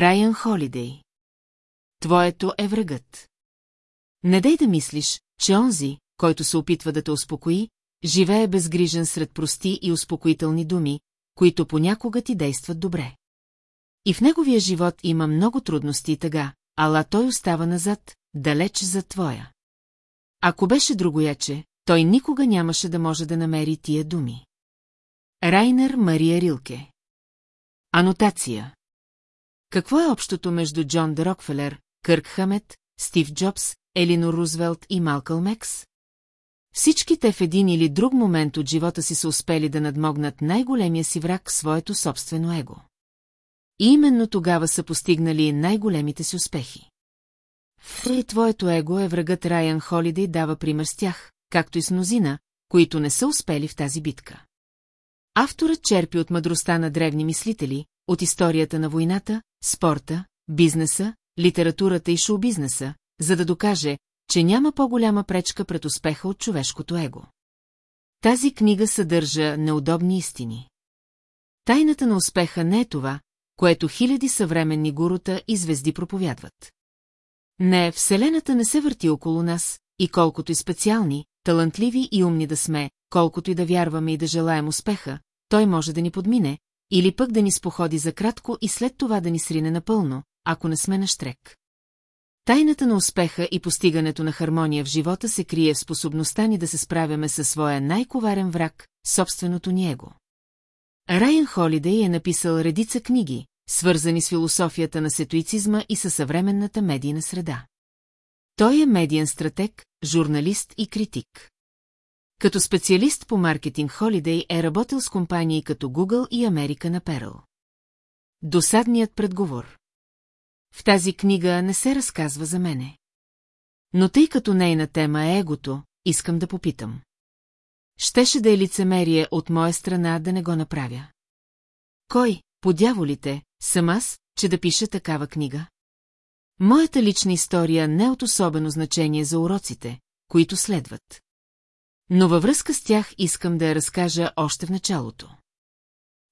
Райан Холидей. Твоето е врагът. Не дай да мислиш, че онзи, който се опитва да те успокои, живее безгрижен сред прости и успокоителни думи, които понякога ти действат добре. И в неговия живот има много трудности и тъга, ала той остава назад, далеч за твоя. Ако беше другояче, той никога нямаше да може да намери тия думи. Райнер Мария Рилке Анотация Какво е общото между Джон Де Рокфелер, Кърк Хамет, Стив Джобс, Елинор Рузвелт и Малкъл Мекс? Всички те в един или друг момент от живота си са успели да надмогнат най-големия си враг своето собствено его. И именно тогава са постигнали най-големите си успехи. И твоето его е врагът Райан Холидей дава пример с тях, както и с мнозина, които не са успели в тази битка. Авторът черпи от мъдростта на древни мислители, от историята на войната, спорта, бизнеса, литературата и шоу-бизнеса, за да докаже, че няма по-голяма пречка пред успеха от човешкото его. Тази книга съдържа неудобни истини. Тайната на успеха не е това, което хиляди съвременни гурута и звезди проповядват. Не, Вселената не се върти около нас, и колкото и специални, талантливи и умни да сме, колкото и да вярваме и да желаем успеха, той може да ни подмине, или пък да ни споходи за кратко и след това да ни срине напълно, ако не сме на штрек. Тайната на успеха и постигането на хармония в живота се крие в способността ни да се справяме със своя най-коварен враг, собственото ни его. Райан Холидей е написал редица книги, свързани с философията на сетуицизма и със съвременната медийна среда. Той е медиен стратег, журналист и критик. Като специалист по маркетинг Холидей е работил с компании като Google и Америка на Перл. Досадният предговор В тази книга не се разказва за мене. Но тъй като нейна тема е егото, искам да попитам. Щеше да е лицемерие от моя страна да не го направя. Кой, по дяволите, съм аз, че да пиша такава книга? Моята лична история не е от особено значение за уроците, които следват. Но във връзка с тях искам да я разкажа още в началото.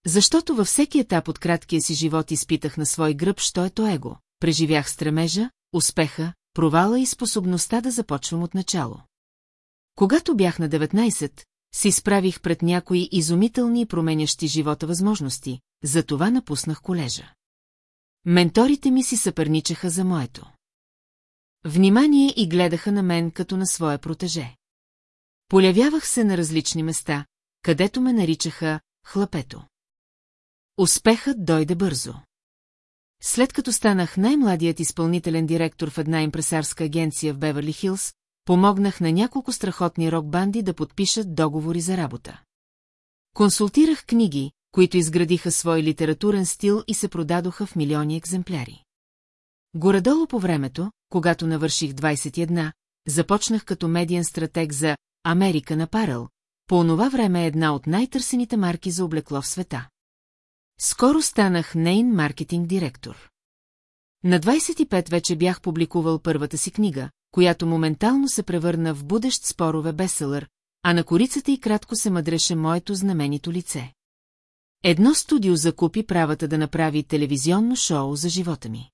Защото във всеки етап от краткия си живот изпитах на свой гръб, що е то его. Преживях стремежа, успеха, провала и способността да започвам от начало. Когато бях на 19, се изправих пред някои изумителни и променящи живота възможности, затова напуснах колежа. Менторите ми си съперничаха за моето. Внимание и гледаха на мен като на своя протеже. Полявявах се на различни места, където ме наричаха хлапето. Успехът дойде бързо. След като станах най-младият изпълнителен директор в една импресарска агенция в Беверли Хилс, помогнах на няколко страхотни рок-банди да подпишат договори за работа. Консултирах книги, които изградиха свой литературен стил и се продадоха в милиони екземпляри. Горедолу по времето, когато навърших 21, започнах като медиен стратег за Америка на Парел, по онова време е една от най-търсените марки за облекло в света. Скоро станах нейн маркетинг директор. На 25 вече бях публикувал първата си книга, която моментално се превърна в будещ спорове беселър, а на корицата и кратко се мъдреше моето знаменито лице. Едно студио закупи правата да направи телевизионно шоу за живота ми.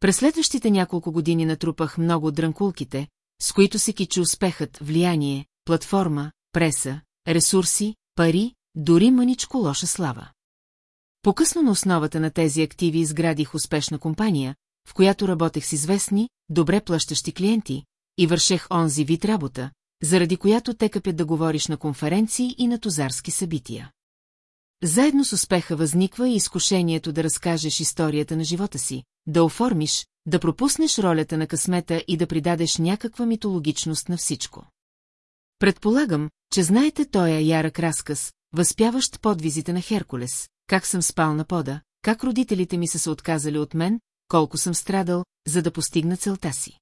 През следващите няколко години натрупах много от дрънкулките, с които се кичи успехът, влияние, платформа, преса, ресурси, пари, дори мъничко лоша слава. Покъсно на основата на тези активи изградих успешна компания, в която работех с известни, добре плащащи клиенти и вършех онзи вид работа, заради която те къпят да говориш на конференции и на тузарски събития. Заедно с успеха възниква и изкушението да разкажеш историята на живота си, да оформиш, да пропуснеш ролята на късмета и да придадеш някаква митологичност на всичко. Предполагам, че знаете той е ярък разказ, възпяващ подвизите на Херкулес, как съм спал на пода, как родителите ми са се отказали от мен, колко съм страдал, за да постигна целта си.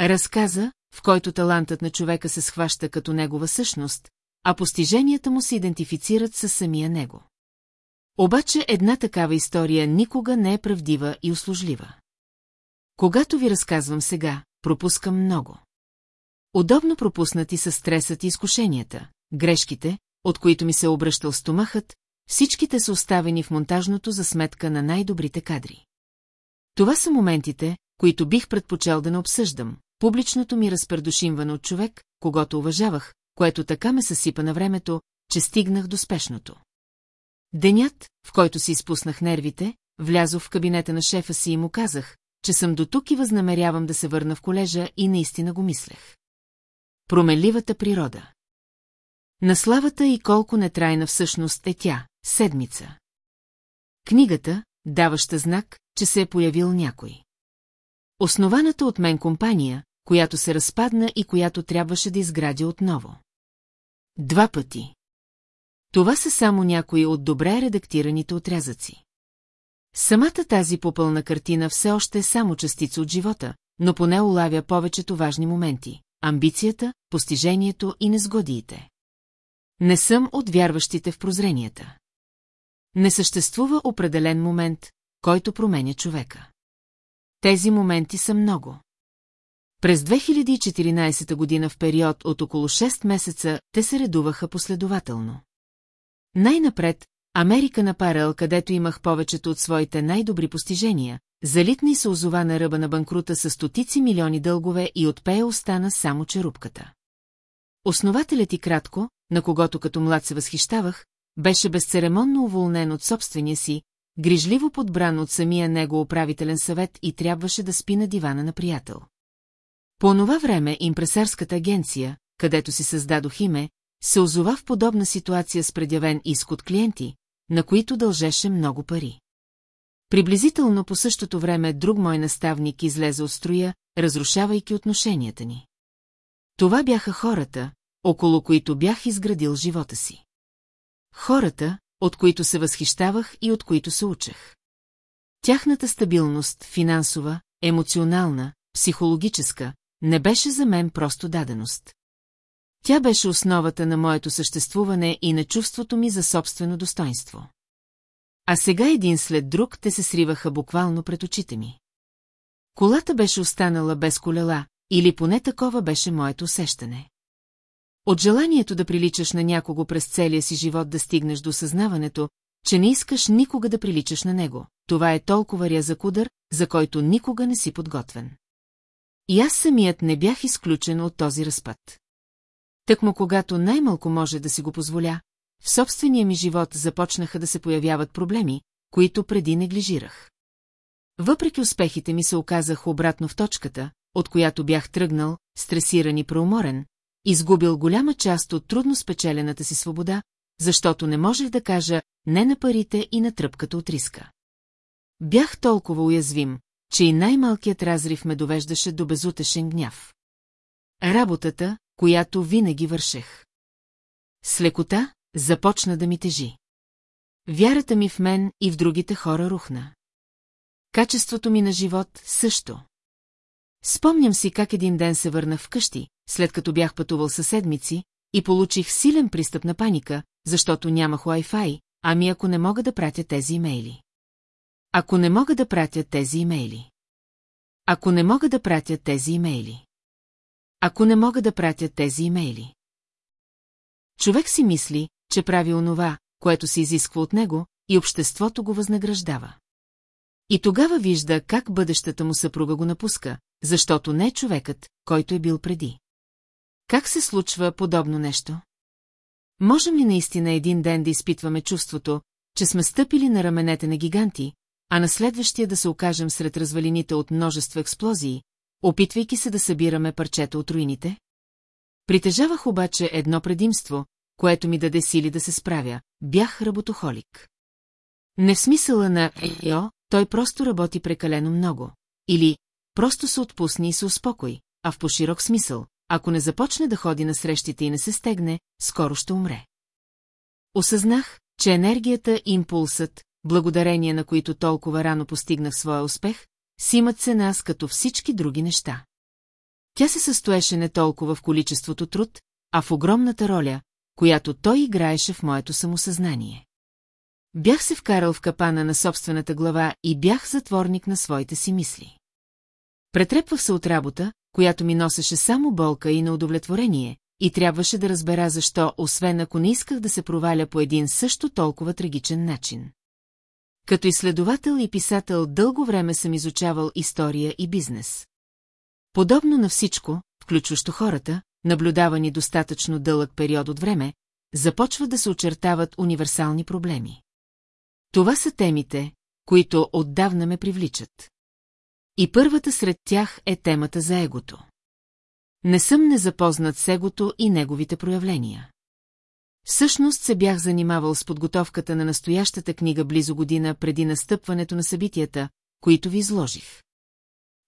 Разказа, в който талантът на човека се схваща като негова същност, а постиженията му се идентифицират със самия него. Обаче една такава история никога не е правдива и услужлива. Когато ви разказвам сега, пропускам много. Удобно пропуснати са стресът и изкушенията, грешките, от които ми се обръщал стомахът, всичките са оставени в монтажното за сметка на най-добрите кадри. Това са моментите, които бих предпочел да не обсъждам. Публичното ми разпредушимване от човек, когато уважавах, което така ме съсипа на времето, че стигнах до спешното. Денят, в който си изпуснах нервите, влязох в кабинета на шефа си и му казах, че съм до тук и възнамерявам да се върна в колежа и наистина го мислех. Променливата природа. На славата и колко нетрайна всъщност е тя, седмица. Книгата, даваща знак, че се е появил някой. Основаната от мен компания, която се разпадна и която трябваше да изградя отново. Два пъти. Това са само някои от добре редактираните отрязъци. Самата тази попълна картина все още е само частица от живота, но поне улавя повечето важни моменти – амбицията, постижението и незгодиите. Не съм от вярващите в прозренията. Не съществува определен момент, който променя човека. Тези моменти са много. През 2014 година в период от около 6 месеца те се редуваха последователно. Най-напред, Америка на Парел, където имах повечето от своите най-добри постижения, залитна и се озова на ръба на банкрута с стотици милиони дългове и от Пея остана само черупката. Основателят и кратко, на когото като млад се възхищавах, беше безцеремонно уволнен от собствения си, грижливо подбран от самия него управителен съвет и трябваше да спи на дивана на приятел. По онова време импресарската агенция, където си създадох име, се озова в подобна ситуация с предявен иск от клиенти, на които дължеше много пари. Приблизително по същото време друг мой наставник излезе от строя, разрушавайки отношенията ни. Това бяха хората, около които бях изградил живота си. Хората, от които се възхищавах и от които се учех. Тяхната стабилност, финансова, емоционална, психологическа, не беше за мен просто даденост. Тя беше основата на моето съществуване и на чувството ми за собствено достоинство. А сега един след друг те се сриваха буквално пред очите ми. Колата беше останала без колела, или поне такова беше моето усещане. От желанието да приличаш на някого през целия си живот да стигнеш до съзнаването, че не искаш никога да приличаш на него. Това е толкова рязък удар, за който никога не си подготвен. И аз самият не бях изключен от този разпад. Тъкмо когато най-малко може да си го позволя, в собствения ми живот започнаха да се появяват проблеми, които преди неглижирах. Въпреки успехите ми се оказах обратно в точката, от която бях тръгнал, стресиран и преуморен, изгубил голяма част от трудно спечелената си свобода, защото не можех да кажа не на парите и на тръпката от риска. Бях толкова уязвим, че и най-малкият разрив ме довеждаше до безутешен гняв. Работата, която винаги вършех. С лекота започна да ми тежи. Вярата ми в мен и в другите хора рухна. Качеството ми на живот също. Спомням си как един ден се върнах вкъщи, след като бях пътувал със седмици, и получих силен пристъп на паника, защото нямах Wi-Fi, ами ако не мога да пратя тези имейли. Ако не мога да пратя тези имейли. Ако не мога да пратя тези имейли. Ако не мога да пратя тези имейли. Човек си мисли, че прави онова, което се изисква от него, и обществото го възнаграждава. И тогава вижда как бъдещата му съпруга го напуска, защото не е човекът, който е бил преди. Как се случва подобно нещо? Можем ли наистина един ден да изпитваме чувството, че сме стъпили на раменете на гиганти, а на следващия да се окажем сред развалините от множество експлозии, опитвайки се да събираме парчета от руините? Притежавах обаче едно предимство, което ми даде сили да се справя – бях работохолик. Не в смисъла на «Йо», той просто работи прекалено много. Или просто се отпусни и се успокой, а в поширок смисъл, ако не започне да ходи на срещите и не се стегне, скоро ще умре. Осъзнах, че енергията и импулсът, благодарение на които толкова рано постигнах своя успех, си имат цена с като всички други неща. Тя се състоеше не толкова в количеството труд, а в огромната роля, която той играеше в моето самосъзнание. Бях се вкарал в капана на собствената глава и бях затворник на своите си мисли. Претрепвах се от работа, която ми носеше само болка и неудовлетворение, и трябваше да разбера защо, освен ако не исках да се проваля по един също толкова трагичен начин. Като изследовател и писател дълго време съм изучавал история и бизнес. Подобно на всичко, включващо хората, наблюдавани достатъчно дълъг период от време, започват да се очертават универсални проблеми. Това са темите, които отдавна ме привличат. И първата сред тях е темата за егото. Не съм незапознат с егото и неговите проявления. Всъщност се бях занимавал с подготовката на настоящата книга близо година преди настъпването на събитията, които ви изложих.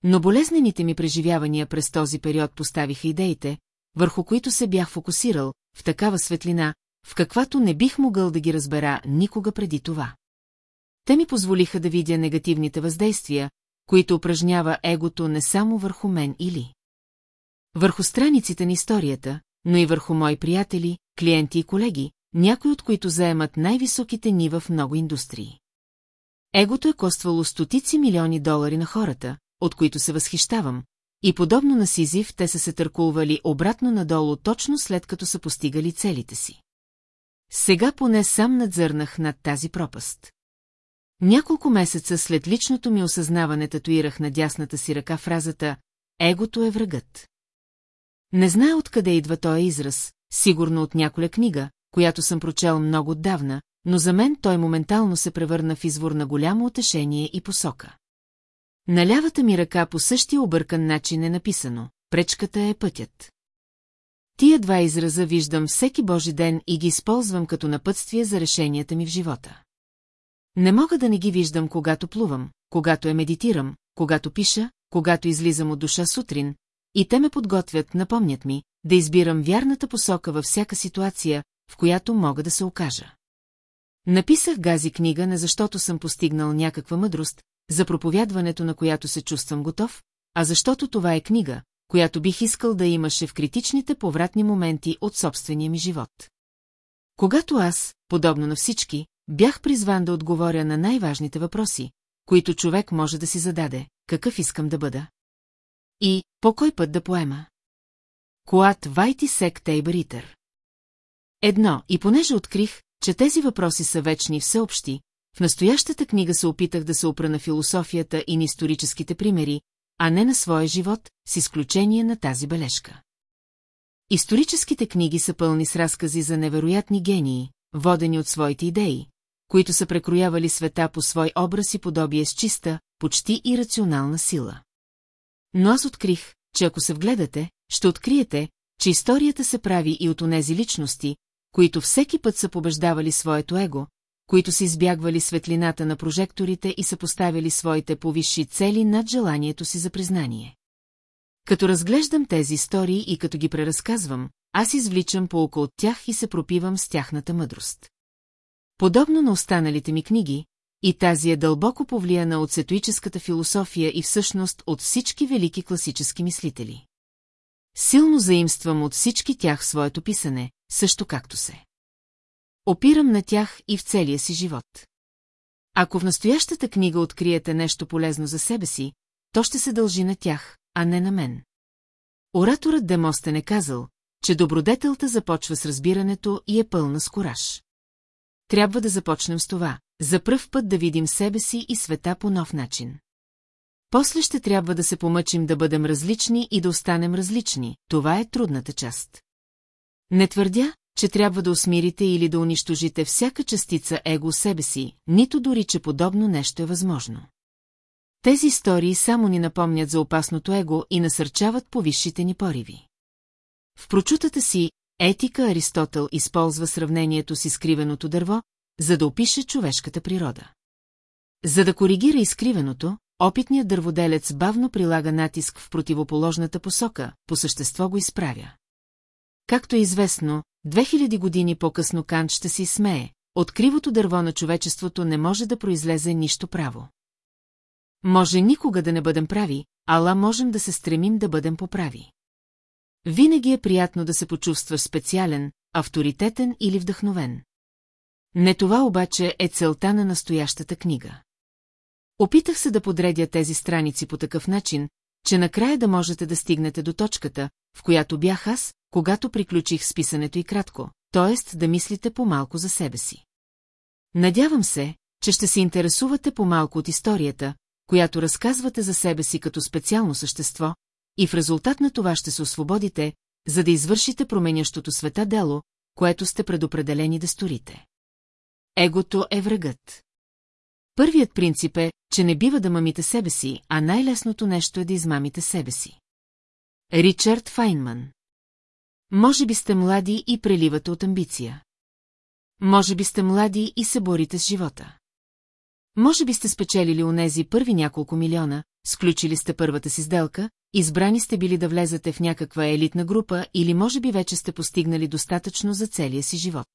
Но болезнените ми преживявания през този период поставиха идеите, върху които се бях фокусирал, в такава светлина, в каквато не бих могъл да ги разбера никога преди това. Те ми позволиха да видя негативните въздействия, които упражнява егото не само върху мен или върху страниците на историята, но и върху мои приятели, клиенти и колеги, някои от които заемат най-високите нива в много индустрии. Егото е коствало стотици милиони долари на хората, от които се възхищавам, и подобно на Сизив те са се търкулвали обратно надолу точно след като са постигали целите си. Сега поне сам надзърнах над тази пропаст. Няколко месеца след личното ми осъзнаване татуирах на дясната си ръка фразата «Егото е врагът». Не зная откъде идва този израз, сигурно от няколя книга, която съм прочел много отдавна, но за мен той моментално се превърна в извор на голямо утешение и посока. На лявата ми ръка по същия объркан начин е написано «Пречката е пътят». Тия два израза виждам всеки божи ден и ги използвам като напътствие за решенията ми в живота. Не мога да не ги виждам, когато плувам, когато я медитирам, когато пиша, когато излизам от душа сутрин, и те ме подготвят, напомнят ми, да избирам вярната посока във всяка ситуация, в която мога да се окажа. Написах гази книга не защото съм постигнал някаква мъдрост, за проповядването на която се чувствам готов, а защото това е книга, която бих искал да имаше в критичните повратни моменти от собствения ми живот. Когато аз, подобно на всички, бях призван да отговоря на най-важните въпроси, които човек може да си зададе, какъв искам да бъда. И по кой път да поема? Коат Вайти Сек Тейбаритър. Едно, и понеже открих, че тези въпроси са вечни и всеобщи, в настоящата книга се опитах да се опра на философията и на историческите примери, а не на своя живот, с изключение на тази бележка. Историческите книги са пълни с разкази за невероятни гении, водени от своите идеи, които са прекроявали света по свой образ и подобие с чиста, почти ирационална сила. Но аз открих, че ако се вгледате, ще откриете, че историята се прави и от онези личности, които всеки път са побеждавали своето его, които са избягвали светлината на прожекторите и са поставили своите повисши цели над желанието си за признание. Като разглеждам тези истории и като ги преразказвам, аз извличам полука от тях и се пропивам с тяхната мъдрост. Подобно на останалите ми книги, и тази е дълбоко повлияна от сетуическата философия и всъщност от всички велики класически мислители. Силно заимствам от всички тях своето писане, също както се. Опирам на тях и в целия си живот. Ако в настоящата книга откриете нещо полезно за себе си, то ще се дължи на тях, а не на мен. Ораторът Демостен е казал, че добродетелта започва с разбирането и е пълна с кораж. Трябва да започнем с това, за пръв път да видим себе си и света по нов начин. После ще трябва да се помъчим да бъдем различни и да останем различни, това е трудната част. Не твърдя, че трябва да усмирите или да унищожите всяка частица его себе си, нито дори, че подобно нещо е възможно. Тези истории само ни напомнят за опасното его и насърчават повисшите ни пориви. В прочутата си етика Аристотел използва сравнението с изкривеното дърво, за да опише човешката природа. За да коригира изкривеното, опитният дърводелец бавно прилага натиск в противоположната посока, по същество го изправя. Както е известно, 2000 години по-късно Кант ще си смее, от кривото дърво на човечеството не може да произлезе нищо право. Може никога да не бъдем прави, ала можем да се стремим да бъдем поправи. Винаги е приятно да се почувстваш специален, авторитетен или вдъхновен. Не това обаче е целта на настоящата книга. Опитах се да подредя тези страници по такъв начин, че накрая да можете да стигнете до точката, в която бях аз, когато приключих с писането и кратко, т.е. да мислите по-малко за себе си. Надявам се, че ще се интересувате по-малко от историята, която разказвате за себе си като специално същество, и в резултат на това ще се освободите, за да извършите променящото света дело, което сте предопределени да сторите. Егото е врагът. Първият принцип е, че не бива да мамите себе си, а най-лесното нещо е да измамите себе си. Ричард Файнман Може би сте млади и преливате от амбиция. Може би сте млади и се борите с живота. Може би сте спечелили онези първи няколко милиона, сключили сте първата си сделка, избрани сте били да влезете в някаква елитна група или може би вече сте постигнали достатъчно за целия си живот.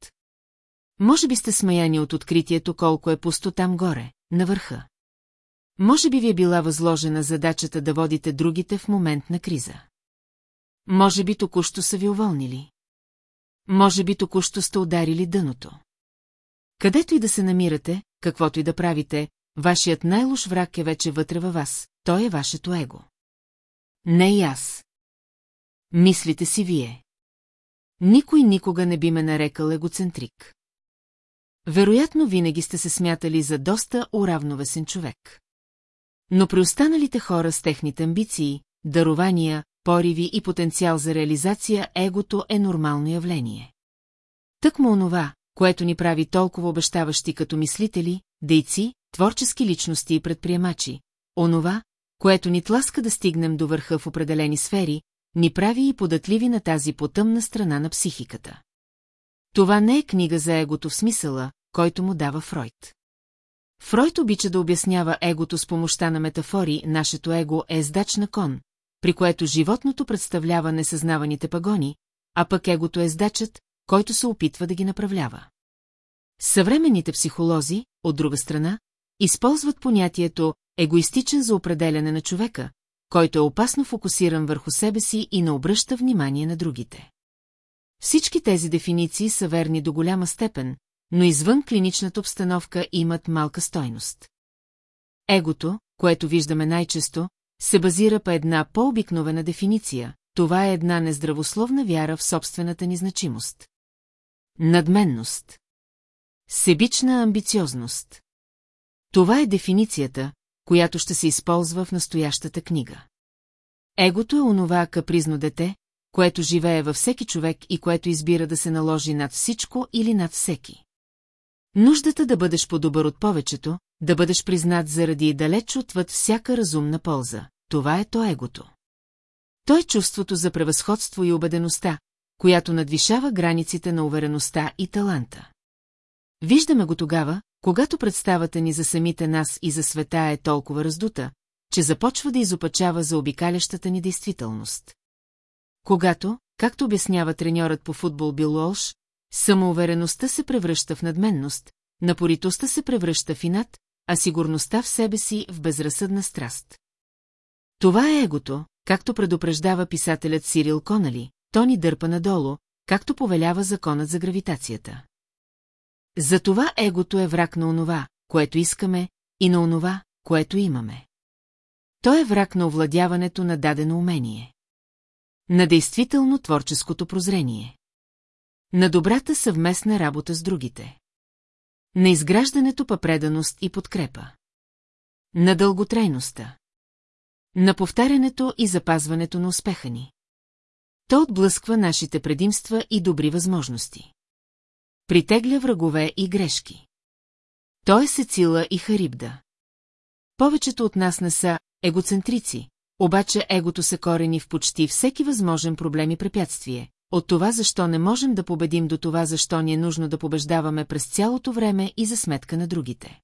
Може би сте смаяни от откритието колко е пусто там горе, на върха. Може би ви е била възложена задачата да водите другите в момент на криза. Може би току-що са ви уволнили. Може би току-що сте ударили дъното. Където и да се намирате, каквото и да правите, вашият най-лош враг е вече вътре във вас, той е вашето его. Не и аз. Мислите си вие. Никой никога не би ме нарекал егоцентрик. Вероятно винаги сте се смятали за доста уравновесен човек. Но при останалите хора с техните амбиции, дарования, пориви и потенциал за реализация, егото е нормално явление. Тък му онова, което ни прави толкова обещаващи като мислители, дейци, творчески личности и предприемачи, онова, което ни тласка да стигнем до върха в определени сфери, ни прави и податливи на тази потъмна страна на психиката. Това не е книга за егото в смисъла, който му дава Фройд. Фройд обича да обяснява егото с помощта на метафори, нашето его е здач на кон, при което животното представлява несъзнаваните пагони, а пък егото е здачът, който се опитва да ги направлява. Съвременните психолози, от друга страна, използват понятието егоистичен за определяне на човека, който е опасно фокусиран върху себе си и не обръща внимание на другите. Всички тези дефиниции са верни до голяма степен, но извън клиничната обстановка имат малка стойност. Егото, което виждаме най-често, се базира по една по-обикновена дефиниция, това е една нездравословна вяра в собствената ни значимост. Надменност. Себична амбициозност. Това е дефиницията, която ще се използва в настоящата книга. Егото е онова капризно дете, което живее във всеки човек и което избира да се наложи над всичко или над всеки. Нуждата да бъдеш по-добър от повечето, да бъдеш признат заради далеч отвъд всяка разумна полза. Това е то егото. То е чувството за превъзходство и убедеността, която надвишава границите на увереността и таланта. Виждаме го тогава, когато представата ни за самите нас и за света е толкова раздута, че започва да изопачава за обикалящата ни действителност. Когато, както обяснява треньорът по футбол Бил Уолш, самоувереността се превръща в надменност, напоритостта се превръща в инат, а сигурността в себе си в безразсъдна страст. Това е егото, както предупреждава писателят Сирил Конали, то ни дърпа надолу, както повелява законът за гравитацията. Затова егото е враг на онова, което искаме, и на онова, което имаме. Той е враг на овладяването на дадено умение. На действително творческото прозрение. На добрата съвместна работа с другите. На изграждането па преданост и подкрепа. На дълготрайността. На повтарянето и запазването на успеха ни. То отблъсква нашите предимства и добри възможности. Притегля врагове и грешки. Той е Сецила и Харибда. Повечето от нас не са егоцентрици, обаче егото се корени в почти всеки възможен проблем и препятствие. От това защо не можем да победим до това защо ни е нужно да побеждаваме през цялото време и за сметка на другите.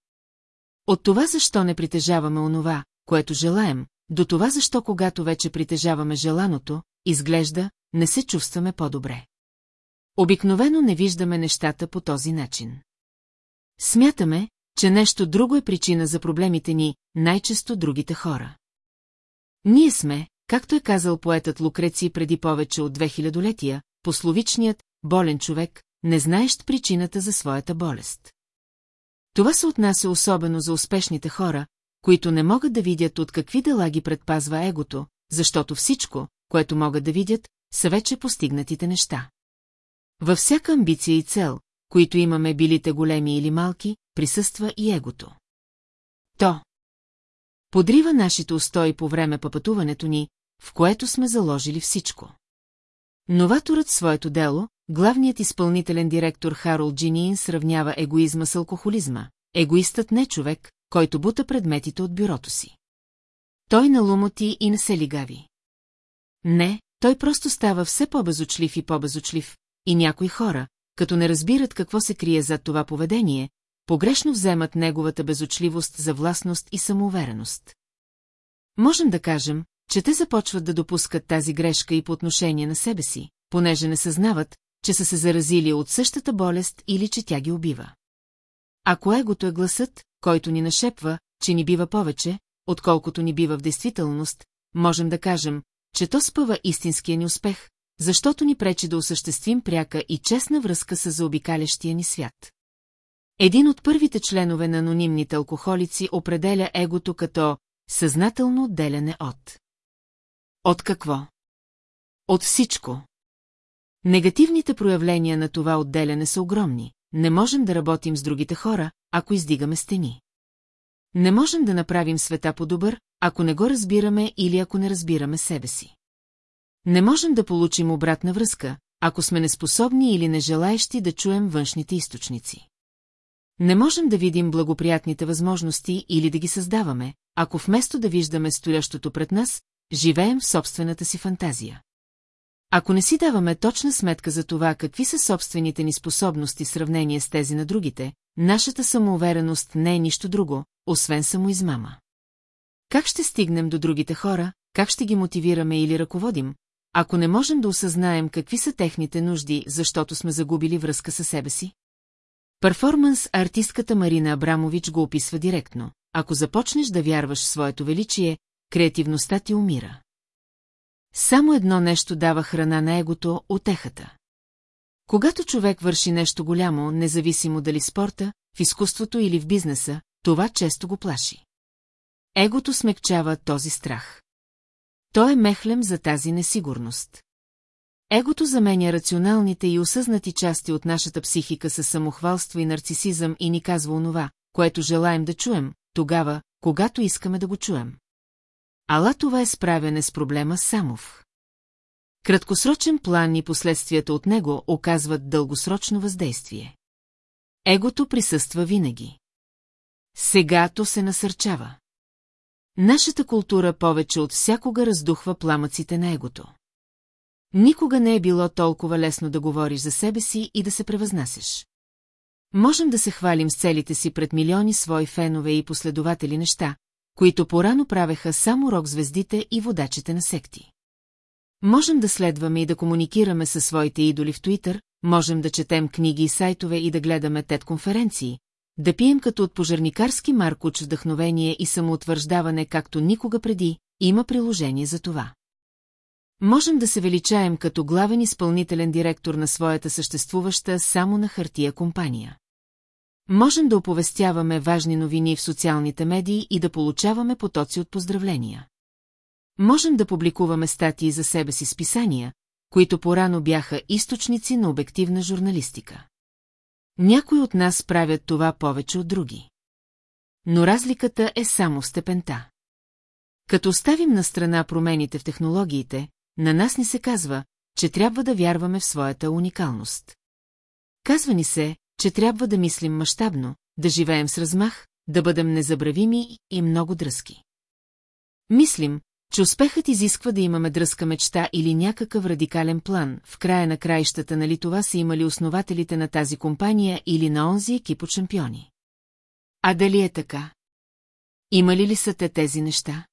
От това защо не притежаваме онова, което желаем, до това защо когато вече притежаваме желаното, изглежда, не се чувстваме по-добре. Обикновено не виждаме нещата по този начин. Смятаме, че нещо друго е причина за проблемите ни, най-често другите хора. Ние сме, както е казал поетът Лукреци преди повече от 2000-летия, пословичният, болен човек, не знаещ причината за своята болест. Това се отнася особено за успешните хора, които не могат да видят от какви дела ги предпазва егото, защото всичко, което могат да видят, са вече постигнатите неща. Във всяка амбиция и цел, които имаме билите големи или малки, присъства и егото. То подрива нашите устои по време пътуването ни, в което сме заложили всичко. Новаторът своето дело, главният изпълнителен директор Харол Джиниин сравнява егоизма с алкохолизма. Егоистът не е човек, който бута предметите от бюрото си. Той налумоти и не се лигави. Не, той просто става все по-безочлив и по-безочлив, и някои хора, като не разбират какво се крие зад това поведение, погрешно вземат неговата безочливост за властност и самоувереност. Можем да кажем, че те започват да допускат тази грешка и по отношение на себе си, понеже не съзнават, че са се заразили от същата болест или че тя ги убива. Ако егото е гласът, който ни нашепва, че ни бива повече, отколкото ни бива в действителност, можем да кажем, че то спъва истинския ни успех, защото ни пречи да осъществим пряка и честна връзка с заобикалящия ни свят. Един от първите членове на анонимните алкохолици определя егото като съзнателно отделяне от. От какво? От всичко. Негативните проявления на това отделяне са огромни. Не можем да работим с другите хора, ако издигаме стени. Не можем да направим света по-добър, ако не го разбираме или ако не разбираме себе си. Не можем да получим обратна връзка, ако сме неспособни или нежелаещи да чуем външните източници. Не можем да видим благоприятните възможности или да ги създаваме, ако вместо да виждаме стоящото пред нас, живеем в собствената си фантазия. Ако не си даваме точна сметка за това какви са собствените ни способности в сравнение с тези на другите, нашата самоувереност не е нищо друго, освен самоизмама. Как ще стигнем до другите хора, как ще ги мотивираме или ръководим, ако не можем да осъзнаем какви са техните нужди, защото сме загубили връзка със себе си? Перформанс артистката Марина Абрамович го описва директно. Ако започнеш да вярваш в своето величие, креативността ти умира. Само едно нещо дава храна на егото – отехата. Когато човек върши нещо голямо, независимо дали спорта, в изкуството или в бизнеса, това често го плаши. Егото смекчава този страх. Той е мехлем за тази несигурност. Егото заменя рационалните и осъзнати части от нашата психика с самохвалство и нарцисизъм и ни казва онова, което желаем да чуем, тогава, когато искаме да го чуем. Ала това е справяне с проблема самов. Краткосрочен план и последствията от него оказват дългосрочно въздействие. Егото присъства винаги. Сега то се насърчава. Нашата култура повече от всякога раздухва пламъците на егото. Никога не е било толкова лесно да говориш за себе си и да се превъзнасяш. Можем да се хвалим с целите си пред милиони свои фенове и последователи неща, които порано правеха само рок-звездите и водачите на секти. Можем да следваме и да комуникираме със своите идоли в Туитър, можем да четем книги и сайтове и да гледаме тет-конференции, да пием като от пожарникарски маркуч вдъхновение и самоутвърждаване както никога преди, има приложение за това. Можем да се величаем като главен изпълнителен директор на своята съществуваща само на хартия компания. Можем да оповестяваме важни новини в социалните медии и да получаваме потоци от поздравления. Можем да публикуваме статии за себе си с писания, които порано бяха източници на обективна журналистика. Някои от нас правят това повече от други. Но разликата е само степента. Като оставим на страна промените в технологиите, на нас ни се казва, че трябва да вярваме в своята уникалност. Казва ни се, че трябва да мислим мащабно, да живеем с размах, да бъдем незабравими и много дръзки. Мислим, че успехът изисква да имаме дръзка мечта или някакъв радикален план, в края на краищата нали това са имали основателите на тази компания или на онзи екип от шампиони. А дали е така? Имали ли са те тези неща?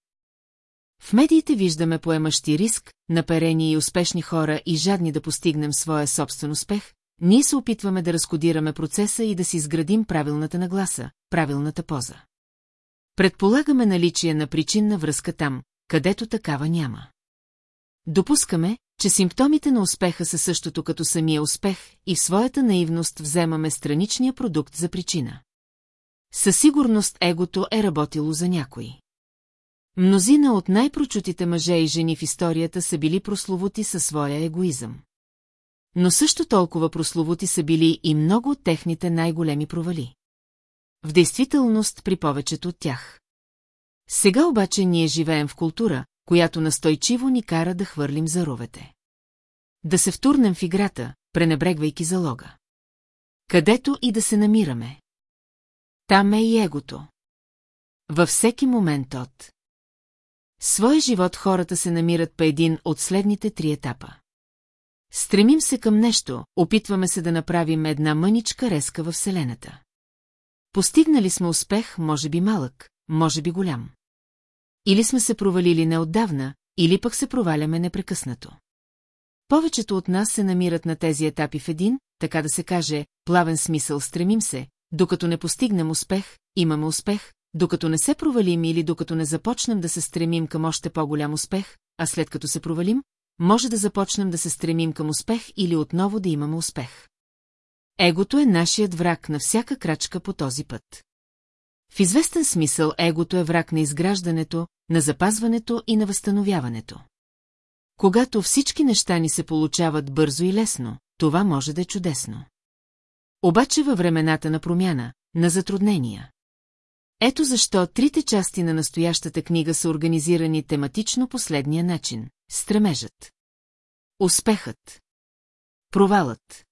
В медиите виждаме поемащи риск, наперени и успешни хора и жадни да постигнем своя собствен успех, ние се опитваме да разкодираме процеса и да си изградим правилната нагласа, правилната поза. Предполагаме наличие на причинна връзка там, където такава няма. Допускаме, че симптомите на успеха са същото като самия успех и в своята наивност вземаме страничния продукт за причина. Със сигурност егото е работило за някой. Мнозина от най-прочутите мъже и жени в историята са били прословути със своя егоизъм. но също толкова прословути са били и много от техните най-големи провали. В действителност при повечето от тях. Сега обаче ние живеем в култура, която настойчиво ни кара да хвърлим заровете. Да се втурнем в играта, пренебрегвайки залога. Където и да се намираме. Там е и егото. Във всеки момент от своя живот хората се намират по един от следните три етапа. Стремим се към нещо, опитваме се да направим една мъничка резка във Вселената. Постигнали сме успех, може би малък, може би голям. Или сме се провалили неотдавна, или пък се проваляме непрекъснато. Повечето от нас се намират на тези етапи в един, така да се каже, плавен смисъл стремим се, докато не постигнем успех, имаме успех, докато не се провалим или докато не започнем да се стремим към още по-голям успех, а след като се провалим, може да започнем да се стремим към успех или отново да имаме успех. Егото е нашият враг на всяка крачка по този път. В известен смисъл егото е враг на изграждането, на запазването и на възстановяването. Когато всички неща ни се получават бързо и лесно, това може да е чудесно. Обаче във времената на промяна, на затруднения. Ето защо трите части на настоящата книга са организирани тематично последния начин – стремежът. Успехът. Провалът.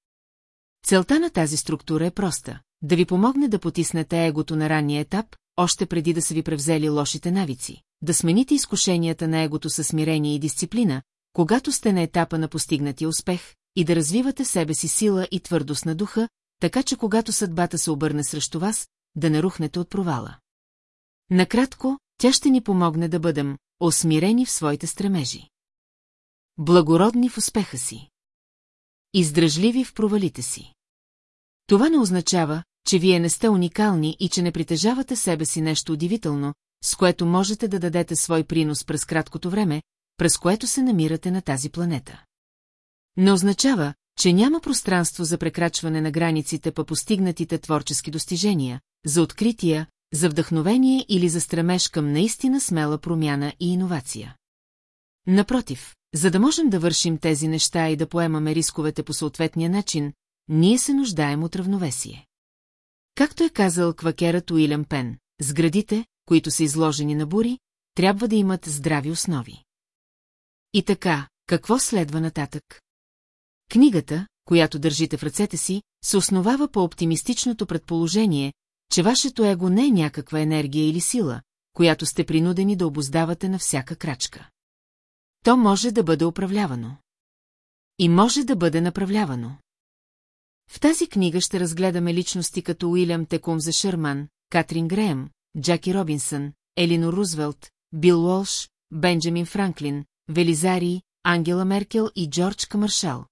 Целта на тази структура е проста – да ви помогне да потиснете егото на ранния етап, още преди да са ви превзели лошите навици, да смените изкушенията на егото със смирение и дисциплина, когато сте на етапа на постигнатия успех, и да развивате себе си сила и твърдост на духа, така че когато съдбата се обърне срещу вас, да не рухнете от провала. Накратко, тя ще ни помогне да бъдем осмирени в своите стремежи. Благородни в успеха си. Издръжливи в провалите си. Това не означава, че вие не сте уникални и че не притежавате себе си нещо удивително, с което можете да дадете свой принос през краткото време, през което се намирате на тази планета. Не означава, че няма пространство за прекрачване на границите по постигнатите творчески достижения, за открития, за вдъхновение или за стремеж към наистина смела промяна и иновация. Напротив, за да можем да вършим тези неща и да поемаме рисковете по съответния начин, ние се нуждаем от равновесие. Както е казал квакерът Уилям Пен, сградите, които са изложени на бури, трябва да имат здрави основи. И така, какво следва нататък? Книгата, която държите в ръцете си, се основава по оптимистичното предположение, че вашето его не е някаква енергия или сила, която сте принудени да обоздавате на всяка крачка. То може да бъде управлявано. И може да бъде направлявано. В тази книга ще разгледаме личности като Уилям Текумзе Шърман, Катрин Греем, Джаки Робинсън, Елинор Рузвелт, Бил Уолш, Бенджамин Франклин, Велизари, Ангела Меркел и Джордж Камаршал.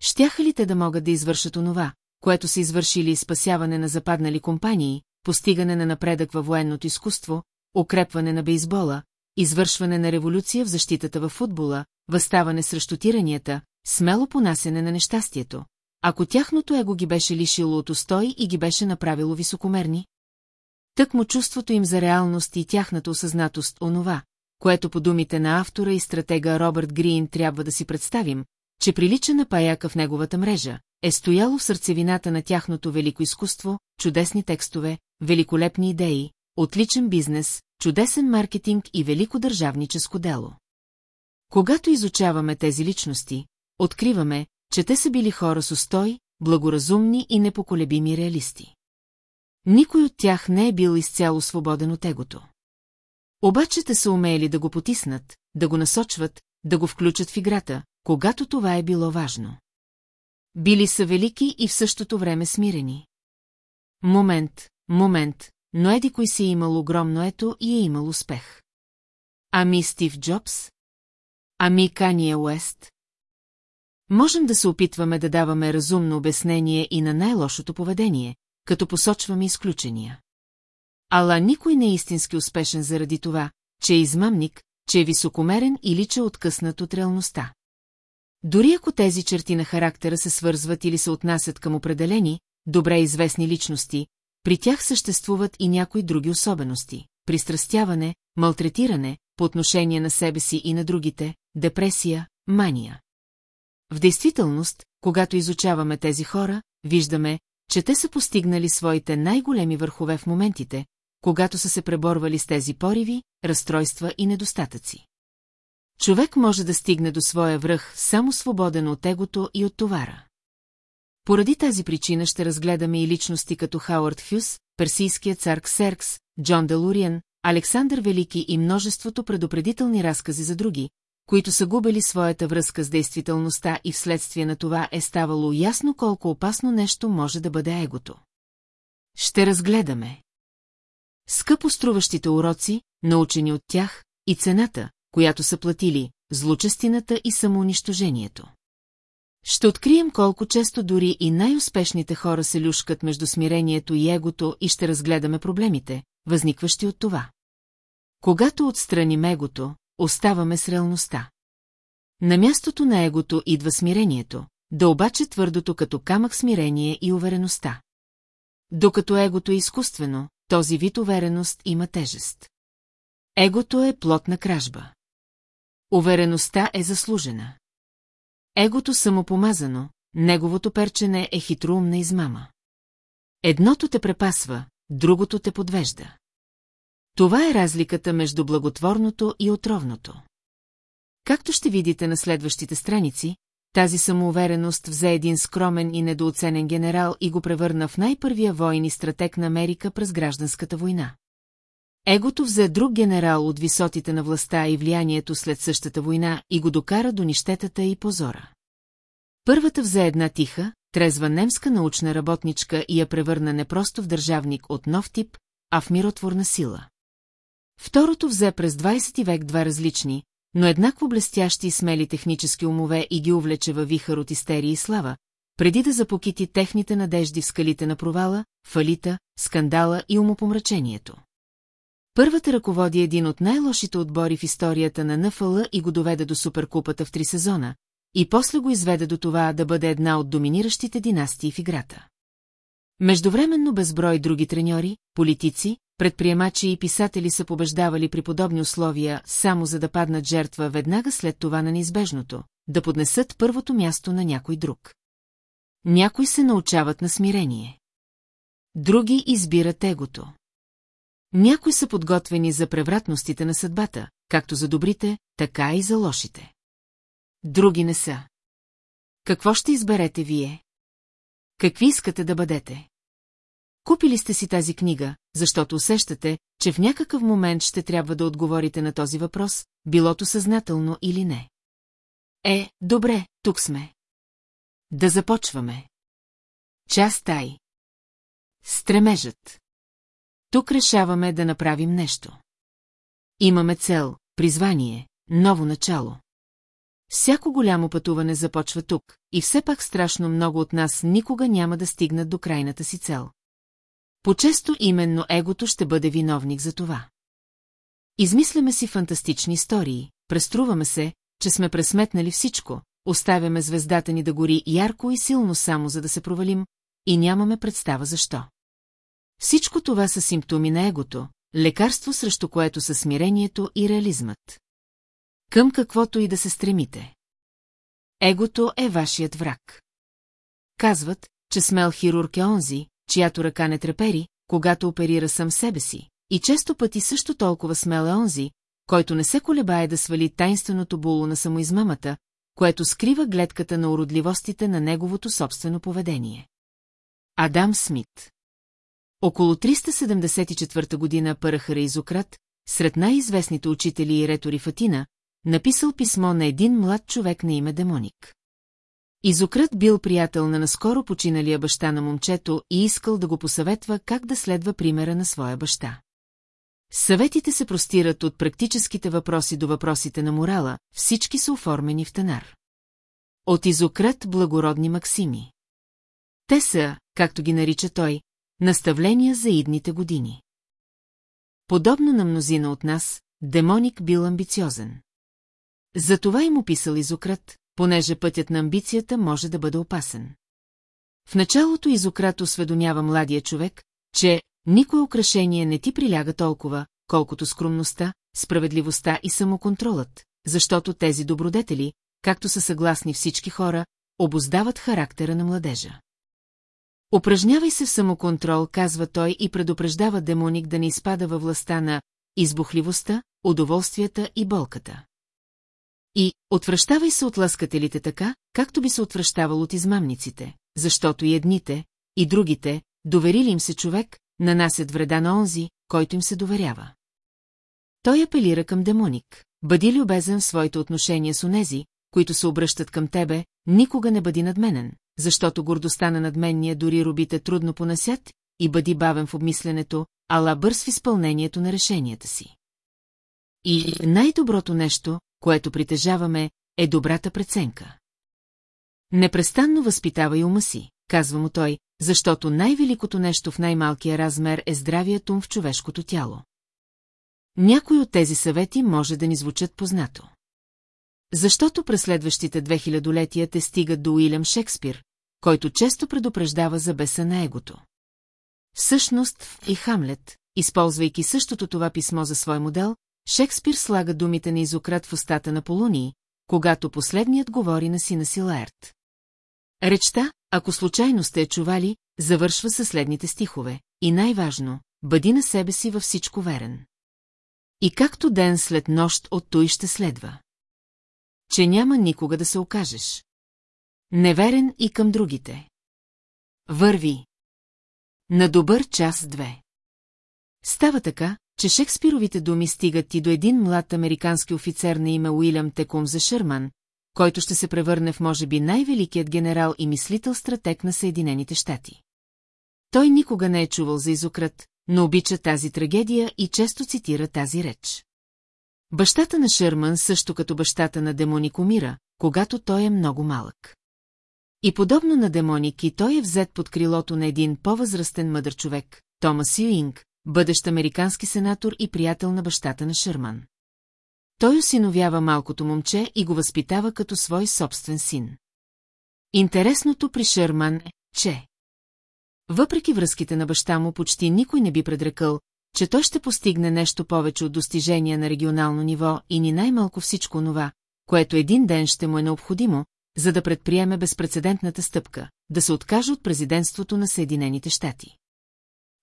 Щяха ли те да могат да извършат онова, което са извършили спасяване на западнали компании, постигане на напредък във военното изкуство, укрепване на бейсбола, извършване на революция в защитата във футбола, възставане срещу тиранията, смело понасене на нещастието, ако тяхното его ги беше лишило от устой и ги беше направило високомерни? Тък му чувството им за реалност и тяхната осъзнатост онова, което по думите на автора и стратега Робърт Грин трябва да си представим, че прилича на паяка в неговата мрежа, е стояло в сърцевината на тяхното велико изкуство, чудесни текстове, великолепни идеи, отличен бизнес, чудесен маркетинг и велико държавническо дело. Когато изучаваме тези личности, откриваме, че те са били хора с устой, благоразумни и непоколебими реалисти. Никой от тях не е бил изцяло свободен от егото. Обаче те са умели да го потиснат, да го насочват, да го включат в играта, когато това е било важно. Били са велики и в същото време смирени. Момент, момент, но еди кой си е имал огромно ето и е имал успех. Ами Стив Джобс? Ами Кания Уест? Можем да се опитваме да даваме разумно обяснение и на най-лошото поведение, като посочваме изключения. Ала никой не е истински успешен заради това, че е измамник, че е високомерен или че е откъснат от реалността. Дори ако тези черти на характера се свързват или се отнасят към определени, добре известни личности, при тях съществуват и някои други особености – пристрастяване, малтретиране, по отношение на себе си и на другите, депресия, мания. В действителност, когато изучаваме тези хора, виждаме, че те са постигнали своите най-големи върхове в моментите, когато са се преборвали с тези пориви, разстройства и недостатъци. Човек може да стигне до своя връх само свободен от егото и от товара. Поради тази причина ще разгледаме и личности като Хауърд Хюс, персийският цар Ксеркс, Джон Делуриан, Александър Велики и множеството предупредителни разкази за други, които са губили своята връзка с действителността и вследствие на това е ставало ясно колко опасно нещо може да бъде егото. Ще разгледаме. Скъпо струващите уроци, научени от тях, и цената, която са платили, злочестината и самоунищожението. Ще открием колко често дори и най-успешните хора се люшкат между смирението и егото и ще разгледаме проблемите, възникващи от това. Когато отстраним егото, оставаме с реалността. На мястото на егото идва смирението, да обаче твърдото като камък смирение и увереността. Докато егото е изкуствено, този вид увереност има тежест. Егото е плод на кражба. Увереността е заслужена. Егото самопомазано, неговото перчене е хитроумна измама. Едното те препасва, другото те подвежда. Това е разликата между благотворното и отровното. Както ще видите на следващите страници, тази самоувереност взе един скромен и недооценен генерал и го превърна в най-първия воин и стратег на Америка през гражданската война. Егото взе друг генерал от висотите на властта и влиянието след същата война и го докара до нищетата и позора. Първата взе една тиха, трезва немска научна работничка и я превърна не просто в държавник от нов тип, а в миротворна сила. Второто взе през 20 век два различни, но еднакво блестящи и смели технически умове и ги увлече във вихър от истерия и слава, преди да запокити техните надежди в скалите на провала, фалита, скандала и умопомрачението. Първата ръководи един от най-лошите отбори в историята на НФЛ и го доведе до суперкупата в три сезона, и после го изведе до това да бъде една от доминиращите династии в играта. Междувременно безброй други треньори, политици, предприемачи и писатели са побеждавали при подобни условия, само за да паднат жертва веднага след това на неизбежното, да поднесат първото място на някой друг. Някои се научават на смирение. Други избират егото. Някои са подготвени за превратностите на съдбата, както за добрите, така и за лошите. Други не са. Какво ще изберете вие? Какви искате да бъдете? Купили сте си тази книга, защото усещате, че в някакъв момент ще трябва да отговорите на този въпрос, билото съзнателно или не. Е, добре, тук сме. Да започваме. Част тай. Стремежът. Тук решаваме да направим нещо. Имаме цел, призвание, ново начало. Всяко голямо пътуване започва тук, и все пак страшно много от нас никога няма да стигнат до крайната си цел. Почесто именно егото ще бъде виновник за това. Измисляме си фантастични истории, преструваме се, че сме пресметнали всичко, оставяме звездата ни да гори ярко и силно само за да се провалим, и нямаме представа защо. Всичко това са симптоми на егото, лекарство срещу което са смирението и реализмът. Към каквото и да се стремите. Егото е вашият враг. Казват, че смел хирург е онзи, чиято ръка не трепери, когато оперира сам себе си, и често пъти също толкова смел е онзи, който не се колебае да свали тайнственото було на самоизмамата, което скрива гледката на уродливостите на неговото собствено поведение. Адам Смит Около 374 година Парахара Изократ, сред най-известните учители и ретори в Атина, написал писмо на един млад човек на име Демоник. Изократ бил приятел на наскоро починалия баща на момчето и искал да го посъветва как да следва примера на своя баща. Съветите се простират от практическите въпроси до въпросите на морала, всички са оформени в тенар. От Изократ благородни максими. Те са, както ги нарича той, наставления за идните години. Подобно на мнозина от нас, демоник бил амбициозен. Затова им описал Изократ, понеже пътят на амбицията може да бъде опасен. В началото Изократ осведомява младия човек, че никое украшение не ти приляга толкова, колкото скромността, справедливостта и самоконтролът, защото тези добродетели, както са съгласни всички хора, обоздават характера на младежа. Упражнявай се в самоконтрол, казва той и предупреждава демоник да не изпада във властта на избухливостта, удоволствията и болката. И отвръщавай се от лъскателите така, както би се отвръщавал от измамниците, защото и едните, и другите, доверили им се човек, нанасят вреда на онзи, който им се доверява. Той апелира към демоник. Бъди любезен в своите отношения с онези, които се обръщат към тебе, никога не бъди надменен, защото гордостта на надменния дори робите трудно понасят, и бъди бавен в обмисленето, ала бърз в изпълнението на решенията си. И най-доброто нещо, което притежаваме, е добрата преценка. Непрестанно възпитавай ума си, казва му той, защото най-великото нещо в най-малкия размер е здравият ум в човешкото тяло. Някои от тези съвети може да ни звучат познато. Защото през следващите две хилядолетия те стигат до Уилям Шекспир, който често предупреждава за беса на егото. Всъщност, и Хамлет, използвайки същото това писмо за свой модел, Шекспир слага думите на изократ в устата на Полунии, когато последният говори на сина си Лаерт. Речта, ако случайно сте я чували, завършва със следните стихове. И най-важно, бъди на себе си във всичко верен. И както ден след нощ от той ще следва. Че няма никога да се окажеш. Неверен и към другите. Върви. На добър час две. Става така, че Шекспировите думи стигат и до един млад американски офицер на име Уилям Текум за Шърман, който ще се превърне в може би най-великият генерал и мислител-стратег на Съединените щати. Той никога не е чувал за изократ, но обича тази трагедия и често цитира тази реч. Бащата на Шърман също като бащата на Демоник умира, когато той е много малък. И подобно на Демоник и той е взет под крилото на един по-възрастен мъдър човек, Томас Юинг, бъдещ американски сенатор и приятел на бащата на Шърман. Той осиновява малкото момче и го възпитава като свой собствен син. Интересното при Шърман е, че... Въпреки връзките на баща му, почти никой не би предрекал, че той ще постигне нещо повече от достижения на регионално ниво и ни най-малко всичко това, което един ден ще му е необходимо, за да предприеме безпредседентната стъпка, да се откаже от президентството на Съединените щати.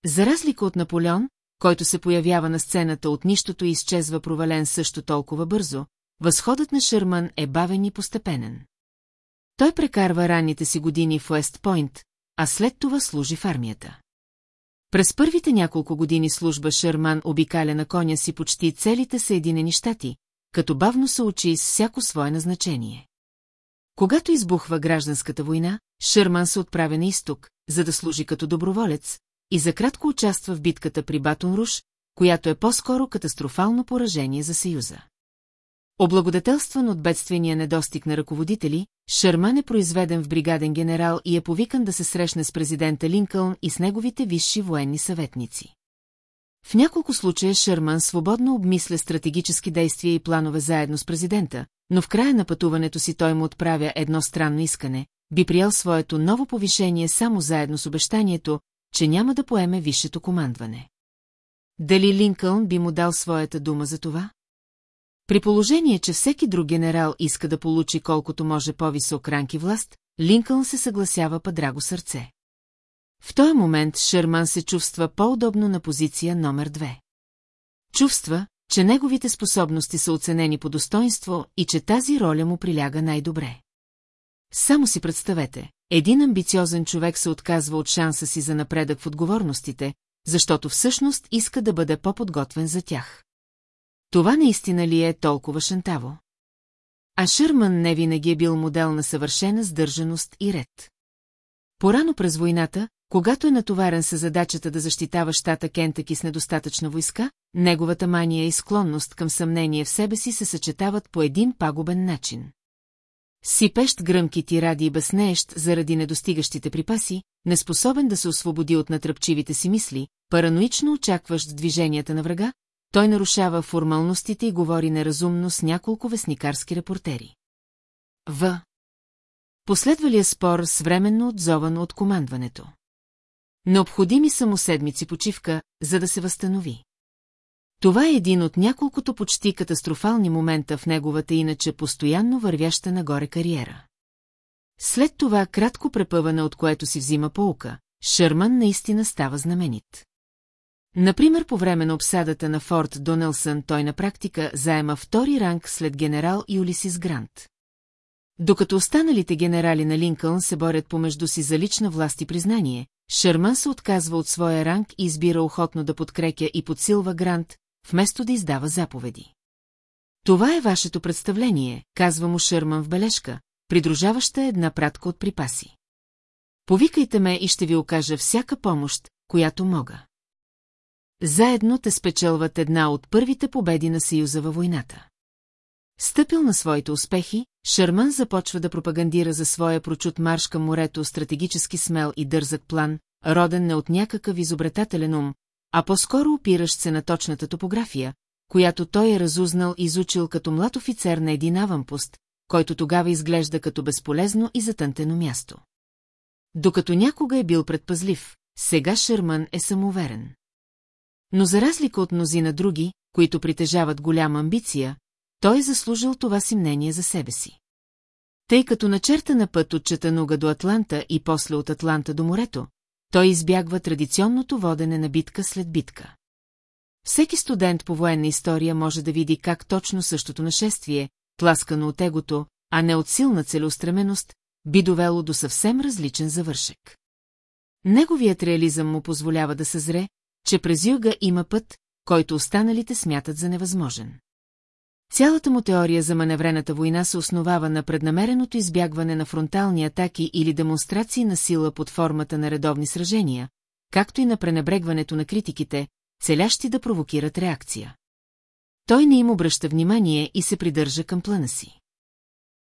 За разлика от Наполеон, който се появява на сцената от нищото и изчезва провален също толкова бързо, възходът на Шърман е бавен и постепенен. Той прекарва ранните си години в Уест Пойнт, а след това служи в армията. През първите няколко години служба Шерман обикаля на коня си почти целите Съединени щати, като бавно се учи с всяко свое назначение. Когато избухва гражданската война, Шерман се отправя на изток, за да служи като доброволец, и за кратко участва в битката при Батон Руш, която е по-скоро катастрофално поражение за Съюза. Облагодетелстван от бедствения недостиг на ръководители, Шърман е произведен в бригаден генерал и е повикан да се срещне с президента Линкълн и с неговите висши военни съветници. В няколко случая Шърман свободно обмисля стратегически действия и планове заедно с президента, но в края на пътуването си той му отправя едно странно искане, би приел своето ново повишение само заедно с обещанието, че няма да поеме висшето командване. Дали Линкълн би му дал своята дума за това? При положение, че всеки друг генерал иска да получи колкото може по-висок ранг и власт, Линкълн се съгласява па драго сърце. В този момент Шерман се чувства по-удобно на позиция номер две. Чувства, че неговите способности са оценени по достоинство и че тази роля му приляга най-добре. Само си представете, един амбициозен човек се отказва от шанса си за напредък в отговорностите, защото всъщност иска да бъде по-подготвен за тях. Това наистина ли е толкова шантаво? А Шърман не винаги е бил модел на съвършена сдържаност и ред. Порано през войната, когато е натоварен с задачата да защитава щата Кентъки с недостатъчна войска, неговата мания и склонност към съмнение в себе си се съчетават по един пагубен начин. Сипещ гръмки тиради и бъснеещ заради недостигащите припаси, неспособен да се освободи от натръпчивите си мисли, параноично очакващ движенията на врага, той нарушава формалностите и говори неразумно с няколко вестникарски репортери. В. Последвалия спор с временно отзован от командването. Необходими са му седмици почивка, за да се възстанови. Това е един от няколкото почти катастрофални момента в неговата иначе постоянно вървяща нагоре кариера. След това кратко препъване, от което си взима полука, Шърман наистина става знаменит. Например, по време на обсадата на Форт Донелсън той на практика заема втори ранг след генерал Юлисис Грант. Докато останалите генерали на Линкълн се борят помежду си за лична власт и признание, Шърман се отказва от своя ранг и избира охотно да подкрепя и подсилва Грант, вместо да издава заповеди. Това е вашето представление, казва му Шърман в бележка, придружаваща една пратка от припаси. Повикайте ме и ще ви окажа всяка помощ, която мога. Заедно те спечелват една от първите победи на Съюза във войната. Стъпил на своите успехи, Шарман започва да пропагандира за своя прочут марш към морето стратегически смел и дързък план, роден не от някакъв изобретателен ум, а по-скоро опиращ се на точната топография, която той е разузнал и изучил като млад офицер на един аванпост, който тогава изглежда като безполезно и затънтено място. Докато някога е бил предпазлив, сега Шерман е самоуверен. Но за разлика от мнозина други, които притежават голяма амбиция, той е заслужил това си мнение за себе си. Тъй като начерта на път от Четануга до Атланта и после от Атланта до морето, той избягва традиционното водене на битка след битка. Всеки студент по военна история може да види как точно същото нашествие, тласкано от егото, а не от силна целеустременост, би довело до съвсем различен завършек. Неговият реализъм му позволява да съзре, че през юга има път, който останалите смятат за невъзможен. Цялата му теория за маневрената война се основава на преднамереното избягване на фронтални атаки или демонстрации на сила под формата на редовни сражения, както и на пренебрегването на критиките, целящи да провокират реакция. Той не им обръща внимание и се придържа към плана си.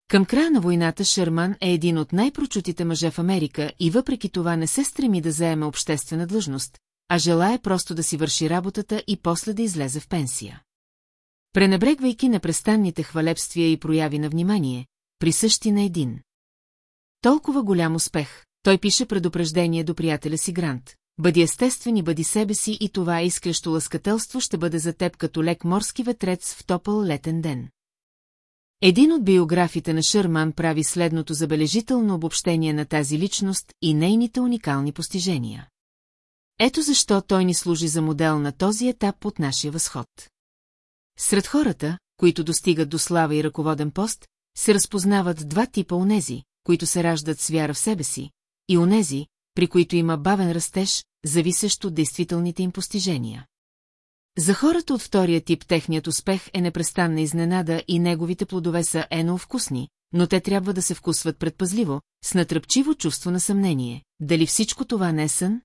Към края на войната Шерман е един от най-прочутите мъже в Америка и въпреки това не се стреми да заеме обществена длъжност, а желая просто да си върши работата и после да излезе в пенсия. Пренебрегвайки непрестанните хвалебствия и прояви на внимание, присъщи на един. Толкова голям успех, той пише предупреждение до приятеля си Грант. Бъди естествен и бъди себе си и това искрещо лъскателство ще бъде за теб като лек морски ветрец в топъл летен ден. Един от биографите на Шърман прави следното забележително обобщение на тази личност и нейните уникални постижения. Ето защо той ни служи за модел на този етап от нашия възход. Сред хората, които достигат до слава и ръководен пост, се разпознават два типа онези, които се раждат с вяра в себе си, и онези, при които има бавен растеж, зависещ от действителните им постижения. За хората от втория тип техният успех е непрестанна изненада и неговите плодове са ено вкусни, но те трябва да се вкусват предпазливо, с натръпчиво чувство на съмнение. Дали всичко това не е сън?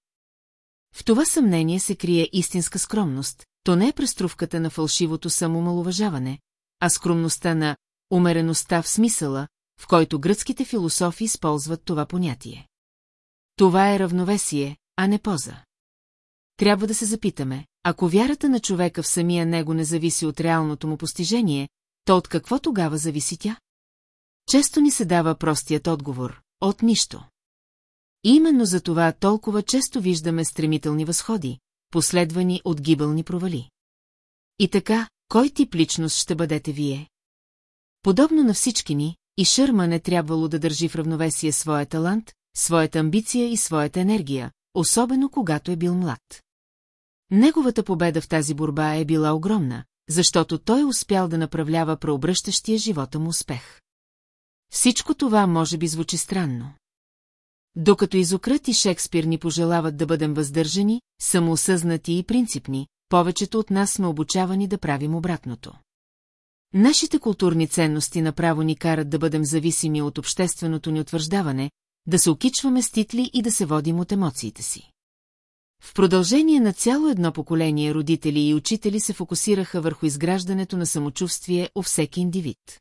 В това съмнение се крие истинска скромност, то не е преструвката на фалшивото самомалуважаване, а скромността на умереността в смисъла, в който гръцките философи използват това понятие. Това е равновесие, а не поза. Трябва да се запитаме, ако вярата на човека в самия него не зависи от реалното му постижение, то от какво тогава зависи тя? Често ни се дава простият отговор – от нищо. И именно за това толкова често виждаме стремителни възходи, последвани от гибелни провали. И така, кой тип личност ще бъдете вие? Подобно на всички ни, и Шърма не трябвало да държи в равновесие своя талант, своята амбиция и своята енергия, особено когато е бил млад. Неговата победа в тази борба е била огромна, защото той успял да направлява преобръщащия живота му успех. Всичко това може би звучи странно. Докато Изократ и Шекспир ни пожелават да бъдем въздържани, самоосъзнати и принципни, повечето от нас сме обучавани да правим обратното. Нашите културни ценности направо ни карат да бъдем зависими от общественото ни утвърждаване, да се окичваме с титли и да се водим от емоциите си. В продължение на цяло едно поколение родители и учители се фокусираха върху изграждането на самочувствие у всеки индивид.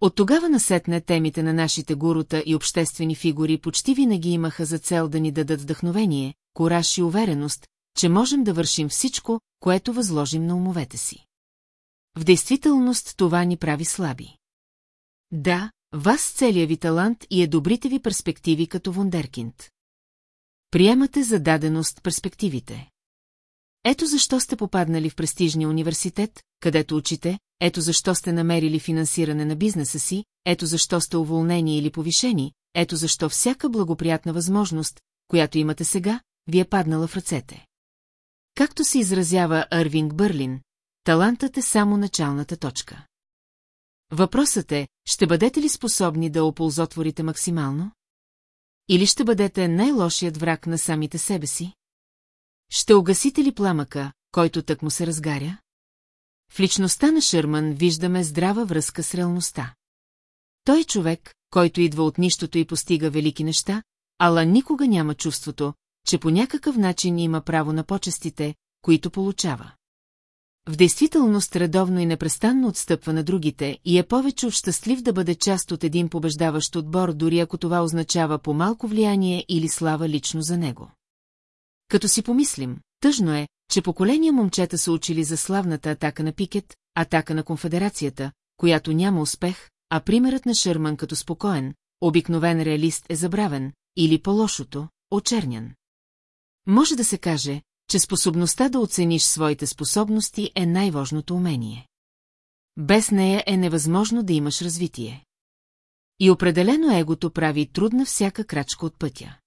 От тогава насетне темите на нашите гурута и обществени фигури почти винаги имаха за цел да ни дадат вдъхновение, кораж и увереност, че можем да вършим всичко, което възложим на умовете си. В действителност това ни прави слаби. Да, вас целия ви талант и е добрите ви перспективи като вундеркинд. Приемате за даденост перспективите. Ето защо сте попаднали в престижния университет, където учите, ето защо сте намерили финансиране на бизнеса си, ето защо сте уволнени или повишени, ето защо всяка благоприятна възможност, която имате сега, ви е паднала в ръцете. Както се изразява Арвинг Бърлин, талантът е само началната точка. Въпросът е, ще бъдете ли способни да оползотворите максимално? Или ще бъдете най-лошият враг на самите себе си? Ще угасите ли пламъка, който тък му се разгаря? В личността на Шърман виждаме здрава връзка с реалността. Той е човек, който идва от нищото и постига велики неща, ала никога няма чувството, че по някакъв начин има право на почестите, които получава. В действителност редовно и непрестанно отстъпва на другите и е повече щастлив да бъде част от един побеждаващ отбор, дори ако това означава по-малко влияние или слава лично за него. Като си помислим, тъжно е, че поколения момчета са учили за славната атака на Пикет, атака на конфедерацията, която няма успех, а примерът на Шърман като спокоен, обикновен реалист е забравен, или по-лошото, очернян. Може да се каже, че способността да оцениш своите способности е най-важното умение. Без нея е невъзможно да имаш развитие. И определено егото прави трудна всяка крачка от пътя.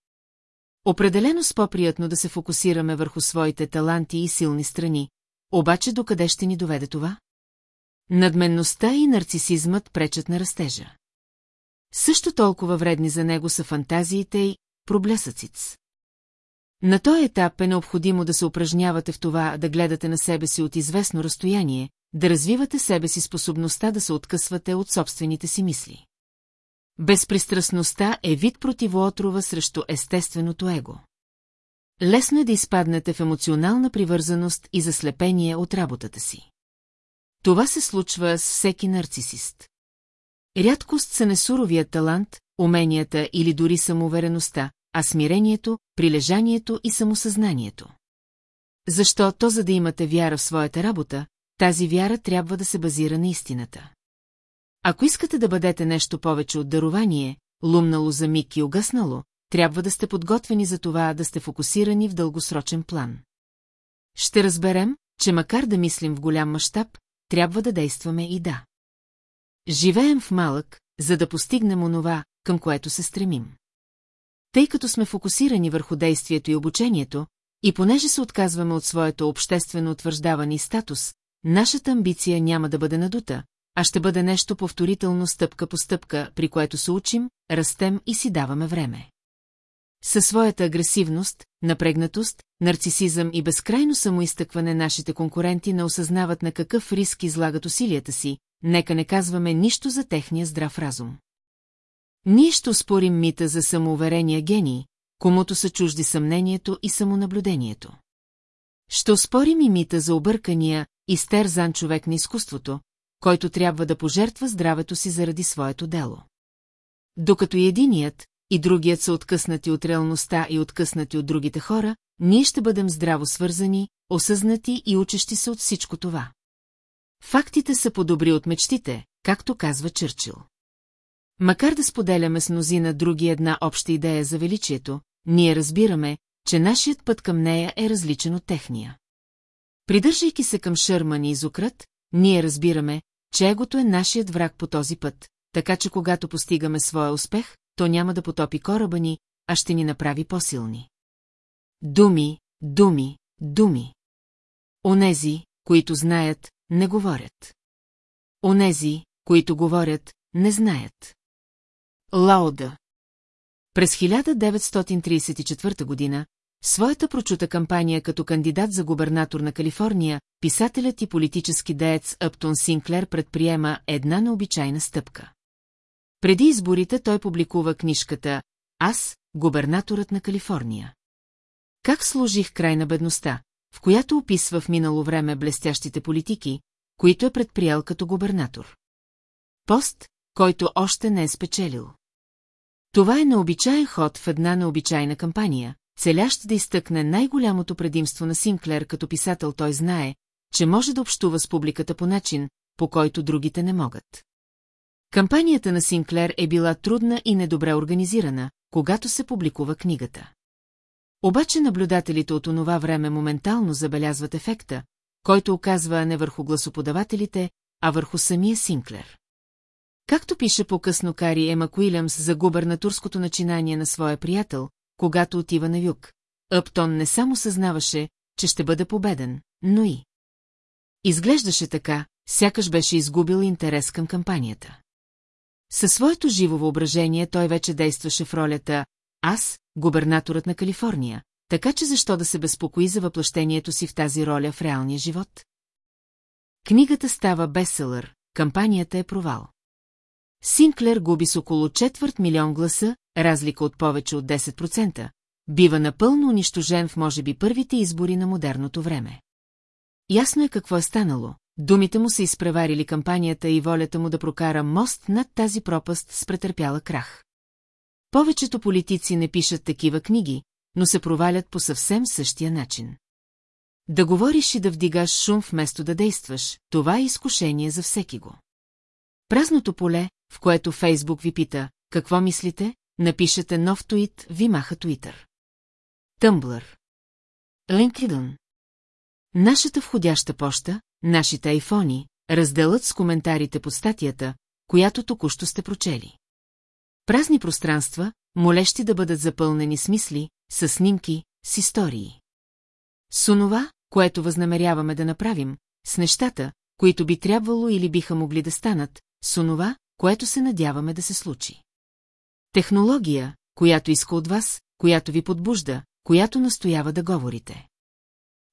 Определено с по-приятно да се фокусираме върху своите таланти и силни страни, обаче докъде ще ни доведе това? Надменността и нарцисизмът пречат на растежа. Също толкова вредни за него са фантазиите и проблесъциц. На този етап е необходимо да се упражнявате в това да гледате на себе си от известно разстояние, да развивате себе си способността да се откъсвате от собствените си мисли. Безпристрастността е вид противоотрова срещу естественото его. Лесно е да изпаднете в емоционална привързаност и заслепение от работата си. Това се случва с всеки нарцисист. Рядкост са не суровият талант, уменията или дори самоувереността, а смирението, прилежанието и самосъзнанието. Защо то, за да имате вяра в своята работа, тази вяра трябва да се базира на истината. Ако искате да бъдете нещо повече от дарование, лумнало за миг и угаснало, трябва да сте подготвени за това да сте фокусирани в дългосрочен план. Ще разберем, че макар да мислим в голям мащаб, трябва да действаме и да. Живеем в малък, за да постигнем онова, към което се стремим. Тъй като сме фокусирани върху действието и обучението, и понеже се отказваме от своето обществено утвърждаване и статус, нашата амбиция няма да бъде надута, а ще бъде нещо повторително стъпка по стъпка, при което се учим, растем и си даваме време. Със своята агресивност, напрегнатост, нарцисизъм и безкрайно самоизтъкване нашите конкуренти не осъзнават на какъв риск излагат усилията си, нека не казваме нищо за техния здрав разум. Ние ще успорим мита за самоуверения гений, комуто са чужди съмнението и самонаблюдението. Ще успорим и мита за объркания, изтерзан човек на изкуството, който трябва да пожертва здравето си заради своето дело. Докато и единият, и другият са откъснати от реалността и откъснати от другите хора, ние ще бъдем здраво свързани, осъзнати и учещи се от всичко това. Фактите са по-добри от мечтите, както казва Чърчил. Макар да споделяме с мнозина други една обща идея за величието, ние разбираме, че нашият път към нея е различен от техния. Придържайки се към Шърман и Изократ, ние разбираме, че егото е нашият враг по този път, така че когато постигаме своя успех, то няма да потопи кораба ни, а ще ни направи по-силни. Думи, думи, думи. Онези, които знаят, не говорят. Онези, които говорят, не знаят. Лауда През 1934 година, своята прочута кампания като кандидат за губернатор на Калифорния, писателят и политически деец Аптон Синклер предприема една необичайна стъпка. Преди изборите той публикува книжката «Аз, губернаторът на Калифорния». Как служих край на бедността, в която описва в минало време блестящите политики, които е предприял като губернатор. Пост, който още не е спечелил. Това е необичайен ход в една необичайна кампания, целящ да изтъкне най-голямото предимство на Синклер като писател той знае, че може да общува с публиката по начин, по който другите не могат. Кампанията на Синклер е била трудна и недобре организирана, когато се публикува книгата. Обаче наблюдателите от онова време моментално забелязват ефекта, който оказва не върху гласоподавателите, а върху самия Синклер. Както пише по-късно Кари Ема Куилямс за губернатурското начинание на своя приятел, когато отива на юг,Ъптон не само съзнаваше, че ще бъде победен, но и... Изглеждаше така, сякаш беше изгубил интерес към кампанията. Със своето живо въображение той вече действаше в ролята «Аз, губернаторът на Калифорния», така че защо да се безпокои за въплъщението си в тази роля в реалния живот? Книгата става бестселър, кампанията е провал. Синклер губи с около четвърт милион гласа, разлика от повече от 10%, бива напълно унищожен в може би първите избори на модерното време. Ясно е какво е станало. Думите му са изпреварили кампанията и волята му да прокара мост над тази пропаст с претърпяла крах. Повечето политици не пишат такива книги, но се провалят по съвсем същия начин. Да говориш и да вдигаш шум вместо да действаш, това е изкушение за всеки го. Празното поле, в което Фейсбук ви пита, какво мислите, напишете нов твит, ви маха Туитър. Тъмблър. LinkedIn. Нашата входяща поща, нашите айфони, разделът с коментарите под статията, която току-що сте прочели. Празни пространства, молещи да бъдат запълнени с мисли, с снимки, с истории. С онова, което възнамеряваме да направим, с нещата, които би трябвало или биха могли да станат, с онова, което се надяваме да се случи. Технология, която иска от вас, която ви подбужда, която настоява да говорите.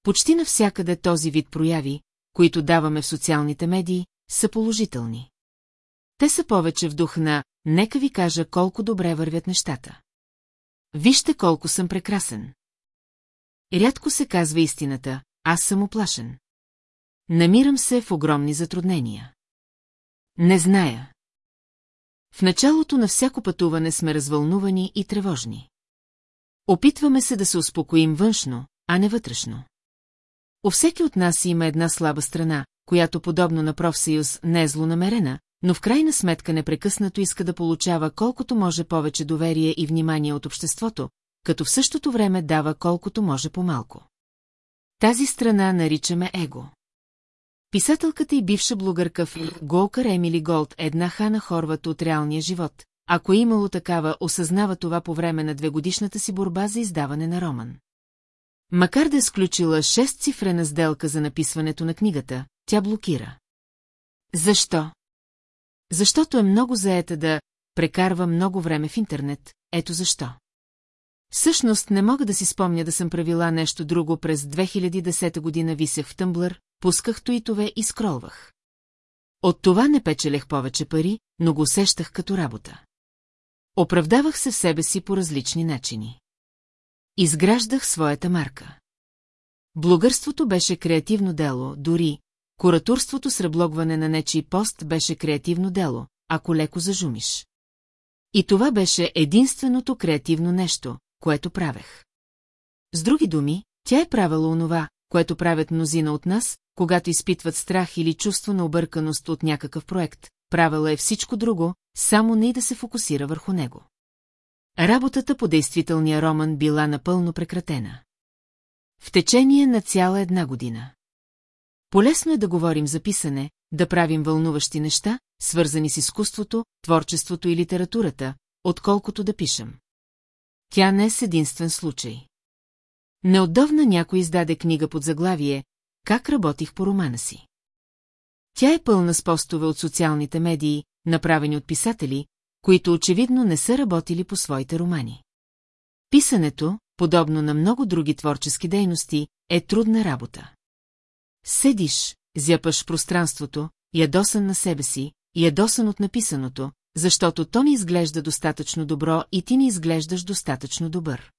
Почти навсякъде този вид прояви, които даваме в социалните медии, са положителни. Те са повече в дух на «Нека ви кажа колко добре вървят нещата». Вижте колко съм прекрасен. Рядко се казва истината, аз съм оплашен. Намирам се в огромни затруднения. Не зная. В началото на всяко пътуване сме развълнувани и тревожни. Опитваме се да се успокоим външно, а не вътрешно. У всеки от нас има една слаба страна, която подобно на профсъюз не е злонамерена, но в крайна сметка непрекъснато иска да получава колкото може повече доверие и внимание от обществото, като в същото време дава колкото може по-малко. Тази страна наричаме его. Писателката и бивша блогърка в Голкър Емили Голд, една Хана Хорват от реалния живот, ако е имало такава, осъзнава това по време на двегодишната си борба за издаване на роман. Макар да е сключила шест цифрена сделка за написването на книгата, тя блокира. Защо? Защото е много заета да прекарва много време в интернет, ето защо. Всъщност не мога да си спомня да съм правила нещо друго през 2010 година висех в Тъмблър, пусках туитове и скролвах. От това не печелех повече пари, но го усещах като работа. Оправдавах се в себе си по различни начини. Изграждах своята марка. Блогърството беше креативно дело, дори куратурството с реблогване на нечий пост беше креативно дело, ако леко зажумиш. И това беше единственото креативно нещо, което правех. С други думи, тя е правила онова, което правят мнозина от нас, когато изпитват страх или чувство на обърканост от някакъв проект, правила е всичко друго, само не и да се фокусира върху него. Работата по действителния роман била напълно прекратена. В течение на цяла една година. Полесно е да говорим за писане, да правим вълнуващи неща, свързани с изкуството, творчеството и литературата, отколкото да пишем. Тя не е с единствен случай. Неотдавна някой издаде книга под заглавие «Как работих по романа си». Тя е пълна с постове от социалните медии, направени от писатели, които очевидно не са работили по своите романи. Писането, подобно на много други творчески дейности, е трудна работа. Седиш, зяпаш пространството, ядосан на себе си, ядосан от написаното, защото то не изглежда достатъчно добро и ти не изглеждаш достатъчно добър.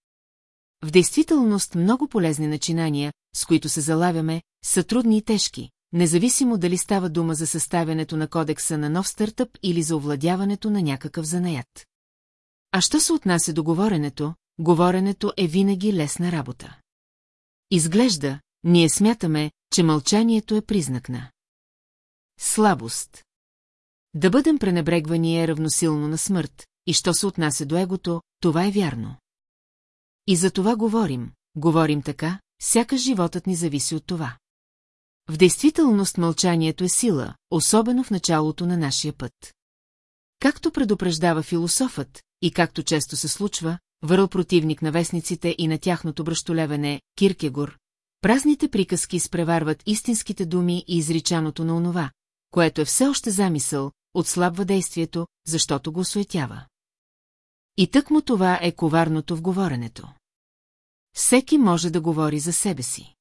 В действителност много полезни начинания, с които се залавяме, са трудни и тежки, независимо дали става дума за съставянето на кодекса на нов стартъп или за овладяването на някакъв занаят. А що се отнася до говоренето, говоренето е винаги лесна работа. Изглежда, ние смятаме, че мълчанието е признак на слабост. Да бъдем пренебрегвани е равносилно на смърт, и що се отнася до егото, това е вярно. И за това говорим, говорим така, сякаш животът ни зависи от това. В действителност мълчанието е сила, особено в началото на нашия път. Както предупреждава философът, и както често се случва, върл противник на вестниците и на тяхното бръщолевене, Киркегор, празните приказки изпреварват истинските думи и изричаното на онова, което е все още замисъл, отслабва действието, защото го осуетява. И тък му това е коварното в говоренето. Всеки може да говори за себе си.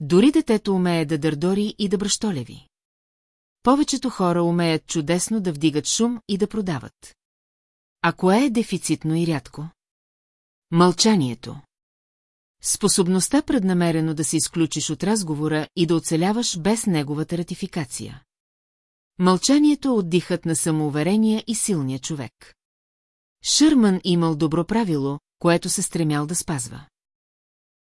Дори детето умее да дърдори и да бръщолеви. Повечето хора умеят чудесно да вдигат шум и да продават. А кое е дефицитно и рядко? Мълчанието. Способността преднамерено да се изключиш от разговора и да оцеляваш без неговата ратификация. Мълчанието е отдихът на самоуверения и силния човек. Шърман имал добро правило, което се стремял да спазва.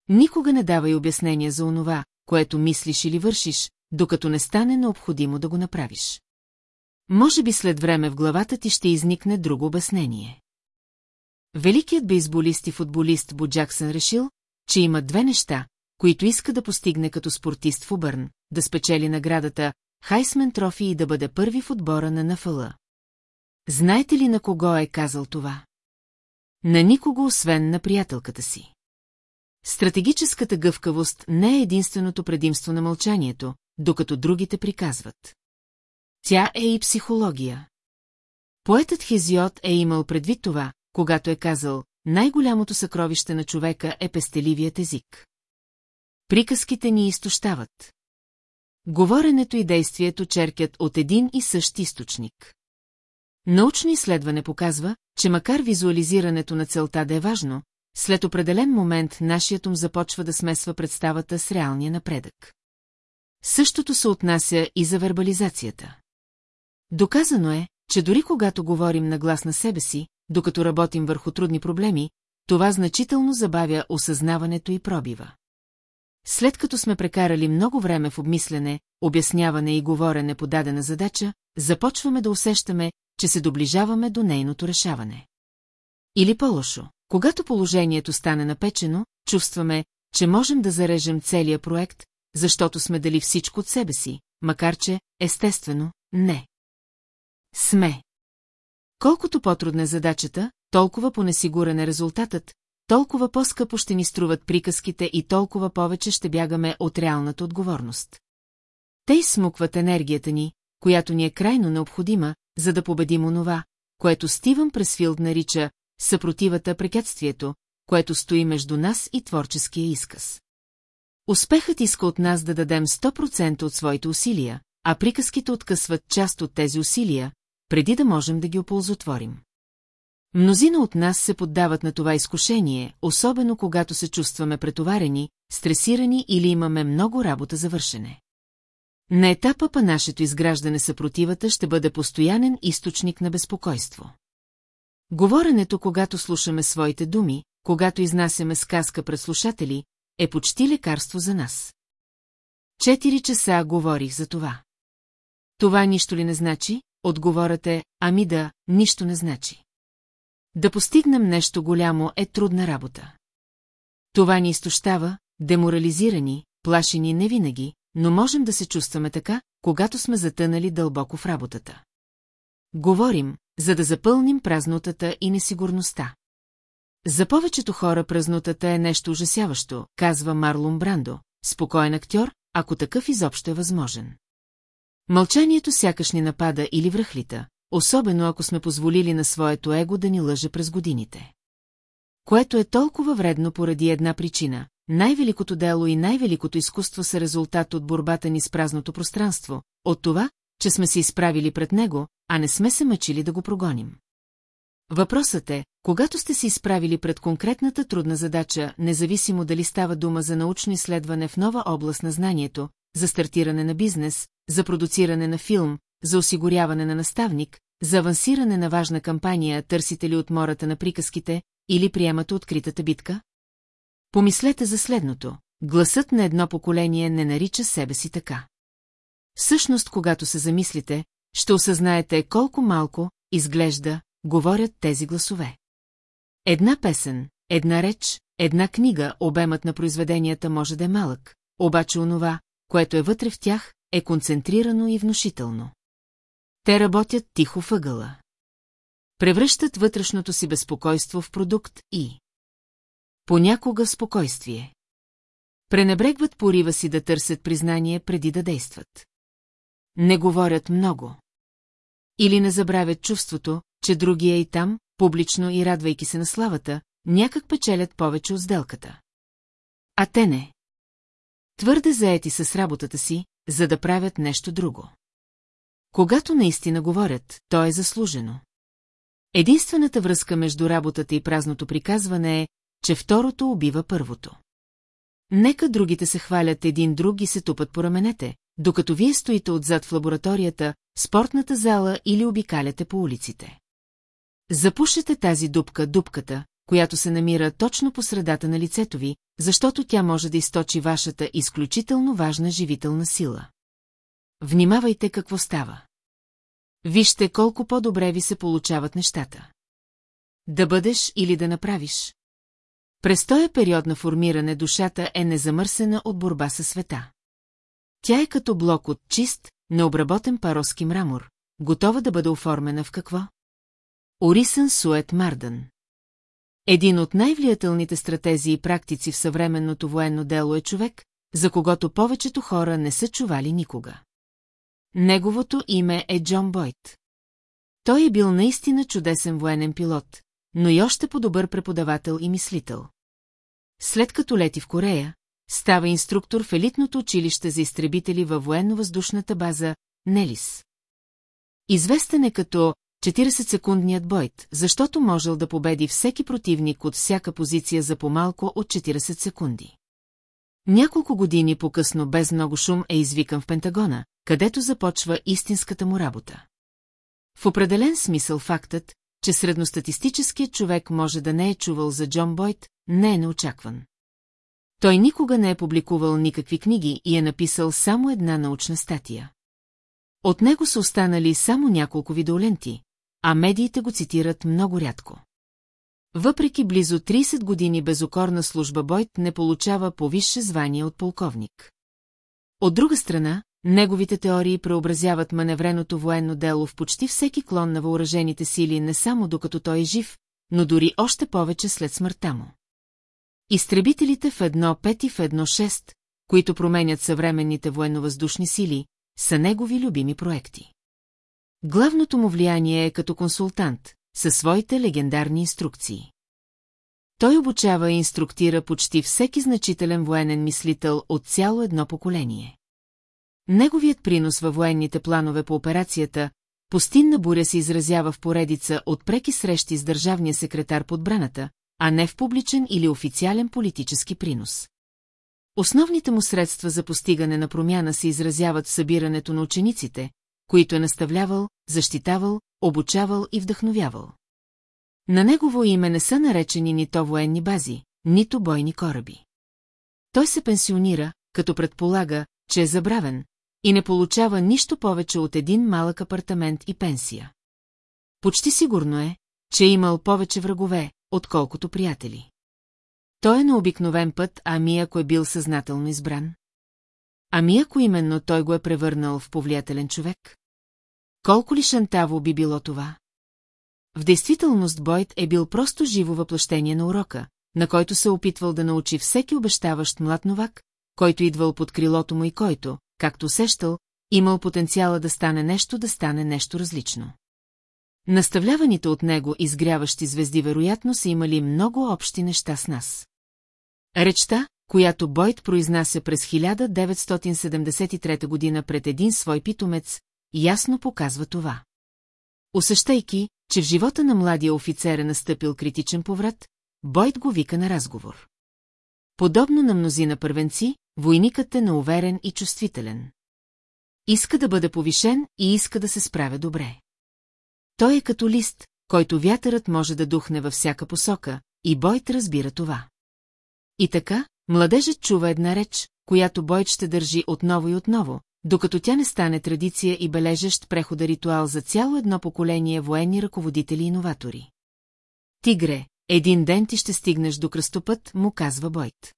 Никога не давай обяснение за онова, което мислиш или вършиш, докато не стане необходимо да го направиш. Може би след време в главата ти ще изникне друго обяснение. Великият бейсболист и футболист Бо Джаксън решил, че има две неща, които иска да постигне като спортист в Убърн, да спечели наградата Хайсмен трофи и да бъде първи в отбора на НФЛ. Знаете ли на кого е казал това? На никого, освен на приятелката си. Стратегическата гъвкавост не е единственото предимство на мълчанието, докато другите приказват. Тя е и психология. Поетът Хезиот е имал предвид това, когато е казал, най-голямото съкровище на човека е пестеливият език. Приказките ни изтощават. Говоренето и действието черкят от един и същ източник. Научно изследване показва, че макар визуализирането на целта да е важно, след определен момент нашият ум започва да смесва представата с реалния напредък. Същото се отнася и за вербализацията. Доказано е, че дори когато говорим на глас на себе си, докато работим върху трудни проблеми, това значително забавя осъзнаването и пробива. След като сме прекарали много време в обмислене, обясняване и говорене по дадена задача, започваме да усещаме, че се доближаваме до нейното решаване. Или по-лошо, когато положението стане напечено, чувстваме, че можем да зарежем целия проект, защото сме дали всичко от себе си, макар че, естествено, не. Сме. Колкото по-трудна е задачата, толкова по-несигурен е резултатът, толкова по-скъпо ще ни струват приказките и толкова повече ще бягаме от реалната отговорност. Те изсмукват енергията ни, която ни е крайно необходима, за да победим онова, което Стивън Пресфилд нарича съпротивата прекятствието, което стои между нас и творческия изказ. Успехът иска от нас да дадем 100% от своите усилия, а приказките откъсват част от тези усилия, преди да можем да ги оползотворим. Мнозина от нас се поддават на това изкушение, особено когато се чувстваме претоварени, стресирани или имаме много работа за вършене. На етапа па нашето изграждане съпротивата ще бъде постоянен източник на безпокойство. Говоренето, когато слушаме своите думи, когато изнасяме сказка пред слушатели, е почти лекарство за нас. Четири часа говорих за това. Това нищо ли не значи? Отговорате, ами да, нищо не значи. Да постигнем нещо голямо е трудна работа. Това ни изтощава, деморализирани, плашени не винаги, но можем да се чувстваме така, когато сме затънали дълбоко в работата. Говорим, за да запълним празнотата и несигурността. За повечето хора празнотата е нещо ужасяващо, казва Марлон Брандо, спокоен актьор, ако такъв изобщо е възможен. Мълчанието сякаш ни напада или връхлита, особено ако сме позволили на своето его да ни лъже през годините. Което е толкова вредно поради една причина. Най-великото дело и най-великото изкуство са резултат от борбата ни с празното пространство, от това, че сме се изправили пред него, а не сме се мъчили да го прогоним. Въпросът е, когато сте се изправили пред конкретната трудна задача, независимо дали става дума за научно изследване в нова област на знанието, за стартиране на бизнес, за продуциране на филм, за осигуряване на наставник, за авансиране на важна кампания, търсите ли от мората на приказките или приемате откритата битка? Помислете за следното. Гласът на едно поколение не нарича себе си така. Всъщност, когато се замислите, ще осъзнаете колко малко, изглежда, говорят тези гласове. Една песен, една реч, една книга, обемът на произведенията може да е малък, обаче онова, което е вътре в тях, е концентрирано и внушително. Те работят тихо въгъла. Превръщат вътрешното си безпокойство в продукт и... Понякога спокойствие. Пренебрегват порива си да търсят признание преди да действат. Не говорят много. Или не забравят чувството, че другия е и там, публично и радвайки се на славата, някак печелят повече от сделката. А те не. Твърде заети с работата си, за да правят нещо друго. Когато наистина говорят, то е заслужено. Единствената връзка между работата и празното приказване е, че второто убива първото. Нека другите се хвалят един друг и се тупат по раменете, докато вие стоите отзад в лабораторията, спортната зала или обикаляте по улиците. Запушете тази дупка, дупката, която се намира точно по средата на лицето ви, защото тя може да източи вашата изключително важна живителна сила. Внимавайте какво става. Вижте колко по-добре ви се получават нещата. Да бъдеш или да направиш. През този период на формиране душата е незамърсена от борба със света. Тя е като блок от чист, необработен пароски мрамор, готова да бъде оформена в какво? Орисън Сует Мардън. Един от най-влиятелните стратези и практици в съвременното военно дело е човек, за когото повечето хора не са чували никога. Неговото име е Джон Бойт. Той е бил наистина чудесен военен пилот, но и още по-добър преподавател и мислител. След като лети в Корея, става инструктор в елитното училище за изтребители във военно-въздушната база Нелис. Известен е като 40-секундният бойт, защото можел да победи всеки противник от всяка позиция за по-малко от 40 секунди. Няколко години по-късно без много шум е извикан в Пентагона, където започва истинската му работа. В определен смисъл фактът, че средностатистическият човек може да не е чувал за Джон Бойт, не е неочакван. Той никога не е публикувал никакви книги и е написал само една научна статия. От него са останали само няколко видеоленти, а медиите го цитират много рядко. Въпреки близо 30 години безокорна служба Бойт не получава повисше звание от полковник. От друга страна, неговите теории преобразяват маневреното военно дело в почти всеки клон на въоръжените сили не само докато той е жив, но дори още повече след смъртта му. Изтребителите в 1.5 и в 1.6, които променят съвременните военновъздушни сили, са негови любими проекти. Главното му влияние е като консултант, със своите легендарни инструкции. Той обучава и инструктира почти всеки значителен военен мислител от цяло едно поколение. Неговият принос във военните планове по операцията Пустинна буря се изразява в поредица от преки срещи с държавния секретар по отбраната, а не в публичен или официален политически принос. Основните му средства за постигане на промяна се изразяват в събирането на учениците, които е наставлявал, защитавал, обучавал и вдъхновявал. На негово име не са наречени нито военни бази, нито бойни кораби. Той се пенсионира, като предполага, че е забравен, и не получава нищо повече от един малък апартамент и пенсия. Почти сигурно е, че е имал повече врагове, отколкото приятели. Той е на обикновен път, ами ако е бил съзнателно избран? Ами ако именно той го е превърнал в повлиятелен човек? Колко ли шантаво би било това? В действителност Бойт е бил просто живо въплъщение на урока, на който се опитвал да научи всеки обещаващ млад новак, който идвал под крилото му и който, както усещал, имал потенциала да стане нещо, да стане нещо различно. Наставляваните от него изгряващи звезди вероятно са имали много общи неща с нас. Речта, която Бойт произнася през 1973 година пред един свой питомец, ясно показва това. Усещайки, че в живота на младия офицер е настъпил критичен поврат, Бойт го вика на разговор. Подобно на мнозина първенци, войникът е науверен и чувствителен. Иска да бъде повишен и иска да се справя добре. Той е като лист, който вятърът може да духне във всяка посока, и Бойт разбира това. И така, младежът чува една реч, която Бойт ще държи отново и отново, докато тя не стане традиция и бележещ прехода ритуал за цяло едно поколение военни ръководители и новатори. Тигре, един ден ти ще стигнеш до кръстопът, му казва Бойт.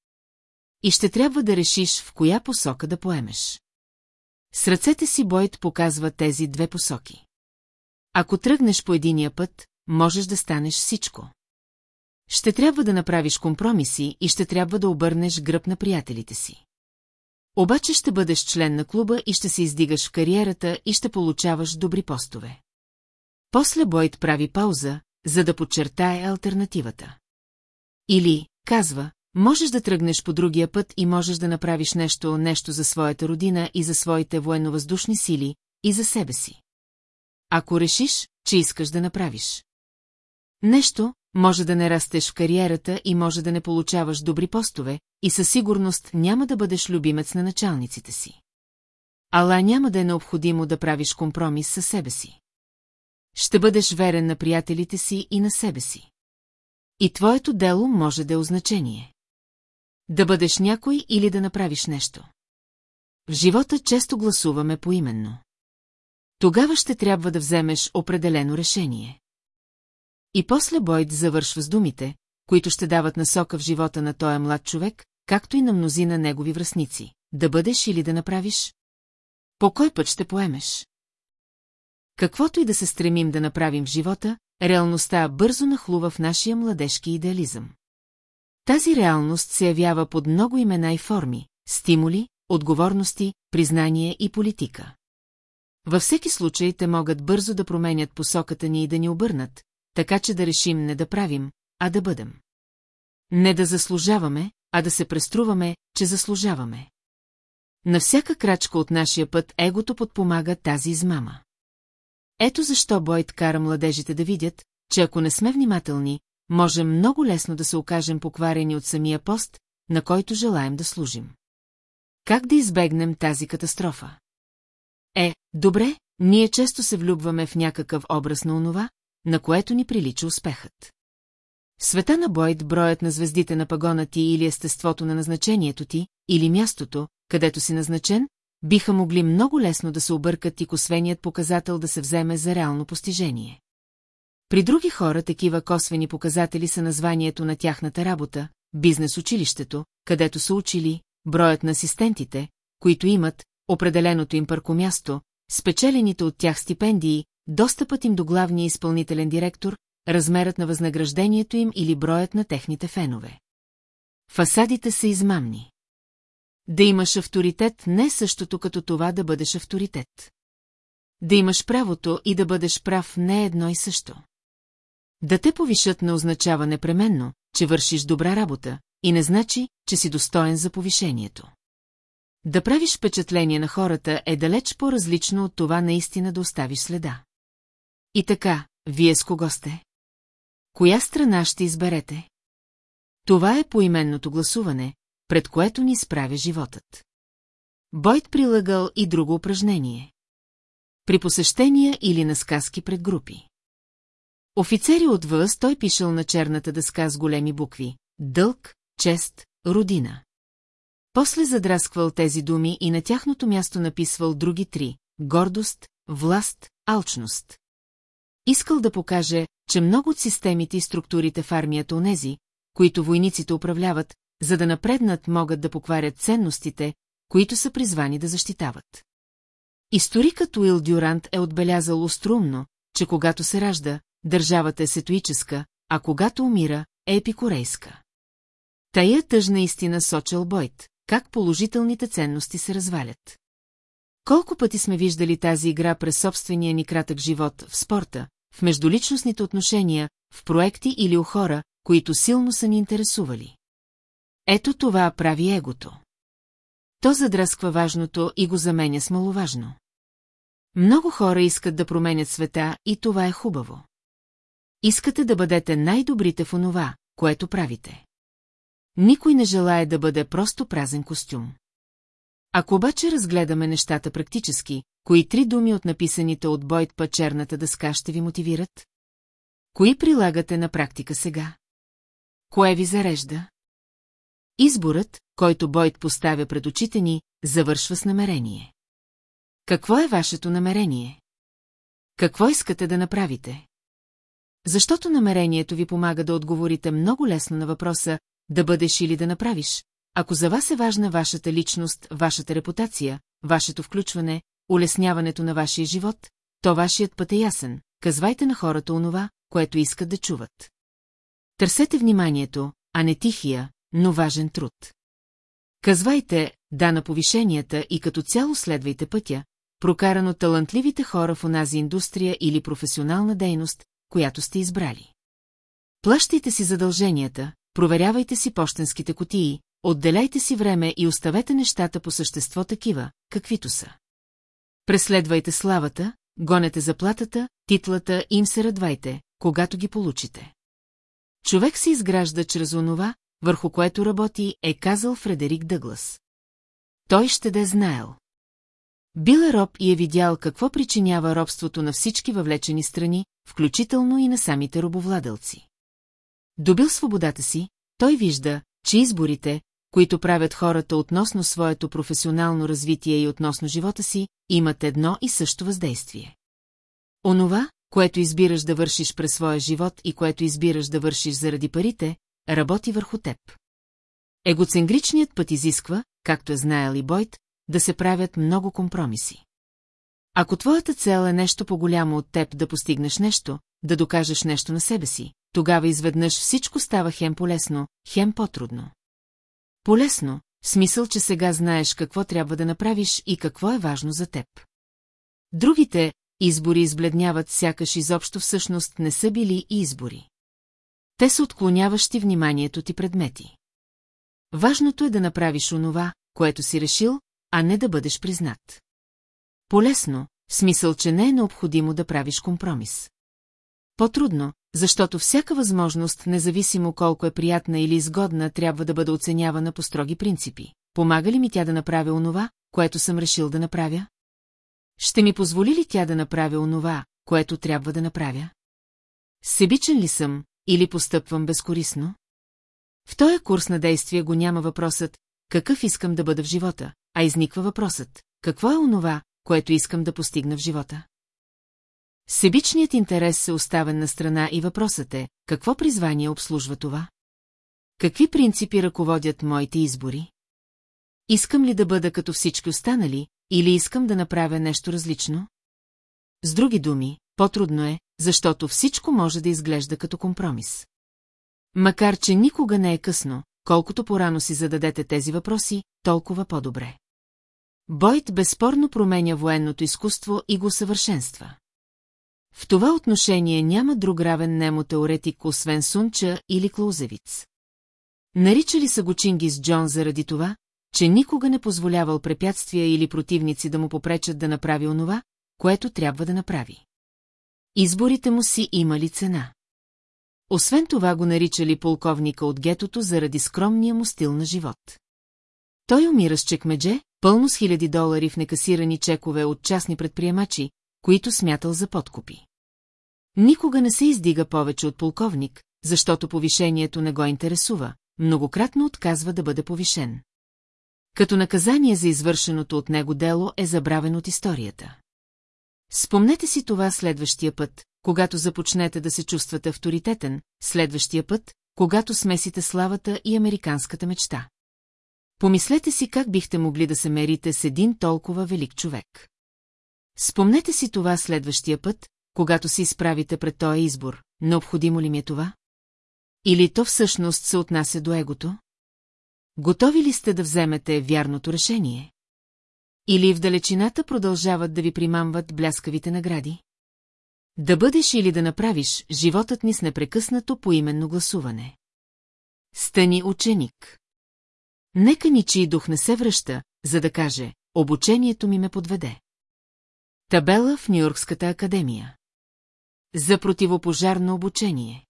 И ще трябва да решиш в коя посока да поемеш. С ръцете си Бойт показва тези две посоки. Ако тръгнеш по единия път, можеш да станеш всичко. Ще трябва да направиш компромиси и ще трябва да обърнеш гръб на приятелите си. Обаче ще бъдеш член на клуба и ще се издигаш в кариерата и ще получаваш добри постове. После Бойд прави пауза, за да подчертае альтернативата. Или, казва, можеш да тръгнеш по другия път и можеш да направиш нещо, нещо за своята родина и за своите военновъздушни сили, и за себе си. Ако решиш, че искаш да направиш. Нещо, може да не растеш в кариерата и може да не получаваш добри постове, и със сигурност няма да бъдеш любимец на началниците си. Ала няма да е необходимо да правиш компромис със себе си. Ще бъдеш верен на приятелите си и на себе си. И твоето дело може да е означение. Да бъдеш някой или да направиш нещо. В живота често гласуваме поименно. Тогава ще трябва да вземеш определено решение. И после Бойд завършва с думите, които ще дават насока в живота на този млад човек, както и на мнозина негови връзници. Да бъдеш или да направиш? По кой път ще поемеш? Каквото и да се стремим да направим в живота, реалността бързо нахлува в нашия младежки идеализъм. Тази реалност се явява под много имена и форми – стимули, отговорности, признание и политика. Във всеки случай те могат бързо да променят посоката ни и да ни обърнат, така че да решим не да правим, а да бъдем. Не да заслужаваме, а да се преструваме, че заслужаваме. На всяка крачка от нашия път егото подпомага тази измама. Ето защо Бойт кара младежите да видят, че ако не сме внимателни, можем много лесно да се окажем покварени от самия пост, на който желаем да служим. Как да избегнем тази катастрофа? Е, добре, ние често се влюбваме в някакъв образ на онова, на което ни прилича успехът. Света на Бойд броят на звездите на пагона ти или естеството на назначението ти, или мястото, където си назначен, биха могли много лесно да се объркат и косвеният показател да се вземе за реално постижение. При други хора такива косвени показатели са названието на тяхната работа, бизнес-училището, където са учили, броят на асистентите, които имат, определеното им паркомясто, спечелените от тях стипендии, достъпът им до главния изпълнителен директор, размерът на възнаграждението им или броят на техните фенове. Фасадите са измамни. Да имаш авторитет не е същото като това да бъдеш авторитет. Да имаш правото и да бъдеш прав не е едно и също. Да те повишат не означава непременно, че вършиш добра работа, и не значи, че си достоен за повишението. Да правиш впечатление на хората е далеч по-различно от това наистина да оставиш следа. И така, вие с кого сте? Коя страна ще изберете? Това е поименното гласуване, пред което ни справя животът. Бойт прилагал и друго упражнение. При посещения или на сказки пред групи. Офицери от ВС той пишел на черната дъска с големи букви «Дълг», «Чест», «Родина». После задрасквал тези думи и на тяхното място написвал други три – гордост, власт, алчност. Искал да покаже, че много от системите и структурите в армията онези, които войниците управляват, за да напреднат могат да покварят ценностите, които са призвани да защитават. Историкът Уил Дюрант е отбелязал острумно, че когато се ражда, държавата е сетуическа, а когато умира, е епикорейска. Тая тъжна истина сочел Бойт, как положителните ценности се развалят. Колко пъти сме виждали тази игра през собствения ни кратък живот в спорта, в междуличностните отношения, в проекти или у хора, които силно са ни интересували. Ето това прави егото. То задръсква важното и го заменя с маловажно. Много хора искат да променят света и това е хубаво. Искате да бъдете най-добрите в онова, което правите. Никой не желая да бъде просто празен костюм. Ако обаче разгледаме нещата практически, кои три думи от написаните от Бойт па черната дъска ще ви мотивират? Кои прилагате на практика сега? Кое ви зарежда? Изборът, който Бойт поставя пред очите ни, завършва с намерение. Какво е вашето намерение? Какво искате да направите? Защото намерението ви помага да отговорите много лесно на въпроса да бъдеш или да направиш, ако за вас е важна вашата личност, вашата репутация, вашето включване, улесняването на вашия живот, то вашият път е ясен. Казвайте на хората онова, което искат да чуват. Търсете вниманието, а не тихия, но важен труд. Казвайте да на повишенията и като цяло следвайте пътя, прокаран от талантливите хора в онази индустрия или професионална дейност, която сте избрали. Плащайте си задълженията, проверявайте си почтенските котии, отделяйте си време и оставете нещата по същество такива, каквито са. Преследвайте славата, гонете заплатата, титлата и им се радвайте, когато ги получите. Човек се изгражда чрез онова, върху което работи, е казал Фредерик Дъглас. Той ще да е знаел. Бил е роб и е видял какво причинява робството на всички въвлечени страни, включително и на самите робовладелци. Добил свободата си, той вижда, че изборите, които правят хората относно своето професионално развитие и относно живота си, имат едно и също въздействие. Онова, което избираш да вършиш през своя живот и което избираш да вършиш заради парите, работи върху теб. Егоцентричният път изисква, както е знаел и Бойт, да се правят много компромиси. Ако твоята цел е нещо по-голямо от теб да постигнеш нещо, да докажеш нещо на себе си, тогава изведнъж всичко става хем полезно, хем по-трудно. Полезно, в смисъл, че сега знаеш какво трябва да направиш и какво е важно за теб. Другите избори избледняват, сякаш изобщо всъщност не са били и избори. Те са отклоняващи вниманието ти предмети. Важното е да направиш онова, което си решил, а не да бъдеш признат. Полесно, в смисъл, че не е необходимо да правиш компромис. По-трудно, защото всяка възможност, независимо колко е приятна или изгодна, трябва да бъде оценявана по строги принципи. Помага ли ми тя да направя онова, което съм решил да направя? Ще ми позволи ли тя да направя онова, което трябва да направя? Себичен ли съм или постъпвам безкорисно? В този курс на действие го няма въпросът «какъв искам да бъда в живота», а изниква въпросът «какво е онова, което искам да постигна в живота?» Себичният интерес се оставен на страна и въпросът е «какво призвание обслужва това?» Какви принципи ръководят моите избори? Искам ли да бъда като всички останали, или искам да направя нещо различно? С други думи, по-трудно е, защото всичко може да изглежда като компромис. Макар, че никога не е късно, колкото порано си зададете тези въпроси, толкова по-добре. Бойт безспорно променя военното изкуство и го съвършенства. В това отношение няма друг равен немо теоретик, освен Сунча или Клоузевиц. Наричали са го Чингис Джон заради това, че никога не позволявал препятствия или противници да му попречат да направи онова, което трябва да направи. Изборите му си имали цена. Освен това го наричали полковника от гетото заради скромния му стил на живот. Той умира с чекмедже, пълно с хиляди долари в некасирани чекове от частни предприемачи, които смятал за подкупи. Никога не се издига повече от полковник, защото повишението не го интересува, многократно отказва да бъде повишен. Като наказание за извършеното от него дело е забравен от историята. Спомнете си това следващия път, когато започнете да се чувствате авторитетен, следващия път, когато смесите славата и американската мечта. Помислете си как бихте могли да се мерите с един толкова велик човек. Спомнете си това следващия път, когато се изправите пред този избор, необходимо ли ми е това? Или то всъщност се отнася до егото? Готови ли сте да вземете вярното решение? Или в далечината продължават да ви примамват бляскавите награди? Да бъдеш или да направиш животът ни с непрекъснато поименно гласуване. Стани ученик. Нека ничий дух не се връща, за да каже, обучението ми ме подведе. Табела в Нью-Йоркската академия. За противопожарно обучение.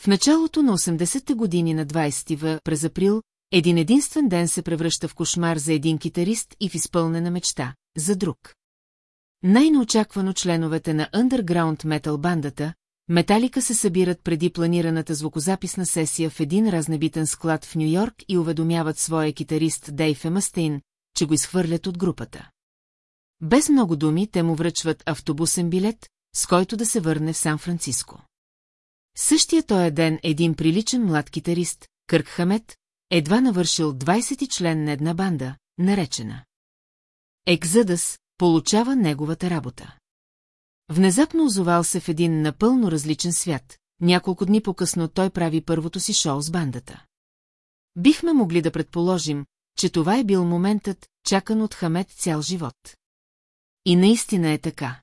В началото на 80-те години на 20 в през април, един единствен ден се превръща в кошмар за един китарист и в изпълнена мечта, за друг. Най-неочаквано членовете на Underground Metal бандата, Металика се събират преди планираната звукозаписна сесия в един разнебитен склад в Нью-Йорк и уведомяват своя китарист Дейв Емастейн, че го изхвърлят от групата. Без много думи те му връчват автобусен билет, с който да се върне в Сан-Франциско. Същия този ден един приличен млад китарист, Кърк Хамет, едва навършил 20 член на една банда, наречена. Екзъдъс получава неговата работа. Внезапно озовал се в един напълно различен свят. Няколко дни по-късно той прави първото си шоу с бандата. Бихме могли да предположим, че това е бил моментът, чакан от Хамет цял живот. И наистина е така.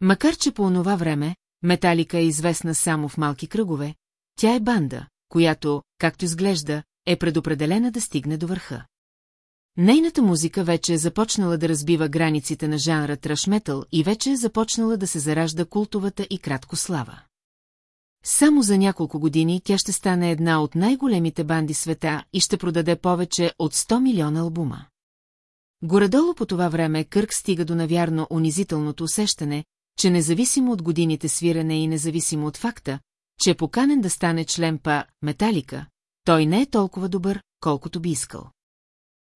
Макар че по онова време, Металика е известна само в малки кръгове, тя е банда, която, както изглежда, е предопределена да стигне до върха. Нейната музика вече е започнала да разбива границите на жанра трашметъл и вече е започнала да се заражда култовата и кратко слава. Само за няколко години тя ще стане една от най-големите банди света и ще продаде повече от 100 милиона албума. Горедолу по това време Кърк стига до навярно унизителното усещане, че независимо от годините свирене и независимо от факта, че е поканен да стане член па Металика, той не е толкова добър, колкото би искал.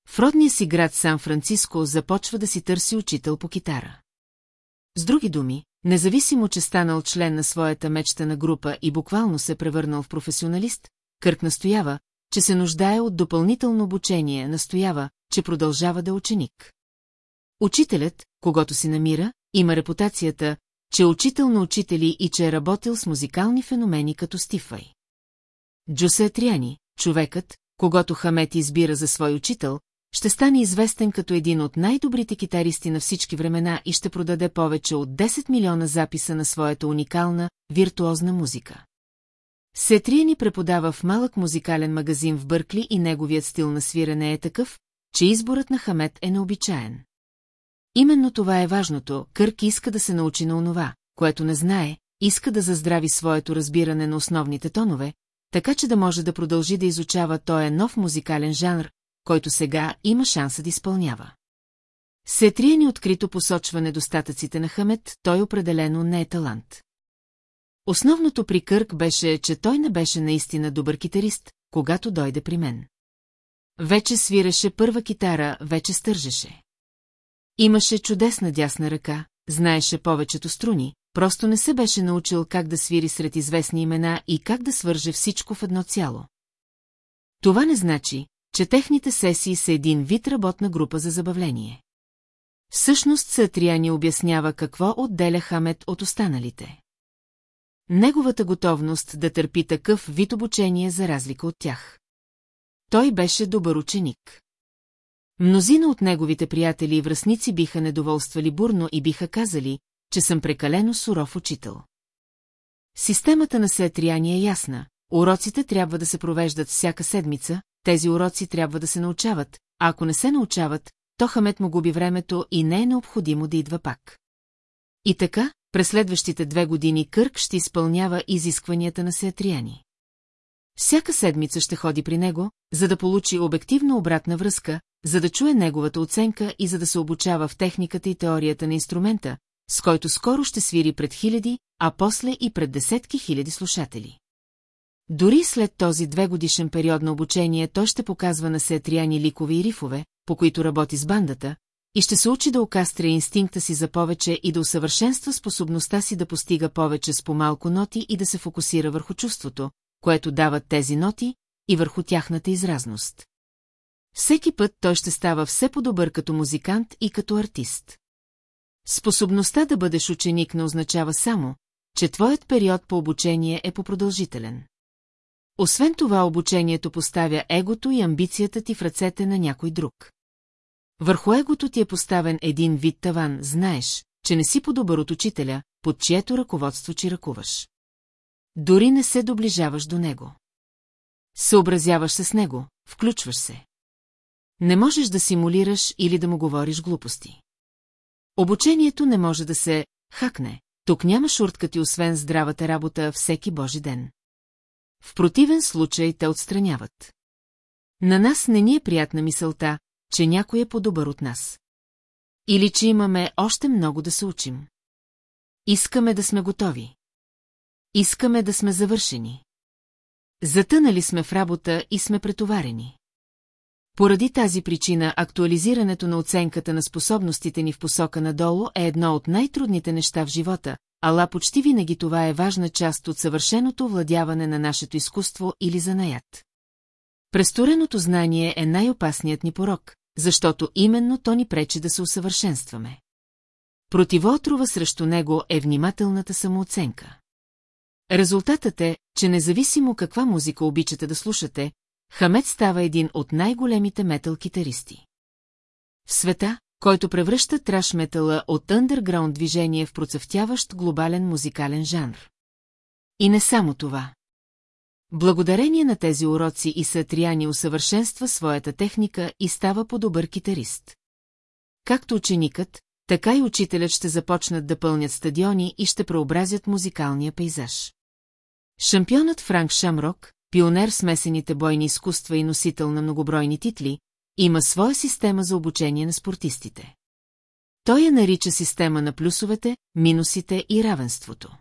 В родния си град Сан-Франциско започва да си търси учител по китара. С други думи, независимо, че станал член на своята мечтана група и буквално се превърнал в професионалист, Кърк настоява, че се нуждае от допълнително обучение, настоява, че продължава да е ученик. Учителят, когато си намира, има репутацията, че е учител на учители и че е работил с музикални феномени като Стифай. Джосе Триани, човекът, когато Хамет избира за свой учител, ще стане известен като един от най-добрите китаристи на всички времена и ще продаде повече от 10 милиона записа на своята уникална, виртуозна музика. Сетриани преподава в малък музикален магазин в Бъркли и неговият стил на свирене е такъв, че изборът на Хамет е необичаен. Именно това е важното, Кърк иска да се научи на онова, което не знае, иска да заздрави своето разбиране на основните тонове, така че да може да продължи да изучава този нов музикален жанр, който сега има шанса да изпълнява. Сетриени открито посочва недостатъците на Хамет, той определено не е талант. Основното при Кърк беше, че той не беше наистина добър китарист, когато дойде при мен. Вече свиреше първа китара, вече стържеше. Имаше чудесна дясна ръка, знаеше повечето струни, просто не се беше научил как да свири сред известни имена и как да свърже всичко в едно цяло. Това не значи, че техните сесии са един вид работна група за забавление. Всъщност Сатрияни обяснява какво отделя Хамет от останалите. Неговата готовност да търпи такъв вид обучение за разлика от тях. Той беше добър ученик. Мнозина от неговите приятели и връзници биха недоволствали бурно и биха казали, че съм прекалено суров учител. Системата на Сетрияни е ясна. Уроците трябва да се провеждат всяка седмица, тези уроци трябва да се научават, а ако не се научават, то Хамет му губи времето и не е необходимо да идва пак. И така, през следващите две години Кърк ще изпълнява изискванията на Сеатрияни. Всяка седмица ще ходи при него, за да получи обективна обратна връзка, за да чуе неговата оценка и за да се обучава в техниката и теорията на инструмента, с който скоро ще свири пред хиляди, а после и пред десетки хиляди слушатели. Дори след този две годишен период на обучение той ще показва на Сеатрияни ликове и рифове, по които работи с бандата, и ще се учи да окастря инстинкта си за повече и да усъвършенства способността си да постига повече с по-малко ноти и да се фокусира върху чувството, което дават тези ноти, и върху тяхната изразност. Всеки път той ще става все по-добър като музикант и като артист. Способността да бъдеш ученик не означава само, че твоят период по обучение е по-продължителен. Освен това обучението поставя егото и амбицията ти в ръцете на някой друг. Върху егото ти е поставен един вид таван, знаеш, че не си по-добър от учителя, под чието ръководство чи ръкуваш. Дори не се доближаваш до него. Съобразяваш се с него, включваш се. Не можеш да симулираш или да му говориш глупости. Обучението не може да се хакне, тук няма шуртка ти освен здравата работа всеки божи ден. В противен случай те отстраняват. На нас не ни е приятна мисълта, че някой е по-добър от нас. Или че имаме още много да се учим. Искаме да сме готови. Искаме да сме завършени. Затънали сме в работа и сме претоварени. Поради тази причина актуализирането на оценката на способностите ни в посока надолу е едно от най-трудните неща в живота, ала почти винаги това е важна част от съвършеното владяване на нашето изкуство или занаят. Престореното знание е най-опасният ни порок, защото именно то ни пречи да се усъвършенстваме. Противоотрова срещу него е внимателната самооценка. Резултатът е, че независимо каква музика обичате да слушате, Хамед става един от най-големите метал-китаристи. В света, който превръща траш метала от андерграунд движение в процъфтяващ глобален музикален жанр. И не само това. Благодарение на тези уроци и Сатрияни усъвършенства своята техника и става по-добър китарист. Както ученикът, така и учителят ще започнат да пълнят стадиони и ще преобразят музикалния пейзаж. Шампионът Франк Шамрок, пионер в смесените бойни изкуства и носител на многобройни титли, има своя система за обучение на спортистите. Той я нарича система на плюсовете, минусите и равенството.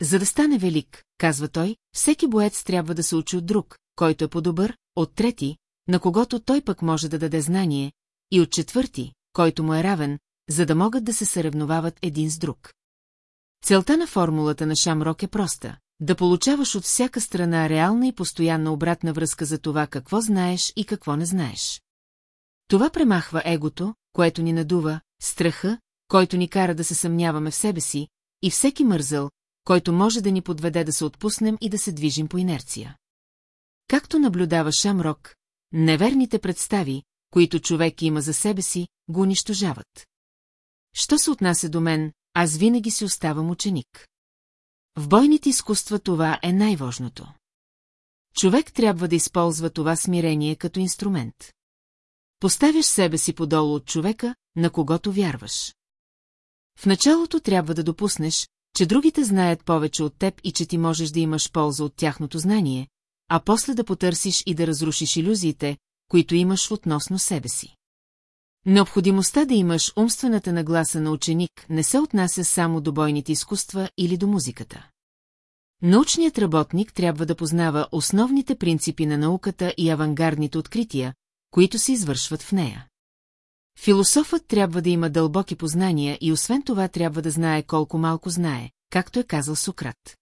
За да стане велик, казва той, всеки боец трябва да се учи от друг, който е по-добър, от трети, на когото той пък може да даде знание, и от четвърти, който му е равен, за да могат да се съревновават един с друг. Целта на формулата на Шамрок е проста – да получаваш от всяка страна реална и постоянна обратна връзка за това какво знаеш и какво не знаеш. Това премахва егото, което ни надува, страха, който ни кара да се съмняваме в себе си, и всеки мързъл, който може да ни подведе да се отпуснем и да се движим по инерция. Както наблюдава Шамрок, неверните представи, които човек има за себе си, го унищожават. Що се отнася до мен, аз винаги си оставам ученик. В бойните изкуства това е най-важното. Човек трябва да използва това смирение като инструмент. Поставяш себе си подолу от човека, на когото вярваш. В началото трябва да допуснеш, че другите знаят повече от теб и че ти можеш да имаш полза от тяхното знание, а после да потърсиш и да разрушиш иллюзиите, които имаш относно себе си. Необходимостта да имаш умствената нагласа на ученик не се отнася само до бойните изкуства или до музиката. Научният работник трябва да познава основните принципи на науката и авангардните открития, които се извършват в нея. Философът трябва да има дълбоки познания и освен това трябва да знае колко малко знае, както е казал Сократ.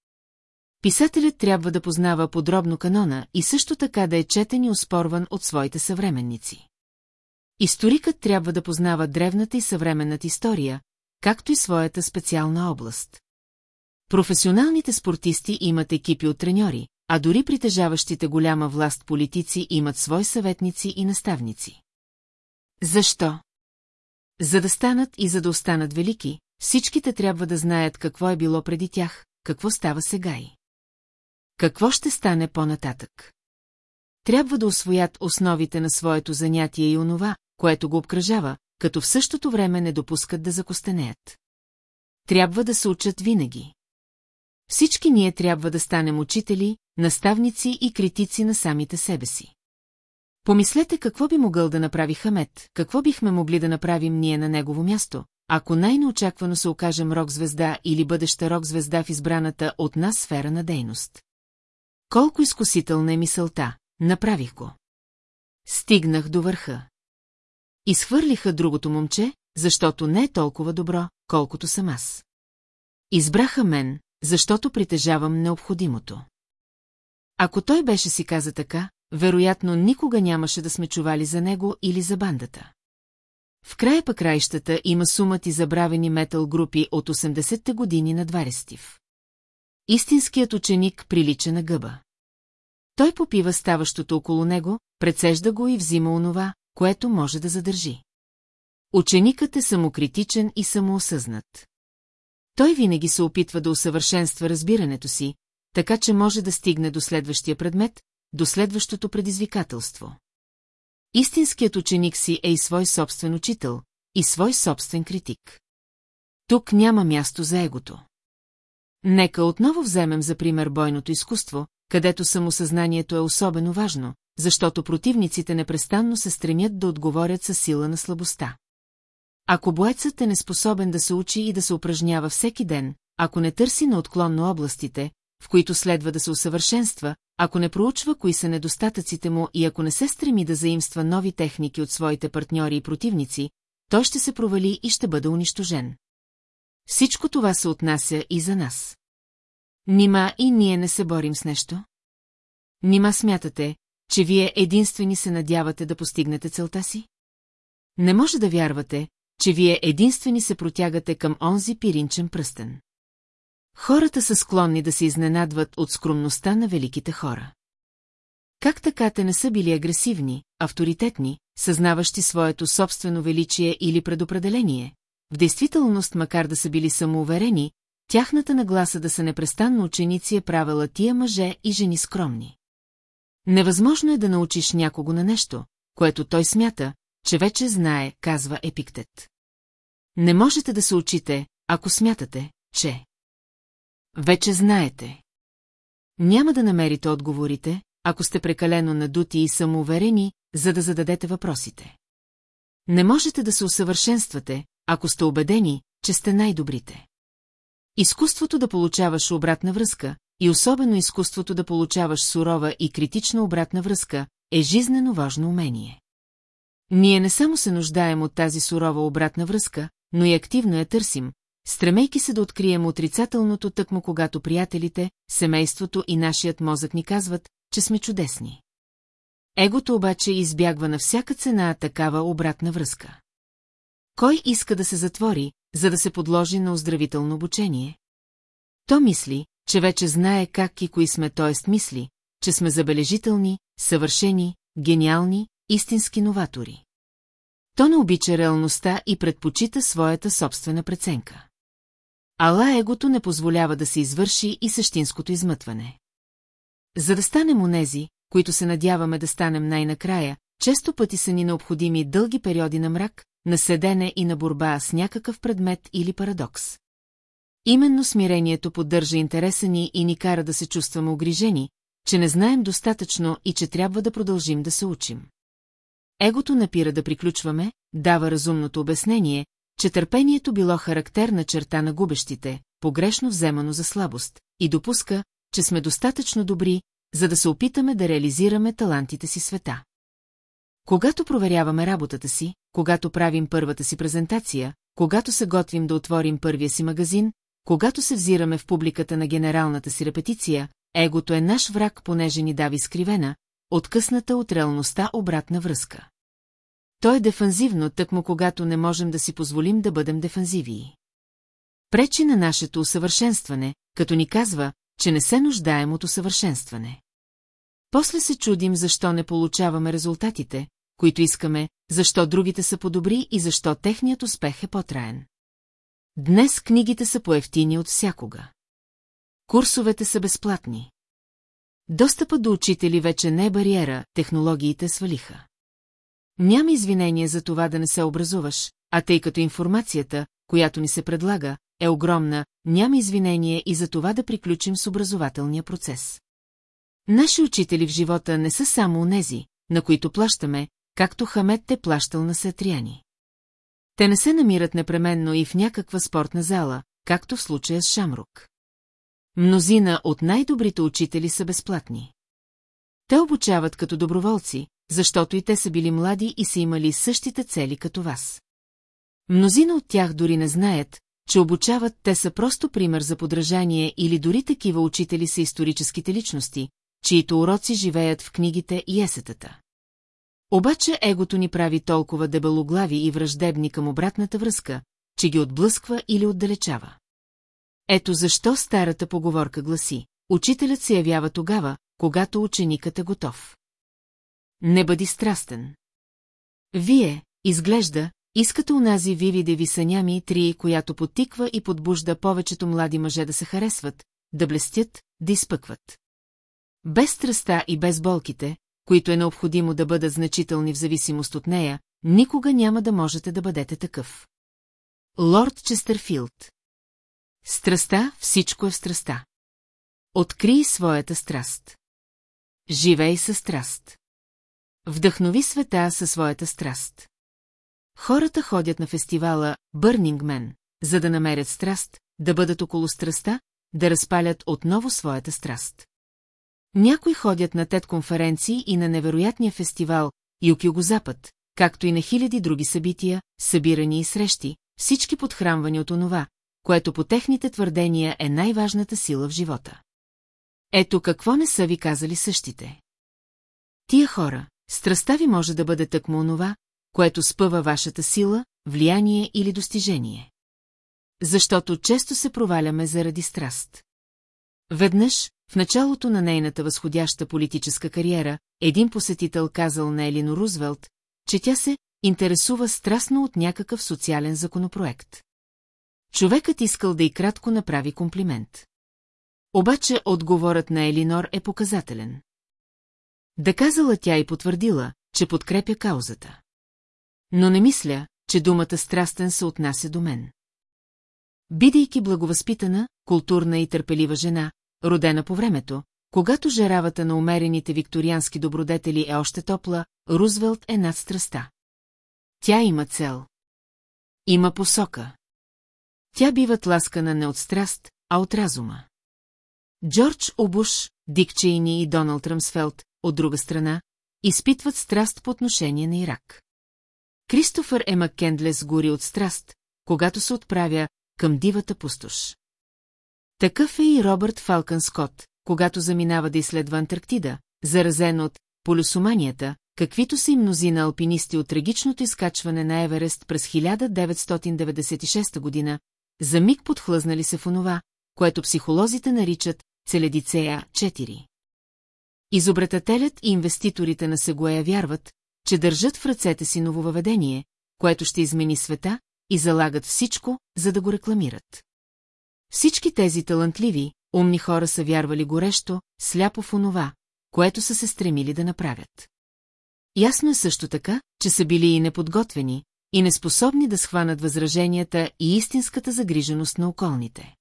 Писателят трябва да познава подробно канона и също така да е четен и оспорван от своите съвременници. Историкът трябва да познава древната и съвременната история, както и своята специална област. Професионалните спортисти имат екипи от треньори, а дори притежаващите голяма власт политици имат свои съветници и наставници. Защо? За да станат и за да останат велики, всичките трябва да знаят какво е било преди тях, какво става сега и. Какво ще стане по-нататък? Трябва да освоят основите на своето занятие и онова, което го обкръжава, като в същото време не допускат да закостенеят. Трябва да се учат винаги. Всички ние трябва да станем учители, наставници и критици на самите себе си. Помислете какво би могъл да направи Хамет, какво бихме могли да направим ние на негово място, ако най-неочаквано се окажем рок-звезда или бъдеща рок-звезда в избраната от нас сфера на дейност. Колко изкусителна е мисълта, направих го. Стигнах до върха. Изхвърлиха другото момче, защото не е толкова добро, колкото съм аз. Избраха мен, защото притежавам необходимото. Ако той беше си каза така, вероятно никога нямаше да сме чували за него или за бандата. В края па краищата има сумът и забравени метал групи от 80-те години на 20 Истинският ученик прилича на гъба. Той попива ставащото около него, прецежда го и взима онова, което може да задържи. Ученикът е самокритичен и самоосъзнат. Той винаги се опитва да усъвършенства разбирането си, така че може да стигне до следващия предмет, до следващото предизвикателство. Истинският ученик си е и свой собствен учител, и свой собствен критик. Тук няма място за егото. Нека отново вземем за пример бойното изкуство, където самосъзнанието е особено важно, защото противниците непрестанно се стремят да отговорят със сила на слабостта. Ако боецът е неспособен да се учи и да се упражнява всеки ден, ако не търси на отклонно областите, в които следва да се усъвършенства, ако не проучва кои са недостатъците му и ако не се стреми да заимства нови техники от своите партньори и противници, той ще се провали и ще бъде унищожен. Всичко това се отнася и за нас. Нима и ние не се борим с нещо? Нима смятате, че вие единствени се надявате да постигнете целта си? Не може да вярвате, че вие единствени се протягате към онзи пиринчен пръстен. Хората са склонни да се изненадват от скромността на великите хора. Как така те не са били агресивни, авторитетни, съзнаващи своето собствено величие или предопределение? В действителност, макар да са били самоуверени, тяхната нагласа да са непрестанно ученици е правила тия мъже и жени скромни. Невъзможно е да научиш някого на нещо, което той смята, че вече знае, казва Епиктет. Не можете да се учите, ако смятате, че... Вече знаете. Няма да намерите отговорите, ако сте прекалено надути и самоуверени, за да зададете въпросите. Не можете да се усъвършенствате, ако сте убедени, че сте най-добрите. Изкуството да получаваш обратна връзка, и особено изкуството да получаваш сурова и критична обратна връзка, е жизнено важно умение. Ние не само се нуждаем от тази сурова обратна връзка, но и активно я търсим, стремейки се да открием отрицателното тъкмо, когато приятелите, семейството и нашият мозък ни казват, че сме чудесни. Егото обаче избягва на всяка цена такава обратна връзка. Кой иска да се затвори, за да се подложи на оздравително обучение? То мисли, че вече знае как и кои сме, т.е. мисли, че сме забележителни, съвършени, гениални, истински новатори. То не обича реалността и предпочита своята собствена преценка. Ала егото не позволява да се извърши и същинското измътване. За да станем онези, които се надяваме да станем най-накрая, често пъти са ни необходими дълги периоди на мрак, на седене и на борба с някакъв предмет или парадокс. Именно смирението поддържа интереса ни и ни кара да се чувстваме огрижени, че не знаем достатъчно и че трябва да продължим да се учим. Егото напира да приключваме, дава разумното обяснение, че търпението било характерна черта на губещите, погрешно вземано за слабост, и допуска, че сме достатъчно добри, за да се опитаме да реализираме талантите си света. Когато проверяваме работата си, когато правим първата си презентация, когато се готвим да отворим първия си магазин, когато се взираме в публиката на генералната си репетиция, егото е наш враг, понеже ни дави скривена, откъсната от реалността обратна връзка. То е дефанзивно, тъкмо когато не можем да си позволим да бъдем дефанзивии. Пречи на нашето усъвършенстване, като ни казва, че не се нуждаем от усъвършенстване. После се чудим защо не получаваме резултатите, които искаме, защо другите са по-добри и защо техният успех е по-траен. Днес книгите са поевтини от всякога. Курсовете са безплатни. Достъпът до учители вече не е бариера, технологиите свалиха. Няма извинение за това да не се образуваш, а тъй като информацията, която ни се предлага, е огромна, няма извинение и за това да приключим с образователния процес. Наши учители в живота не са само онези, на които плащаме, както Хамет те плащал на Сатрияни. Те не се намират непременно и в някаква спортна зала, както в случая с Шамрук. Мнозина от най-добрите учители са безплатни. Те обучават като доброволци, защото и те са били млади и са имали същите цели като вас. Мнозина от тях дори не знаят, че обучават те са просто пример за подражание или дори такива учители са историческите личности, чието уроци живеят в книгите и есетата. Обаче егото ни прави толкова дебелоглави и враждебни към обратната връзка, че ги отблъсква или отдалечава. Ето защо старата поговорка гласи, учителят се явява тогава, когато ученикът е готов. Не бъди страстен. Вие, изглежда, искате унази Виви Деви Санями Три, която потиква и подбужда повечето млади мъже да се харесват, да блестят, да изпъкват. Без страста и без болките, които е необходимо да бъдат значителни в зависимост от нея, никога няма да можете да бъдете такъв. Лорд Честърфилд Страста, всичко е в страста. Открий своята страст. Живей със страст. Вдъхнови света със своята страст. Хората ходят на фестивала Burning Man, за да намерят страст, да бъдат около страста, да разпалят отново своята страст. Някои ходят на тет-конференции и на невероятния фестивал Юг-Югозапад, както и на хиляди други събития, събирани и срещи, всички подхранвани от онова, което по техните твърдения е най-важната сила в живота. Ето какво не са ви казали същите. Тия хора, страста ви може да бъде тъкмо онова, което спъва вашата сила, влияние или достижение. Защото често се проваляме заради страст. Веднъж, в началото на нейната възходяща политическа кариера, един посетител казал на Елино Рузвелт, че тя се интересува страстно от някакъв социален законопроект. Човекът искал да и кратко направи комплимент. Обаче отговорът на Елинор е показателен. Да казала тя и потвърдила, че подкрепя каузата. Но не мисля, че думата страстен се отнася до мен. Бидейки благовъзпитана, културна и търпелива жена, родена по времето, когато жаравата на умерените викториански добродетели е още топла, Рузвелт е над страста. Тя има цел. Има посока. Тя бива тласкана не от страст, а от разума. Джордж Обуш, Дик Чейни и Доналд Рамсфелд, от друга страна, изпитват страст по отношение на Ирак. Кристофър Е. Маккендлес гори от страст, когато се отправя към дивата пустош. Такъв е и Робърт Фалкън Скот, когато заминава да изследва Антарктида, заразен от полюсоманията, каквито са и мнозина алпинисти от трагичното изкачване на Еверест през 1996 година, за миг подхлъзнали се в онова, което психолозите наричат целедицея 4. Изобретателят и инвеститорите на Сегуея вярват, че държат в ръцете си нововъведение, което ще измени света, и залагат всичко, за да го рекламират. Всички тези талантливи, умни хора са вярвали горещо, сляпо в онова, което са се стремили да направят. Ясно е също така, че са били и неподготвени, и неспособни да схванат възраженията и истинската загриженост на околните.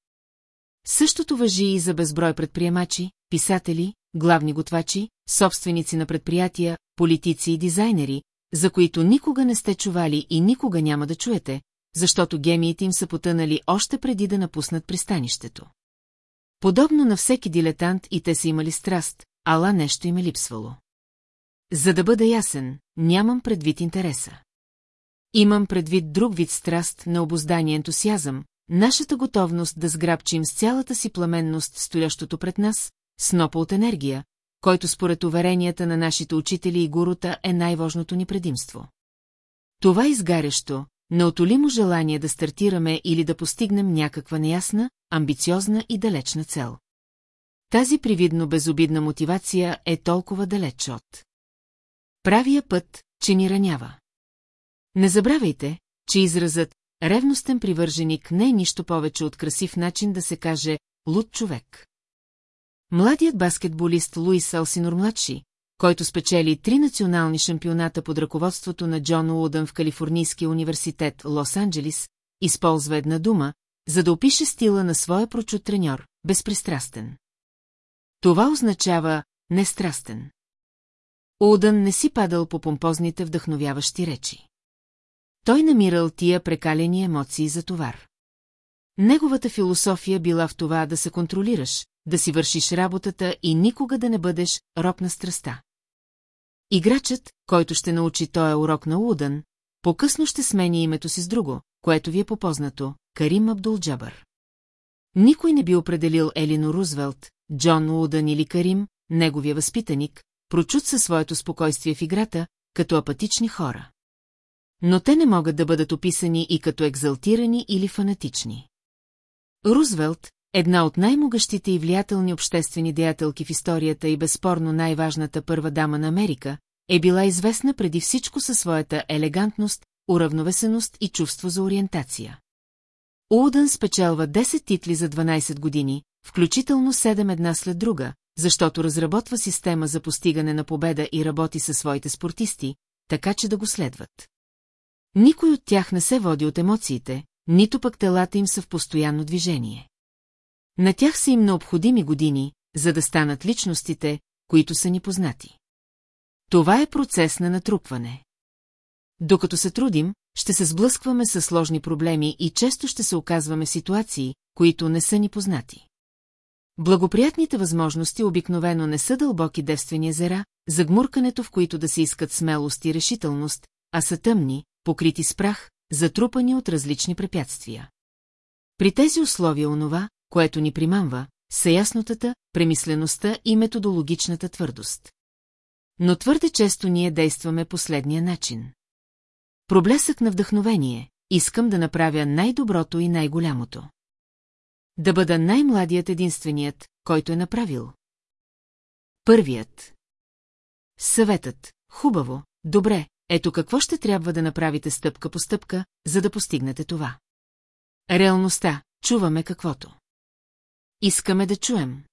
Същото въжи и за безброй предприемачи, писатели, главни готвачи, собственици на предприятия, политици и дизайнери, за които никога не сте чували и никога няма да чуете, защото гемиите им са потънали още преди да напуснат пристанището. Подобно на всеки дилетант и те са имали страст, ала нещо им е липсвало. За да бъда ясен, нямам предвид интереса. Имам предвид друг вид страст на обоздание ентусиазъм, нашата готовност да сграбчим с цялата си пламенност стоящото пред нас, снопа от енергия, който според уверенията на нашите учители и гурута е най-важното ни предимство. Това изгарящо, неотолимо желание да стартираме или да постигнем някаква неясна, амбициозна и далечна цел. Тази привидно безобидна мотивация е толкова далеч от. Правия път, че ни ранява. Не забравяйте, че изразът ревностен привърженик не е нищо повече от красив начин да се каже луд човек. Младият баскетболист Луис Алсинор-младши, който спечели три национални шампионата под ръководството на Джон Уодън в Калифорнийския университет Лос-Анджелис, използва една дума, за да опише стила на своя прочут треньор – безпристрастен. Това означава нестрастен. Уодън не си падал по помпозните вдъхновяващи речи. Той намирал тия прекалени емоции за товар. Неговата философия била в това да се контролираш, да си вършиш работата и никога да не бъдеш роб на страста. Играчът, който ще научи този урок на Удън, по-късно ще смени името си с друго, което ви е попознато – Карим Абдулджабър. Никой не би определил Елино Рузвелт, Джон Удън или Карим, неговия възпитаник, прочут със своето спокойствие в играта, като апатични хора. Но те не могат да бъдат описани и като екзалтирани или фанатични. Рузвелт, една от най-могъщите и влиятелни обществени деятелки в историята и безспорно най-важната първа дама на Америка, е била известна преди всичко със своята елегантност, уравновесеност и чувство за ориентация. Улдън спечелва 10 титли за 12 години, включително 7 една след друга, защото разработва система за постигане на победа и работи със своите спортисти, така че да го следват. Никой от тях не се води от емоциите, нито пък телата им са в постоянно движение. На тях са им необходими години, за да станат личностите, които са ни познати. Това е процес на натрупване. Докато се трудим, ще се сблъскваме с сложни проблеми и често ще се оказваме ситуации, които не са ни познати. Благоприятните възможности обикновено не са дълбоки девствени езера, загмуркането в които да се искат смелост и решителност, а са тъмни, покрити с прах, затрупани от различни препятствия. При тези условия онова, което ни примамва, са яснотата, премислеността и методологичната твърдост. Но твърде често ние действаме последния начин. Проблесък на вдъхновение, искам да направя най-доброто и най-голямото. Да бъда най-младият единственият, който е направил. Първият. Съветът. Хубаво, добре, ето какво ще трябва да направите стъпка по стъпка, за да постигнете това. Реалността. Чуваме каквото. Искаме да чуем.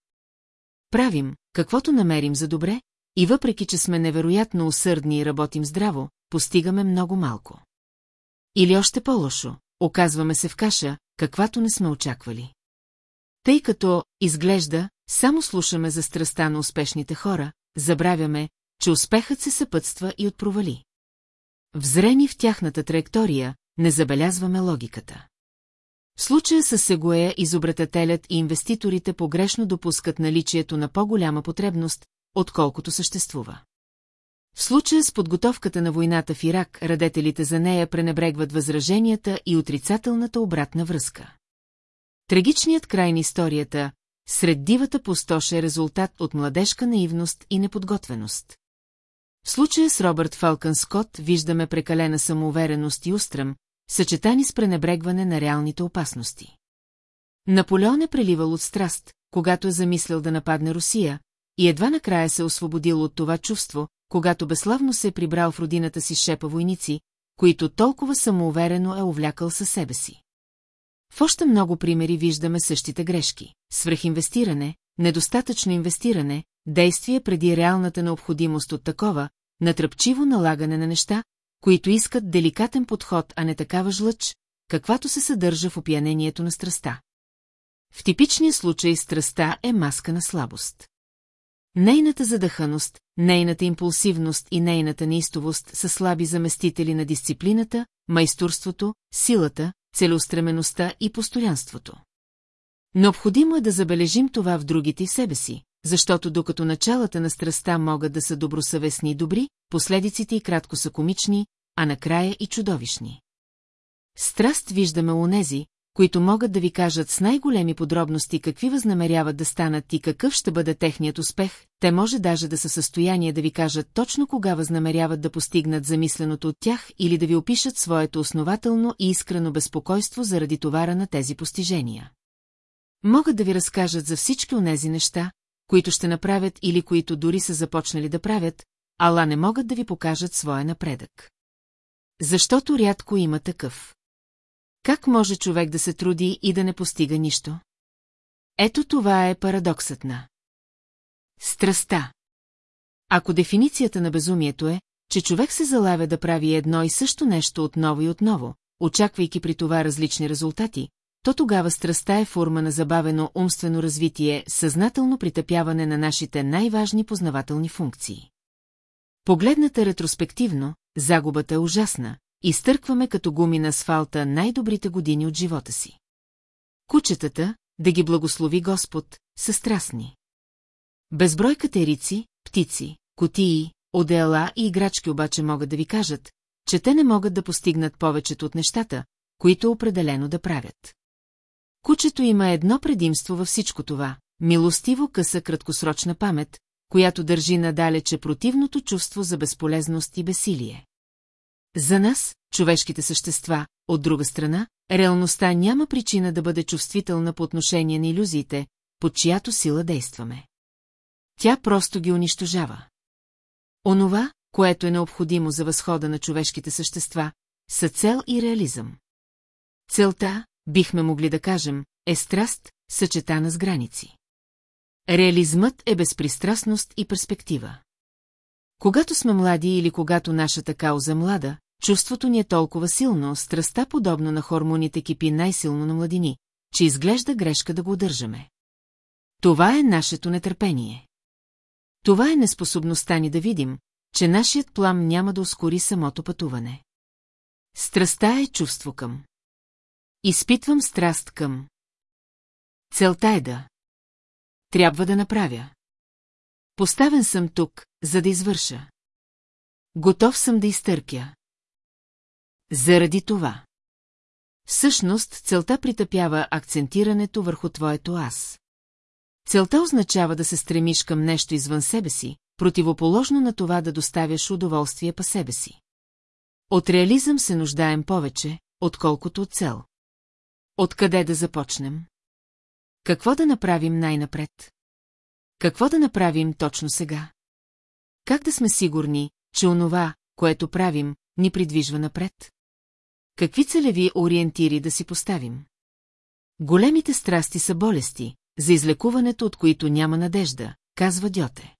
Правим, каквото намерим за добре, и въпреки, че сме невероятно усърдни и работим здраво, постигаме много малко. Или още по-лошо, оказваме се в каша, каквато не сме очаквали. Тъй като, изглежда, само слушаме за страста на успешните хора, забравяме, че успехът се съпътства и от провали. Взрени в тяхната траектория, не забелязваме логиката. В случая с Сегоя изобретателят и инвеститорите погрешно допускат наличието на по-голяма потребност, отколкото съществува. В случая с подготовката на войната в Ирак, радетелите за нея пренебрегват възраженията и отрицателната обратна връзка. Трагичният край на историята, сред дивата пустош е резултат от младежка наивност и неподготвеност. В случая с Робърт Фалкън Скот виждаме прекалена самоувереност и устрем, съчетани с пренебрегване на реалните опасности. Наполеон е преливал от страст, когато е замислял да нападне Русия, и едва накрая се освободил от това чувство, когато безславно се е прибрал в родината си шепа войници, които толкова самоуверено е увлякал със себе си. В още много примери виждаме същите грешки. Свръхинвестиране, недостатъчно инвестиране, действие преди реалната необходимост от такова, натръпчиво налагане на неща, които искат деликатен подход, а не такава жлъч, каквато се съдържа в опиянението на страста. В типичния случай страста е маска на слабост. Нейната задъханост, нейната импулсивност и нейната неистовост са слаби заместители на дисциплината, майсторството, силата, целеустремеността и постоянството. Необходимо е да забележим това в другите и себе си, защото докато началата на страста могат да са добросъвестни и добри, последиците и кратко са комични, а накрая и чудовищни. Страст виждаме у нези, които могат да ви кажат с най-големи подробности какви възнамеряват да станат и какъв ще бъде техният успех, те може даже да са състояние да ви кажат точно кога възнамеряват да постигнат замисленото от тях или да ви опишат своето основателно и искрено безпокойство заради товара на тези постижения. Могат да ви разкажат за всички онези неща, които ще направят или които дори са започнали да правят, ала не могат да ви покажат своя напредък. Защото рядко има такъв. Как може човек да се труди и да не постига нищо? Ето това е парадоксът на. Страста. Ако дефиницията на безумието е, че човек се залавя да прави едно и също нещо отново и отново, очаквайки при това различни резултати, то тогава страста е форма на забавено умствено развитие, съзнателно притъпяване на нашите най-важни познавателни функции. Погледната ретроспективно, загубата е ужасна, изтъркваме като гуми на асфалта най-добрите години от живота си. Кучетата, да ги благослови Господ, са страстни. Безброй катерици, птици, котии, одеяла и играчки обаче могат да ви кажат, че те не могат да постигнат повечето от нещата, които определено да правят. Кучето има едно предимство във всичко това – милостиво къса краткосрочна памет, която държи надалече противното чувство за безполезност и бесилие. За нас, човешките същества, от друга страна, реалността няма причина да бъде чувствителна по отношение на иллюзиите, под чиято сила действаме. Тя просто ги унищожава. Онова, което е необходимо за възхода на човешките същества, са цел и реализъм. Целта, бихме могли да кажем, е страст, съчетана с граници. Реализмът е безпристрастност и перспектива. Когато сме млади или когато нашата кауза е млада, чувството ни е толкова силно, страста подобно на хормоните кипи най-силно на младини, че изглежда грешка да го удържаме. Това е нашето нетърпение. Това е неспособността ни да видим, че нашият плам няма да ускори самото пътуване. Страста е чувство към. Изпитвам страст към. Целта е да. Трябва да направя. Поставен съм тук, за да извърша. Готов съм да изтърпя. Заради това. Всъщност, целта притъпява акцентирането върху твоето аз. Целта означава да се стремиш към нещо извън себе си, противоположно на това да доставяш удоволствие по себе си. От реализъм се нуждаем повече, отколкото от цел. Откъде да започнем? Какво да направим най-напред? Какво да направим точно сега? Как да сме сигурни, че онова, което правим, ни придвижва напред? Какви целеви ориентири да си поставим? Големите страсти са болести, за излекуването от които няма надежда, казва Дьоте.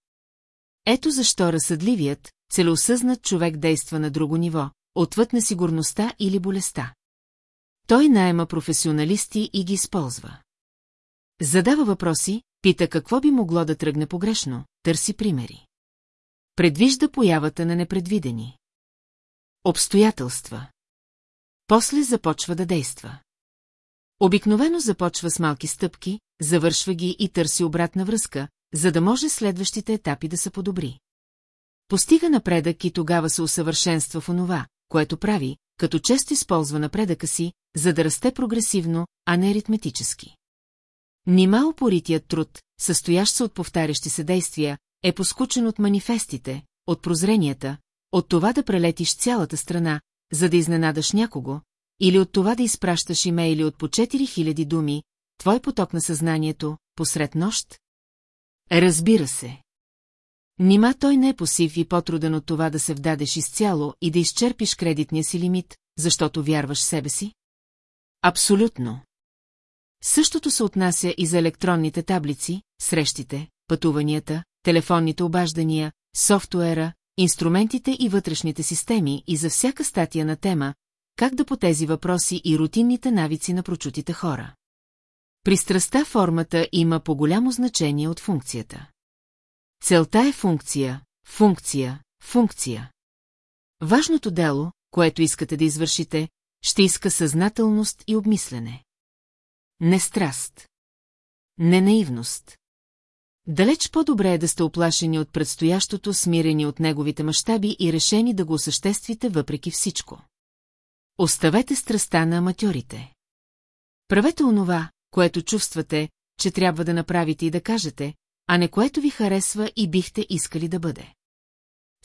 Ето защо разсъдливият, целеосъзнат човек действа на друго ниво, отвъд несигурността или болестта. Той найема професионалисти и ги използва. Задава въпроси, пита какво би могло да тръгне погрешно, търси примери. Предвижда появата на непредвидени. Обстоятелства. После започва да действа. Обикновено започва с малки стъпки, завършва ги и търси обратна връзка, за да може следващите етапи да се подобри. Постига напредък и тогава се усъвършенства в онова, което прави, като често използва напредъка си, за да расте прогресивно, а не аритметически. Нима упоритият труд, състоящ се от повтарящи се действия, е поскучен от манифестите, от прозренията, от това да прелетиш цялата страна, за да изненадаш някого, или от това да изпращаш имейли от по 4000 думи, твой поток на съзнанието, посред нощ? Разбира се. Нима той не е посив и по-труден от това да се вдадеш изцяло и да изчерпиш кредитния си лимит, защото вярваш в себе си? Абсолютно. Същото се отнася и за електронните таблици, срещите, пътуванията, телефонните обаждания, софтуера, инструментите и вътрешните системи и за всяка статия на тема, как да по тези въпроси и рутинните навици на прочутите хора. При страста формата има по-голямо значение от функцията. Целта е функция, функция, функция. Важното дело, което искате да извършите, ще иска съзнателност и обмислене. Не страст. Не наивност. Далеч по-добре е да сте оплашени от предстоящото, смирени от неговите мащаби и решени да го осъществите въпреки всичко. Оставете страста на аматьорите. Правете онова, което чувствате, че трябва да направите и да кажете, а не което ви харесва и бихте искали да бъде.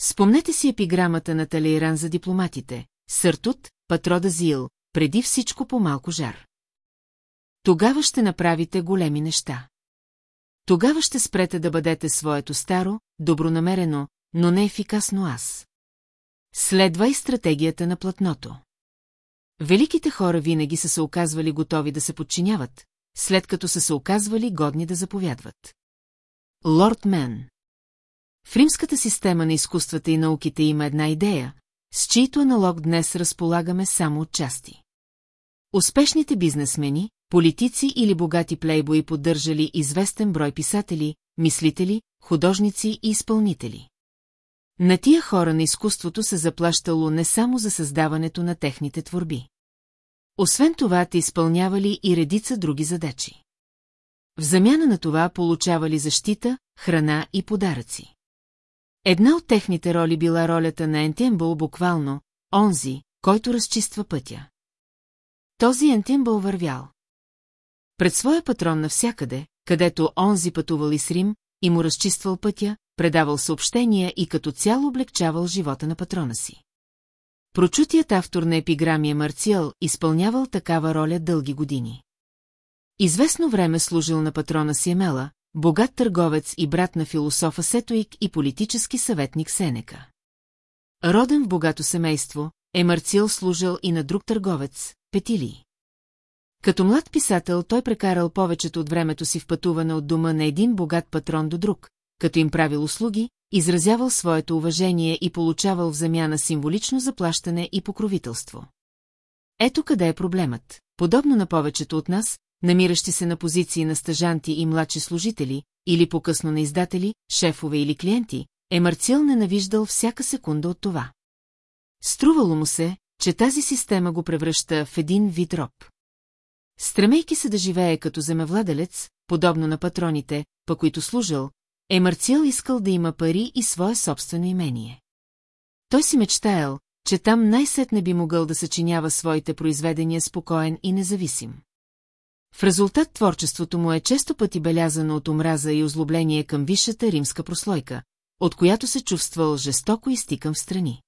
Спомнете си епиграмата на Талейран за дипломатите. Съртут, патрода Зил, преди всичко по малко жар. Тогава ще направите големи неща. Тогава ще спрете да бъдете своето старо, добронамерено, но не ефикасно аз. Следва и стратегията на платното. Великите хора винаги са се оказвали готови да се подчиняват, след като са се оказвали годни да заповядват. Лорд Мен В римската система на изкуствата и науките има една идея, с чийто аналог днес разполагаме само от части. Успешните бизнесмени, политици или богати плейбои поддържали известен брой писатели, мислители, художници и изпълнители. На тия хора на изкуството се заплащало не само за създаването на техните творби. Освен това, те изпълнявали и редица други задачи. В замяна на това получавали защита, храна и подаръци. Една от техните роли била ролята на Ентембъл буквално, онзи, който разчиства пътя. Този Ентембъл вървял. Пред своя патрон навсякъде, където онзи пътувал и с Рим, и му разчиствал пътя, предавал съобщения и като цяло облегчавал живота на патрона си. Прочутият автор на епиграмия Марциал изпълнявал такава роля дълги години. Известно време служил на патрона си Емела, богат търговец и брат на философа Сетоик и политически съветник Сенека. Роден в богато семейство, Емарцил служил и на друг търговец, Петилий. Като млад писател той прекарал повечето от времето си в пътуване от дома на един богат патрон до друг, като им правил услуги, изразявал своето уважение и получавал в замяна символично заплащане и покровителство. Ето къде е проблемът. Подобно на повечето от нас, намиращи се на позиции на стъжанти и младши служители, или по-късно на издатели, шефове или клиенти, Емарцил ненавиждал всяка секунда от това. Струвало му се, че тази система го превръща в един вид роб. Стремейки се да живее като земевладелец, подобно на патроните, по които служил, Емарцил искал да има пари и свое собствено имение. Той си мечтаял, че там най-сетне би могъл да съчинява своите произведения спокоен и независим. В резултат творчеството му е често пъти белязано от омраза и озлобление към висшата римска прослойка, от която се чувствал жестоко изтикан в страни.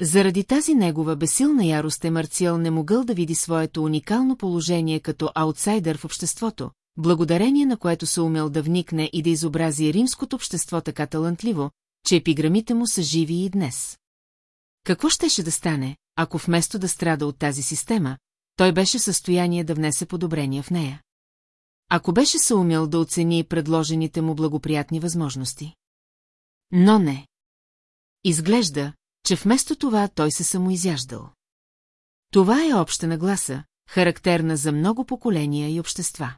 Заради тази негова бесилна ярост е Марциал не могъл да види своето уникално положение като аутсайдер в обществото, благодарение на което се умел да вникне и да изобрази римското общество така талантливо, че епиграмите му са живи и днес. Какво щеше да стане, ако вместо да страда от тази система, той беше в състояние да внесе подобрения в нея? Ако беше се умел да оцени предложените му благоприятни възможности. Но не. Изглежда, че вместо това той се самоизяждал. Това е обща нагласа, характерна за много поколения и общества.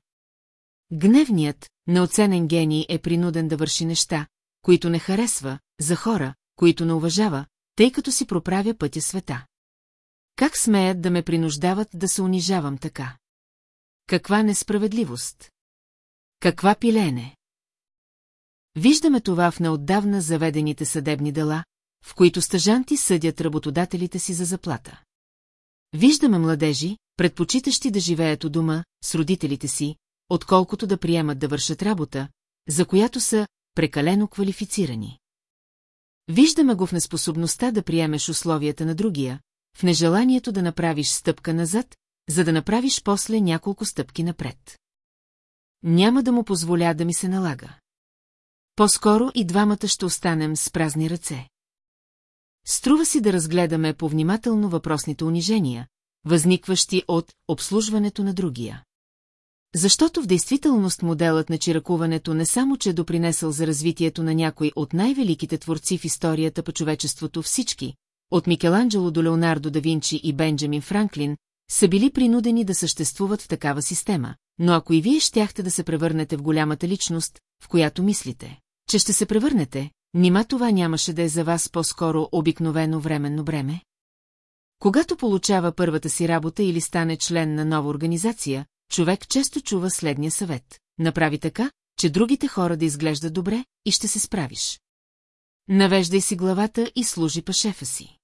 Гневният, неоценен гений е принуден да върши неща, които не харесва, за хора, които не уважава, тъй като си проправя пътя света. Как смеят да ме принуждават да се унижавам така? Каква несправедливост? Каква пилене? Виждаме това в неотдавна заведените съдебни дела, в които стъжанти съдят работодателите си за заплата. Виждаме младежи, предпочитащи да живеят у дома, с родителите си, отколкото да приемат да вършат работа, за която са прекалено квалифицирани. Виждаме го в неспособността да приемеш условията на другия, в нежеланието да направиш стъпка назад, за да направиш после няколко стъпки напред. Няма да му позволя да ми се налага. По-скоро и двамата ще останем с празни ръце. Струва си да разгледаме повнимателно въпросните унижения, възникващи от обслужването на другия. Защото в действителност моделът на чиракуването не само, че е допринесъл за развитието на някой от най-великите творци в историята по човечеството всички, от Микеланджело до Леонардо да Винчи и Бенджамин Франклин, са били принудени да съществуват в такава система, но ако и вие щяхте да се превърнете в голямата личност, в която мислите, че ще се превърнете, нима това нямаше да е за вас по-скоро обикновено временно бреме? Когато получава първата си работа или стане член на нова организация, човек често чува следния съвет. Направи така, че другите хора да изглеждат добре и ще се справиш. Навеждай си главата и служи па шефа си.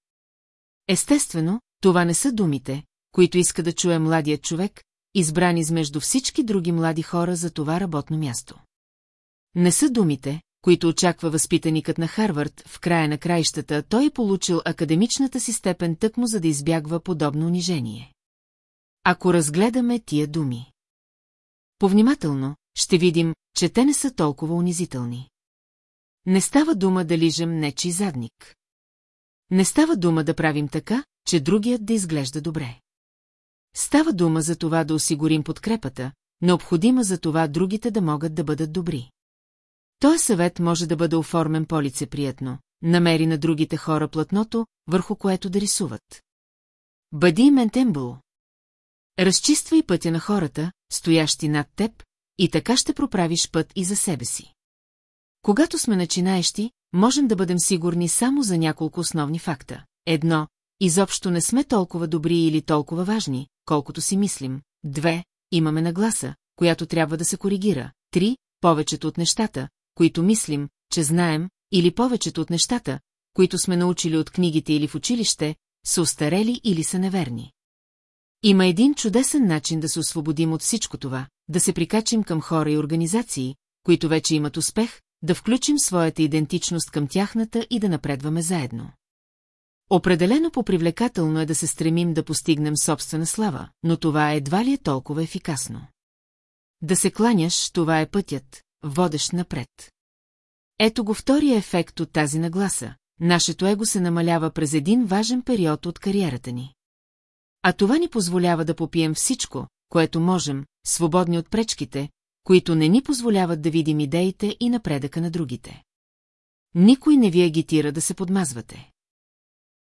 Естествено, това не са думите, които иска да чуе младият човек, избран измежду всички други млади хора за това работно място. Не са думите, които очаква възпитаникът на Харвард, в края на краищата той е получил академичната си степен тъкмо за да избягва подобно унижение. Ако разгледаме тия думи. Повнимателно, ще видим, че те не са толкова унизителни. Не става дума да лижем нечи задник. Не става дума да правим така, че другият да изглежда добре. Става дума за това да осигурим подкрепата, необходима за това другите да могат да бъдат добри. Той съвет може да бъде оформен по-лицеприятно, намери на другите хора платното, върху което да рисуват. Бъди ментембул. Разчиствай пътя на хората, стоящи над теб, и така ще проправиш път и за себе си. Когато сме начинаещи, можем да бъдем сигурни само за няколко основни факта. Едно, изобщо не сме толкова добри или толкова важни, колкото си мислим. Две, имаме нагласа, която трябва да се коригира. Три, повечето от нещата, които мислим, че знаем, или повечето от нещата, които сме научили от книгите или в училище, са устарели или са неверни. Има един чудесен начин да се освободим от всичко това, да се прикачим към хора и организации, които вече имат успех, да включим своята идентичност към тяхната и да напредваме заедно. Определено попривлекателно е да се стремим да постигнем собствена слава, но това едва ли е толкова ефикасно. Да се кланяш, това е пътят, водещ напред. Ето го втория ефект от тази нагласа. Нашето его се намалява през един важен период от кариерата ни. А това ни позволява да попием всичко, което можем, свободни от пречките, които не ни позволяват да видим идеите и напредъка на другите. Никой не ви агитира да се подмазвате.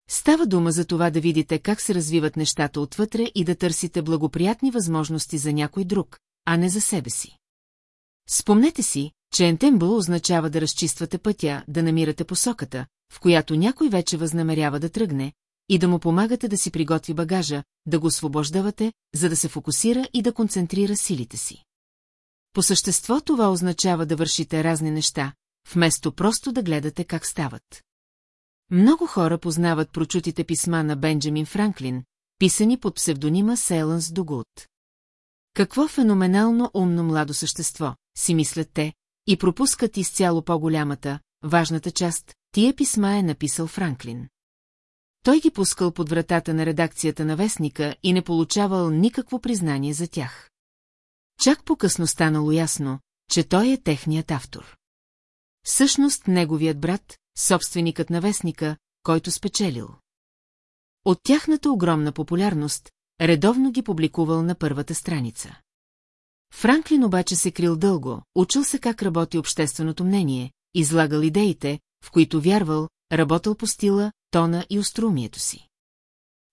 Става дума за това да видите как се развиват нещата отвътре и да търсите благоприятни възможности за някой друг, а не за себе си. Спомнете си, че ентембъл означава да разчиствате пътя, да намирате посоката, в която някой вече възнамерява да тръгне, и да му помагате да си приготви багажа, да го освобождавате, за да се фокусира и да концентрира силите си. По същество това означава да вършите разни неща, вместо просто да гледате как стават. Много хора познават прочутите писма на Бенджамин Франклин, писани под псевдонима Сейлънс Дугут. Какво феноменално умно младо същество, си мислят те, и пропускат изцяло по-голямата, важната част, тия писма е написал Франклин. Той ги пускал под вратата на редакцията на вестника и не получавал никакво признание за тях. Чак по-късно станало ясно, че той е техният автор. Всъщност неговият брат, собственикът на вестника, който спечелил. От тяхната огромна популярност, редовно ги публикувал на първата страница. Франклин обаче се крил дълго, учил се как работи общественото мнение, излагал идеите, в които вярвал, работил по стила, тона и остроумието си.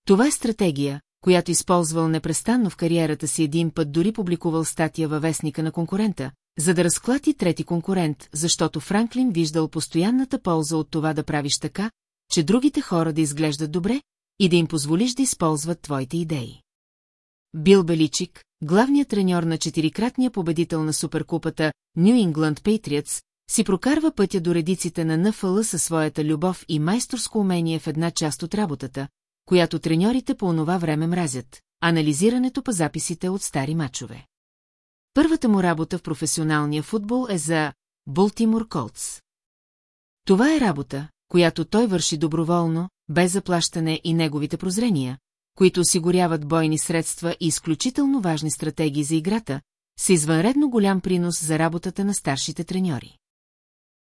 Това е стратегия, която използвал непрестанно в кариерата си един път дори публикувал статия във вестника на конкурента, за да разклати трети конкурент, защото Франклин виждал постоянната полза от това да правиш така, че другите хора да изглеждат добре и да им позволиш да използват твоите идеи. Бил Беличик, главният треньор на четирикратния победител на суперкупата New England Patriots, си прокарва пътя до редиците на НФЛ със своята любов и майсторско умение в една част от работата, която треньорите по онова време мразят – анализирането по записите от стари мачове. Първата му работа в професионалния футбол е за Бултимор Колтс. Това е работа, която той върши доброволно, без заплащане и неговите прозрения, които осигуряват бойни средства и изключително важни стратегии за играта, са извънредно голям принос за работата на старшите треньори.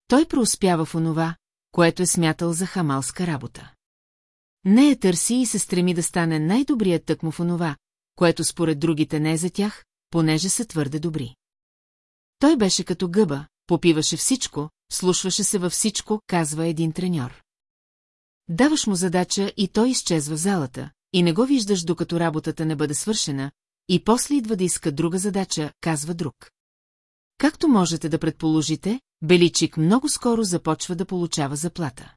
Той преуспява в онова, което е смятал за хамалска работа. Не я търси и се стреми да стане най-добрият тъкмо в онова, което според другите не е за тях, понеже са твърде добри. Той беше като гъба, попиваше всичко, слушваше се във всичко, казва един треньор. Даваш му задача и той изчезва в залата, и не го виждаш докато работата не бъде свършена, и после идва да иска друга задача, казва друг. Както можете да предположите, Беличик много скоро започва да получава заплата.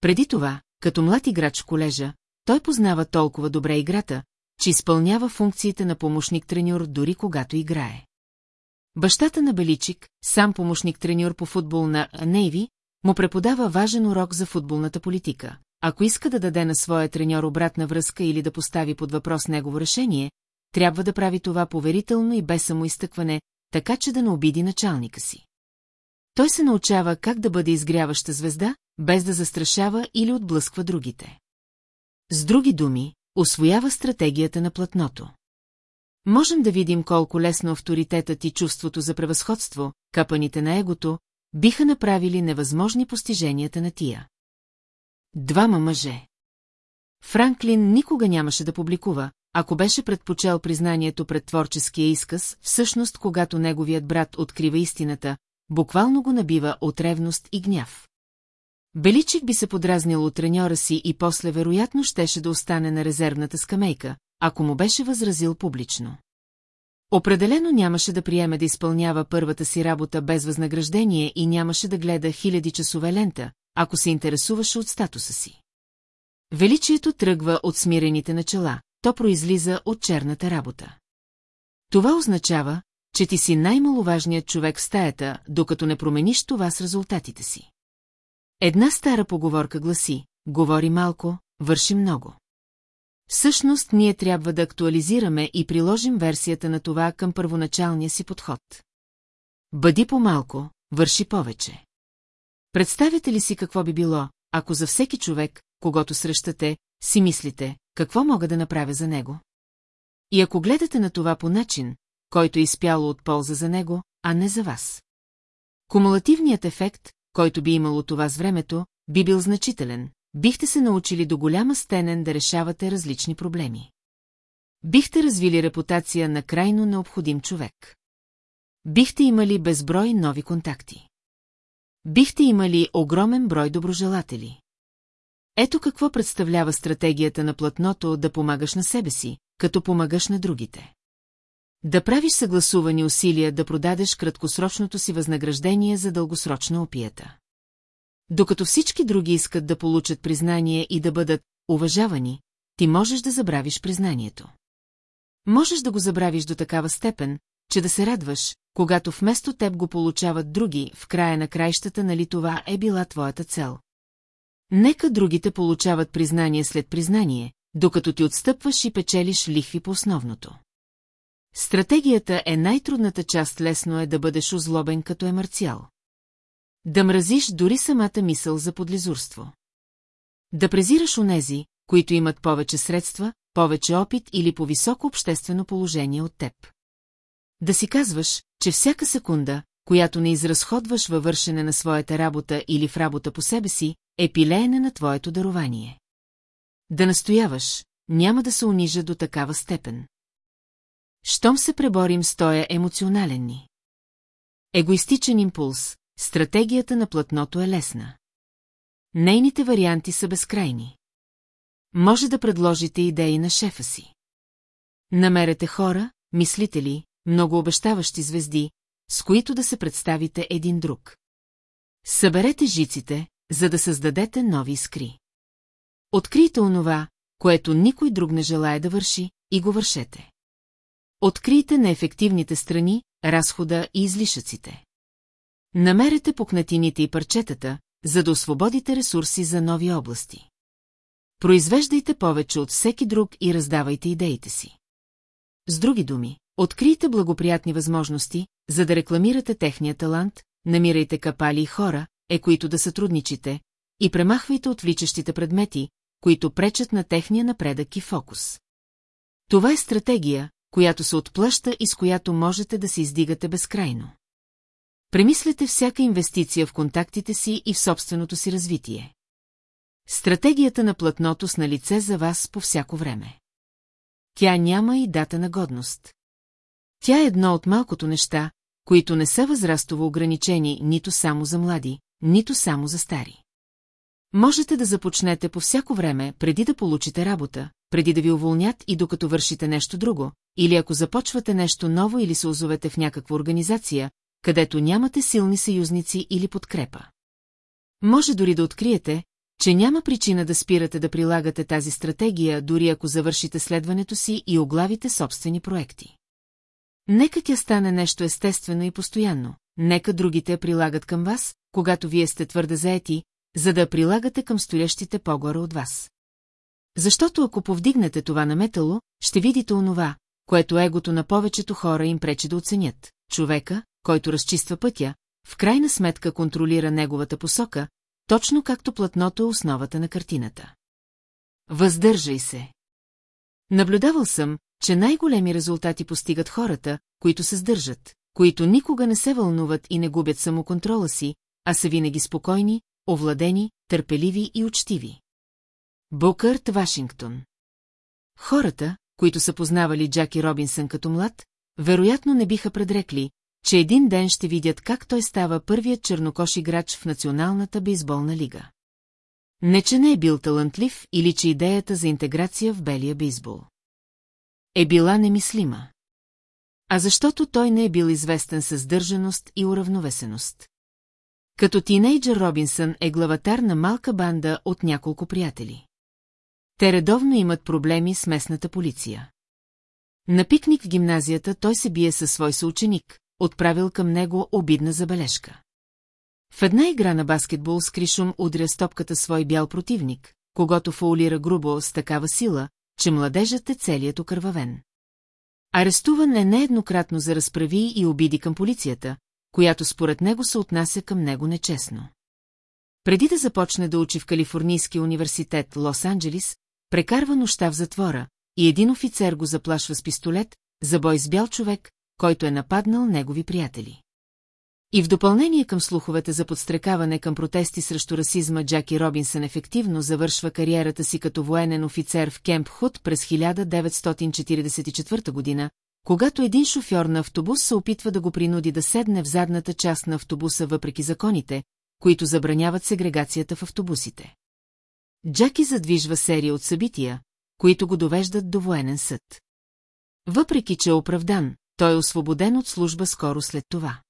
Преди това, като млад играч в колежа, той познава толкова добре играта, че изпълнява функциите на помощник-треньор дори когато играе. Бащата на Беличик, сам помощник-треньор по футбол на Нейви, му преподава важен урок за футболната политика. Ако иска да даде на своя треньор обратна връзка или да постави под въпрос негово решение, трябва да прави това поверително и без самоизтъкване, така че да не обиди началника си. Той се научава как да бъде изгряваща звезда, без да застрашава или отблъсква другите. С други думи, освоява стратегията на платното. Можем да видим колко лесно авторитетът и чувството за превъзходство, капаните на егото, биха направили невъзможни постиженията на тия. Двама мъже. Франклин никога нямаше да публикува, ако беше предпочел признанието пред творческия изказ, всъщност когато неговият брат открива истината, буквално го набива от ревност и гняв. Беличик би се подразнил от треньора си и после вероятно щеше да остане на резервната скамейка, ако му беше възразил публично. Определено нямаше да приеме да изпълнява първата си работа без възнаграждение и нямаше да гледа хиляди часове лента, ако се интересуваше от статуса си. Величието тръгва от смирените начала, то произлиза от черната работа. Това означава, че ти си най-маловажният човек в стаята, докато не промениш това с резултатите си. Една стара поговорка гласи, говори малко, върши много. Всъщност ние трябва да актуализираме и приложим версията на това към първоначалния си подход. Бъди по-малко, върши повече. Представете ли си какво би било, ако за всеки човек, когато срещате, си мислите, какво мога да направя за него? И ако гледате на това по начин, който е изпяло от полза за него, а не за вас. Кумулативният ефект, който би имало това с времето, би бил значителен, бихте се научили до голяма стенен да решавате различни проблеми. Бихте развили репутация на крайно необходим човек. Бихте имали безброй нови контакти. Бихте имали огромен брой доброжелатели. Ето какво представлява стратегията на платното да помагаш на себе си, като помагаш на другите. Да правиш съгласувани усилия да продадеш краткосрочното си възнаграждение за дългосрочна опията. Докато всички други искат да получат признание и да бъдат уважавани, ти можеш да забравиш признанието. Можеш да го забравиш до такава степен, че да се радваш, когато вместо теб го получават други, в края на краищата нали това е била твоята цел. Нека другите получават признание след признание, докато ти отстъпваш и печелиш лихви по основното. Стратегията е най-трудната част, лесно е да бъдеш озлобен като е марциал. Да мразиш дори самата мисъл за подлизурство. Да презираш онези, които имат повече средства, повече опит или по-високо обществено положение от теб. Да си казваш, че всяка секунда, която не изразходваш във вършене на своята работа или в работа по себе си, е пилеене на твоето дарование. Да настояваш, няма да се унижа до такава степен. Щом се преборим с тоя емоционален ни. Егоистичен импулс, стратегията на платното е лесна. Нейните варианти са безкрайни. Може да предложите идеи на шефа си. Намерете хора, мислители, многообещаващи звезди, с които да се представите един друг. Съберете жиците, за да създадете нови искри. Открийте онова, което никой друг не желая да върши, и го вършете. Открийте неефективните страни, разхода и излишъците. Намерете пукнатините и парчетата, за да освободите ресурси за нови области. Произвеждайте повече от всеки друг и раздавайте идеите си. С други думи, открийте благоприятни възможности, за да рекламирате техния талант, намирайте капали и хора, е които да сътрудничите, и премахвайте отвличащите предмети, които пречат на техния напредък и фокус. Това е стратегия, която се отплаща и с която можете да се издигате безкрайно. Премислете всяка инвестиция в контактите си и в собственото си развитие. Стратегията на платното с налице за вас по всяко време. Тя няма и дата на годност. Тя е едно от малкото неща, които не са възрастово ограничени нито само за млади, нито само за стари. Можете да започнете по всяко време, преди да получите работа, преди да ви уволнят и докато вършите нещо друго, или ако започвате нещо ново или се озовете в някаква организация, където нямате силни съюзници или подкрепа. Може дори да откриете, че няма причина да спирате да прилагате тази стратегия, дори ако завършите следването си и оглавите собствени проекти. Нека тя стане нещо естествено и постоянно, нека другите прилагат към вас, когато вие сте твърде заети, за да прилагате към стоящите по-горе от вас. Защото ако повдигнете това на метало, ще видите онова, което егото на повечето хора им пречи да оценят. Човека, който разчиства пътя, в крайна сметка контролира неговата посока, точно както платното е основата на картината. Въздържай се. Наблюдавал съм, че най-големи резултати постигат хората, които се сдържат, които никога не се вълнуват и не губят самоконтрола си, а са винаги спокойни, овладени, търпеливи и учтиви. Букърт, Вашингтон Хората, които са познавали Джаки Робинсън като млад, вероятно не биха предрекли, че един ден ще видят как той става първият чернокош играч в Националната бейсболна лига. Не, че не е бил талантлив или че идеята за интеграция в белия бейсбол. Е била немислима. А защото той не е бил известен със държаност и уравновесеност. Като тинейджър Робинсън е главатар на малка банда от няколко приятели. Те редовно имат проблеми с местната полиция. На пикник в гимназията той се бие със свой съученик, отправил към него обидна забележка. В една игра на баскетбол с Кришум удря стопката свой бял противник, когато фаулира грубо с такава сила, че младежът е целият окървавен. Арестуван е нееднократно за разправи и обиди към полицията, която според него се отнася към него нечестно. Преди да започне да учи в Калифорнийския университет Лос-Анджелис, прекарва нощта в затвора и един офицер го заплашва с пистолет за бой с бял човек, който е нападнал негови приятели. И в допълнение към слуховете за подстрекаване към протести срещу расизма Джаки Робинсън ефективно завършва кариерата си като военен офицер в Кемп Худ през 1944 година, когато един шофьор на автобус се опитва да го принуди да седне в задната част на автобуса въпреки законите, които забраняват сегрегацията в автобусите. Джаки задвижва серия от събития, които го довеждат до военен съд. Въпреки, че е оправдан, той е освободен от служба скоро след това.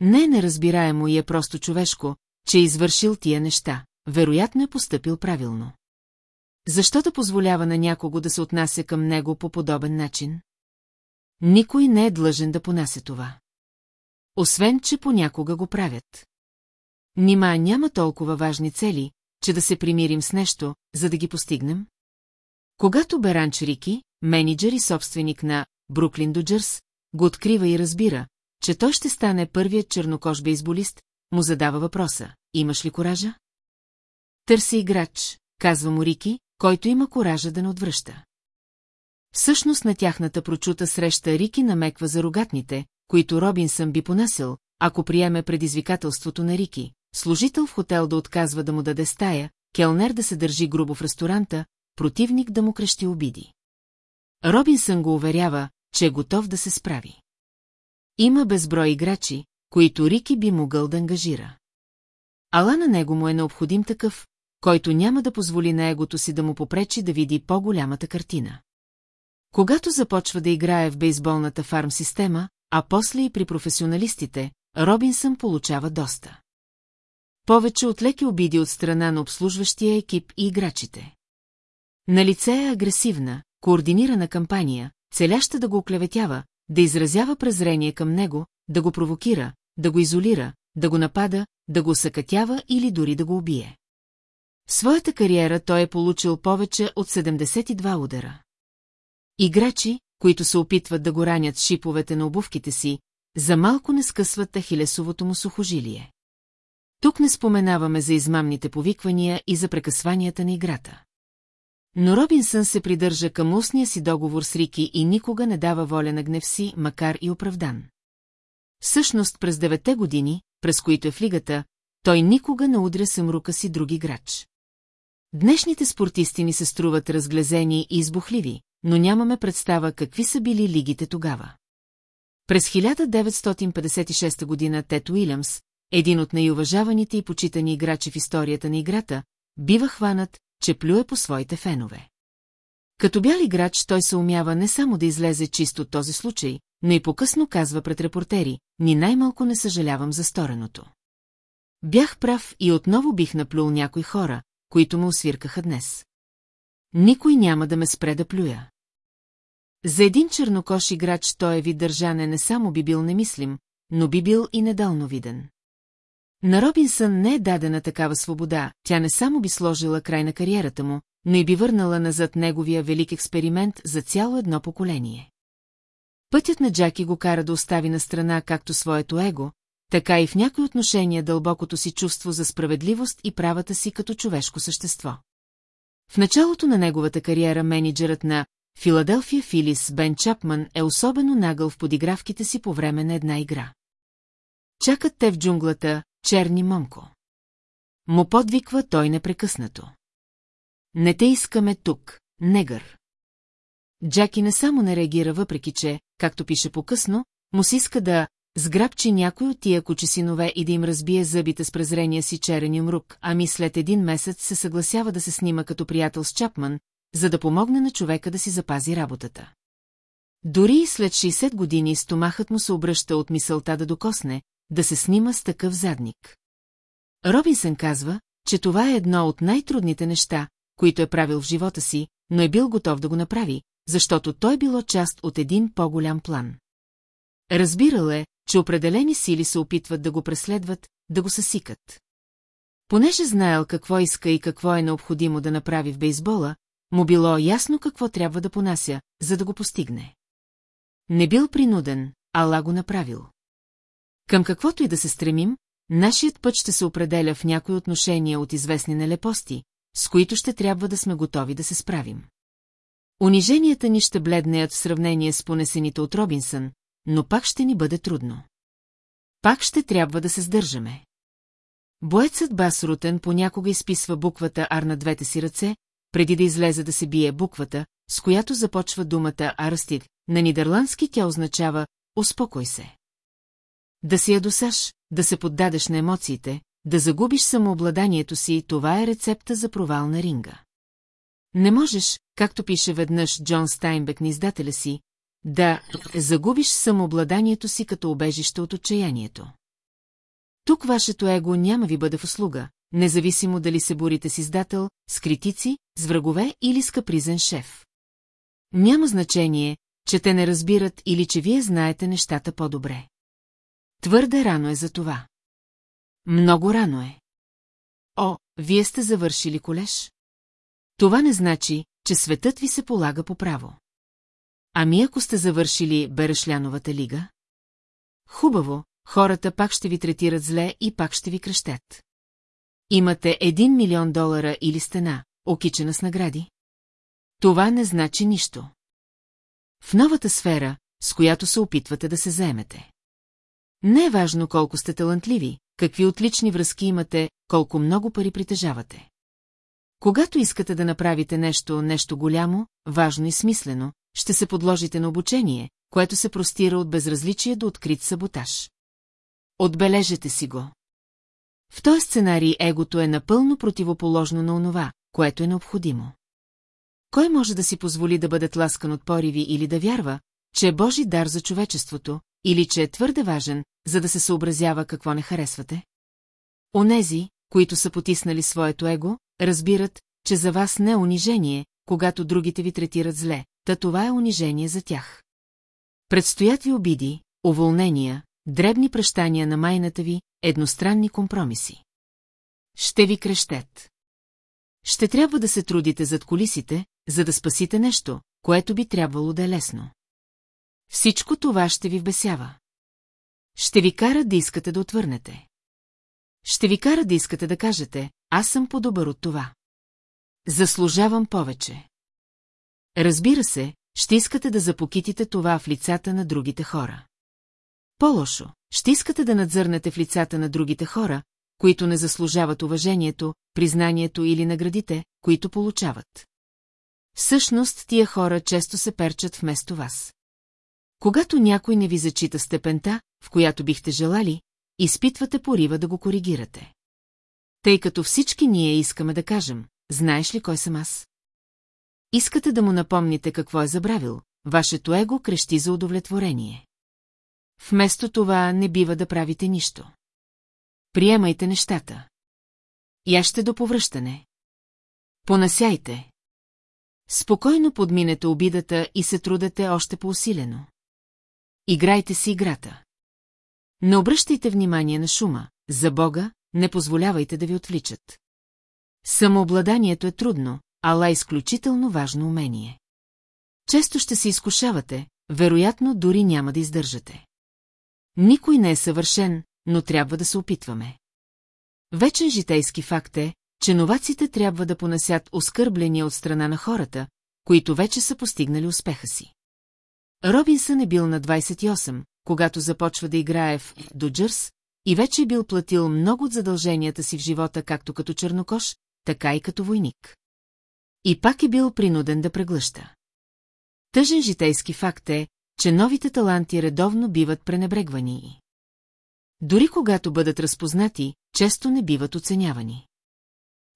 Не е неразбираемо и е просто човешко, че е извършил тия неща, вероятно е поступил правилно. Защо да позволява на някого да се отнася към него по подобен начин? Никой не е длъжен да понася това. Освен, че понякога го правят. Нима няма толкова важни цели, че да се примирим с нещо, за да ги постигнем? Когато Беранч Рики, менеджер и собственик на Бруклин Доджърс, го открива и разбира, че той ще стане първият чернокож бейсболист, му задава въпроса, имаш ли коража? Търси играч, казва му Рики, който има коража да не отвръща. Всъщност на тяхната прочута среща Рики намеква за рогатните, които Робинсън би понасил, ако приеме предизвикателството на Рики, служител в хотел да отказва да му даде стая, келнер да се държи грубо в ресторанта, противник да му крещи обиди. Робинсън го уверява, че е готов да се справи. Има безброй играчи, които Рики би могъл да ангажира. Ала на него му е необходим такъв, който няма да позволи на егото си да му попречи да види по-голямата картина. Когато започва да играе в бейсболната фарм система, а после и при професионалистите, Робинсън получава доста. Повече от леки обиди от страна на обслужващия екип и играчите. На лице е агресивна, координирана кампания, целяща да го оклеветява, да изразява презрение към него, да го провокира, да го изолира, да го напада, да го съкатява или дори да го убие. В своята кариера той е получил повече от 72 удара. Играчи, които се опитват да го ранят шиповете на обувките си, за малко не скъсват ахилесовото му сухожилие. Тук не споменаваме за измамните повиквания и за прекъсванията на играта. Но Робинсън се придържа към устния си договор с Рики и никога не дава воля на гнев си, макар и оправдан. Всъщност през девете години, през които е в лигата, той никога не удря съмрука си други играч. Днешните спортисти ни се струват разглезени и избухливи, но нямаме представа какви са били лигите тогава. През 1956 година Тед Уилямс, един от най-уважаваните и почитани играчи в историята на играта, бива хванат, че плюе по своите фенове. Като бял играч той се умява не само да излезе чисто от този случай, но и по-късно казва пред репортери, ни най-малко не съжалявам за стореното. Бях прав и отново бих наплюл някои хора, които му освиркаха днес. Никой няма да ме спре да плюя. За един чернокош играч той е вид държане не само би бил немислим, но би бил и недалновиден. На Робинсън не е дадена такава свобода, тя не само би сложила край на кариерата му, но и би върнала назад неговия велик експеримент за цяло едно поколение. Пътят на Джаки го кара да остави на страна както своето его, така и в някои отношения дълбокото си чувство за справедливост и правата си като човешко същество. В началото на неговата кариера менеджерът на Филаделфия Филис Бен Чапман е особено нагъл в подигравките си по време на една игра. Чакат те в джунглата, черни момко. Му подвиква той непрекъснато. Не те искаме тук, негър. Джаки не само не реагира, въпреки че, както пише по-късно, му си иска да сграбчи някой от тия кучесинове и да им разбие зъбите с презрения си черен мрук, ами след един месец се съгласява да се снима като приятел с Чапман, за да помогне на човека да си запази работата. Дори и след 60 години стомахът му се обръща от мисълта да докосне, да се снима с такъв задник. Робинсън казва, че това е едно от най-трудните неща, които е правил в живота си, но е бил готов да го направи, защото той било част от един по-голям план. Разбирал е, че определени сили се опитват да го преследват, да го съсикат. Понеже знаел какво иска и какво е необходимо да направи в бейсбола, му било ясно какво трябва да понася, за да го постигне. Не бил принуден, ала го направил. Към каквото и да се стремим, нашият път ще се определя в някои отношения от известни нелепости, с които ще трябва да сме готови да се справим. Униженията ни ще бледнеят в сравнение с понесените от Робинсън, но пак ще ни бъде трудно. Пак ще трябва да се сдържаме. Боецът Бас Рутен понякога изписва буквата Ар на двете си ръце, преди да излезе да се бие буквата, с която започва думата Арстид. На нидерландски тя означава «Успокой се». Да си ядосаш, да се поддадеш на емоциите, да загубиш самообладанието си, това е рецепта за провал на ринга. Не можеш, както пише веднъж Джон Стайнбек на издателя си, да загубиш самообладанието си като обежище от отчаянието. Тук вашето его няма ви бъде в услуга, независимо дали се борите с издател, с критици, с врагове или с капризен шеф. Няма значение, че те не разбират или че вие знаете нещата по-добре. Твърде рано е за това. Много рано е. О, вие сте завършили колеж? Това не значи, че светът ви се полага по право. Ами ако сте завършили Берешляновата лига? Хубаво, хората пак ще ви третират зле и пак ще ви кръщят. Имате един милион долара или стена, окичена с награди? Това не значи нищо. В новата сфера, с която се опитвате да се заемете. Не е важно колко сте талантливи, какви отлични връзки имате, колко много пари притежавате. Когато искате да направите нещо, нещо голямо, важно и смислено, ще се подложите на обучение, което се простира от безразличие до открит саботаж. Отбележете си го. В този сценарий егото е напълно противоположно на онова, което е необходимо. Кой може да си позволи да бъде тласкан от пориви или да вярва, че е Божи дар за човечеството, или че е твърде важен, за да се съобразява какво не харесвате? Онези, които са потиснали своето его, разбират, че за вас не е унижение, когато другите ви третират зле, та това е унижение за тях. Предстоят ви обиди, уволнения, дребни прощания на майната ви, едностранни компромиси. Ще ви крещет. Ще трябва да се трудите зад колисите, за да спасите нещо, което би трябвало да е лесно. Всичко това ще ви вбесява. Ще ви кара да искате да отвърнете. Ще ви кара да искате да кажете, аз съм по-добър от това. Заслужавам повече. Разбира се, ще искате да запокитите това в лицата на другите хора. По-лошо, ще искате да надзърнете в лицата на другите хора, които не заслужават уважението, признанието или наградите, които получават. Всъщност, тия хора често се перчат вместо вас. Когато някой не ви зачита степента, в която бихте желали, изпитвате порива да го коригирате. Тъй като всички ние искаме да кажем, знаеш ли кой съм аз? Искате да му напомните какво е забравил, вашето его крещи за удовлетворение. Вместо това не бива да правите нищо. Приемайте нещата. Яще до повръщане. Понасяйте. Спокойно подминете обидата и се трудете още по-усилено. Играйте си играта. Не обръщайте внимание на шума, за Бога, не позволявайте да ви отвличат. Самообладанието е трудно, ала е изключително важно умение. Често ще се изкушавате, вероятно дори няма да издържате. Никой не е съвършен, но трябва да се опитваме. Вечен житейски факт е, че новаците трябва да понасят оскърбления от страна на хората, които вече са постигнали успеха си. Робинсън е бил на 28, когато започва да играе в Доджърс, и вече е бил платил много от задълженията си в живота както като чернокош, така и като войник. И пак е бил принуден да преглъща. Тъжен житейски факт е, че новите таланти редовно биват пренебрегвани. Дори когато бъдат разпознати, често не биват оценявани.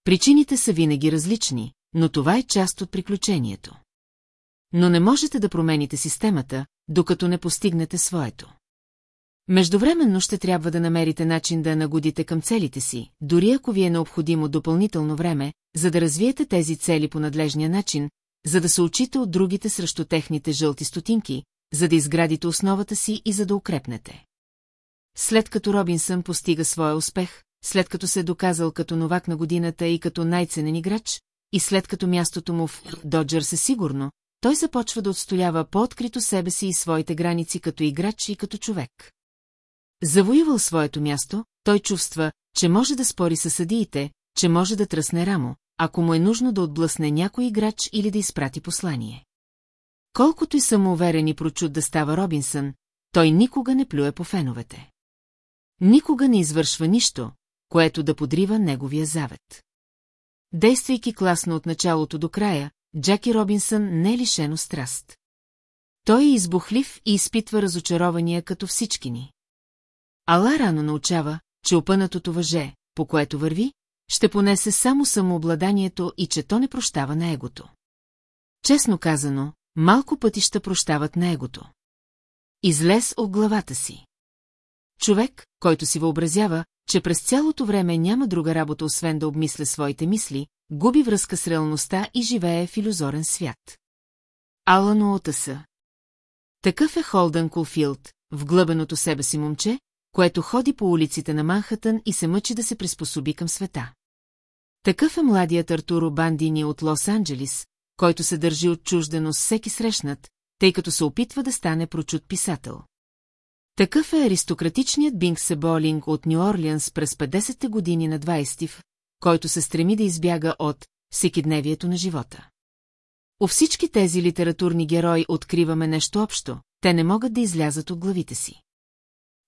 Причините са винаги различни, но това е част от приключението. Но не можете да промените системата, докато не постигнете своето. Междувременно ще трябва да намерите начин да нагодите към целите си, дори ако ви е необходимо допълнително време, за да развиете тези цели по надлежния начин, за да се учите от другите срещу техните жълти стотинки, за да изградите основата си и за да укрепнете. След като Робинсън постига своя успех, след като се е доказал като новак на годината и като най-ценен играч, и след като мястото му в Доджърс е сигурно, той започва да отстоява по-открито себе си и своите граници като играч и като човек. Завоювал своето място, той чувства, че може да спори с съдиите, че може да тръсне рамо, ако му е нужно да отблъсне някой играч или да изпрати послание. Колкото и самоуверен и прочут да става Робинсън, той никога не плюе по феновете. Никога не извършва нищо, което да подрива неговия завет. Действайки класно от началото до края, Джаки Робинсън не е лишено страст. Той е избухлив и изпитва разочарования като всички ни. Ала рано научава, че опънатото въже, по което върви, ще понесе само самообладанието и че то не прощава на егото. Честно казано, малко пътища прощават на егото. Излез от главата си. Човек, който си въобразява, че през цялото време няма друга работа, освен да обмисля своите мисли, губи връзка с реалността и живее в иллюзорен свят. Алан Уотъса Такъв е Холдън Кулфилд, вглъбеното себе си момче, което ходи по улиците на Манхатън и се мъчи да се приспособи към света. Такъв е младият Артуро Бандини от Лос-Анджелис, който се държи отчуждено с всеки срещнат, тъй като се опитва да стане прочут писател. Такъв е аристократичният Бинг Себолинг от Нью-Орлианс през 50-те години на 20 който се стреми да избяга от всекидневието на живота. У всички тези литературни герои откриваме нещо общо, те не могат да излязат от главите си.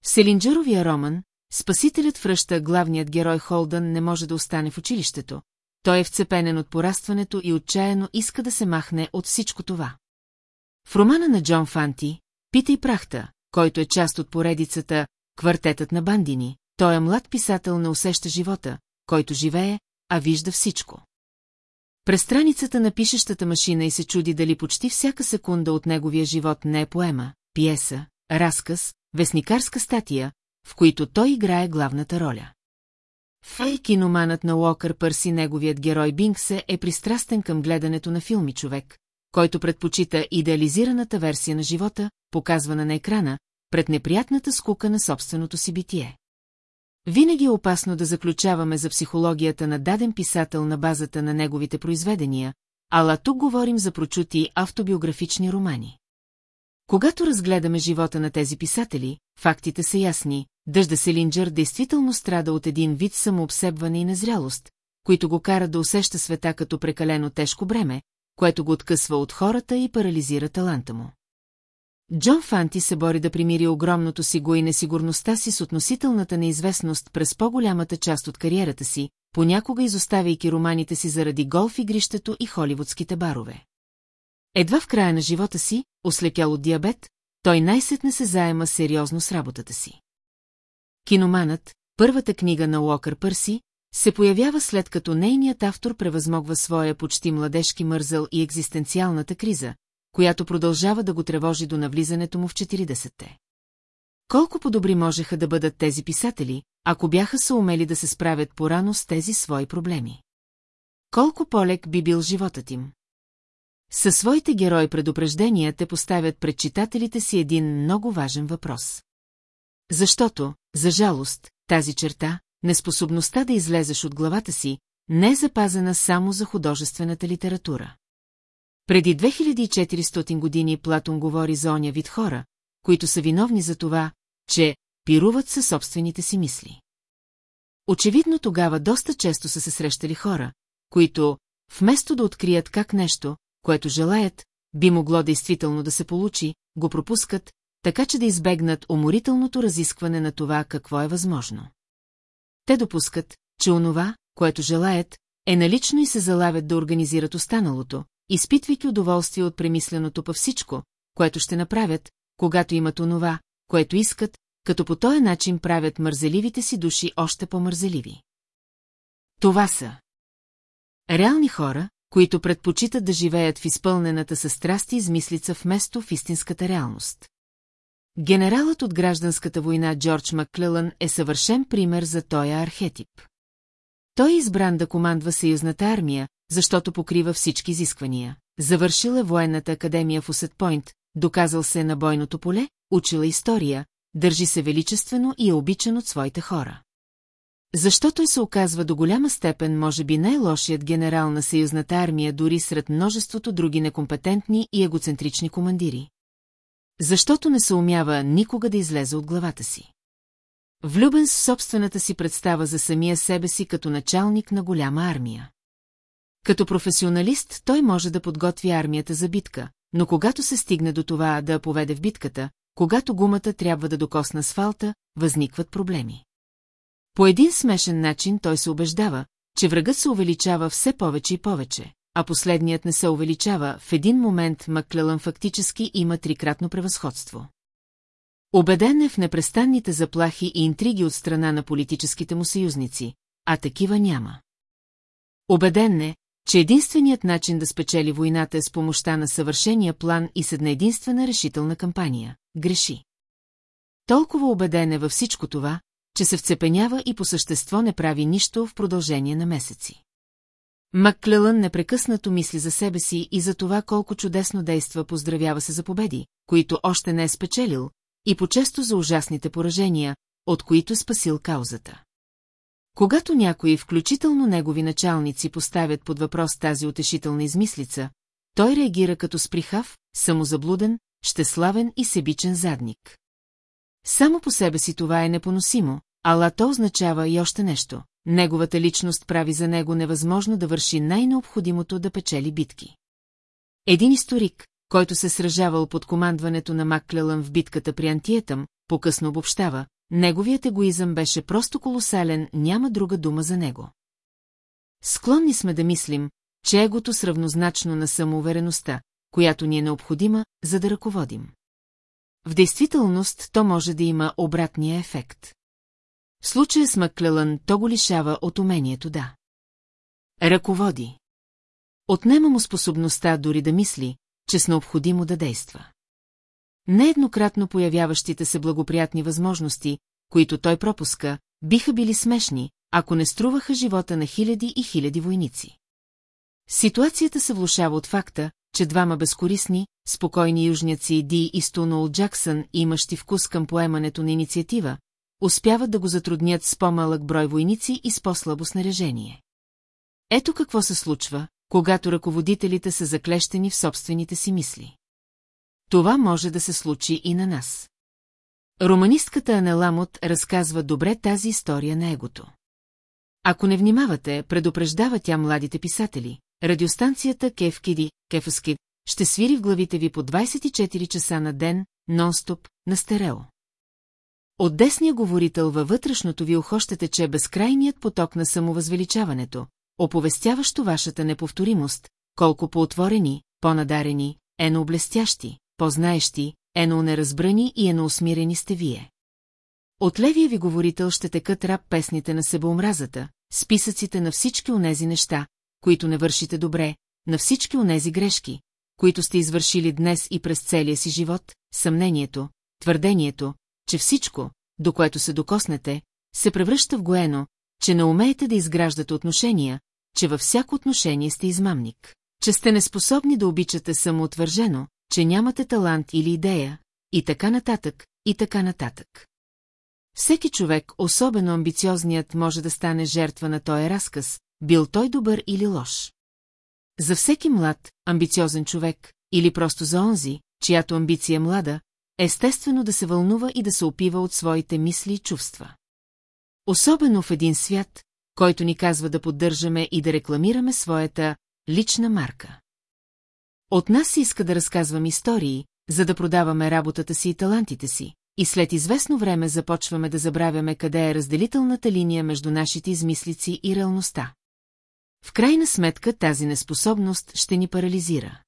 В Селинджеровия роман, спасителят връща главният герой Холдън не може да остане в училището. Той е вцепенен от порастването и отчаяно иска да се махне от всичко това. В романа на Джон Фанти, Пита и прахта, който е част от поредицата Квартетът на бандини, той е млад писател не усеща живота, който живее, а вижда всичко. През страницата на пишещата машина и се чуди дали почти всяка секунда от неговия живот не е поема, пиеса, разказ, вестникарска статия, в които той играе главната роля. Фей киноманът на Уокър Пърси неговият герой Бинксе е пристрастен към гледането на филми човек, който предпочита идеализираната версия на живота, показвана на екрана, пред неприятната скука на собственото си битие. Винаги е опасно да заключаваме за психологията на даден писател на базата на неговите произведения, ала тук говорим за прочути автобиографични романи. Когато разгледаме живота на тези писатели, фактите са ясни, Дъжда Селинджър действително страда от един вид самообсебване и незрялост, които го кара да усеща света като прекалено тежко бреме, което го откъсва от хората и парализира таланта му. Джон Фанти се бори да примири огромното си го и несигурността си с относителната неизвестност през по-голямата част от кариерата си, понякога изоставяйки романите си заради голф игрището и холивудските барове. Едва в края на живота си, ослепял от диабет, той най-сетне се заема сериозно с работата си. Киноманът, първата книга на Уокър Пърси, се появява след като нейният автор превъзмогва своя почти младежки мързъл и екзистенциалната криза, която продължава да го тревожи до навлизането му в 40-те. Колко по-добри можеха да бъдат тези писатели, ако бяха се умели да се справят порано с тези свои проблеми? Колко полек би бил животът им? Със своите герои предупреждения те поставят пред читателите си един много важен въпрос. Защото, за жалост, тази черта, неспособността да излезеш от главата си, не е запазена само за художествената литература. Преди 2400 години Платон говори за оня вид хора, които са виновни за това, че пируват със собствените си мисли. Очевидно тогава доста често са се срещали хора, които, вместо да открият как нещо, което желаят, би могло действително да се получи, го пропускат, така че да избегнат уморителното разискване на това какво е възможно. Те допускат, че онова, което желаят, е налично и се залавят да организират останалото, изпитвайки удоволствие от премисленото по всичко, което ще направят, когато имат онова, което искат, като по този начин правят мързеливите си души още по-мързеливи. Това са реални хора, които предпочитат да живеят в изпълнената със страсти измислица вместо в истинската реалност. Генералът от гражданската война Джордж Макклелън е съвършен пример за този архетип. Той е избран да командва съюзната армия, защото покрива всички изисквания. Завършил е военната академия в Усетпойнт, доказал се на бойното поле, учила история, държи се величествено и е обичан от своите хора. Защо той се оказва до голяма степен, може би, най-лошият генерал на съюзната армия, дори сред множеството други некомпетентни и егоцентрични командири. Защото не се умява никога да излезе от главата си. Влюбен с собствената си представа за самия себе си като началник на голяма армия. Като професионалист той може да подготви армията за битка, но когато се стигне до това да поведе в битката, когато гумата трябва да докосна асфалта, възникват проблеми. По един смешен начин той се убеждава, че врагът се увеличава все повече и повече, а последният не се увеличава, в един момент Маклелън фактически има трикратно превъзходство. Обеден е в непрестанните заплахи и интриги от страна на политическите му съюзници, а такива няма. Обеден е, че единственият начин да спечели войната е с помощта на съвършения план и с една единствена решителна кампания – греши. Толкова убеден е във всичко това, че се вцепенява и по същество не прави нищо в продължение на месеци. Макклелън непрекъснато мисли за себе си и за това колко чудесно действа поздравява се за победи, които още не е спечелил, и по-често за ужасните поражения, от които е спасил каузата. Когато някои, включително негови началници, поставят под въпрос тази утешителна измислица, той реагира като сприхав, самозаблуден, щеславен и себичен задник. Само по себе си това е непоносимо, ала то означава и още нещо. неговата личност прави за него невъзможно да върши най-необходимото да печели битки. Един историк, който се сражавал под командването на Макклелън в битката при Антиетъм, по-късно обобщава, неговият егоизъм беше просто колосален, няма друга дума за него. Склонни сме да мислим, че егото с равнозначно на самоувереността, която ни е необходима, за да ръководим. В действителност то може да има обратния ефект. В случая с Макклелън то го лишава от умението да. Ръководи. Отнема му способността дори да мисли, че с необходимо да действа. Нееднократно появяващите се благоприятни възможности, които той пропуска, биха били смешни, ако не струваха живота на хиляди и хиляди войници. Ситуацията се влушава от факта, че двама безкорисни, спокойни южняци Ди и Стунол Джаксън, имащи вкус към поемането на инициатива, успяват да го затруднят с по-малък брой войници и с по-слабо снаряжение. Ето какво се случва, когато ръководителите са заклещени в собствените си мисли. Това може да се случи и на нас. Романистката Анеламот разказва добре тази история на егото. Ако не внимавате, предупреждава тя младите писатели, радиостанцията Кевкиди, Кефаскид, ще свири в главите ви по 24 часа на ден, нон-стоп, на стерео. От десния говорител във вътрешното ви ухо ще тече безкрайният поток на самовъзвеличаването, оповестяващо вашата неповторимост, колко по-отворени, по-надарени, ено-облестящи, по-знаещи, ено-неразбрани и ено-усмирени сте вие. От левия ви говорител ще текат раб песните на себеомразата, списъците на всички онези неща, които не вършите добре, на всички онези грешки, които сте извършили днес и през целия си живот, съмнението, твърдението, че всичко, до което се докоснете, се превръща в гоено, че не умеете да изграждате отношения, че във всяко отношение сте измамник, че сте неспособни да обичате самоотвържено, че нямате талант или идея, и така нататък, и така нататък. Всеки човек, особено амбициозният, може да стане жертва на този разказ, бил той добър или лош. За всеки млад, амбициозен човек, или просто за онзи, чиято амбиция е млада, естествено да се вълнува и да се опива от своите мисли и чувства. Особено в един свят, който ни казва да поддържаме и да рекламираме своята лична марка. От нас се иска да разказвам истории, за да продаваме работата си и талантите си, и след известно време започваме да забравяме къде е разделителната линия между нашите измислици и реалността. В крайна сметка тази неспособност ще ни парализира.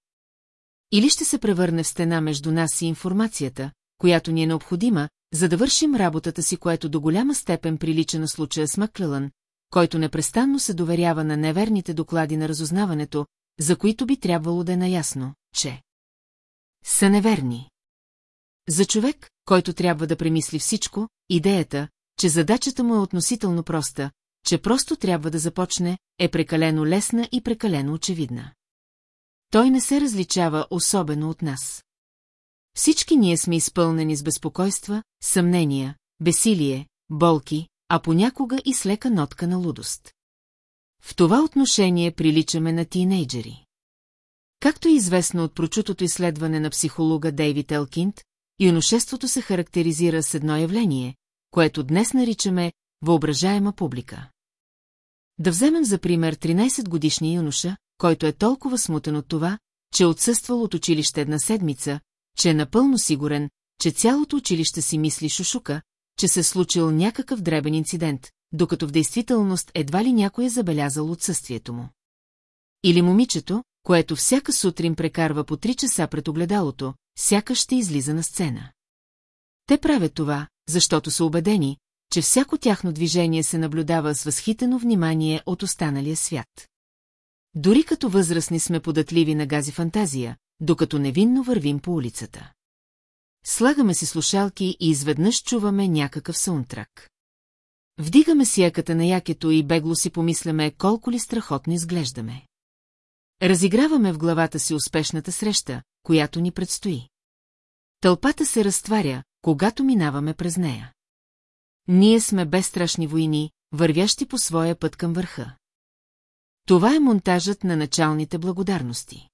Или ще се превърне в стена между нас и информацията, която ни е необходима, за да вършим работата си, което до голяма степен прилича на случая с Маклелън, който непрестанно се доверява на неверните доклади на разузнаването, за които би трябвало да е наясно, че са неверни. За човек, който трябва да премисли всичко, идеята, че задачата му е относително проста, че просто трябва да започне, е прекалено лесна и прекалено очевидна. Той не се различава особено от нас. Всички ние сме изпълнени с безпокойства, съмнения, бесилие, болки, а понякога и с лека нотка на лудост. В това отношение приличаме на тинейджери. Както е известно от прочутото изследване на психолога Дейвид Елкинд, юношеството се характеризира с едно явление, което днес наричаме въображаема публика. Да вземем за пример 13-годишния юноша, който е толкова смутен от това, че е отсъствал от училище една седмица, че е напълно сигурен, че цялото училище си мисли шушука, че се е случил някакъв дребен инцидент, докато в действителност едва ли някой е забелязал отсъствието му. Или момичето, което всяка сутрин прекарва по три часа пред огледалото, сякаш ще излиза на сцена. Те правят това, защото са убедени, че всяко тяхно движение се наблюдава с възхитено внимание от останалия свят. Дори като възрастни сме податливи на гази фантазия, докато невинно вървим по улицата. Слагаме си слушалки и изведнъж чуваме някакъв саунтрак. Вдигаме си яката на якето и бегло си помисляме колко ли страхотно изглеждаме. Разиграваме в главата си успешната среща, която ни предстои. Тълпата се разтваря, когато минаваме през нея. Ние сме безстрашни войни, вървящи по своя път към върха. Това е монтажът на началните благодарности.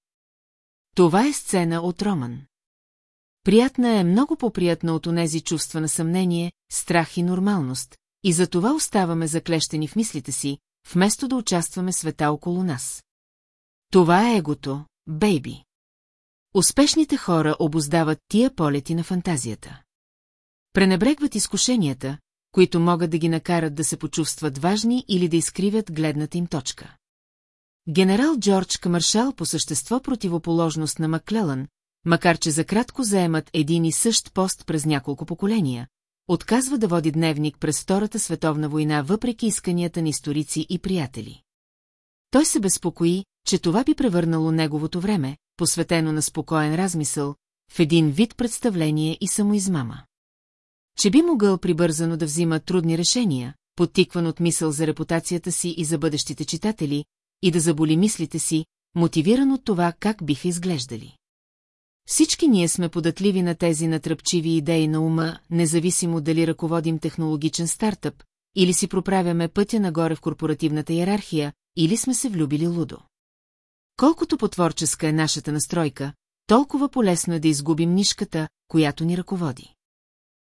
Това е сцена от Роман. Приятна е много по-приятна от онези чувства на съмнение, страх и нормалност, и за това оставаме заклещени в мислите си, вместо да участваме света около нас. Това е егото, бейби. Успешните хора обоздават тия полети на фантазията. Пренебрегват изкушенията, които могат да ги накарат да се почувстват важни или да изкривят гледната им точка. Генерал Джордж Камършал по същество противоположност на Маклелън, макар че за кратко заемат един и същ пост през няколко поколения, отказва да води дневник през Втората световна война въпреки исканията на историци и приятели. Той се безпокои, че това би превърнало неговото време, посветено на спокоен размисъл, в един вид представление и самоизмама. Че би могъл прибързано да взима трудни решения, подтикван от мисъл за репутацията си и за бъдещите читатели, и да заболи мислите си, мотивиран от това как биха изглеждали. Всички ние сме податливи на тези натръпчиви идеи на ума, независимо дали ръководим технологичен стартъп, или си проправяме пътя нагоре в корпоративната иерархия, или сме се влюбили лудо. Колкото потворческа е нашата настройка, толкова полезно е да изгубим нишката, която ни ръководи.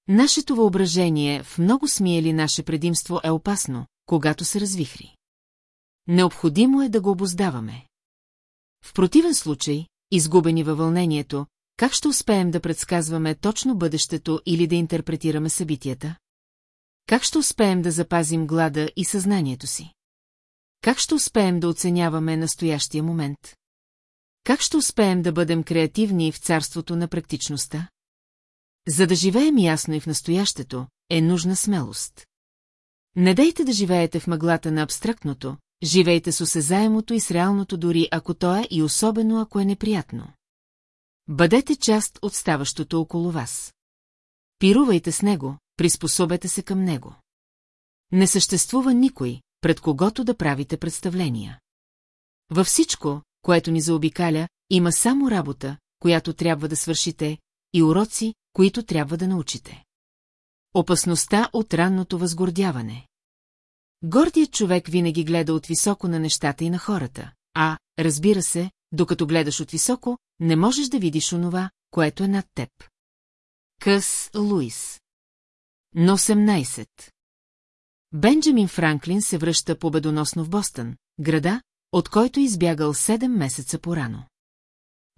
Нашето въображение в много смиели наше предимство е опасно, когато се развихри. Необходимо е да го обоздаваме. В противен случай, изгубени във вълнението, как ще успеем да предсказваме точно бъдещето или да интерпретираме събитията? Как ще успеем да запазим глада и съзнанието си? Как ще успеем да оценяваме настоящия момент? Как ще успеем да бъдем креативни в царството на практичността? За да живеем ясно и в настоящето, е нужна смелост. Не дайте да живеете в мъглата на абстрактното, живейте с осезаемото и с реалното дори ако то е и особено ако е неприятно. Бъдете част от ставащото около вас. Пирувайте с него, приспособете се към него. Не съществува никой, пред когото да правите представления. Във всичко, което ни заобикаля, има само работа, която трябва да свършите, и уроци, които трябва да научите. Опасността от ранното възгордяване. Гордият човек винаги гледа от високо на нещата и на хората, а, разбира се, докато гледаш от високо, не можеш да видиш онова, което е над теб. Къс Луис Но 18 Бенджамин Франклин се връща победоносно в Бостън, града, от който избягал 7 месеца порано.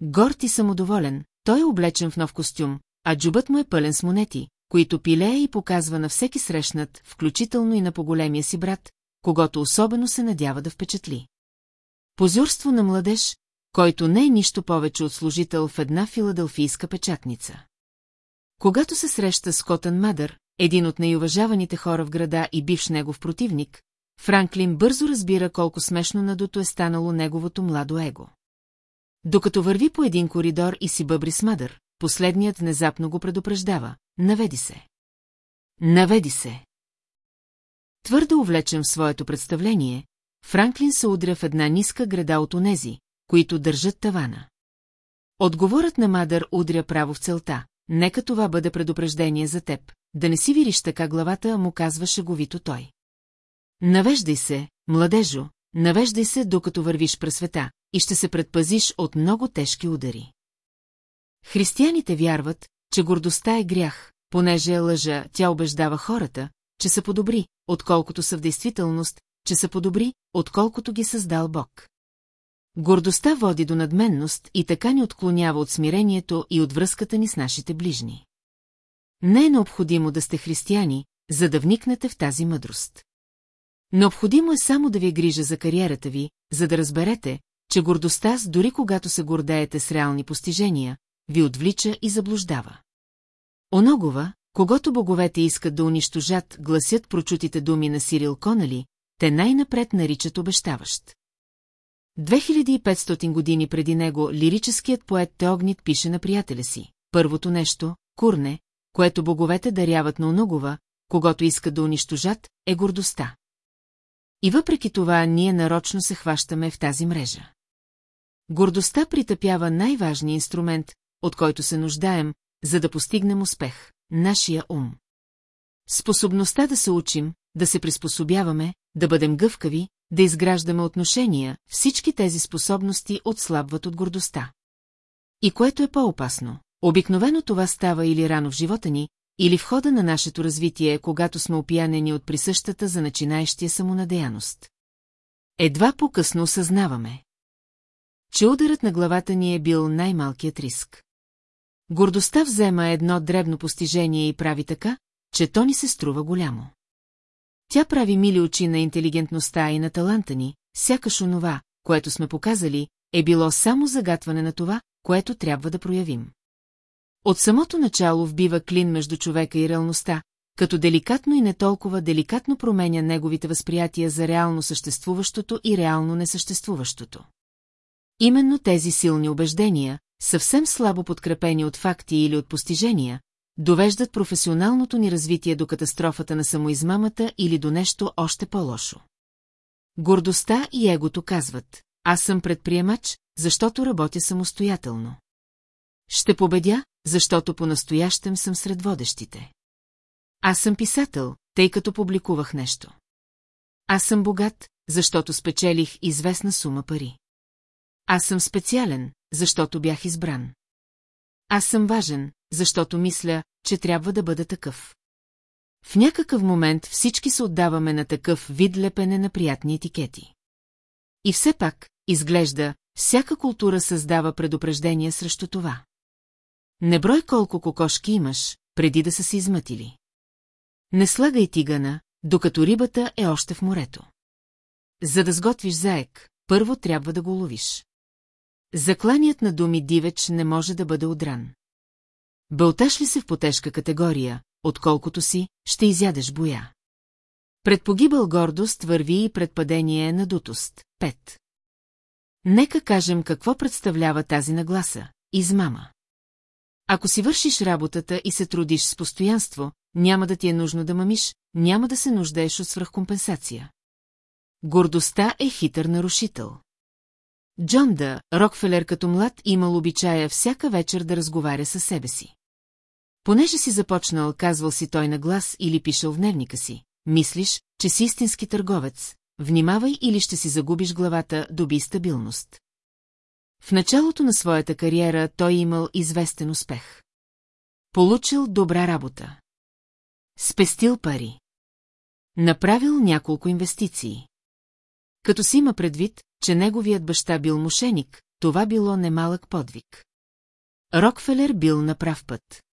Горд и самодоволен, той е облечен в нов костюм, а джубът му е пълен с монети, които пилее и показва на всеки срещнат, включително и на поголемия си брат, когато особено се надява да впечатли. Позорство на младеж, който не е нищо повече от служител в една филаделфийска печатница. Когато се среща с Котън Мадър, един от най-уважаваните хора в града и бивш негов противник, Франклин бързо разбира колко смешно надуто е станало неговото младо его. Докато върви по един коридор и си бъбри с Мадър, последният внезапно го предупреждава. Наведи се. Наведи се. Твърдо увлечен в своето представление, Франклин се удря в една ниска града от онези, които държат тавана. Отговорът на Мадър удря право в целта. Нека това бъде предупреждение за теб, да не си вириш така главата, му казва шеговито той. Навеждай се, младежо, навеждай се, докато вървиш през света, и ще се предпазиш от много тежки удари. Християните вярват, че гордостта е грях, понеже е лъжа, тя убеждава хората, че са подобри, отколкото са в действителност, че са подобри, отколкото ги създал Бог. Гордостта води до надменност и така ни отклонява от смирението и от връзката ни с нашите ближни. Не е необходимо да сте християни, за да вникнете в тази мъдрост. Необходимо е само да ви е грижа за кариерата ви, за да разберете, че гордостта, дори когато се гордеете с реални постижения, ви отвлича и заблуждава. Оногова, когато боговете искат да унищожат, гласят прочутите думи на Сирил Конали, те най-напред наричат обещаващ. 2500 години преди него лирическият поет Теогнит пише на приятеля си. Първото нещо, курне, което боговете даряват на оногова, когато искат да унищожат, е гордостта. И въпреки това ние нарочно се хващаме в тази мрежа. Гордостта притъпява най-важния инструмент, от който се нуждаем, за да постигнем успех – нашия ум. Способността да се учим, да се приспособяваме, да бъдем гъвкави, да изграждаме отношения, всички тези способности отслабват от гордостта. И което е по-опасно? Обикновено това става или рано в живота ни, или в хода на нашето развитие, когато сме опиянени от присъщата за начинаещия самонадеяност. Едва по-късно осъзнаваме, че ударът на главата ни е бил най-малкият риск. Гордостта взема едно дребно постижение и прави така, че то ни се струва голямо. Тя прави мили очи на интелигентността и на таланта ни, сякаш онова, което сме показали, е било само загатване на това, което трябва да проявим. От самото начало вбива клин между човека и реалността, като деликатно и не толкова деликатно променя неговите възприятия за реално съществуващото и реално несъществуващото. Именно тези силни убеждения, съвсем слабо подкрепени от факти или от постижения, довеждат професионалното ни развитие до катастрофата на самоизмамата или до нещо още по-лошо. Гордостта и егото казват, аз съм предприемач, защото работя самостоятелно. Ще победя, защото по-настоящем съм сред водещите. Аз съм писател, тъй като публикувах нещо. Аз съм богат, защото спечелих известна сума пари. Аз съм специален, защото бях избран. Аз съм важен, защото мисля, че трябва да бъда такъв. В някакъв момент всички се отдаваме на такъв вид лепене на приятни етикети. И все пак, изглежда, всяка култура създава предупреждение срещу това. Не брой колко кокошки имаш, преди да са се измътили. Не слагай тигана, докато рибата е още в морето. За да сготвиш заек, първо трябва да го ловиш. Закланият на думи дивеч не може да бъде одран. Бълташ ли се в потежка категория, отколкото си, ще изядеш боя. Пред погибъл гордост върви и предпадение на дутост. 5. Нека кажем какво представлява тази нагласа – измама. Ако си вършиш работата и се трудиш с постоянство, няма да ти е нужно да мамиш, няма да се нуждаеш от свръхкомпенсация. Гордостта е хитър нарушител. Джон Да, Рокфелер като млад, имал обичая всяка вечер да разговаря със себе си. Понеже си започнал, казвал си той на глас или пишел в дневника си, мислиш, че си истински търговец, внимавай или ще си загубиш главата, доби стабилност. В началото на своята кариера той имал известен успех. Получил добра работа. Спестил пари. Направил няколко инвестиции. Като си има предвид, че неговият баща бил мошеник, това било немалък подвиг. Рокфелер бил на прав път.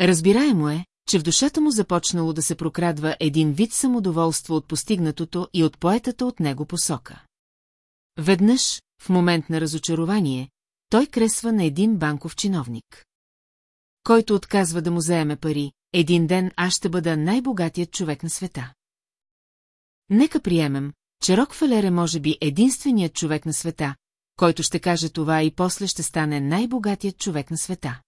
Разбираемо е, че в душата му започнало да се прокрадва един вид самодоволство от постигнатото и от поетата от него посока. Веднъж, в момент на разочарование, той кресва на един банков чиновник. Който отказва да му заеме пари, един ден аз ще бъда най-богатият човек на света. Нека приемем, че Рокфелер е може би единственият човек на света, който ще каже това и после ще стане най-богатият човек на света.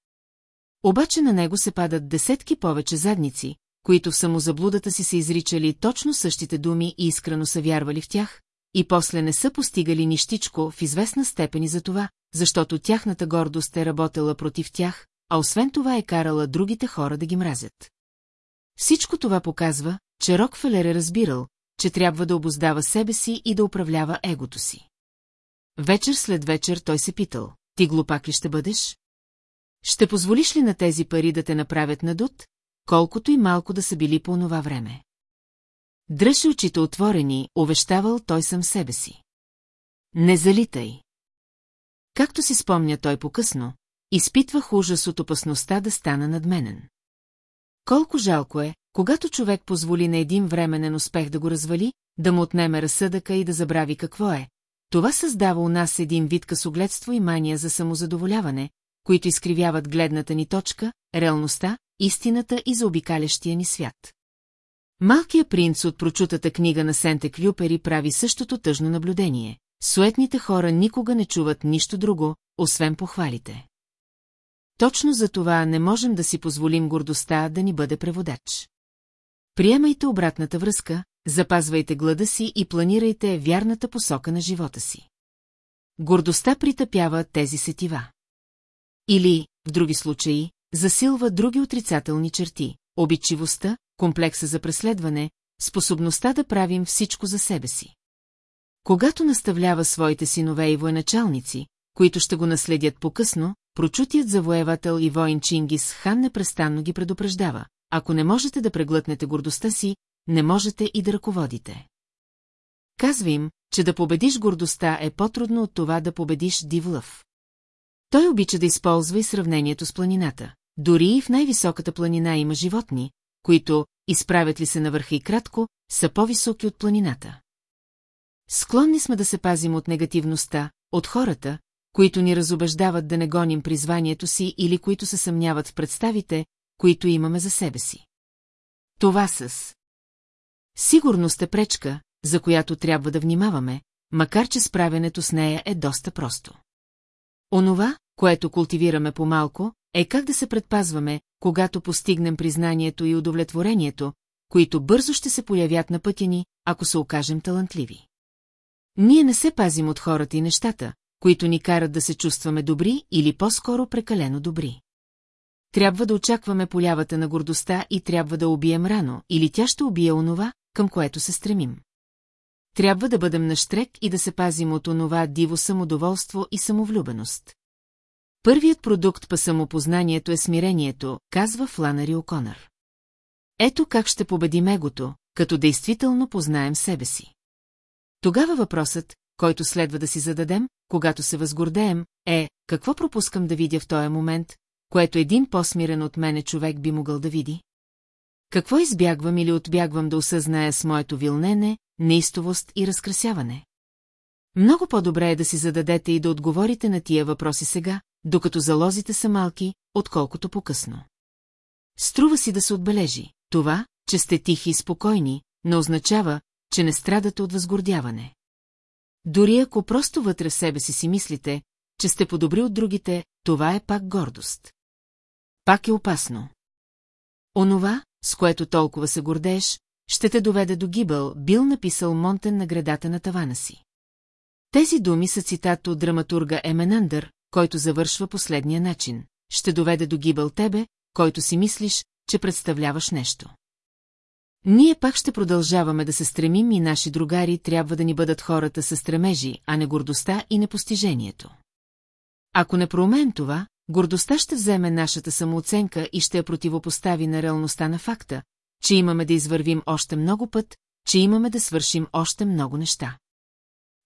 Обаче на него се падат десетки повече задници, които в самозаблудата си са изричали точно същите думи и искрено са вярвали в тях, и после не са постигали нищичко в известна степени за това, защото тяхната гордост е работела против тях, а освен това е карала другите хора да ги мразят. Всичко това показва, че Рокфелер е разбирал, че трябва да обоздава себе си и да управлява егото си. Вечер след вечер той се питал, ти глупак ли ще бъдеш? Ще позволиш ли на тези пари да те направят надут, колкото и малко да са били по онова време? Дръж очите отворени, увещавал той съм себе си. Не залитай. Както си спомня той покъсно, изпитвах ужас от опасността да стана надменен. Колко жалко е, когато човек позволи на един временен успех да го развали, да му отнеме разсъдъка и да забрави какво е, това създава у нас един вид късогледство и мания за самозадоволяване, които изкривяват гледната ни точка, реалността, истината и заобикалящия ни свят. Малкият принц от прочутата книга на Сенте Клюпери прави същото тъжно наблюдение. Суетните хора никога не чуват нищо друго, освен похвалите. Точно за това не можем да си позволим гордостта да ни бъде преводач. Приемайте обратната връзка, запазвайте глада си и планирайте вярната посока на живота си. Гордостта притъпява тези сетива. Или, в други случаи, засилва други отрицателни черти – обичивостта, комплекса за преследване, способността да правим всичко за себе си. Когато наставлява своите синове и военачалници, които ще го наследят по-късно, прочутият завоевател и воин Чингис хан непрестанно ги предупреждава. Ако не можете да преглътнете гордостта си, не можете и да ръководите. Казва им, че да победиш гордостта е по-трудно от това да победиш дивлъв. Той обича да използва и сравнението с планината. Дори и в най-високата планина има животни, които, изправят ли се на върха и кратко, са по-високи от планината. Склонни сме да се пазим от негативността, от хората, които ни разобеждават да не гоним призванието си или които се съмняват в представите, които имаме за себе си. Това с Сигурност е пречка, за която трябва да внимаваме, макар че справянето с нея е доста просто. Онова, което култивираме по-малко, е как да се предпазваме, когато постигнем признанието и удовлетворението, които бързо ще се появят на пътя ни, ако се окажем талантливи. Ние не се пазим от хората и нещата, които ни карат да се чувстваме добри или по-скоро прекалено добри. Трябва да очакваме полявата на гордостта и трябва да убием рано, или тя ще убие онова, към което се стремим. Трябва да бъдем на штрек и да се пазим от онова диво самодоволство и самовлюбеност. Първият продукт по самопознанието е смирението, казва Фланари Оконър. Ето как ще победим егото, като действително познаем себе си. Тогава въпросът, който следва да си зададем, когато се възгордеем, е, какво пропускам да видя в този момент, което един по-смирен от мене човек би могъл да види? Какво избягвам или отбягвам да осъзная с моето вилнене, неистовост и разкрасяване? Много по-добре е да си зададете и да отговорите на тия въпроси сега, докато залозите са малки, отколкото по-късно. Струва си да се отбележи. Това, че сте тихи и спокойни, не означава, че не страдате от възгордяване. Дори ако просто вътре в себе си си мислите, че сте подобри от другите, това е пак гордост. Пак е опасно. Онова, с което толкова се гордееш, ще те доведе до гибъл, бил написал Монтен на градата на тавана си. Тези думи са цитат от драматурга Еменандър, който завършва последния начин. Ще доведе до гибъл тебе, който си мислиш, че представляваш нещо. Ние пак ще продължаваме да се стремим и наши другари трябва да ни бъдат хората с стремежи, а не гордостта и непостижението. Ако не проумеем това, гордостта ще вземе нашата самооценка и ще я противопостави на реалността на факта, че имаме да извървим още много път, че имаме да свършим още много неща.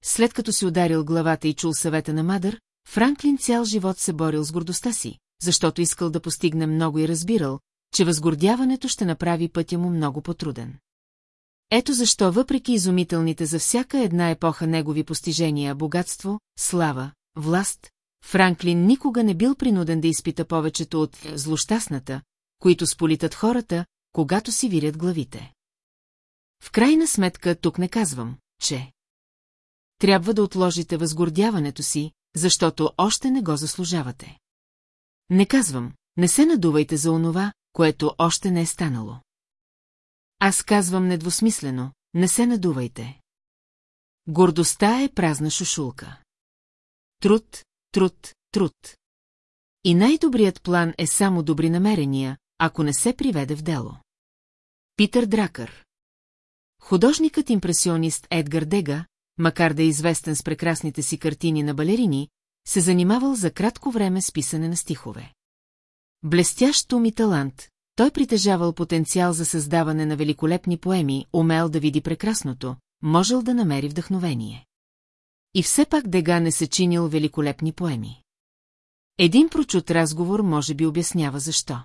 След като си ударил главата и чул съвета на Мадър, Франклин цял живот се борил с гордостта си, защото искал да постигне много и разбирал, че възгордяването ще направи пътя му много потруден. Ето защо, въпреки изумителните за всяка една епоха негови постижения, богатство, слава, власт, Франклин никога не бил принуден да изпита повечето от злощастната, които сполитат хората, когато си вирят главите. В крайна сметка тук не казвам, че трябва да отложите възгордяването си, защото още не го заслужавате. Не казвам, не се надувайте за онова, което още не е станало. Аз казвам недвусмислено, не се надувайте. Гордостта е празна шушулка. Труд, труд, труд. И най-добрият план е само добри намерения, ако не се приведе в дело. Питър Дракър Художникът-импресионист Едгар Дега, макар да е известен с прекрасните си картини на балерини, се занимавал за кратко време с писане на стихове. Блестящ ум и талант, той притежавал потенциал за създаване на великолепни поеми, умел да види прекрасното, можел да намери вдъхновение. И все пак Дега не се чинил великолепни поеми. Един прочут разговор може би обяснява защо.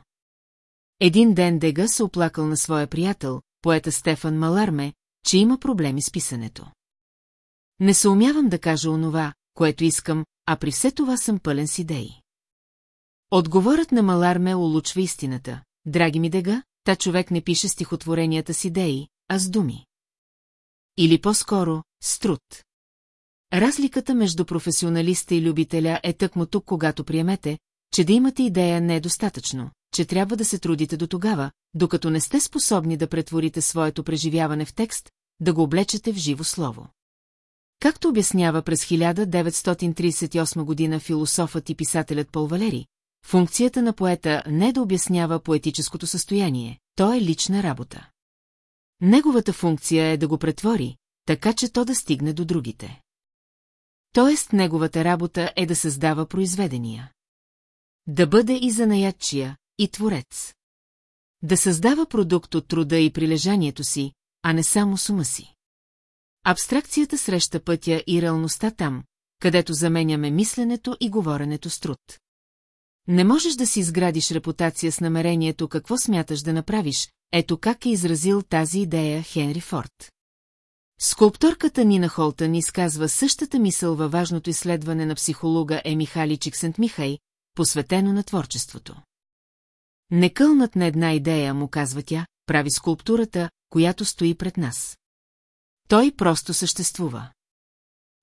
Един ден Дега се оплакал на своя приятел, поета Стефан Маларме, че има проблеми с писането. Не се умявам да кажа онова, което искам, а при все това съм пълен с идеи. Отговорът на Маларме улучва истината. Драги ми дега, та човек не пише стихотворенията с идеи, а с думи. Или по-скоро, с труд. Разликата между професионалиста и любителя е тъкмо тук, когато приемете, че да имате идея не е достатъчно, че трябва да се трудите до тогава, докато не сте способни да претворите своето преживяване в текст, да го облечете в живо слово. Както обяснява през 1938 година философът и писателят Пол Валери, функцията на поета не е да обяснява поетическото състояние, то е лична работа. Неговата функция е да го претвори, така че то да стигне до другите. Тоест неговата работа е да създава произведения. Да бъде и занаятчия, и творец. Да създава продукт от труда и прилежанието си, а не само с ума си. Абстракцията среща пътя и реалността там, където заменяме мисленето и говоренето с труд. Не можеш да си изградиш репутация с намерението какво смяташ да направиш, ето как е изразил тази идея Хенри Форд. Скулпторката Нина Холтън изказва същата мисъл във важното изследване на психолога Емихали Чиксент-Михай, посветено на творчеството. Не кълнат на една идея, му казва тя, прави скулптурата, която стои пред нас. Той просто съществува.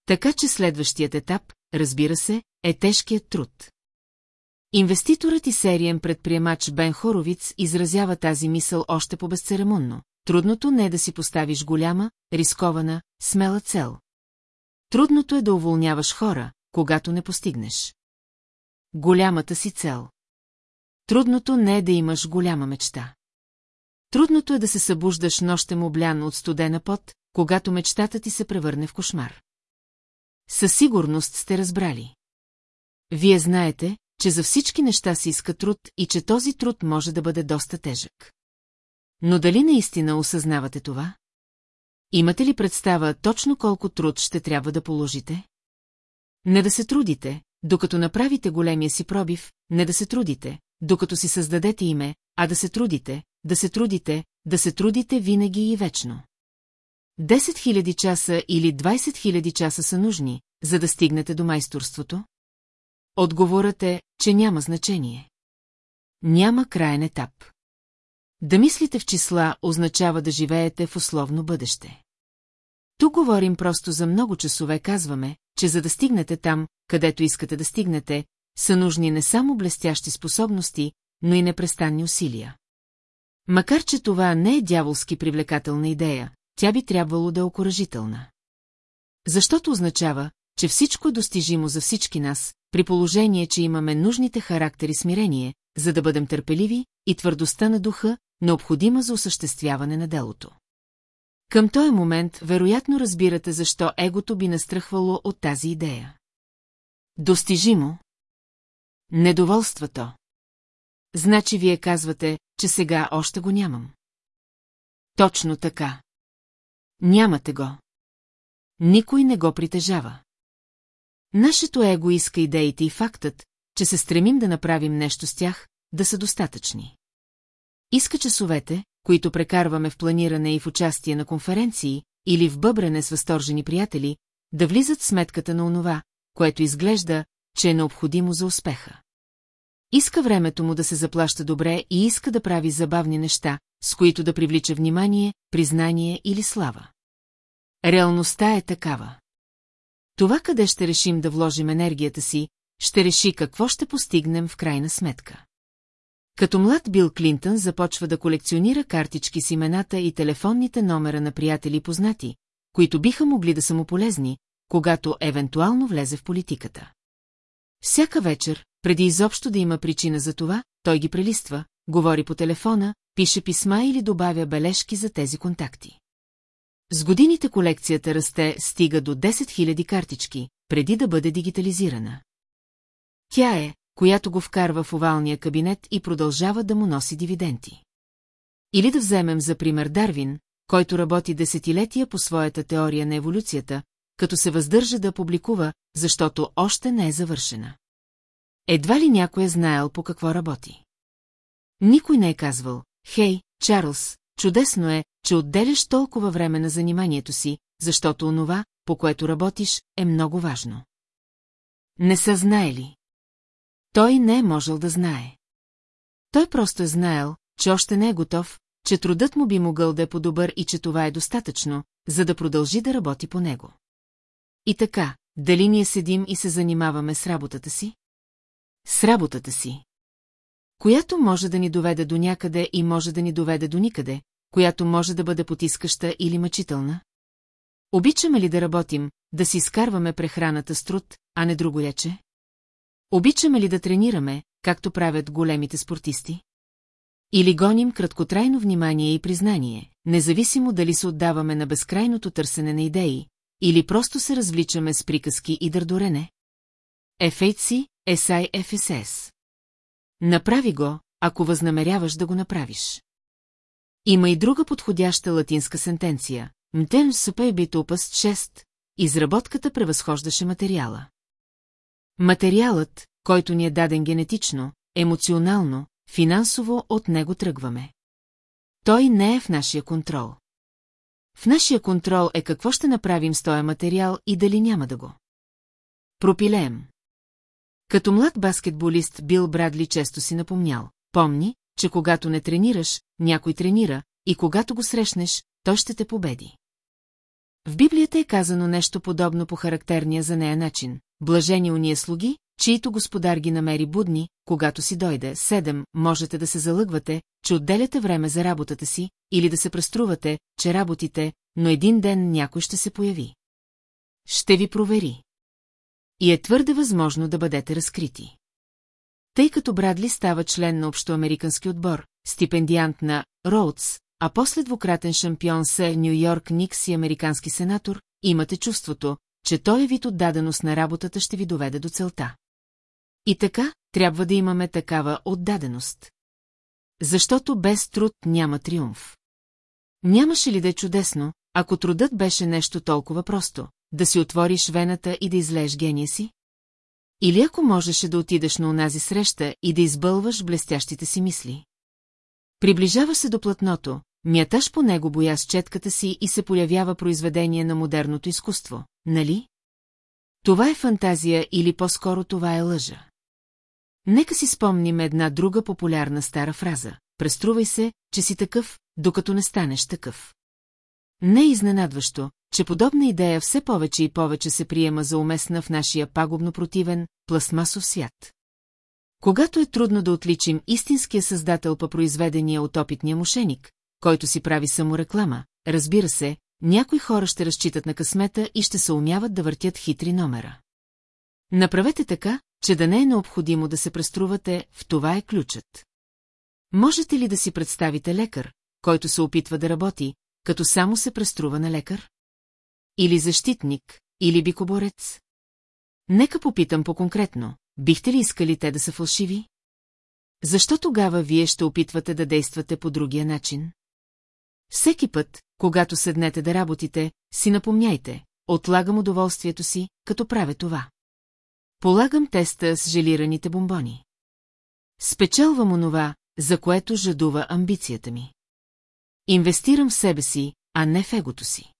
Така че следващият етап, разбира се, е тежкият труд. Инвеститорът и сериен предприемач Бен Хоровиц изразява тази мисъл още по-безцеремонно. Трудното не е да си поставиш голяма, рискована, смела цел. Трудното е да уволняваш хора, когато не постигнеш. Голямата си цел. Трудното не е да имаш голяма мечта. Трудното е да се събуждаш нощем облян от студена пот, когато мечтата ти се превърне в кошмар. Със сигурност сте разбрали. Вие знаете, че за всички неща си иска труд и че този труд може да бъде доста тежък. Но дали наистина осъзнавате това? Имате ли представа точно колко труд ще трябва да положите? Не да се трудите, докато направите големия си пробив, не да се трудите, докато си създадете име, а да се трудите, да се трудите, да се трудите винаги и вечно. 10 000 часа или 20 000 часа са нужни, за да стигнете до майсторството? Отговорът е, че няма значение. Няма краен етап. Да мислите в числа означава да живеете в условно бъдеще. Тук говорим просто за много часове, казваме, че за да стигнете там, където искате да стигнете, са нужни не само блестящи способности, но и непрестанни усилия. Макар, че това не е дяволски привлекателна идея, тя би трябвало да е окоръжителна. Защото означава, че всичко е достижимо за всички нас, при положение, че имаме нужните характери смирение, за да бъдем търпеливи и твърдостта на духа, необходима за осъществяване на делото. Към този момент, вероятно разбирате защо егото би настръхвало от тази идея. Достижимо? Недоволството. Значи вие казвате, че сега още го нямам. Точно така. Нямате го. Никой не го притежава. Нашето его иска идеите и фактът, че се стремим да направим нещо с тях, да са достатъчни. Иска часовете, които прекарваме в планиране и в участие на конференции, или в бъбрене с възторжени приятели, да влизат в сметката на онова, което изглежда, че е необходимо за успеха. Иска времето му да се заплаща добре и иска да прави забавни неща, с които да привлича внимание, признание или слава. Реалността е такава. Това къде ще решим да вложим енергията си, ще реши какво ще постигнем в крайна сметка. Като млад Бил Клинтън започва да колекционира картички с имената и телефонните номера на приятели и познати, които биха могли да са му полезни, когато евентуално влезе в политиката. Всяка вечер, преди изобщо да има причина за това, той ги прелиства, говори по телефона, пише писма или добавя бележки за тези контакти. С годините колекцията расте, стига до 10 000 картички, преди да бъде дигитализирана. Тя е, която го вкарва в овалния кабинет и продължава да му носи дивиденти. Или да вземем за пример Дарвин, който работи десетилетия по своята теория на еволюцията, като се въздържа да публикува, защото още не е завършена. Едва ли някой е знаел по какво работи. Никой не е казвал, хей, Чарлз, чудесно е, че отделяш толкова време на заниманието си, защото онова, по което работиш, е много важно. Не са знаели. Той не е можел да знае. Той просто е знаел, че още не е готов, че трудът му би могъл да е по-добър и че това е достатъчно, за да продължи да работи по него. И така, дали ние седим и се занимаваме с работата си? С работата си. Която може да ни доведе до някъде и може да ни доведе до никъде, която може да бъде потискаща или мъчителна? Обичаме ли да работим, да си изкарваме прехраната с труд, а не другояче? Обичаме ли да тренираме, както правят големите спортисти? Или гоним краткотрайно внимание и признание, независимо дали се отдаваме на безкрайното търсене на идеи, или просто се развличаме с приказки и дърдорене? Ефейци, есай ефесес. Направи го, ако възнамеряваш да го направиш. Има и друга подходяща латинска сентенция. Мтен супей битопъст 6. Изработката превъзхождаше материала. Материалът, който ни е даден генетично, емоционално, финансово от него тръгваме. Той не е в нашия контрол. В нашия контрол е какво ще направим с този материал и дали няма да го. Пропилеем. Като млад баскетболист Бил Брадли често си напомнял. Помни, че когато не тренираш, някой тренира, и когато го срещнеш, той ще те победи. В Библията е казано нещо подобно по характерния за нея начин. Блажени уния слуги, чието господар ги намери будни, когато си дойде. Седем, можете да се залъгвате, че отделяте време за работата си, или да се преструвате, че работите, но един ден някой ще се появи. Ще ви провери. И е твърде възможно да бъдете разкрити. Тъй като Брадли става член на общоамерикански отбор, стипендиант на Роудс, а после двукратен шампион с Нью Йорк Никс и американски сенатор, имате чувството, че той вид отдаденост на работата ще ви доведе до целта. И така, трябва да имаме такава отдаденост. Защото без труд няма триумф. Нямаше ли да е чудесно, ако трудът беше нещо толкова просто, да си отвориш вената и да излееш гения си? Или ако можеше да отидеш на онази среща и да избълваш блестящите си мисли? Приближава се до платното, мяташ по него боя с четката си и се появява произведение на модерното изкуство, нали? Това е фантазия или по-скоро това е лъжа. Нека си спомним една друга популярна стара фраза. Преструвай се, че си такъв, докато не станеш такъв. Не е изненадващо, че подобна идея все повече и повече се приема за уместна в нашия пагубно противен, пластмасов свят. Когато е трудно да отличим истинския създател по произведения от опитния мошеник, който си прави самореклама, разбира се, някои хора ще разчитат на късмета и ще се умяват да въртят хитри номера. Направете така, че да не е необходимо да се преструвате, в това е ключът. Можете ли да си представите лекар, който се опитва да работи, като само се преструва на лекар? Или защитник, или бикоборец? Нека попитам по-конкретно, бихте ли искали те да са фалшиви? Защо тогава вие ще опитвате да действате по другия начин? Всеки път, когато седнете да работите, си напомняйте, отлагам удоволствието си, като правя това. Полагам теста с желираните бомбони. Спечелвам онова, за което жадува амбицията ми. Инвестирам в себе си, а не в егото си.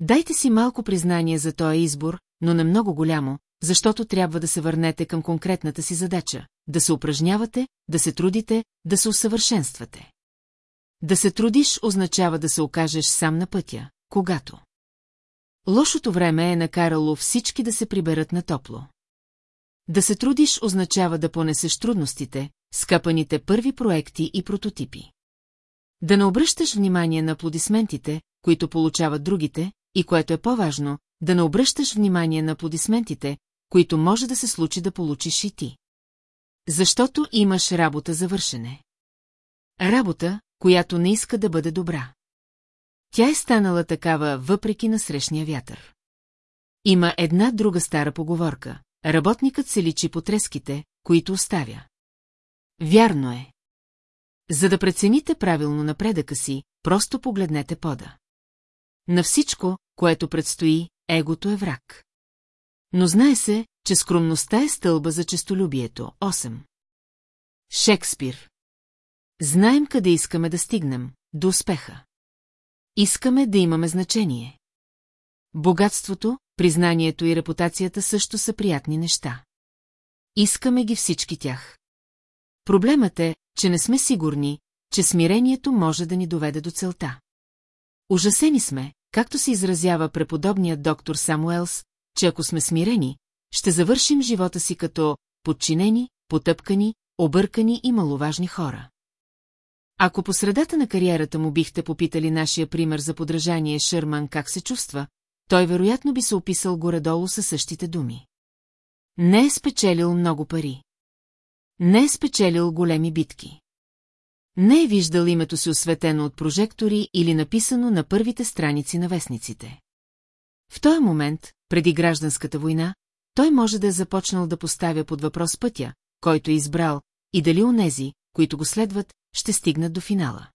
Дайте си малко признание за този избор, но не много голямо, защото трябва да се върнете към конкретната си задача, да се упражнявате, да се трудите, да се усъвършенствате. Да се трудиш означава да се окажеш сам на пътя, когато. Лошото време е накарало всички да се приберат на топло. Да се трудиш означава да понесеш трудностите, скъпаните първи проекти и прототипи. Да не обръщаш внимание на аплодисментите, които получават другите, и което е по-важно, да не обръщаш внимание на аплодисментите, които може да се случи да получиш и ти. Защото имаш работа за вършене. Работа, която не иска да бъде добра. Тя е станала такава въпреки насрещния вятър. Има една друга стара поговорка. Работникът се личи по треските, които оставя. Вярно е. За да прецените правилно напредъка си, просто погледнете пода. На всичко, което предстои, егото е враг. Но знае се, че скромността е стълба за честолюбието. 8. Шекспир. Знаем къде искаме да стигнем, до успеха. Искаме да имаме значение. Богатството, признанието и репутацията също са приятни неща. Искаме ги всички тях. Проблемът е, че не сме сигурни, че смирението може да ни доведе до целта. Ужасени сме, както се изразява преподобният доктор Самуелс, че ако сме смирени, ще завършим живота си като подчинени, потъпкани, объркани и маловажни хора. Ако по средата на кариерата му бихте попитали нашия пример за подражание Шърман как се чувства, той вероятно би се описал горе-долу със същите думи. Не е спечелил много пари. Не е спечелил големи битки. Не е виждал името си осветено от прожектори или написано на първите страници на вестниците. В този момент, преди гражданската война, той може да е започнал да поставя под въпрос пътя, който е избрал, и дали онези, които го следват, ще стигнат до финала.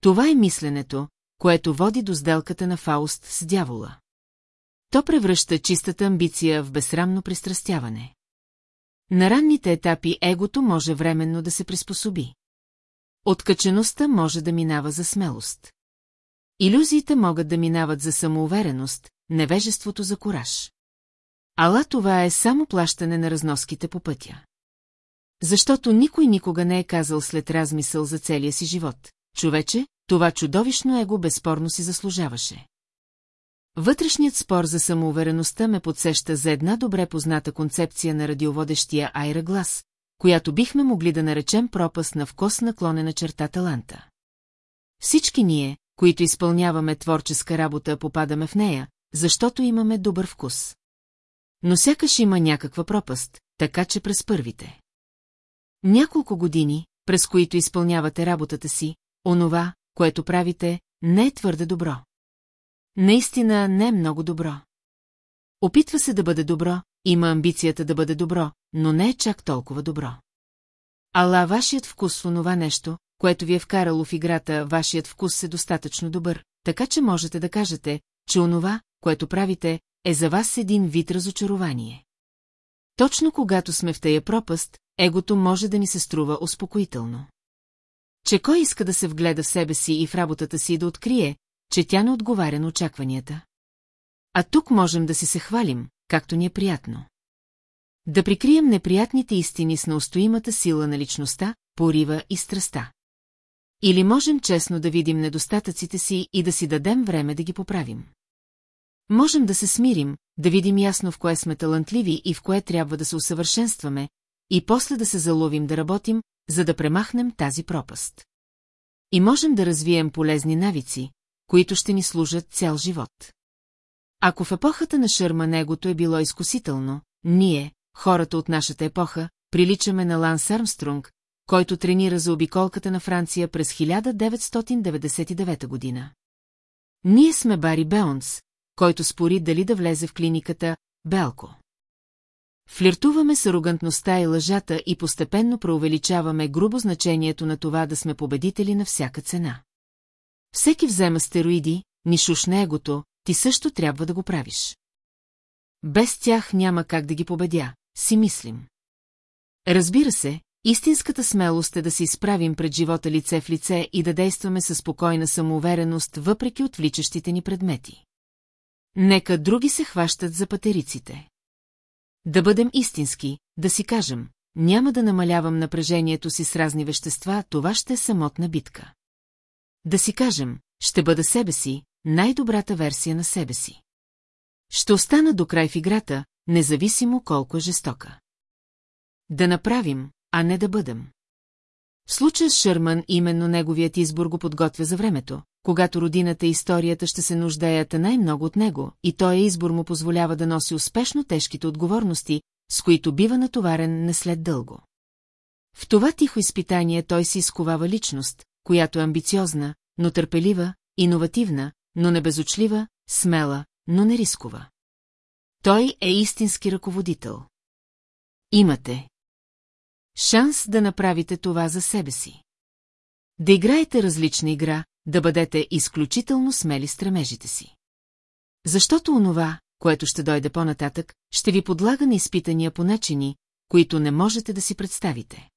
Това е мисленето, което води до сделката на Фауст с дявола. То превръща чистата амбиция в безсрамно пристрастяване. На ранните етапи егото може временно да се приспособи. Откачеността може да минава за смелост. Иллюзиите могат да минават за самоувереност, невежеството за кораж. Ала това е само плащане на разноските по пътя. Защото никой никога не е казал след размисъл за целия си живот. Човече, това чудовищно его безспорно си заслужаваше. Вътрешният спор за самоувереността ме подсеща за една добре позната концепция на радиоводещия Айра Глас, която бихме могли да наречем пропаст на вкос наклонена черта таланта. Всички ние, които изпълняваме творческа работа, попадаме в нея, защото имаме добър вкус. Но сякаш има някаква пропаст, така че през първите. Няколко години, през които изпълнявате работата си, онова, което правите, не е твърде добро. Наистина не е много добро. Опитва се да бъде добро, има амбицията да бъде добро, но не е чак толкова добро. Ала вашият вкус в онова нещо, което ви е вкарало в играта, вашият вкус е достатъчно добър, така че можете да кажете, че онова, което правите, е за вас един вид разочарование. Точно когато сме в тая пропаст, егото може да ни се струва успокоително. Че кой иска да се вгледа в себе си и в работата си да открие, че тя не отговаря на очакванията. А тук можем да си се хвалим, както ни е приятно. Да прикрием неприятните истини с неустоимата сила на личността, порива и страста. Или можем честно да видим недостатъците си и да си дадем време да ги поправим. Можем да се смирим, да видим ясно в кое сме талантливи и в кое трябва да се усъвършенстваме, и после да се заловим да работим, за да премахнем тази пропаст. И можем да развием полезни навици, които ще ни служат цял живот. Ако в епохата на Шърма негото е било изкусително, ние, хората от нашата епоха, приличаме на Ланс Армстронг, който тренира за обиколката на Франция през 1999 година. Ние сме Бари Беонс, който спори дали да влезе в клиниката Белко. Флиртуваме с арогантността и лъжата и постепенно преувеличаваме грубо значението на това да сме победители на всяка цена. Всеки взема стероиди, ни шушне егото, ти също трябва да го правиш. Без тях няма как да ги победя, си мислим. Разбира се, истинската смелост е да се изправим пред живота лице в лице и да действаме със спокойна самоувереност, въпреки отвличащите ни предмети. Нека други се хващат за патериците. Да бъдем истински, да си кажем, няма да намалявам напрежението си с разни вещества, това ще е самотна битка. Да си кажем, ще бъда себе си, най-добрата версия на себе си. Ще остана до край в играта, независимо колко е жестока. Да направим, а не да бъдем. В случая с Шърман именно неговият избор го подготвя за времето, когато родината и историята ще се нуждаят най-много от него, и той избор му позволява да носи успешно тежките отговорности, с които бива натоварен не след дълго. В това тихо изпитание той си изковава личност, която е амбициозна, но търпелива, иновативна, но не безочлива, смела, но не рискова. Той е истински ръководител. Имате шанс да направите това за себе си. Да играете различна игра, да бъдете изключително смели стремежите си. Защото онова, което ще дойде по-нататък, ще ви подлага на изпитания по начини, които не можете да си представите.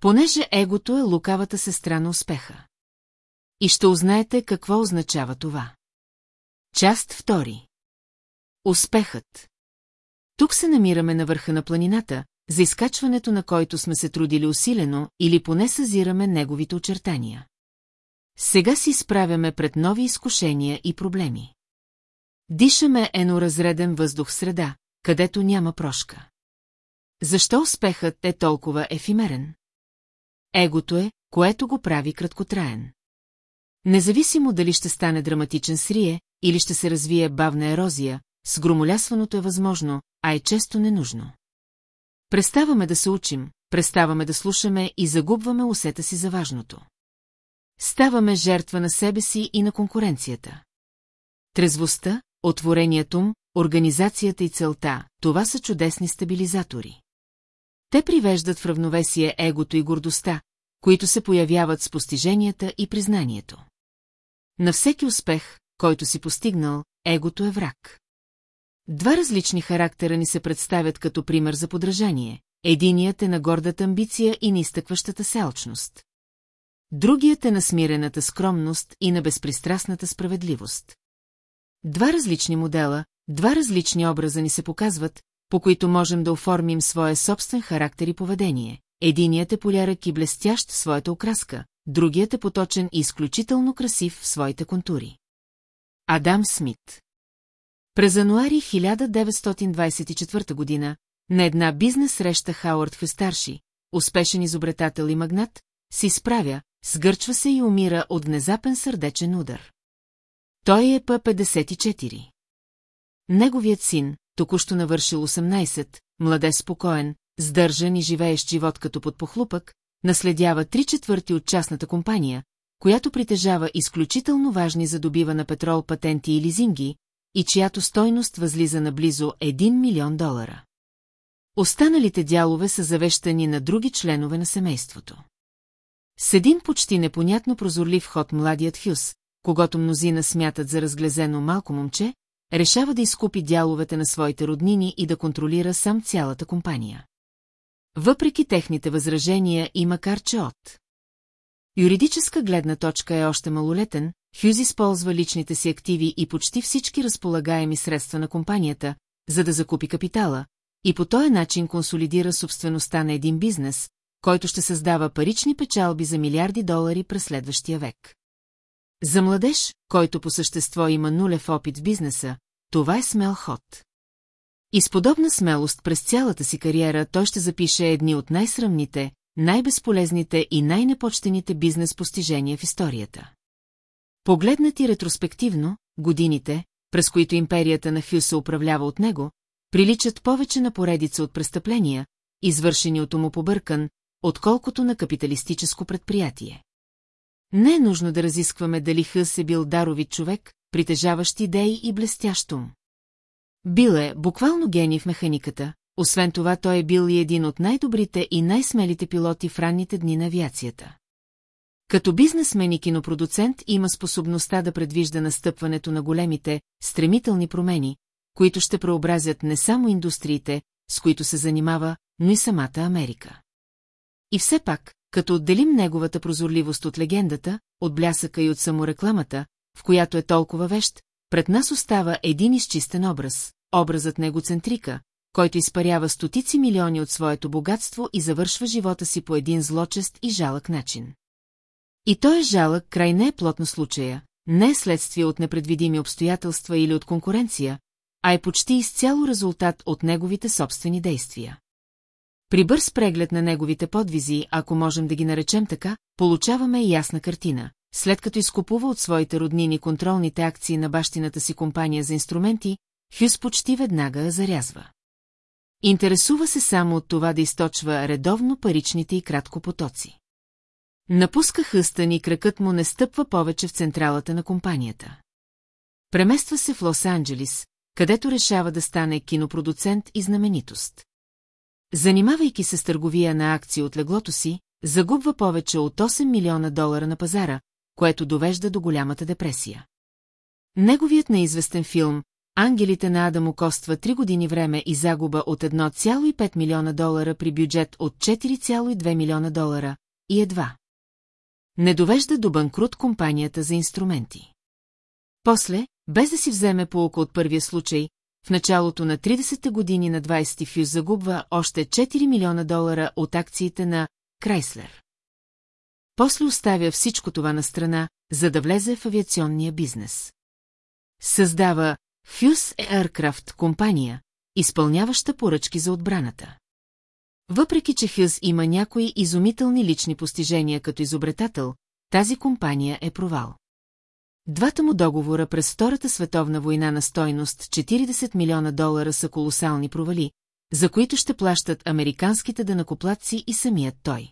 Понеже егото е лукавата сестра на успеха. И ще узнаете какво означава това. Част втори. Успехът. Тук се намираме на върха на планината, за изкачването на който сме се трудили усилено или поне съзираме неговите очертания. Сега си изправяме пред нови изкушения и проблеми. Дишаме еноразреден въздух в среда, където няма прошка. Защо успехът е толкова ефимерен? Егото е, което го прави краткотраен. Независимо дали ще стане драматичен срие или ще се развие бавна ерозия, с громолясваното е възможно, а е често ненужно. Преставаме да се учим, преставаме да слушаме и загубваме усета си за важното. Ставаме жертва на себе си и на конкуренцията. Трезвостта, отворението му, организацията и целта, това са чудесни стабилизатори. Те привеждат в равновесие егото и гордостта, които се появяват с постиженията и признанието. На всеки успех, който си постигнал, егото е враг. Два различни характера ни се представят като пример за подражание. Единият е на гордата амбиция и на изтъкващата селчност. Другият е на смирената скромност и на безпристрастната справедливост. Два различни модела, два различни образа ни се показват, по които можем да оформим своя собствен характер и поведение. Единият е полярък и блестящ в своята окраска, другият е поточен и изключително красив в своите контури. Адам Смит През януари 1924 година на една бизнес среща Хауърд Хюстарши, успешен изобретател и магнат, се изправя, сгърчва се и умира от внезапен сърдечен удар. Той е П-54. Неговият син, току-що навършил 18, младе спокоен, сдържан и живеещ живот като под похлупък, наследява три четвърти от частната компания, която притежава изключително важни за добива на петрол патенти и лизинги, и чиято стойност възлиза на близо 1 милион долара. Останалите дялове са завещани на други членове на семейството. С един почти непонятно прозорлив ход младият Хюс, когато мнозина смятат за разглезено малко момче, решава да изкупи дяловете на своите роднини и да контролира сам цялата компания. Въпреки техните възражения и макар че от юридическа гледна точка е още малолетен, Хюз използва личните си активи и почти всички разполагаеми средства на компанията, за да закупи капитала, и по този начин консолидира собствеността на един бизнес, който ще създава парични печалби за милиарди долари през следващия век. За младеж, който по същество има нулев опит в бизнеса, това е смел ход. И с подобна смелост през цялата си кариера той ще запише едни от най-срамните, най-безполезните и най-непочтените бизнес постижения в историята. Погледнати ретроспективно, годините, през които империята на Хю се управлява от него, приличат повече на поредица от престъпления, извършени от умопобъркан, отколкото на капиталистическо предприятие. Не е нужно да разискваме дали Хъс е бил даровит човек, притежаващ идеи и блестящ ум. Бил е буквално гений в механиката, освен това той е бил и един от най-добрите и най-смелите пилоти в ранните дни на авиацията. Като бизнесмен и кинопродуцент има способността да предвижда настъпването на големите, стремителни промени, които ще преобразят не само индустриите, с които се занимава, но и самата Америка. И все пак, като отделим неговата прозорливост от легендата, от блясъка и от саморекламата, в която е толкова вещ, пред нас остава един изчистен образ, образът на егоцентрика, който изпарява стотици милиони от своето богатство и завършва живота си по един злочест и жалък начин. И той е жалък край не е плотно случая, не е следствие от непредвидими обстоятелства или от конкуренция, а е почти изцяло резултат от неговите собствени действия. При бърз преглед на неговите подвизи, ако можем да ги наречем така, получаваме ясна картина. След като изкупува от своите роднини контролните акции на бащината си компания за инструменти, Хюс почти веднага зарязва. Интересува се само от това да източва редовно паричните и краткопотоци. Напуска хъстън и кракът му не стъпва повече в централата на компанията. Премества се в Лос-Анджелис, където решава да стане кинопродуцент и знаменитост. Занимавайки се с търговия на акции от леглото си, загубва повече от 8 милиона долара на пазара, което довежда до голямата депресия. Неговият неизвестен филм Ангелите на Адамо коства 3 години време и загуба от 1,5 милиона долара при бюджет от 4,2 милиона долара и едва. Не довежда до банкрут компанията за инструменти. После, без да си вземе полука от първия случай, в началото на 30-те години на 20 Фюз загубва още 4 милиона долара от акциите на Крайслер. После оставя всичко това на страна, за да влезе в авиационния бизнес. Създава Фюз Aircraft компания, изпълняваща поръчки за отбраната. Въпреки, че Хюз има някои изумителни лични постижения като изобретател, тази компания е провал. Двата му договора през Втората световна война на стойност 40 милиона долара са колосални провали, за които ще плащат американските данакоплатци и самият той.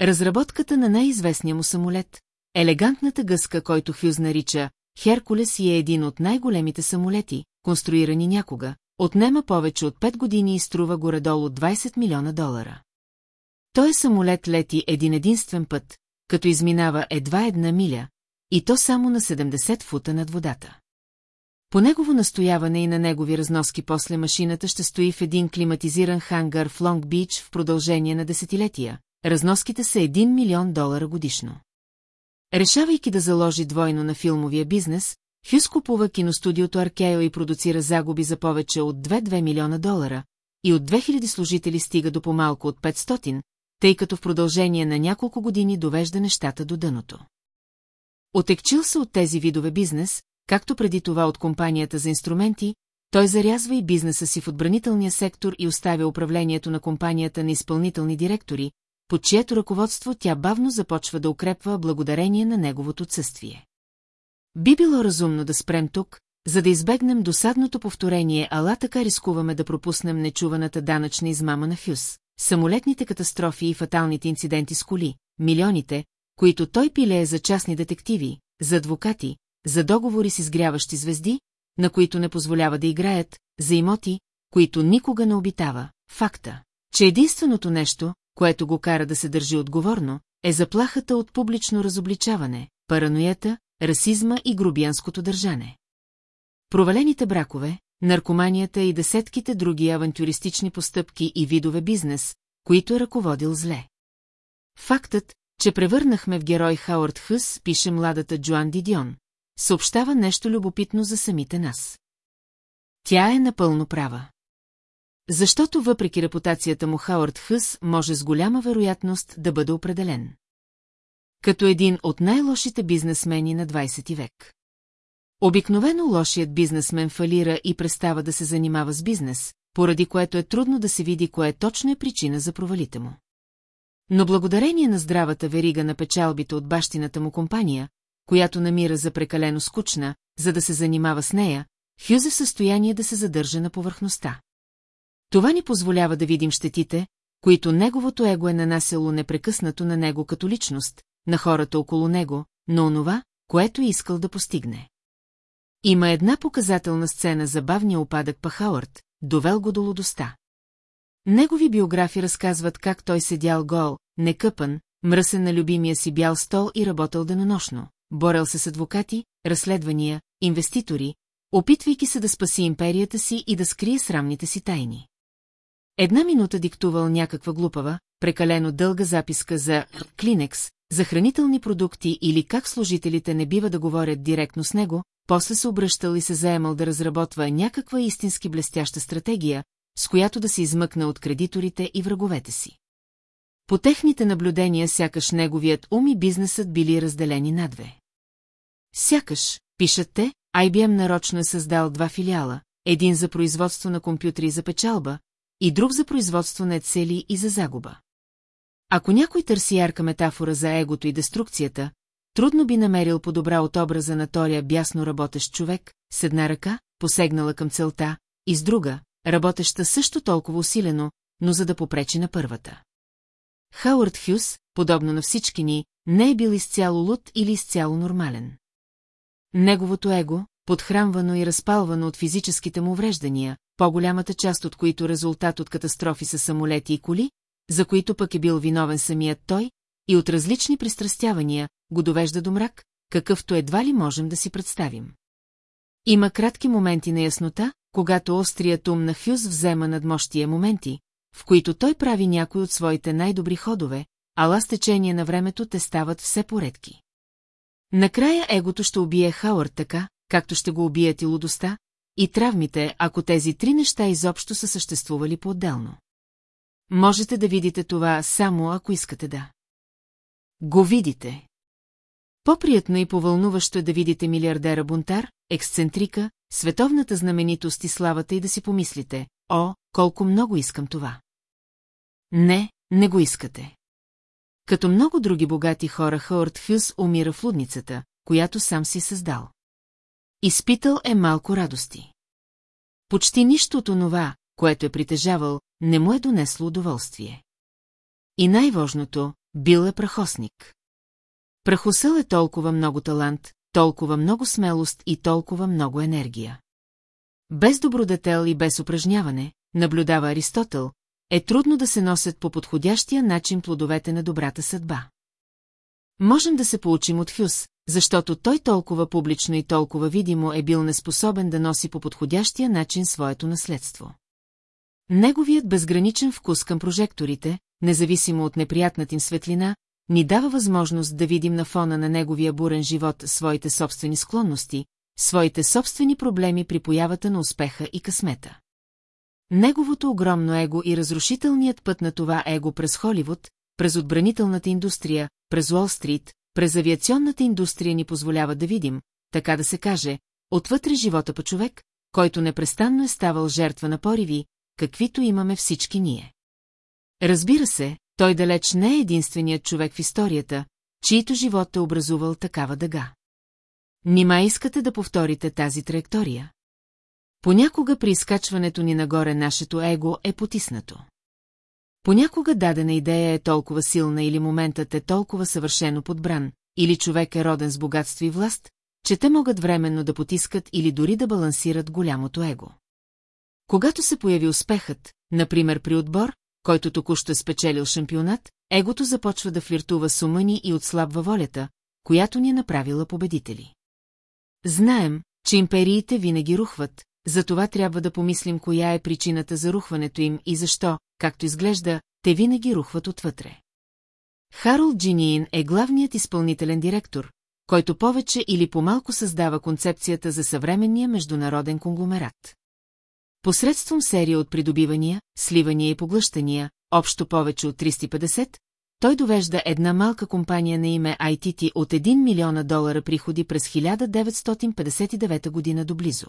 Разработката на най-известния му самолет, елегантната гъска, който Хюз нарича Херкулес и е един от най-големите самолети, конструирани някога, отнема повече от 5 години и струва горе-долу 20 милиона долара. Той самолет лети един единствен път, като изминава едва една миля, и то само на 70 фута над водата. По негово настояване и на негови разноски после машината ще стои в един климатизиран хангар в Лонг Бич в продължение на десетилетия. Разноските са 1 милион долара годишно. Решавайки да заложи двойно на филмовия бизнес, Хюс купува киностудиото Аркео и продуцира загуби за повече от 2-2 милиона долара, и от 2000 служители стига до по-малко от 500, тъй като в продължение на няколко години довежда нещата до дъното. Отекчил се от тези видове бизнес, както преди това от компанията за инструменти, той зарязва и бизнеса си в отбранителния сектор и оставя управлението на компанията на изпълнителни директори, под чието ръководство тя бавно започва да укрепва благодарение на неговото отсъствие. Би било разумно да спрем тук, за да избегнем досадното повторение, ала така рискуваме да пропуснем нечуваната данъчна измама на Хюс, самолетните катастрофи и фаталните инциденти с коли, милионите, които той пилее за частни детективи, за адвокати, за договори с изгряващи звезди, на които не позволява да играят, за имоти, които никога не обитава. Факта, че единственото нещо, което го кара да се държи отговорно, е заплахата от публично разобличаване, параноята, расизма и грубиянското държане. Провалените бракове, наркоманията и десетките други авантюристични постъпки и видове бизнес, които е ръководил зле. Фактът, че превърнахме в герой Хауърд Хъс, пише младата Джоан Дидион, съобщава нещо любопитно за самите нас. Тя е напълно права. Защото въпреки репутацията му Хауърд Хъс може с голяма вероятност да бъде определен. Като един от най-лошите бизнесмени на 20 век. Обикновено лошият бизнесмен фалира и престава да се занимава с бизнес, поради което е трудно да се види кое точно е причина за провалите му. Но благодарение на здравата верига на печалбите от бащината му компания, която намира за прекалено скучна, за да се занимава с нея, Хюз е в състояние да се задържа на повърхността. Това ни позволява да видим щетите, които неговото его е нанасяло непрекъснато на него като личност, на хората около него, но онова, което е искал да постигне. Има една показателна сцена за бавния опадък па Хауърд, довел го до лудостта. Негови биографи разказват как той седял гол, некъпан, мръсен на любимия си бял стол и работил денонощно, борел се с адвокати, разследвания, инвеститори, опитвайки се да спаси империята си и да скрие срамните си тайни. Една минута диктувал някаква глупава, прекалено дълга записка за Клинекс, за хранителни продукти или как служителите не бива да говорят директно с него, после се обръщал и се заемал да разработва някаква истински блестяща стратегия, с която да се измъкне от кредиторите и враговете си. По техните наблюдения сякаш неговият ум и бизнесът били разделени на две. Сякаш, пишат те, IBM нарочно е създал два филиала, един за производство на компютри за печалба, и друг за производство на цели и за загуба. Ако някой търси ярка метафора за егото и деструкцията, трудно би намерил по-добра от образа на Тория бясно работещ човек, с една ръка, посегнала към целта, и с друга, работеща също толкова усилено, но за да попречи на първата. Хауърд Хюс, подобно на всички ни, не е бил изцяло луд или изцяло нормален. Неговото его, подхранвано и разпалвано от физическите му увреждания, по-голямата част от които резултат от катастрофи с самолети и коли, за които пък е бил виновен самият той, и от различни пристрастявания, го довежда до мрак, какъвто едва ли можем да си представим. Има кратки моменти на яснота, когато острият ум на Хюз взема надмощия моменти, в които той прави някой от своите най-добри ходове, ала с течение на времето те стават все поредки. Накрая егото ще убие Хауърд така, както ще го убият и лудостта, и травмите, ако тези три неща изобщо са съществували по-отделно. Можете да видите това само ако искате да. Го видите. По-приятно и повълнуващо е да видите милиардера бунтар, ексцентрика, световната знаменитост и славата и да си помислите, о, колко много искам това. Не, не го искате. Като много други богати хора Хауърд Хюс умира в лудницата, която сам си създал. Изпитал е малко радости. Почти нищо от онова, което е притежавал, не му е донесло удоволствие. И най-важното, бил е прахосник. Прахосъл е толкова много талант, толкова много смелост и толкова много енергия. Без добродетел и без упражняване, наблюдава Аристотел, е трудно да се носят по подходящия начин плодовете на добрата съдба. Можем да се получим от Хюс, защото той толкова публично и толкова видимо е бил неспособен да носи по подходящия начин своето наследство. Неговият безграничен вкус към прожекторите, независимо от неприятната им светлина, ни дава възможност да видим на фона на неговия бурен живот своите собствени склонности, своите собствени проблеми при появата на успеха и късмета. Неговото огромно его и разрушителният път на това его през Холивуд, през отбранителната индустрия, през Уолл-стрит, през авиационната индустрия ни позволява да видим, така да се каже, отвътре живота по човек, който непрестанно е ставал жертва на пориви, каквито имаме всички ние. Разбира се, той далеч не е единственият човек в историята, чието живот е образувал такава дъга. Нима искате да повторите тази траектория? Понякога при изкачването ни нагоре нашето его е потиснато. Понякога дадена идея е толкова силна или моментът е толкова съвършено подбран, или човек е роден с богатство и власт, че те могат временно да потискат или дори да балансират голямото его. Когато се появи успехът, например при отбор, който току-що е спечелил шампионат, егото започва да флиртува с ума и отслабва волята, която ни е направила победители. Знаем, че империите винаги рухват, затова трябва да помислим коя е причината за рухването им и защо, както изглежда, те винаги рухват отвътре. Харолд Джиниин е главният изпълнителен директор, който повече или по-малко създава концепцията за съвременния международен конгломерат. Посредством серия от придобивания, сливания и поглъщания, общо повече от 350, той довежда една малка компания на име ITT от 1 милиона долара приходи през 1959 година до близо.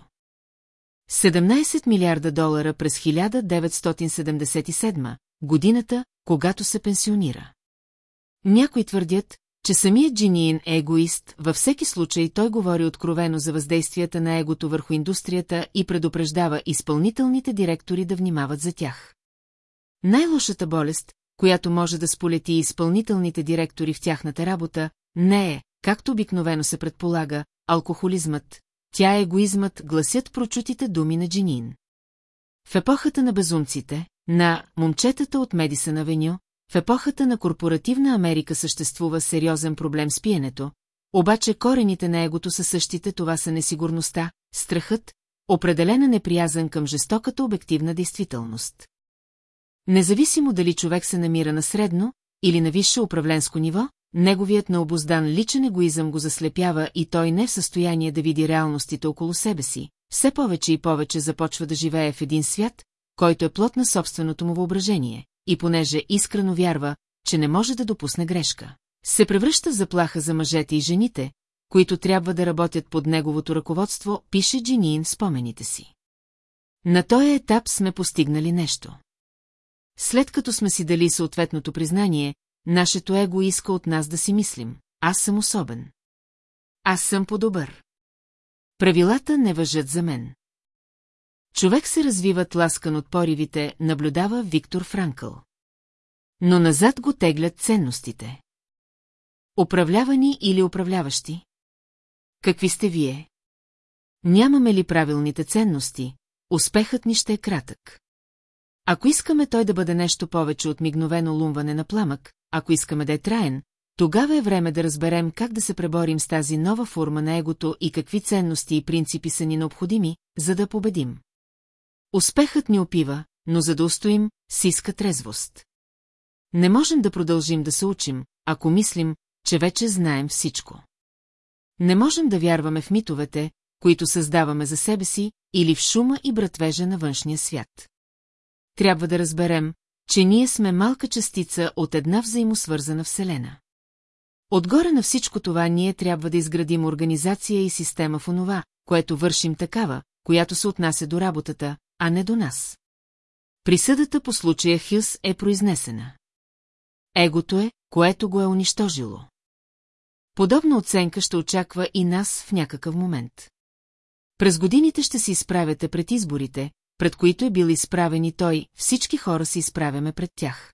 17 милиарда долара през 1977 годината, когато се пенсионира. Някои твърдят, че самият Джиниин е егоист, във всеки случай той говори откровено за въздействията на егото върху индустрията и предупреждава изпълнителните директори да внимават за тях. Най-лошата болест, която може да сполети изпълнителните директори в тяхната работа, не е, както обикновено се предполага, алкохолизмът, тя е егоизмът, гласят прочутите думи на Джинин. В епохата на безумците, на момчетата от Медисън Авеню, в епохата на корпоративна Америка съществува сериозен проблем с пиенето, обаче корените на егото са същите, това са несигурността, страхът, определена неприязан към жестоката обективна действителност. Независимо дали човек се намира на средно или на висше управленско ниво, неговият необоздан личен егоизъм го заслепява и той не е в състояние да види реалностите около себе си, все повече и повече започва да живее в един свят, който е плод на собственото му въображение, и понеже искрено вярва, че не може да допусне грешка, се превръща в заплаха за мъжете и жените, които трябва да работят под неговото ръководство, пише Джинин в спомените си. На този етап сме постигнали нещо. След като сме си дали съответното признание, нашето его иска от нас да си мислим. Аз съм особен. Аз съм по-добър. Правилата не въжат за мен. Човек се развива тласкан от поривите, наблюдава Виктор Франкъл. Но назад го теглят ценностите. Управлявани или управляващи? Какви сте вие? Нямаме ли правилните ценности, успехът ни ще е кратък. Ако искаме той да бъде нещо повече от мигновено лумване на пламък, ако искаме да е траен, тогава е време да разберем как да се преборим с тази нова форма на егото и какви ценности и принципи са ни необходими, за да победим. Успехът ни опива, но за да устоим, си иска трезвост. Не можем да продължим да се учим, ако мислим, че вече знаем всичко. Не можем да вярваме в митовете, които създаваме за себе си, или в шума и братвежа на външния свят. Трябва да разберем, че ние сме малка частица от една взаимосвързана вселена. Отгоре на всичко това ние трябва да изградим организация и система в онова, което вършим такава, която се отнася до работата, а не до нас. Присъдата по случая Хюс е произнесена. Егото е, което го е унищожило. Подобна оценка ще очаква и нас в някакъв момент. През годините ще се изправяте пред изборите, пред които е бил изправен и той, всички хора се изправяме пред тях.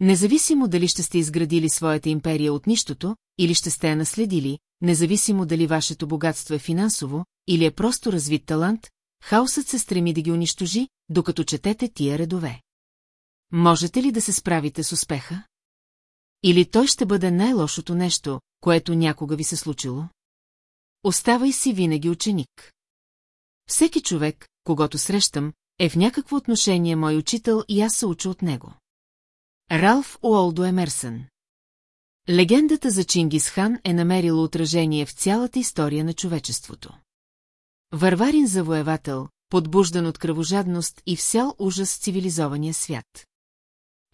Независимо дали ще сте изградили своята империя от нищото, или ще сте я наследили, независимо дали вашето богатство е финансово, или е просто развит талант, хаосът се стреми да ги унищожи, докато четете тия редове. Можете ли да се справите с успеха? Или той ще бъде най-лошото нещо, което някога ви се случило? Оставай си винаги ученик. Всеки човек, когато срещам, е в някакво отношение мой учител и аз се уча от него. Ралф Уолдо Емерсън Легендата за Чингис хан е намерила отражение в цялата история на човечеството. Варварин завоевател, подбуждан от кръвожадност и всял ужас цивилизования свят.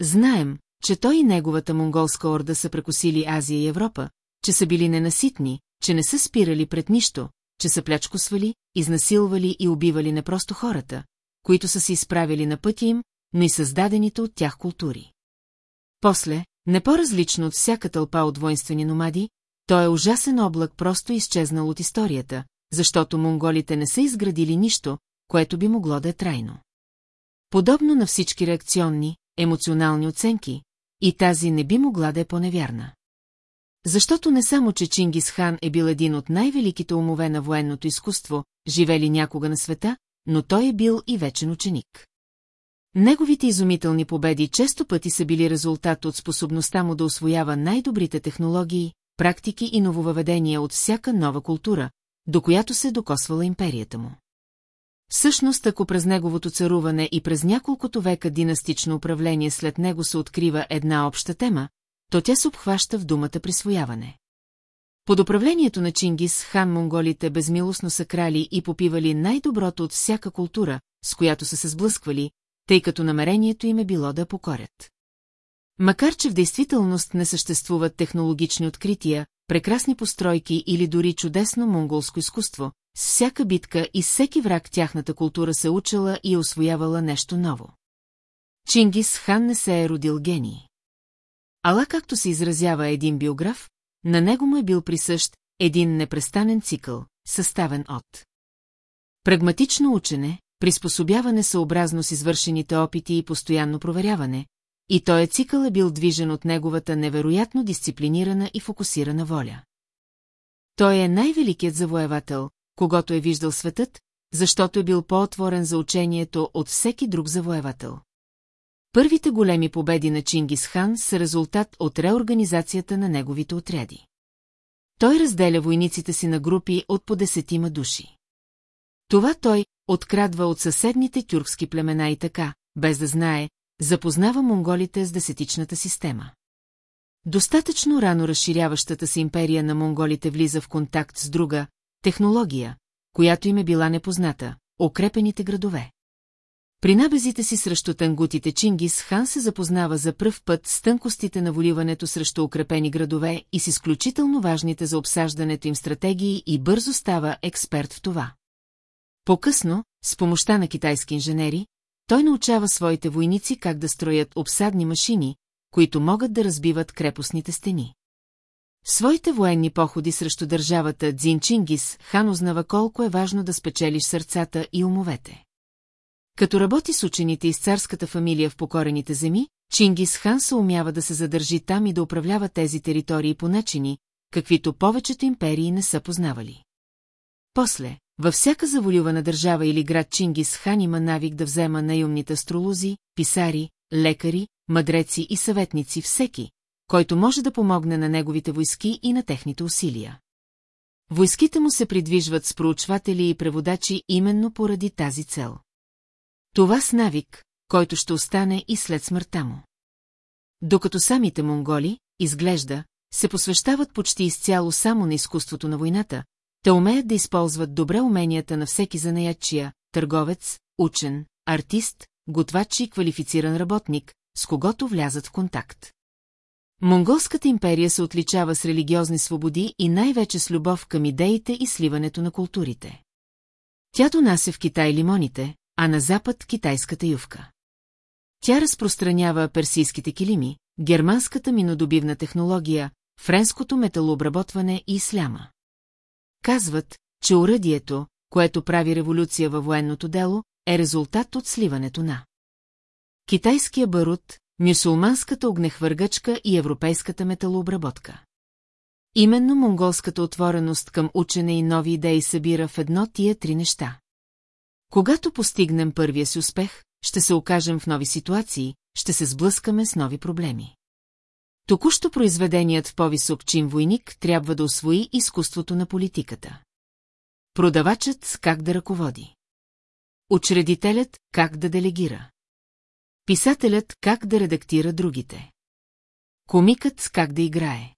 Знаем, че той и неговата монголска орда са прекусили Азия и Европа, че са били ненаситни, че не са спирали пред нищо, че са плячкосвали, изнасилвали и убивали не просто хората, които са се изправили на пътя им, но и създадените от тях култури. После, не по-различно от всяка тълпа от воинствени номади, той е ужасен облак просто изчезнал от историята, защото монголите не са изградили нищо, което би могло да е трайно. Подобно на всички реакционни, емоционални оценки, и тази не би могла да е по-невярна. Защото не само, че Чингис хан е бил един от най-великите умове на военното изкуство, живели някога на света, но той е бил и вечен ученик. Неговите изумителни победи често пъти са били резултат от способността му да освоява най-добрите технологии, практики и нововъведения от всяка нова култура, до която се докосвала империята му. Всъщност, ако през неговото царуване и през няколкото века династично управление след него се открива една обща тема, то тя се обхваща в думата присвояване. Под управлението на Чингис хан монголите безмилостно са крали и попивали най-доброто от всяка култура, с която са се сблъсквали, тъй като намерението им е било да покорят. Макар че в действителност не съществуват технологични открития, прекрасни постройки или дори чудесно монголско изкуство, с всяка битка и всеки враг тяхната култура се учила и е освоявала нещо ново. Чингис хан не се е родил гений. Ала както се изразява един биограф, на него му е бил присъщ един непрестанен цикъл, съставен от прагматично учене, приспособяване съобразно с извършените опити и постоянно проверяване, и той е цикъл е бил движен от неговата невероятно дисциплинирана и фокусирана воля. Той е най-великият завоевател, когато е виждал светът, защото е бил по-отворен за учението от всеки друг завоевател. Първите големи победи на Чингис хан са резултат от реорганизацията на неговите отряди. Той разделя войниците си на групи от по десетима души. Това той открадва от съседните тюркски племена и така, без да знае, запознава монголите с десетичната система. Достатъчно рано разширяващата се империя на монголите влиза в контакт с друга технология, която им е била непозната – укрепените градове. При набезите си срещу тангутите Чингис хан се запознава за пръв път с тънкостите на воливането срещу укрепени градове и с изключително важните за обсаждането им стратегии и бързо става експерт в това. По-късно, с помощта на китайски инженери, той научава своите войници как да строят обсадни машини, които могат да разбиват крепостните стени. В своите военни походи срещу държавата Дзин Чингис хан узнава колко е важно да спечелиш сърцата и умовете. Като работи с учените из царската фамилия в покорените земи, Чингис хан се умява да се задържи там и да управлява тези територии по начини, каквито повечето империи не са познавали. После, във всяка заволювана държава или град Чингис хан има навик да взема наемните астролози, писари, лекари, мъдреци и съветници всеки, който може да помогне на неговите войски и на техните усилия. Войските му се придвижват с проучватели и преводачи именно поради тази цел. Това с навик, който ще остане и след смъртта му. Докато самите монголи, изглежда, се посвещават почти изцяло само на изкуството на войната, те умеят да използват добре уменията на всеки занаятчия, търговец, учен, артист, готвач и квалифициран работник, с когото влязат в контакт. Монголската империя се отличава с религиозни свободи и най-вече с любов към идеите и сливането на културите. Тя донася в Китай лимоните, а на запад китайската ювка. Тя разпространява персийските килими, германската минодобивна технология, френското металообработване и исляма. Казват, че уръдието, което прави революция във военното дело, е резултат от сливането на китайския барут, мюсулманската огнехвъргачка и европейската металообработка. Именно монголската отвореност към учене и нови идеи събира в едно тия три неща. Когато постигнем първия си успех, ще се окажем в нови ситуации, ще се сблъскаме с нови проблеми. Току-що произведеният в по-висок чин войник трябва да освои изкуството на политиката. Продавачът как да ръководи. Учредителят как да делегира. Писателят как да редактира другите. Комикът как да играе.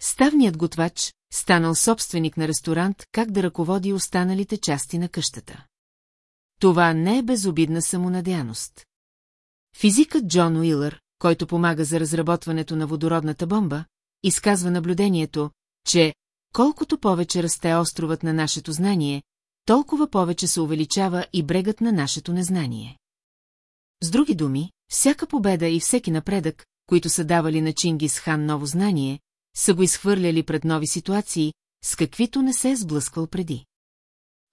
Ставният готвач, станал собственик на ресторант, как да ръководи останалите части на къщата. Това не е безобидна самонадяност. Физикът Джон Уилър, който помага за разработването на водородната бомба, изказва наблюдението, че колкото повече расте островът на нашето знание, толкова повече се увеличава и брегът на нашето незнание. С други думи, всяка победа и всеки напредък, които са давали на Чингис хан ново знание, са го изхвърляли пред нови ситуации, с каквито не се е сблъсквал преди.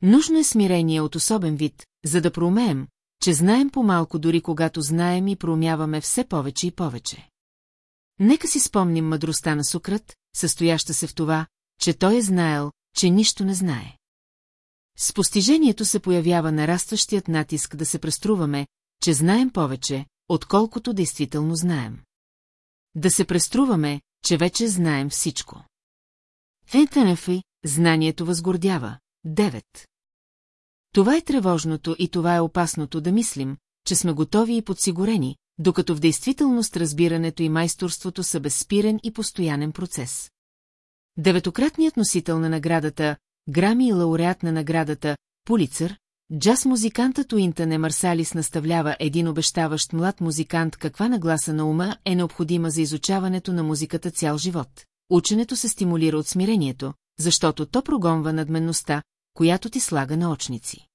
Нужно е смирение от особен вид, за да проумеем, че знаем по-малко дори когато знаем и проумяваме все повече и повече. Нека си спомним мъдростта на Сукрат, състояща се в това, че той е знаел, че нищо не знае. С постижението се появява нарастващият натиск да се преструваме, че знаем повече, отколкото действително знаем. Да се преструваме, че вече знаем всичко. Ентенефи, знанието възгордява. 9. Това е тревожното и това е опасното да мислим, че сме готови и подсигурени, докато в действителност разбирането и майсторството са безспирен и постоянен процес. Деветократният носител на наградата, Грами и лауреат на наградата, Пулицър, джаз-музикантът Уинтън Марсалис наставлява един обещаващ млад музикант каква нагласа на ума е необходима за изучаването на музиката цял живот. Ученето се стимулира от смирението, защото то прогонва надменността, която ти слага на очници.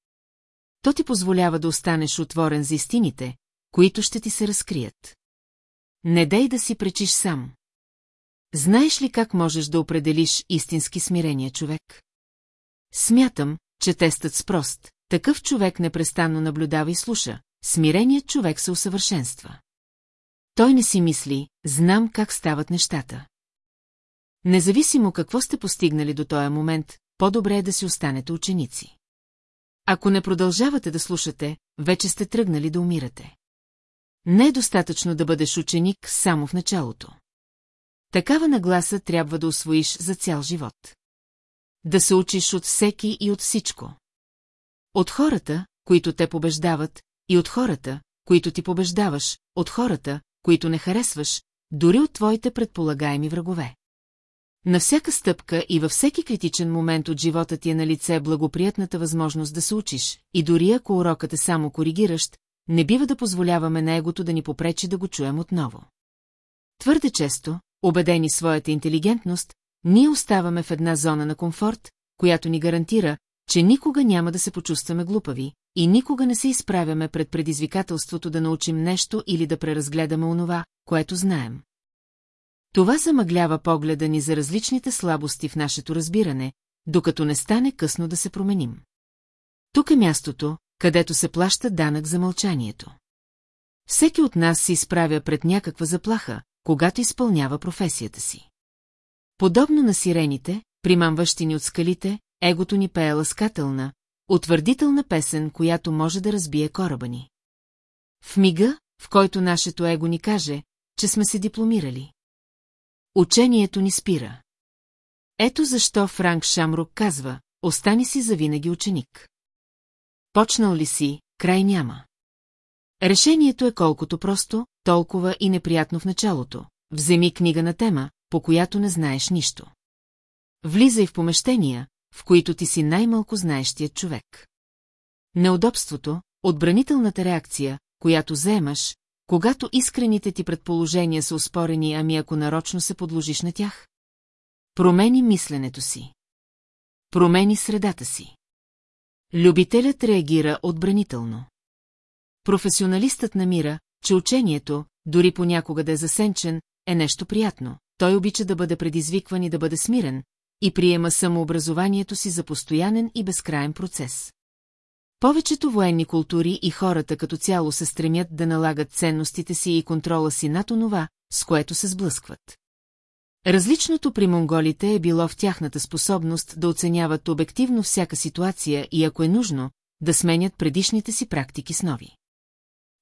То ти позволява да останеш отворен за истините, които ще ти се разкрият. Не дай да си пречиш сам. Знаеш ли как можеш да определиш истински смирения човек? Смятам, че тестът с прост, такъв човек непрестанно наблюдава и слуша, смиреният човек се усъвършенства. Той не си мисли, знам как стават нещата. Независимо какво сте постигнали до този момент, по-добре е да си останете ученици. Ако не продължавате да слушате, вече сте тръгнали да умирате. Не е достатъчно да бъдеш ученик само в началото. Такава нагласа трябва да освоиш за цял живот. Да се учиш от всеки и от всичко. От хората, които те побеждават, и от хората, които ти побеждаваш, от хората, които не харесваш, дори от твоите предполагаеми врагове. На всяка стъпка и във всеки критичен момент от живота ти е на лице благоприятната възможност да се учиш, и дори ако урокът е само коригиращ, не бива да позволяваме на егото да ни попречи да го чуем отново. Твърде често, убедени своята интелигентност, ние оставаме в една зона на комфорт, която ни гарантира, че никога няма да се почувстваме глупави и никога не се изправяме пред предизвикателството да научим нещо или да преразгледаме онова, което знаем. Това замъглява погледа ни за различните слабости в нашето разбиране, докато не стане късно да се променим. Тук е мястото, където се плаща данък за мълчанието. Всеки от нас се изправя пред някаква заплаха, когато изпълнява професията си. Подобно на сирените, примамващи ни от скалите, егото ни пее ласкателна, утвърдителна песен, която може да разбие кораба ни. В мига, в който нашето его ни каже, че сме се дипломирали. Учението ни спира. Ето защо Франк Шамрук казва, остани си завинаги ученик. Почнал ли си, край няма. Решението е колкото просто, толкова и неприятно в началото. Вземи книга на тема, по която не знаеш нищо. Влизай в помещения, в които ти си най-малко знаещият човек. Неудобството, отбранителната реакция, която вземаш, когато искрените ти предположения са успорени, ами ако нарочно се подложиш на тях? Промени мисленето си. Промени средата си. Любителят реагира отбранително. Професионалистът намира, че учението, дори понякога да е засенчен, е нещо приятно. Той обича да бъде предизвикван и да бъде смирен, и приема самообразованието си за постоянен и безкрайен процес. Повечето военни култури и хората като цяло се стремят да налагат ценностите си и контрола си над онова, с което се сблъскват. Различното при монголите е било в тяхната способност да оценяват обективно всяка ситуация и ако е нужно, да сменят предишните си практики с нови.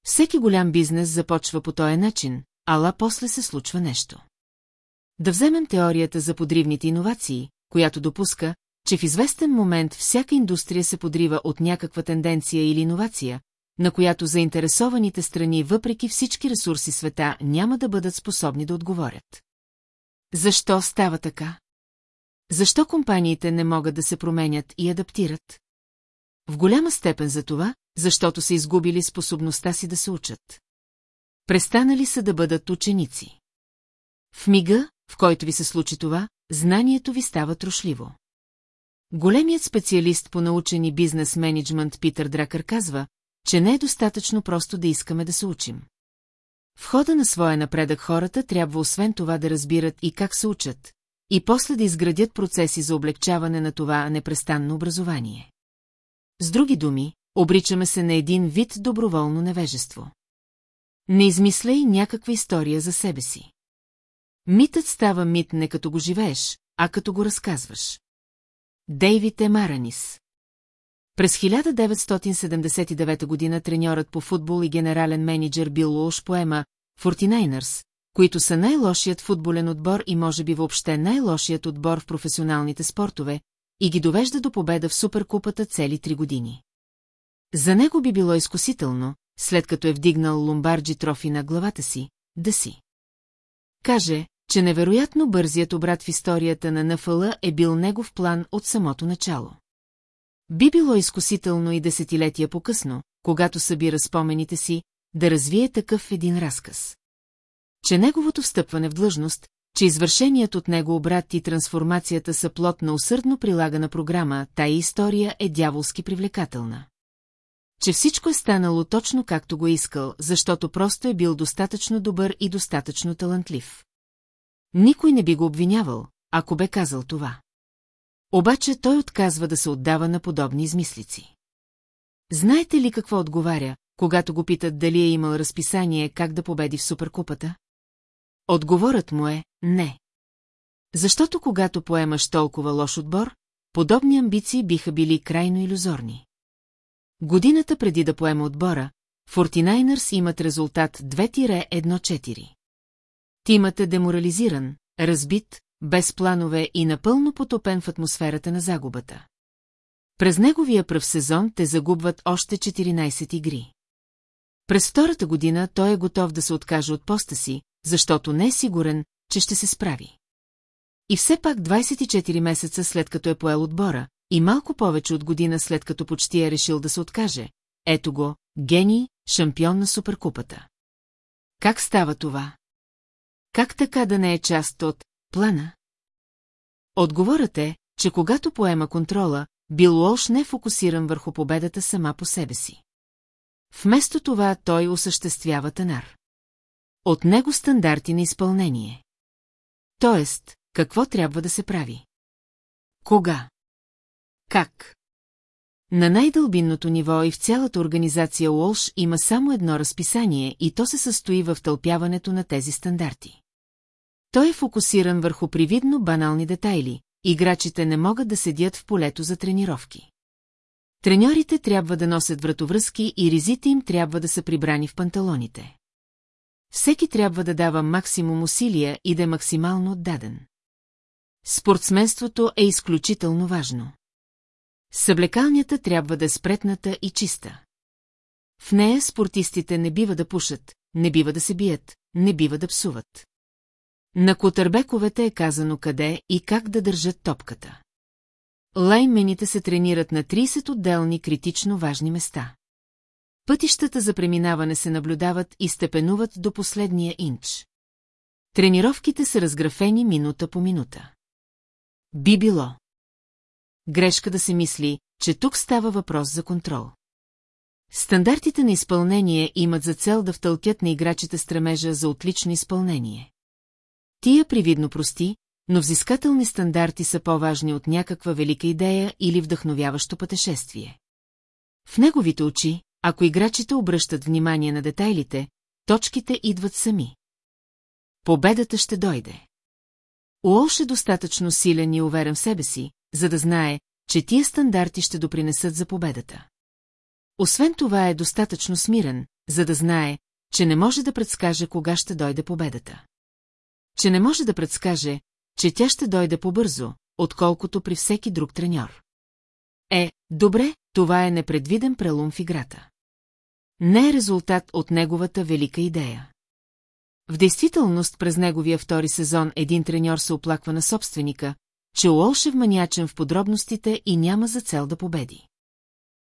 Всеки голям бизнес започва по този начин, ала после се случва нещо. Да вземем теорията за подривните иновации, която допуска, че в известен момент всяка индустрия се подрива от някаква тенденция или иновация, на която заинтересованите страни въпреки всички ресурси света няма да бъдат способни да отговорят. Защо става така? Защо компаниите не могат да се променят и адаптират? В голяма степен за това, защото са изгубили способността си да се учат. Престанали са да бъдат ученици. В мига, в който ви се случи това, знанието ви става трошливо. Големият специалист по научен и бизнес менеджмент Питър Дракър казва, че не е достатъчно просто да искаме да се учим. В хода на своя напредък хората трябва освен това да разбират и как се учат, и после да изградят процеси за облегчаване на това непрестанно образование. С други думи, обричаме се на един вид доброволно невежество. Не измисляй някаква история за себе си. Митът става мит не като го живееш, а като го разказваш. Дейвид Емаранис През 1979 година треньорът по футбол и генерален менеджер Бил Лоуш поема «Фортинайнърс», които са най-лошият футболен отбор и може би въобще най-лошият отбор в професионалните спортове, и ги довежда до победа в суперкупата цели три години. За него би било изкусително, след като е вдигнал ломбарджи трофи на главата си, да си. Каже, че невероятно бързият обрат в историята на НФЛ е бил негов план от самото начало. Би било изкусително и десетилетия по-късно, когато събира спомените си, да развие такъв един разказ. Че неговото встъпване в длъжност, че извършеният от него обрат и трансформацията са плод на усърдно прилагана програма, тая история е дяволски привлекателна. Че всичко е станало точно както го е искал, защото просто е бил достатъчно добър и достатъчно талантлив. Никой не би го обвинявал, ако бе казал това. Обаче той отказва да се отдава на подобни измислици. Знаете ли какво отговаря, когато го питат дали е имал разписание как да победи в суперкупата? Отговорът му е не. Защото когато поемаш толкова лош отбор, подобни амбиции биха били крайно иллюзорни. Годината преди да поема отбора, Фортинайнърс имат резултат 2-1-4. Тимът е деморализиран, разбит, без планове и напълно потопен в атмосферата на загубата. През неговия пръв сезон те загубват още 14 игри. През втората година той е готов да се откаже от поста си, защото не е сигурен, че ще се справи. И все пак 24 месеца след като е поел отбора, и малко повече от година след като почти е решил да се откаже, ето го, гений, шампион на суперкупата. Как става това? Как така да не е част от плана? Отговорът е, че когато поема контрола, Бил Уолш не е фокусиран върху победата сама по себе си. Вместо това той осъществява тенар. От него стандарти на изпълнение. Тоест, какво трябва да се прави? Кога? Как? На най-дълбинното ниво и в цялата организация Уолш има само едно разписание и то се състои в тълпяването на тези стандарти. Той е фокусиран върху привидно банални детайли, играчите не могат да седят в полето за тренировки. Треньорите трябва да носят вратовръзки и ризите им трябва да са прибрани в панталоните. Всеки трябва да дава максимум усилия и да е максимално отдаден. Спортсменството е изключително важно. Съблекалнята трябва да е спретната и чиста. В нея спортистите не бива да пушат, не бива да се бият, не бива да псуват. На котърбековете е казано къде и как да държат топката. Лаймените се тренират на 30 отделни критично важни места. Пътищата за преминаване се наблюдават и степенуват до последния инч. Тренировките са разграфени минута по минута. Би било. Грешка да се мисли, че тук става въпрос за контрол. Стандартите на изпълнение имат за цел да втълкят на играчите стремежа за отлично изпълнение. Тия привидно прости, но взискателни стандарти са по-важни от някаква велика идея или вдъхновяващо пътешествие. В неговите очи, ако играчите обръщат внимание на детайлите, точките идват сами. Победата ще дойде. Уолш е достатъчно силен и уверен в себе си, за да знае, че тия стандарти ще допринесат за победата. Освен това е достатъчно смирен, за да знае, че не може да предскаже кога ще дойде победата. Че не може да предскаже, че тя ще дойде по-бързо, отколкото при всеки друг треньор. Е, добре, това е непредвиден прелум в играта. Не е резултат от неговата велика идея. В действителност през неговия втори сезон един треньор се оплаква на собственика, че Уолш е вманячен в подробностите и няма за цел да победи.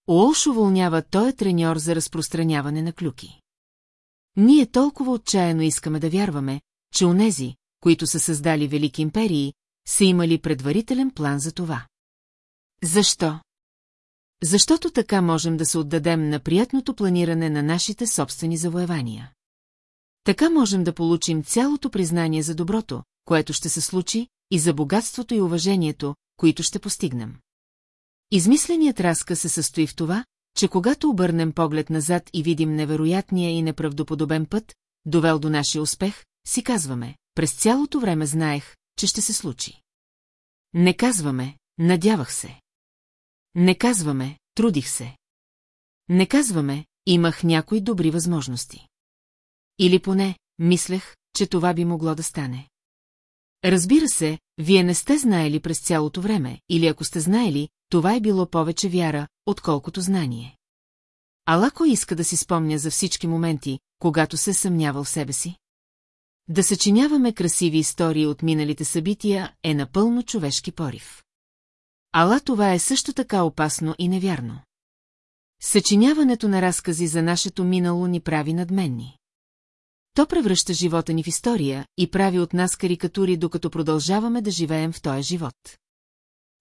Уолш уволнява той е треньор за разпространяване на клюки. Ние толкова отчаяно искаме да вярваме, че онези, които са създали велики империи, са имали предварителен план за това. Защо? Защото така можем да се отдадем на приятното планиране на нашите собствени завоевания. Така можем да получим цялото признание за доброто, което ще се случи, и за богатството и уважението, които ще постигнем. Измисленият разказ се състои в това, че когато обърнем поглед назад и видим невероятния и неправдоподобен път, довел до нашия успех, си казваме, през цялото време знаех, че ще се случи. Не казваме, надявах се. Не казваме, трудих се. Не казваме, имах някои добри възможности. Или поне, мислех, че това би могло да стане. Разбира се, вие не сте знаели през цялото време, или ако сте знаели, това е било повече вяра, отколкото знание. Алако иска да си спомня за всички моменти, когато се съмнявал себе си. Да съчиняваме красиви истории от миналите събития е напълно човешки порив. Ала това е също така опасно и невярно. Съчиняването на разкази за нашето минало ни прави надменни. То превръща живота ни в история и прави от нас карикатури, докато продължаваме да живеем в този живот.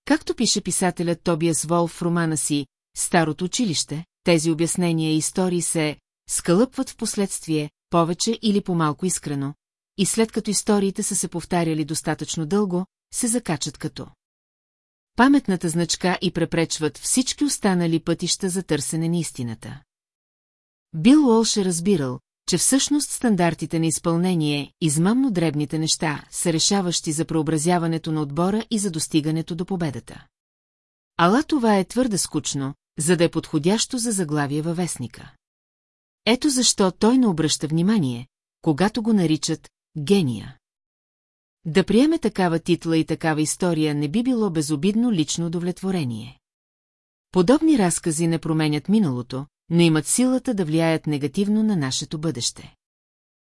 Както пише писателят Тобиас Волф в романа си «Старото училище», тези обяснения и истории се скълъпват в последствие, повече или по-малко искрено, и след като историите са се повтаряли достатъчно дълго, се закачат като паметната значка и препречват всички останали пътища за търсене на истината. Бил Уолш е разбирал, че всъщност стандартите на изпълнение, измамно дребните неща, са решаващи за преобразяването на отбора и за достигането до победата. Ала това е твърде скучно, за да е подходящо за заглавие във вестника. Ето защо той не обръща внимание, когато го наричат гения. Да приеме такава титла и такава история не би било безобидно лично удовлетворение. Подобни разкази не променят миналото, но имат силата да влияят негативно на нашето бъдеще.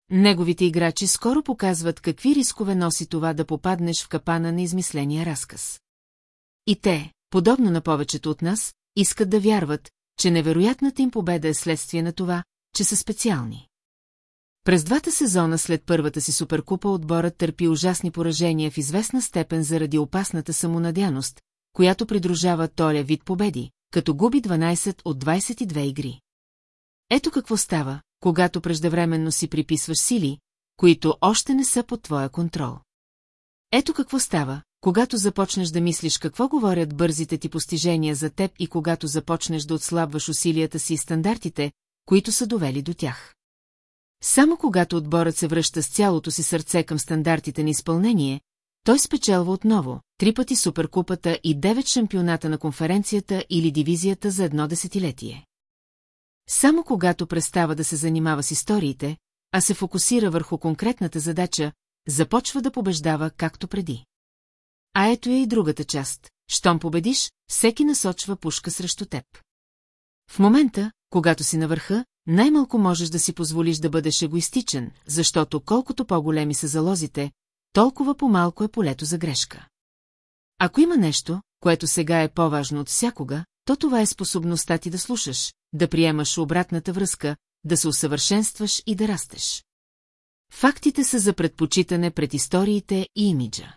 Неговите играчи скоро показват какви рискове носи това да попаднеш в капана на измисления разказ. И те, подобно на повечето от нас, искат да вярват, че невероятната им победа е следствие на това, че са специални. През двата сезона след първата си суперкупа отборът търпи ужасни поражения в известна степен заради опасната самонадяност, която придружава толя вид победи, като губи 12 от 22 игри. Ето какво става, когато преждевременно си приписваш сили, които още не са под твоя контрол. Ето какво става, когато започнеш да мислиш какво говорят бързите ти постижения за теб и когато започнеш да отслабваш усилията си и стандартите, които са довели до тях. Само когато отборът се връща с цялото си сърце към стандартите на изпълнение, той спечелва отново, три пъти суперкупата и девет шампионата на конференцията или дивизията за едно десетилетие. Само когато престава да се занимава с историите, а се фокусира върху конкретната задача, започва да побеждава както преди. А ето е и другата част. Щом победиш, всеки насочва пушка срещу теб. В момента, когато си на върха, най-малко можеш да си позволиш да бъдеш егоистичен, защото колкото по-големи са залозите, толкова по-малко е полето за грешка. Ако има нещо, което сега е по-важно от всякога, то това е способността ти да слушаш, да приемаш обратната връзка, да се усъвършенстваш и да растеш. Фактите са за предпочитане пред историите и имиджа.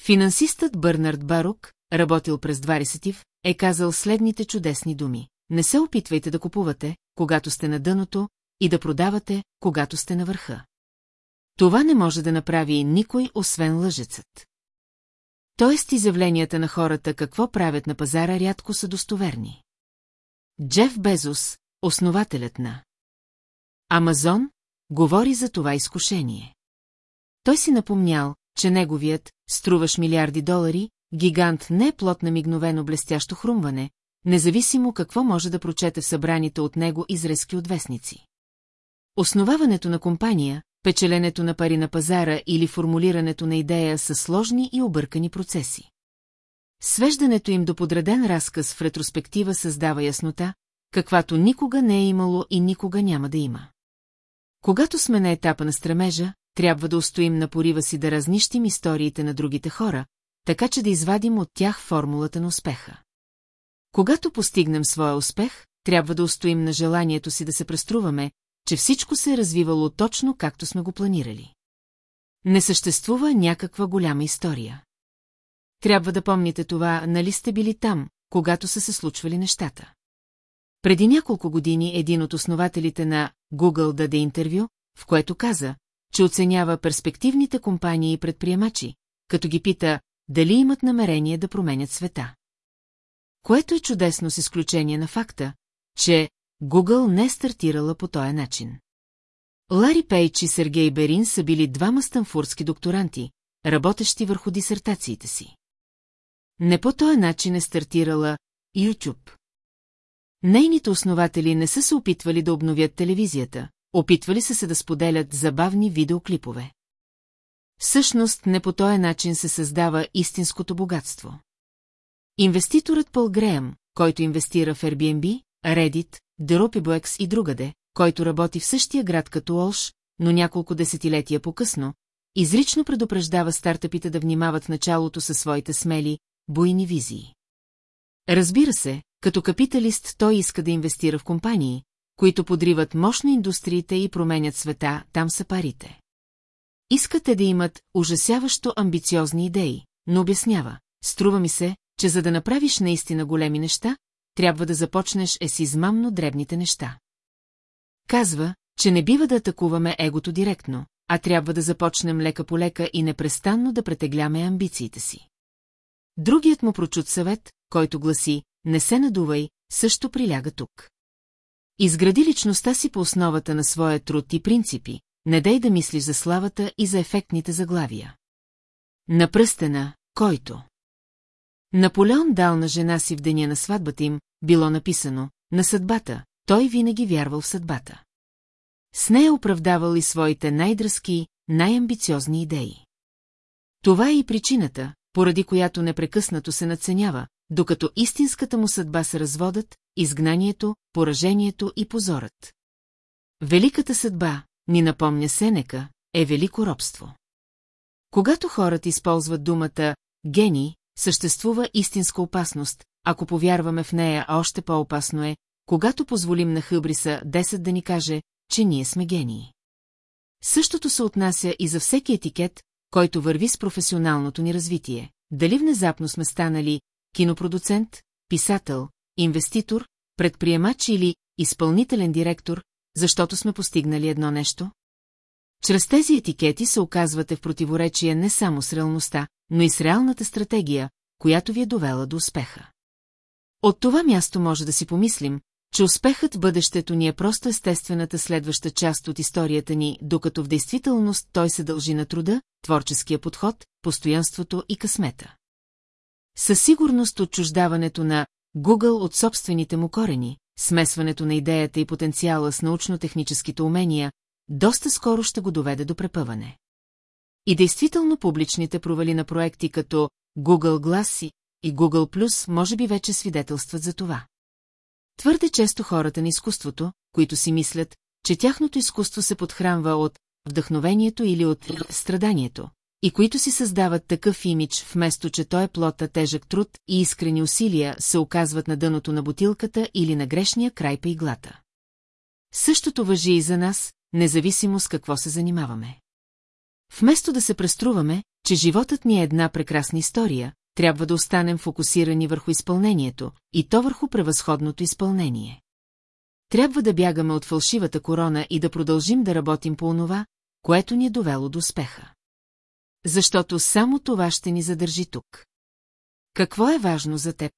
Финансистът Бърнард Барук, работил през 20 е казал следните чудесни думи. Не се опитвайте да купувате, когато сте на дъното, и да продавате, когато сте на върха. Това не може да направи никой, освен лъжецът. Тоест изявленията на хората какво правят на пазара рядко са достоверни. Джеф Безос, основателят на Амазон, говори за това изкушение. Той си напомнял, че неговият, струваш милиарди долари, гигант не е плод на мигновено блестящо хрумване, независимо какво може да прочете в събраните от него изрезки от вестници. Основаването на компания, печеленето на пари на пазара или формулирането на идея са сложни и объркани процеси. Свеждането им до подреден разказ в ретроспектива създава яснота, каквато никога не е имало и никога няма да има. Когато сме на етапа на стремежа, трябва да устоим на порива си да разнищим историите на другите хора, така че да извадим от тях формулата на успеха. Когато постигнем своя успех, трябва да устоим на желанието си да се преструваме, че всичко се е развивало точно както сме го планирали. Не съществува някаква голяма история. Трябва да помните това, нали сте били там, когато са се случвали нещата. Преди няколко години един от основателите на Google даде интервю, в което каза, че оценява перспективните компании и предприемачи, като ги пита дали имат намерение да променят света. Което е чудесно с изключение на факта, че Google не е стартирала по този начин. Лари Пейдж и Сергей Берин са били двама станфурски докторанти, работещи върху дисертациите си. Не по този начин е стартирала YouTube. Нейните основатели не са се опитвали да обновят телевизията, опитвали са се да споделят забавни видеоклипове. Всъщност не по този начин се създава истинското богатство. Инвеститорът Пъл Греъм, който инвестира в Airbnb, Reddit, Dropbox и другаде, който работи в същия град като Олш, но няколко десетилетия по-късно, изрично предупреждава стартъпите да внимават в началото със своите смели, буйни визии. Разбира се, като капиталист той иска да инвестира в компании, които подриват мощно индустриите и променят света, там са парите. Искате да имат ужасяващо амбициозни идеи, но обяснява, струва ми се, че за да направиш наистина големи неща, трябва да започнеш е с измамно дребните неща. Казва, че не бива да атакуваме егото директно, а трябва да започнем лека по лека и непрестанно да претегляме амбициите си. Другият му прочут съвет, който гласи «Не се надувай», също приляга тук. Изгради личността си по основата на своя труд и принципи, не дай да мислиш за славата и за ефектните заглавия. На пръстена, който... Наполеон дал на жена си в деня на сватбата им, било написано, на съдбата, той винаги вярвал в съдбата. С нея оправдавал и своите най-дръзки, най-амбициозни идеи. Това е и причината, поради която непрекъснато се надценява, докато истинската му съдба се разводят, изгнанието, поражението и позорът. Великата съдба, ни напомня Сенека, е велико робство. Когато хората използват думата «гений», съществува истинска опасност, ако повярваме в нея, още по-опасно е, когато позволим на Хъбриса 10 да ни каже, че ние сме гении. Същото се отнася и за всеки етикет, който върви с професионалното ни развитие. Дали внезапно сме станали кинопродуцент, писател, инвеститор, предприемач или изпълнителен директор, защото сме постигнали едно нещо? Чрез тези етикети се оказвате в противоречие не само с реалността, но и с реалната стратегия, която ви е довела до успеха. От това място може да си помислим, че успехът в бъдещето ни е просто естествената следваща част от историята ни, докато в действителност той се дължи на труда, творческия подход, постоянството и късмета. Със сигурност отчуждаването на Google от собствените му корени, смесването на идеята и потенциала с научно-техническите умения, доста скоро ще го доведе до препъване. И действително публичните провали на проекти като Google Glass и Google Plus може би вече свидетелстват за това. Твърде често хората на изкуството, които си мислят, че тяхното изкуство се подхранва от вдъхновението или от страданието, и които си създават такъв имидж, вместо че той е плота тежък труд и искрени усилия, се оказват на дъното на бутилката или на грешния край по иглата. Същото въжи и за нас, независимо с какво се занимаваме. Вместо да се преструваме, че животът ни е една прекрасна история, трябва да останем фокусирани върху изпълнението, и то върху превъзходното изпълнение. Трябва да бягаме от фалшивата корона и да продължим да работим по онова, което ни е довело до успеха. Защото само това ще ни задържи тук. Какво е важно за теб?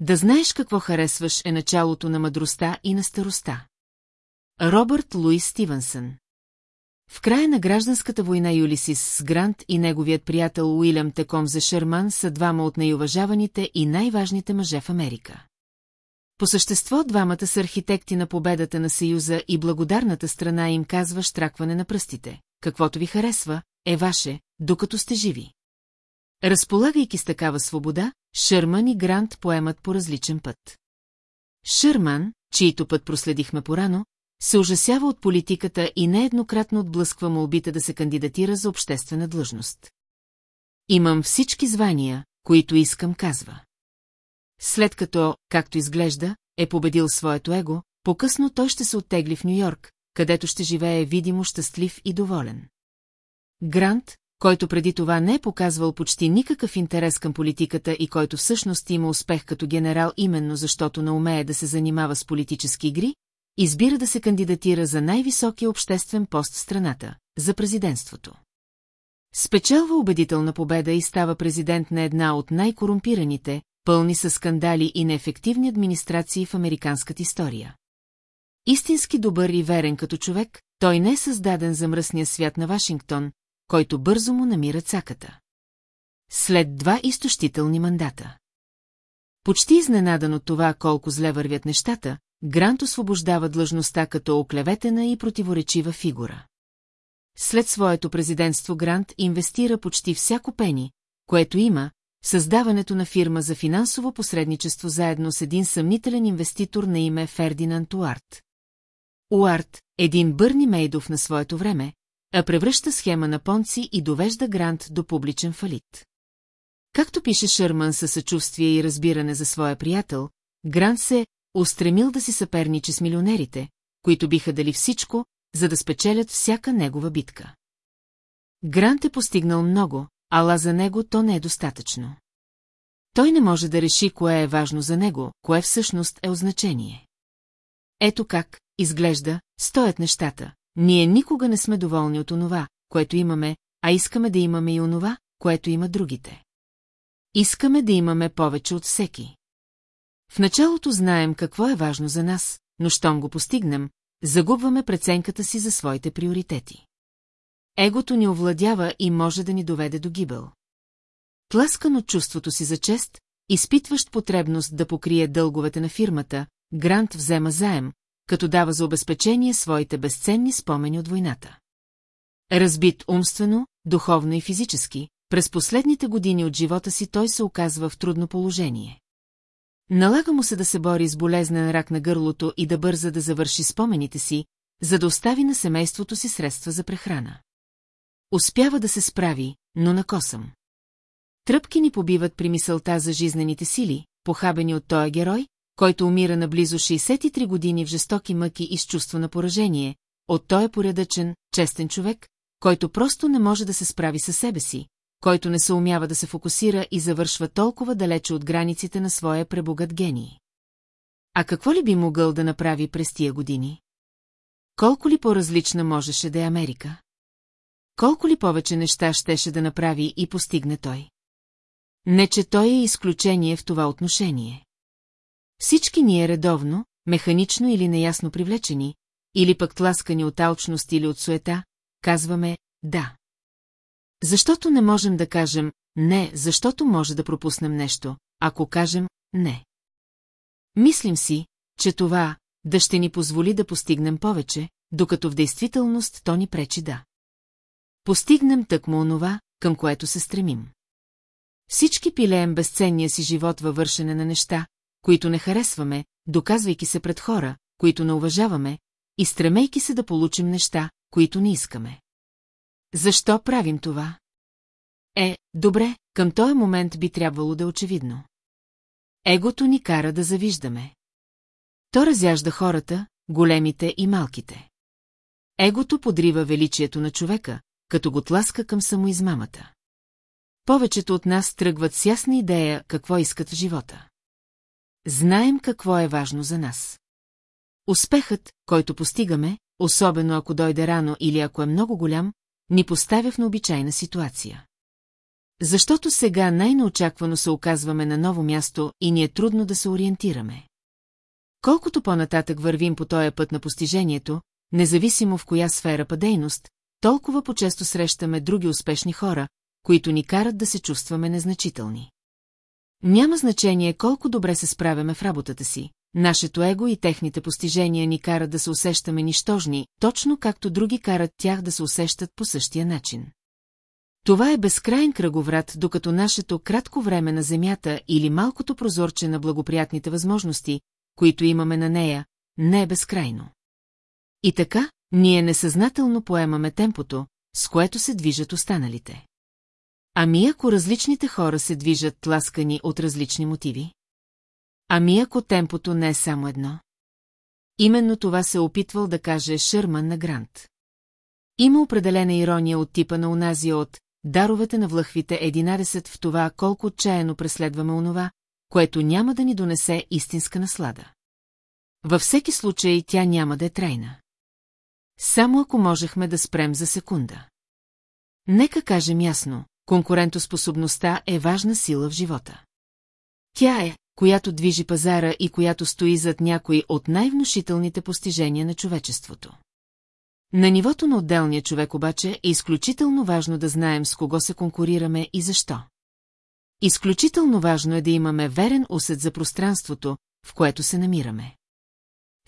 Да знаеш какво харесваш е началото на мъдростта и на староста. Робърт Луис Стивенсън В края на гражданската война Юлисис с Грант и неговият приятел Уилям Теком за Шерман са двама от най-уважаваните и най-важните мъже в Америка. По същество двамата са архитекти на победата на Съюза и благодарната страна им казва штракване на пръстите. Каквото ви харесва, е ваше, докато сте живи. Разполагайки с такава свобода, Шърман и Грант поемат по различен път. Шърман, чието път проследихме порано, се ужасява от политиката и нееднократно отблъсква молбите да се кандидатира за обществена длъжност. Имам всички звания, които искам, казва. След като, както изглежда, е победил своето его, по-късно той ще се оттегли в Нью-Йорк, където ще живее видимо щастлив и доволен. Грант, който преди това не е показвал почти никакъв интерес към политиката и който всъщност има успех като генерал именно защото не умее да се занимава с политически игри, избира да се кандидатира за най-високия обществен пост в страната – за президентството. Спечелва убедителна победа и става президент на една от най-корумпираните, пълни с скандали и неефективни администрации в американската история. Истински добър и верен като човек, той не е създаден за мръсния свят на Вашингтон, който бързо му намира цаката. След два изтощителни мандата. Почти изненадан от това колко зле вървят нещата, Грант освобождава длъжността като оклеветена и противоречива фигура. След своето президентство Грант инвестира почти всяко пени, което има, създаването на фирма за финансово посредничество заедно с един съмнителен инвеститор на име Фердинанд Уарт. Уарт, един Бърни Мейдов на своето време, а превръща схема на Понци и довежда Грант до публичен фалит. Както пише Шърман със съчувствие и разбиране за своя приятел, Грант се устремил да си съперничи с милионерите, които биха дали всичко, за да спечелят всяка негова битка. Грант е постигнал много, ала за него то не е достатъчно. Той не може да реши кое е важно за него, кое всъщност е означение. Ето как, изглежда, стоят нещата. Ние никога не сме доволни от онова, което имаме, а искаме да имаме и онова, което има другите. Искаме да имаме повече от всеки. В началото знаем какво е важно за нас, но щом го постигнем, загубваме преценката си за своите приоритети. Егото ни овладява и може да ни доведе до гибел. Тласкан от чувството си за чест, изпитващ потребност да покрие дълговете на фирмата, Грант взема заем, като дава за обезпечение своите безценни спомени от войната. Разбит умствено, духовно и физически, през последните години от живота си той се оказва в трудно положение. Налага му се да се бори с болезнен рак на гърлото и да бърза да завърши спомените си, за да остави на семейството си средства за прехрана. Успява да се справи, но на косъм. Тръпки ни побиват при мисълта за жизнените сили, похабени от този герой, който умира на близо 63 години в жестоки мъки и с чувство на поражение, от той е порядъчен, честен човек, който просто не може да се справи със себе си, който не се умява да се фокусира и завършва толкова далече от границите на своя пребогат гений. А какво ли би могъл да направи през тия години? Колко ли по-различна можеше да е Америка? Колко ли повече неща щеше да направи и постигне той? Не, че той е изключение в това отношение. Всички ние редовно, механично или неясно привлечени, или пък тласкани от алчност или от суета, казваме «да». Защото не можем да кажем «не», защото може да пропуснем нещо, ако кажем «не». Мислим си, че това да ще ни позволи да постигнем повече, докато в действителност то ни пречи да. Постигнем тъкмо онова, към което се стремим. Всички пилеем безценния си живот във вършене на неща, които не харесваме, доказвайки се пред хора, които не уважаваме, и стремейки се да получим неща, които не искаме. Защо правим това? Е, добре, към този момент би трябвало да е очевидно. Егото ни кара да завиждаме. То разяжда хората, големите и малките. Егото подрива величието на човека, като го тласка към самоизмамата. Повечето от нас тръгват с ясна идея какво искат в живота. Знаем какво е важно за нас. Успехът, който постигаме, особено ако дойде рано или ако е много голям, ни поставя в необичайна ситуация. Защото сега най-неочаквано се оказваме на ново място и ни е трудно да се ориентираме. Колкото по-нататък вървим по този път на постижението, независимо в коя сфера па дейност, толкова по-често срещаме други успешни хора, които ни карат да се чувстваме незначителни. Няма значение колко добре се справяме в работата си, нашето его и техните постижения ни карат да се усещаме нищожни, точно както други карат тях да се усещат по същия начин. Това е безкрайен кръговрат, докато нашето кратко време на Земята или малкото прозорче на благоприятните възможности, които имаме на нея, не е безкрайно. И така, ние несъзнателно поемаме темпото, с което се движат останалите. Ами ако различните хора се движат тласкани от различни мотиви? Ами ако темпото не е само едно? Именно това се е опитвал да каже Шърман на Грант. Има определена ирония от типа на уназия от «Даровете на влъхвите 11 в това колко отчаяно преследваме онова, което няма да ни донесе истинска наслада. Във всеки случай тя няма да е трайна. Само ако можехме да спрем за секунда. Нека кажем ясно, конкурентоспособността е важна сила в живота. Тя е, която движи пазара и която стои зад някои от най-внушителните постижения на човечеството. На нивото на отделния човек обаче е изключително важно да знаем с кого се конкурираме и защо. Изключително важно е да имаме верен усет за пространството, в което се намираме.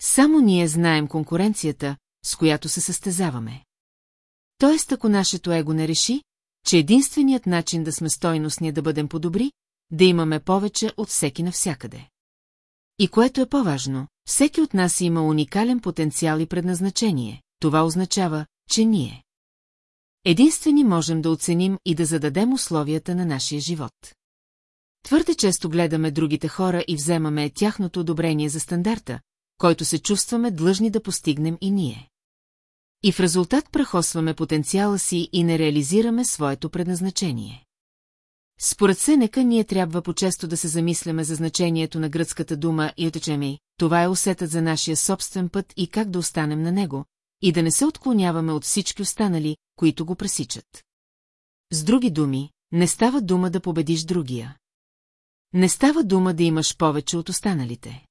Само ние знаем конкуренцията, с която се състезаваме. Тоест, ако нашето его не реши, че единственият начин да сме стойностни е да бъдем по-добри, да имаме повече от всеки навсякъде. И което е по-важно, всеки от нас има уникален потенциал и предназначение. Това означава, че ние. Единствени можем да оценим и да зададем условията на нашия живот. Твърде често гледаме другите хора и вземаме тяхното одобрение за стандарта, който се чувстваме длъжни да постигнем и ние. И в резултат прахосваме потенциала си и не реализираме своето предназначение. Според Сенека ние трябва по-често да се замисляме за значението на гръцката дума и отечеми, това е усетът за нашия собствен път и как да останем на него, и да не се отклоняваме от всички останали, които го пресичат. С други думи, не става дума да победиш другия. Не става дума да имаш повече от останалите.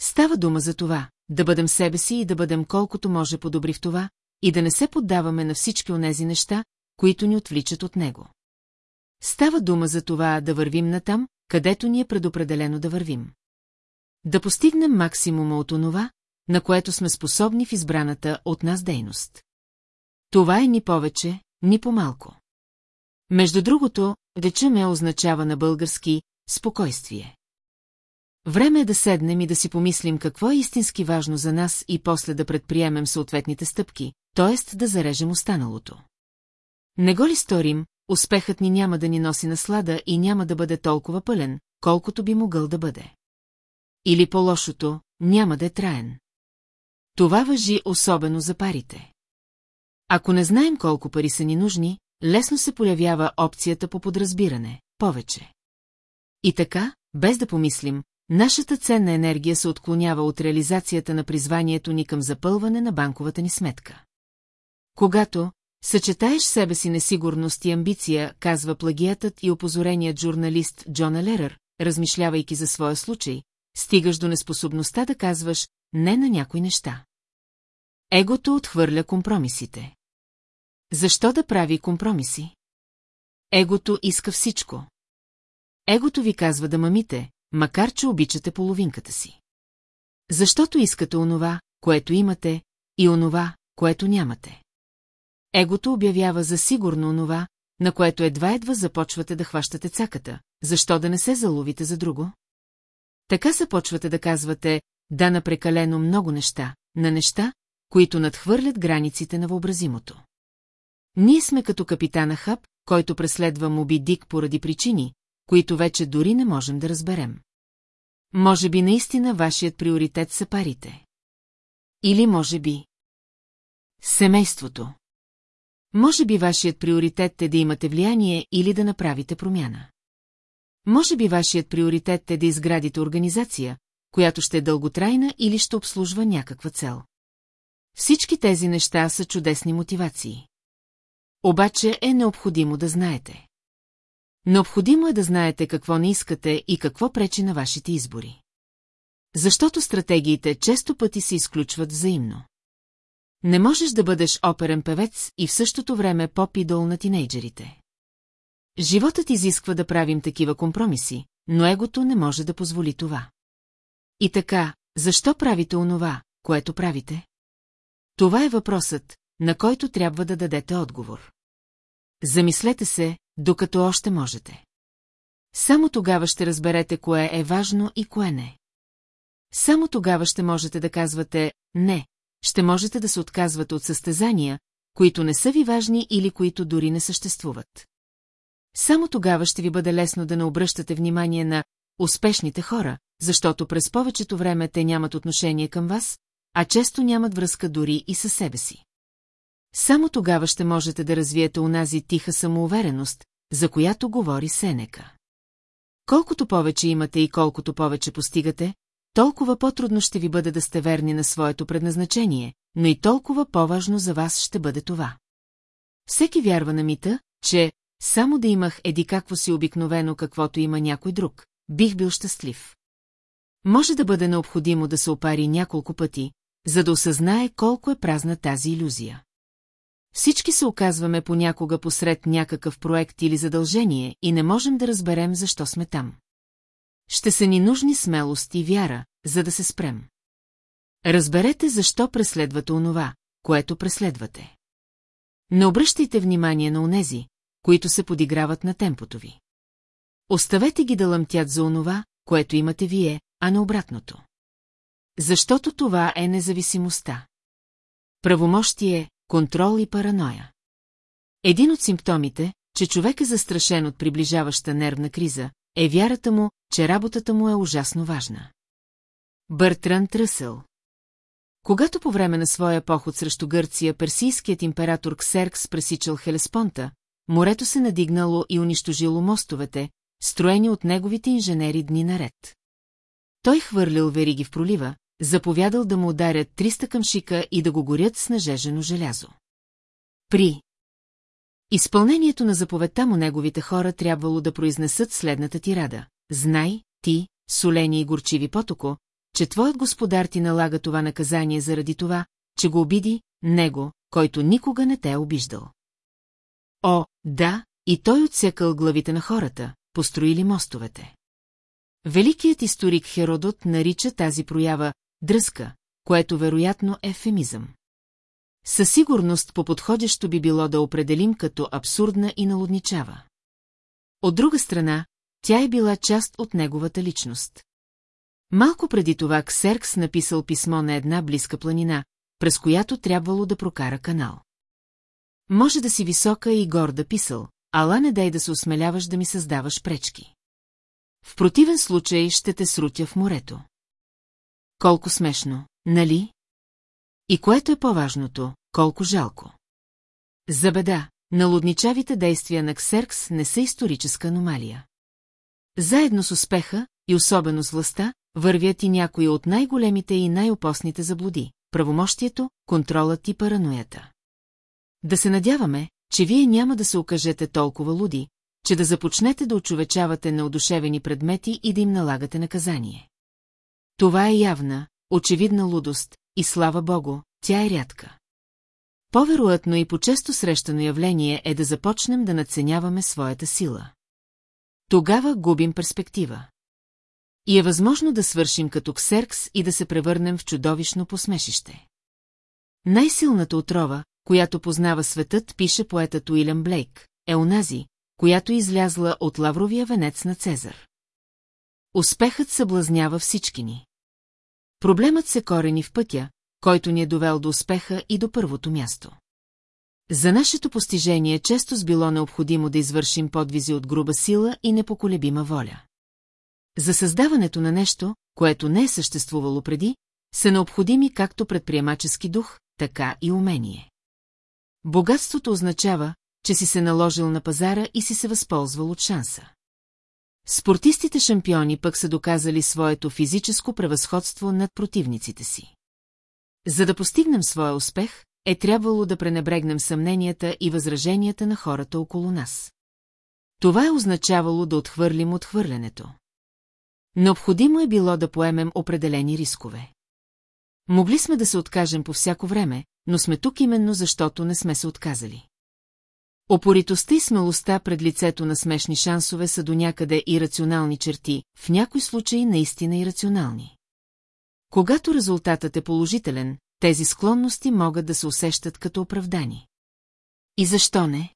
Става дума за това, да бъдем себе си и да бъдем колкото може по-добри в това, и да не се поддаваме на всички онези неща, които ни отвличат от него. Става дума за това да вървим натам, където ни е предопределено да вървим. Да постигнем максимума от онова, на което сме способни в избраната от нас дейност. Това е ни повече, ни по-малко. Между другото, речеме означава на български спокойствие. Време е да седнем и да си помислим какво е истински важно за нас и после да предприемем съответните стъпки, т.е. да зарежем останалото. Не го ли сторим, успехът ни няма да ни носи наслада и няма да бъде толкова пълен, колкото би могъл да бъде. Или по-лошото, няма да е траен. Това въжи особено за парите. Ако не знаем колко пари са ни нужни, лесно се появява опцията по подразбиране – повече. И така, без да помислим, нашата ценна енергия се отклонява от реализацията на призванието ни към запълване на банковата ни сметка. Когато съчетаеш себе си несигурност и амбиция, казва плагиятът и опозореният журналист Джон Елерър, размишлявайки за своя случай, стигаш до неспособността да казваш не на някои неща. Егото отхвърля компромисите. Защо да прави компромиси? Егото иска всичко. Егото ви казва да мамите, макар че обичате половинката си. Защото искате онова, което имате, и онова, което нямате. Егото обявява за сигурно онова, на което едва-едва започвате да хващате цаката, защо да не се заловите за друго? Така започвате да казвате да на прекалено много неща, на неща, които надхвърлят границите на въобразимото. Ние сме като капитана Хъб, който преследва Моби Дик поради причини, които вече дори не можем да разберем. Може би наистина вашият приоритет са парите. Или може би... Семейството. Може би вашият приоритет е да имате влияние или да направите промяна. Може би вашият приоритет е да изградите организация, която ще е дълготрайна или ще обслужва някаква цел. Всички тези неща са чудесни мотивации. Обаче е необходимо да знаете. Необходимо е да знаете какво не искате и какво пречи на вашите избори. Защото стратегиите често пъти се изключват взаимно. Не можеш да бъдеш оперен певец и в същото време поп-идол на тинейджерите. Животът изисква да правим такива компромиси, но егото не може да позволи това. И така, защо правите онова, което правите? Това е въпросът, на който трябва да дадете отговор. Замислете се, докато още можете. Само тогава ще разберете кое е важно и кое не. Само тогава ще можете да казвате «не», ще можете да се отказвате от състезания, които не са ви важни или които дори не съществуват. Само тогава ще ви бъде лесно да не обръщате внимание на успешните хора, защото през повечето време те нямат отношение към вас, а често нямат връзка дори и със себе си. Само тогава ще можете да развиете унази тиха самоувереност, за която говори Сенека. Колкото повече имате и колкото повече постигате, толкова по-трудно ще ви бъде да сте верни на своето предназначение, но и толкова по-важно за вас ще бъде това. Всеки вярва на мита, че само да имах еди какво си обикновено каквото има някой друг, бих бил щастлив. Може да бъде необходимо да се опари няколко пъти, за да осъзнае колко е празна тази иллюзия. Всички се оказваме понякога посред някакъв проект или задължение и не можем да разберем защо сме там. Ще са ни нужни смелост и вяра, за да се спрем. Разберете защо преследвате онова, което преследвате. Не обръщайте внимание на онези, които се подиграват на темпото ви. Оставете ги да лъмтят за онова, което имате вие, а не обратното. Защото това е независимостта. Правомощие, контрол и параноя. Един от симптомите, че човек е застрашен от приближаваща нервна криза, е вярата му, че работата му е ужасно важна. Бъртран Тръсъл Когато по време на своя поход срещу Гърция персийският император Ксеркс пресичал Хелеспонта, морето се надигнало и унищожило мостовете, строени от неговите инженери дни наред. Той хвърлил вериги в пролива, заповядал да му ударят 300 къмшика и да го горят с нажежено желязо. При изпълнението на заповедта му неговите хора трябвало да произнесат следната тирада. Знай, ти, солени и горчиви потоко, че твоят господар ти налага това наказание заради това, че го обиди, него, който никога не те е обиждал. О, да, и той отсекал главите на хората, построили мостовете. Великият историк Херодот нарича тази проява дръзка, което вероятно е ефемизъм. Със сигурност по-подходящо би било да определим като абсурдна и налудничава. От друга страна, тя е била част от неговата личност. Малко преди това Ксеркс написал писмо на една близка планина, през която трябвало да прокара канал. Може да си висока и горда писал, ала не дай да се осмеляваш да ми създаваш пречки. В противен случай ще те срутя в морето. Колко смешно, нали? И което е по-важното, колко жалко. За беда, налудничавите действия на Ксеркс не са историческа аномалия. Заедно с успеха, и особено с властта, вървят и някои от най-големите и най-опосните заблуди – правомощието, контролът и параноята. Да се надяваме, че вие няма да се окажете толкова луди, че да започнете да очовечавате неодушевени предмети и да им налагате наказание. Това е явна, очевидна лудост, и слава богу, тя е рядка. По-вероятно и по-често срещано явление е да започнем да надценяваме своята сила. Тогава губим перспектива. И е възможно да свършим като ксеркс и да се превърнем в чудовищно посмешище. Най-силната отрова, която познава светът, пише поетът Уилям Блейк, е онази, която излязла от лавровия венец на Цезар. Успехът съблазнява всички ни. Проблемът се корени в пътя, който ни е довел до успеха и до първото място. За нашето постижение често с било необходимо да извършим подвизи от груба сила и непоколебима воля. За създаването на нещо, което не е съществувало преди, са необходими както предприемачески дух, така и умение. Богатството означава, че си се наложил на пазара и си се възползвал от шанса. Спортистите шампиони пък са доказали своето физическо превъзходство над противниците си. За да постигнем своя успех, е трябвало да пренебрегнем съмненията и възраженията на хората около нас. Това е означавало да отхвърлим отхвърлянето. Необходимо е било да поемем определени рискове. Могли сме да се откажем по всяко време, но сме тук именно защото не сме се отказали. Опоритостта и смелостта пред лицето на смешни шансове са до някъде и рационални черти, в някои случаи наистина и рационални. Когато резултатът е положителен, тези склонности могат да се усещат като оправдани. И защо не?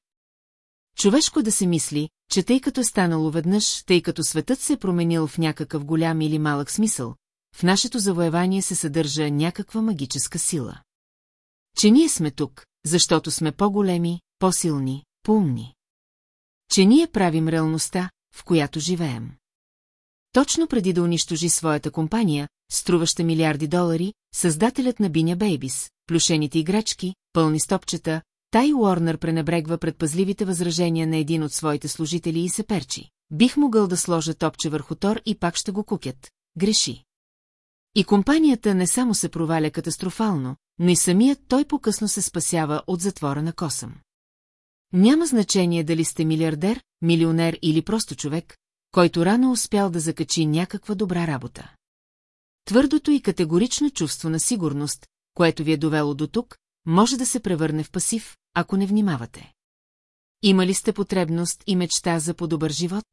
Човешко да се мисли, че тъй като е станало веднъж, тъй като светът се е променил в някакъв голям или малък смисъл, в нашето завоевание се съдържа някаква магическа сила. Че ние сме тук, защото сме по-големи, по-силни, по-умни. Че ние правим реалността, в която живеем. Точно преди да унищожи своята компания, струваща милиарди долари, създателят на Биня Бейбис, плюшените играчки, пълни стопчета, Тай Уорнер пренебрегва предпазливите възражения на един от своите служители и се перчи. Бих могъл да сложа топче върху Тор и пак ще го кукят. Греши. И компанията не само се проваля катастрофално, но и самият той по-късно се спасява от затвора на косъм. Няма значение дали сте милиардер, милионер или просто човек, който рано успял да закачи някаква добра работа. Твърдото и категорично чувство на сигурност, което ви е довело до тук, може да се превърне в пасив, ако не внимавате. Има ли сте потребност и мечта за по-добър живот?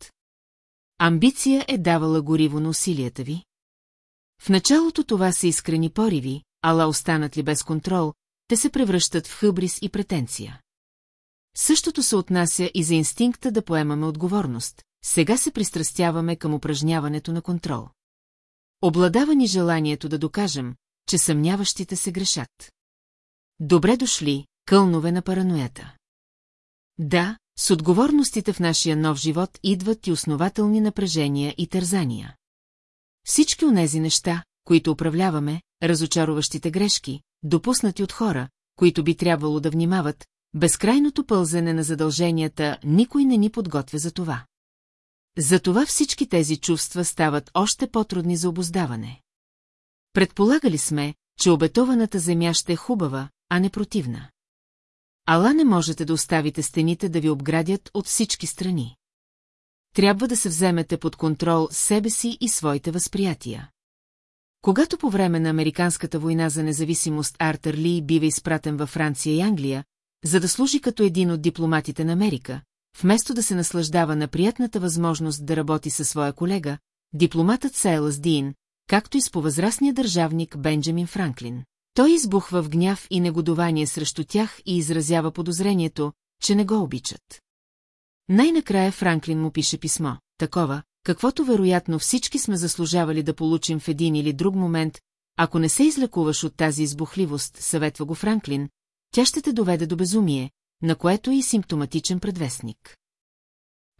Амбиция е давала гориво на усилията ви? В началото това са искрени пориви, ала останат ли без контрол, те се превръщат в хъбрис и претенция. Същото се отнася и за инстинкта да поемаме отговорност. Сега се пристрастяваме към упражняването на контрол. Обладава ни желанието да докажем, че съмняващите се грешат. Добре дошли, кълнове на параноята. Да, с отговорностите в нашия нов живот идват и основателни напрежения и тързания. Всички онези неща, които управляваме, разочароващите грешки, допуснати от хора, които би трябвало да внимават, безкрайното пълзене на задълженията никой не ни подготвя за това. Затова всички тези чувства стават още по-трудни за обоздаване. Предполагали сме, че обетованата земя ще е хубава, а не противна. Ала не можете да оставите стените да ви обградят от всички страни. Трябва да се вземете под контрол себе си и своите възприятия. Когато по време на Американската война за независимост Артър Ли бива изпратен във Франция и Англия, за да служи като един от дипломатите на Америка, вместо да се наслаждава на приятната възможност да работи със своя колега, дипломатът Сейлас Дин, както и с повъзрастния държавник Бенджамин Франклин. Той избухва в гняв и негодование срещу тях и изразява подозрението, че не го обичат. Най-накрая Франклин му пише писмо, такова, каквото вероятно всички сме заслужавали да получим в един или друг момент, ако не се излекуваш от тази избухливост, съветва го Франклин, тя ще те доведе до безумие, на което е и симптоматичен предвестник.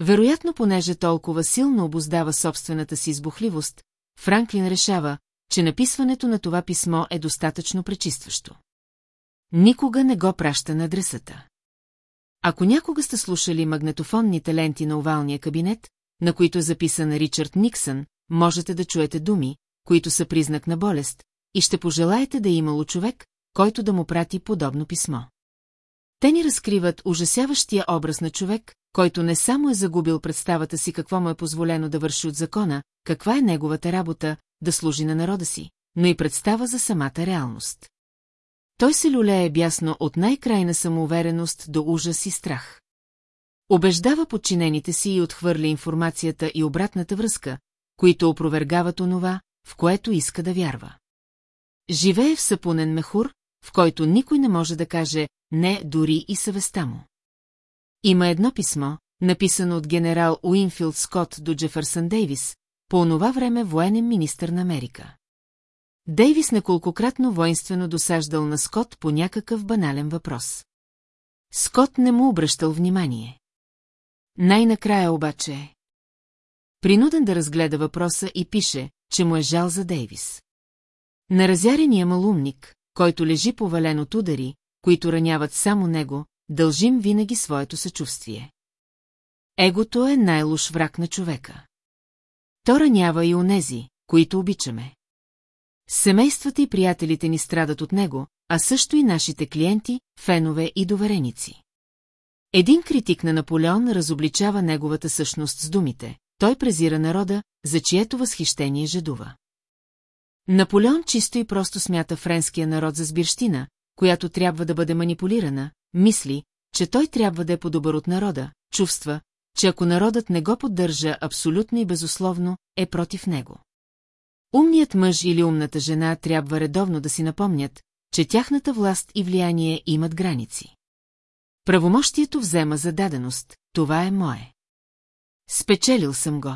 Вероятно, понеже толкова силно обоздава собствената си избухливост, Франклин решава, че написването на това писмо е достатъчно пречистващо. Никога не го праща на адресата. Ако някога сте слушали магнетофонните ленти на овалния кабинет, на които е записан Ричард Никсън, можете да чуете думи, които са признак на болест, и ще пожелаете да е имало човек, който да му прати подобно писмо. Те ни разкриват ужасяващия образ на човек, който не само е загубил представата си какво му е позволено да върши от закона, каква е неговата работа, да служи на народа си, но и представа за самата реалност. Той се люлее бясно от най-крайна самоувереност до ужас и страх. Обеждава подчинените си и отхвърля информацията и обратната връзка, които опровергават онова, в което иска да вярва. Живее в сапунен мехур, в който никой не може да каже не дори и съвестта му. Има едно писмо, написано от генерал Уинфилд Скот до Джефърсън Дейвис, по онова време военен министр на Америка. Дейвис неколкократно воинствено досаждал на Скот по някакъв банален въпрос. Скот не му обръщал внимание. Най-накрая обаче е. Принуден да разгледа въпроса и пише, че му е жал за Дейвис. На разярения малумник, който лежи повален от удари, които раняват само него, дължим винаги своето съчувствие. Егото е най-лош враг на човека. То ранява и онези, които обичаме. Семействата и приятелите ни страдат от него, а също и нашите клиенти, фенове и довереници. Един критик на Наполеон разобличава неговата същност с думите. Той презира народа, за чието възхищение жадува. Наполеон чисто и просто смята френския народ за сбирщина, която трябва да бъде манипулирана, мисли, че той трябва да е по-добър от народа, чувства, че ако народът не го поддържа абсолютно и безусловно, е против него. Умният мъж или умната жена трябва редовно да си напомнят, че тяхната власт и влияние имат граници. Правомощието взема за даденост, това е мое. Спечелил съм го.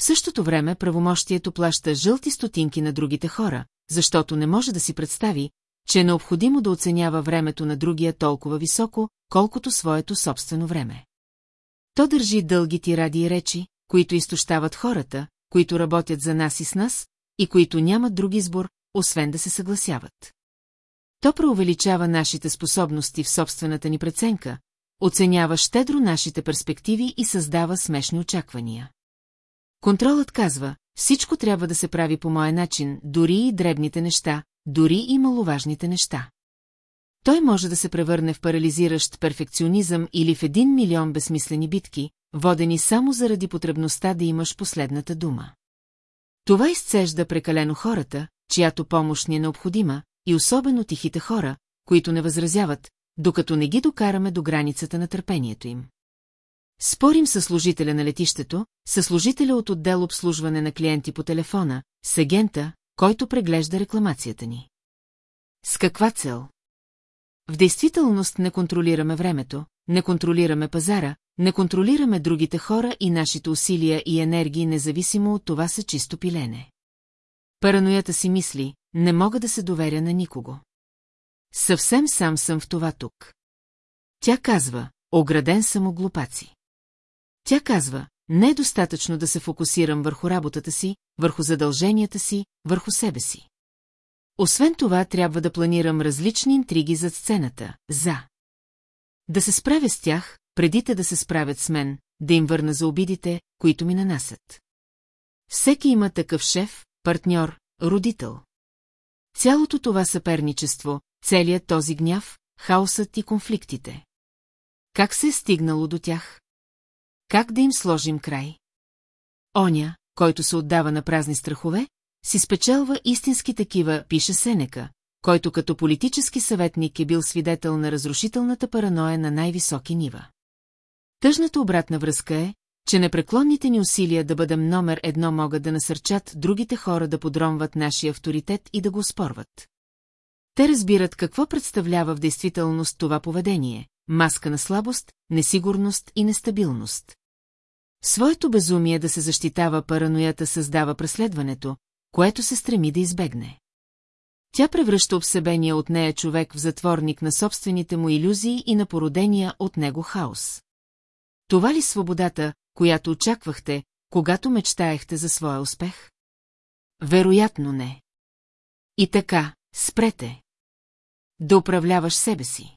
В същото време правомощието плаща жълти стотинки на другите хора, защото не може да си представи, че е необходимо да оценява времето на другия толкова високо, колкото своето собствено време. То държи дълги тиради и речи, които изтощават хората, които работят за нас и с нас, и които нямат друг избор, освен да се съгласяват. То преувеличава нашите способности в собствената ни преценка, оценява щедро нашите перспективи и създава смешни очаквания. Контролът казва, всичко трябва да се прави по моя начин, дори и дребните неща, дори и маловажните неща. Той може да се превърне в парализиращ перфекционизъм или в един милион безсмислени битки, водени само заради потребността да имаш последната дума. Това изцежда прекалено хората, чиято помощ ни е необходима, и особено тихите хора, които не възразяват, докато не ги докараме до границата на търпението им. Спорим с служителя на летището, с служителя от отдел обслужване на клиенти по телефона, с агента, който преглежда рекламацията ни. С каква цел? В действителност не контролираме времето, не контролираме пазара, не контролираме другите хора и нашите усилия и енергии, независимо от това са чисто пилене. Параноята си мисли, не мога да се доверя на никого. Съвсем сам съм в това тук. Тя казва, ограден съм от глупаци. Тя казва, не е достатъчно да се фокусирам върху работата си, върху задълженията си, върху себе си. Освен това, трябва да планирам различни интриги за сцената, за. Да се справя с тях, преди те да се справят с мен, да им върна за обидите, които ми нанасят. Всеки има такъв шеф, партньор, родител. Цялото това съперничество, целият този гняв, хаосът и конфликтите. Как се е стигнало до тях? Как да им сложим край? Оня, който се отдава на празни страхове, си спечелва истински такива, пише Сенека, който като политически съветник е бил свидетел на разрушителната параноя на най-високи нива. Тъжната обратна връзка е, че непреклонните ни усилия да бъдем номер едно могат да насърчат другите хора да подромват нашия авторитет и да го спорват. Те разбират какво представлява в действителност това поведение – маска на слабост, несигурност и нестабилност. Своето безумие да се защитава параноята създава преследването, което се стреми да избегне. Тя превръща обсебения от нея човек в затворник на собствените му иллюзии и на породения от него хаос. Това ли свободата, която очаквахте, когато мечтаехте за своя успех? Вероятно не. И така, спрете. Да управляваш себе си.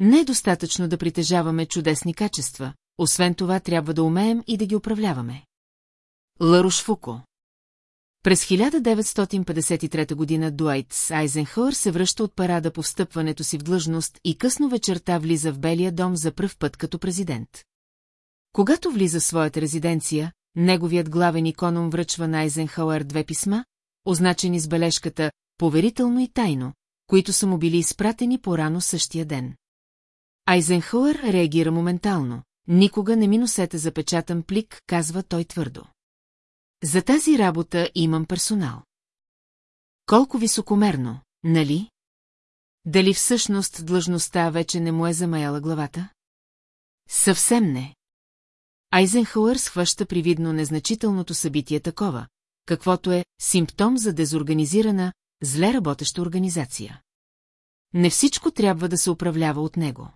Не достатъчно да притежаваме чудесни качества, освен това трябва да умеем и да ги управляваме. Ларуш Фуко През 1953 година Дуайтс Айзенхауър се връща от парада по встъпването си в длъжност и късно вечерта влиза в Белия дом за пръв път като президент. Когато влиза в своята резиденция, неговият главен иконом връчва на Айзенхауер две писма, означени с бележката «Поверително и тайно», които са му били изпратени по-рано същия ден. Айзенхауер реагира моментално. Никога не ми носете запечатан плик, казва той твърдо. За тази работа имам персонал. Колко високомерно, нали? Дали всъщност длъжността вече не му е замаяла главата? Съвсем не. Айзенхауър схваща привидно незначителното събитие такова, каквото е симптом за дезорганизирана, зле работеща организация. Не всичко трябва да се управлява от него.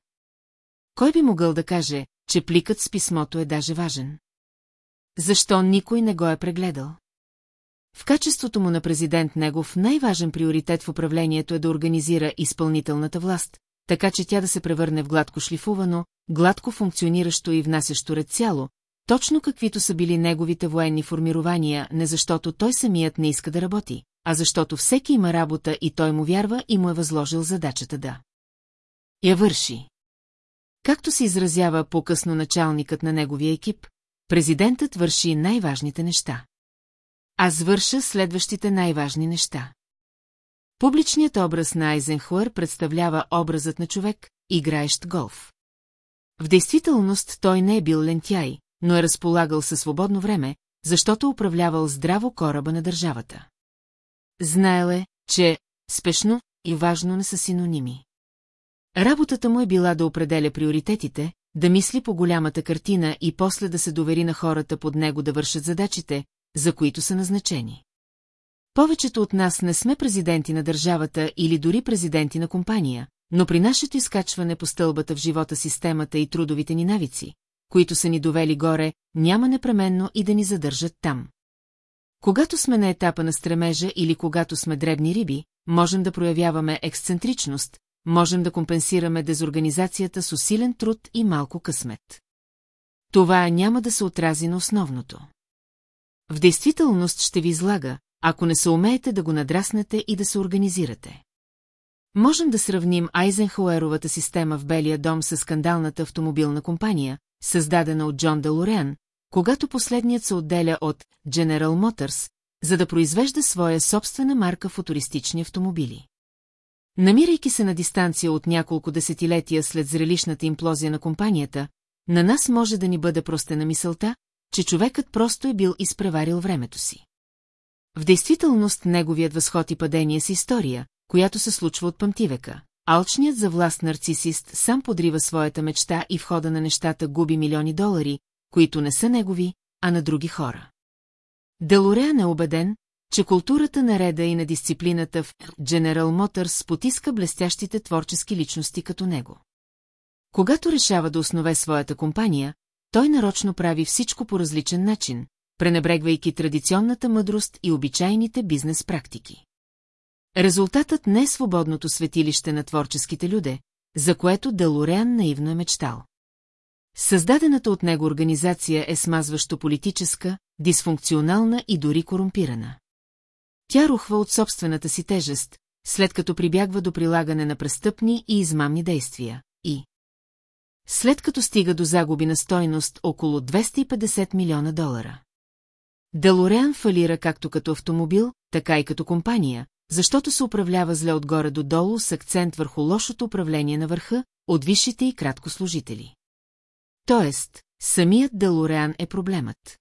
Кой би могъл да каже, че пликът с писмото е даже важен? Защо никой не го е прегледал? В качеството му на президент негов най-важен приоритет в управлението е да организира изпълнителната власт, така че тя да се превърне в гладко шлифувано, гладко функциониращо и внасящо ред цяло, точно каквито са били неговите военни формирования, не защото той самият не иска да работи, а защото всеки има работа и той му вярва и му е възложил задачата да. Я върши. Както се изразява по-късно началникът на неговия екип, президентът върши най-важните неща. Аз върша следващите най-важни неща. Публичният образ на Айзенхуер представлява образът на човек, играещ голф. В действителност той не е бил лентяй, но е разполагал със свободно време, защото управлявал здраво кораба на държавата. Знаел е, че спешно и важно не са синоними. Работата му е била да определя приоритетите, да мисли по голямата картина и после да се довери на хората под него да вършат задачите, за които са назначени. Повечето от нас не сме президенти на държавата или дори президенти на компания, но при нашето изкачване по стълбата в живота системата и трудовите ни навици, които са ни довели горе, няма непременно и да ни задържат там. Когато сме на етапа на стремежа или когато сме дребни риби, можем да проявяваме ексцентричност, можем да компенсираме дезорганизацията с усилен труд и малко късмет. Това няма да се отрази на основното. В действителност ще ви излага, ако не се умеете да го надраснете и да се организирате. Можем да сравним Айзенхауеровата система в Белия дом с скандалната автомобилна компания, създадена от Джон Делореан, когато последният се отделя от General Motors, за да произвежда своя собствена марка футуристични автомобили. Намирайки се на дистанция от няколко десетилетия след зрелищната имплозия на компанията, на нас може да ни бъде простена мисълта, че човекът просто е бил изпреварил времето си. В действителност неговият възход и падение с история, която се случва от памтивека. Алчният за власт нарцисист сам подрива своята мечта и в хода на нещата губи милиони долари, които не са негови, а на други хора. Делореан е убеден, че културата на реда и на дисциплината в General Motors потиска блестящите творчески личности като него. Когато решава да основе своята компания, той нарочно прави всичко по различен начин, пренебрегвайки традиционната мъдрост и обичайните бизнес практики. Резултатът не е свободното светилище на творческите люде, за което Делореан наивно е мечтал. Създадената от него организация е смазващо политическа, дисфункционална и дори корумпирана. Тя рухва от собствената си тежест, след като прибягва до прилагане на престъпни и измамни действия, и след като стига до загуби на стойност около 250 милиона долара. Делореан фалира както като автомобил, така и като компания, защото се управлява зле отгоре до долу с акцент върху лошото управление на върха, от висшите и краткослужители. Тоест, самият Делореан е проблемът.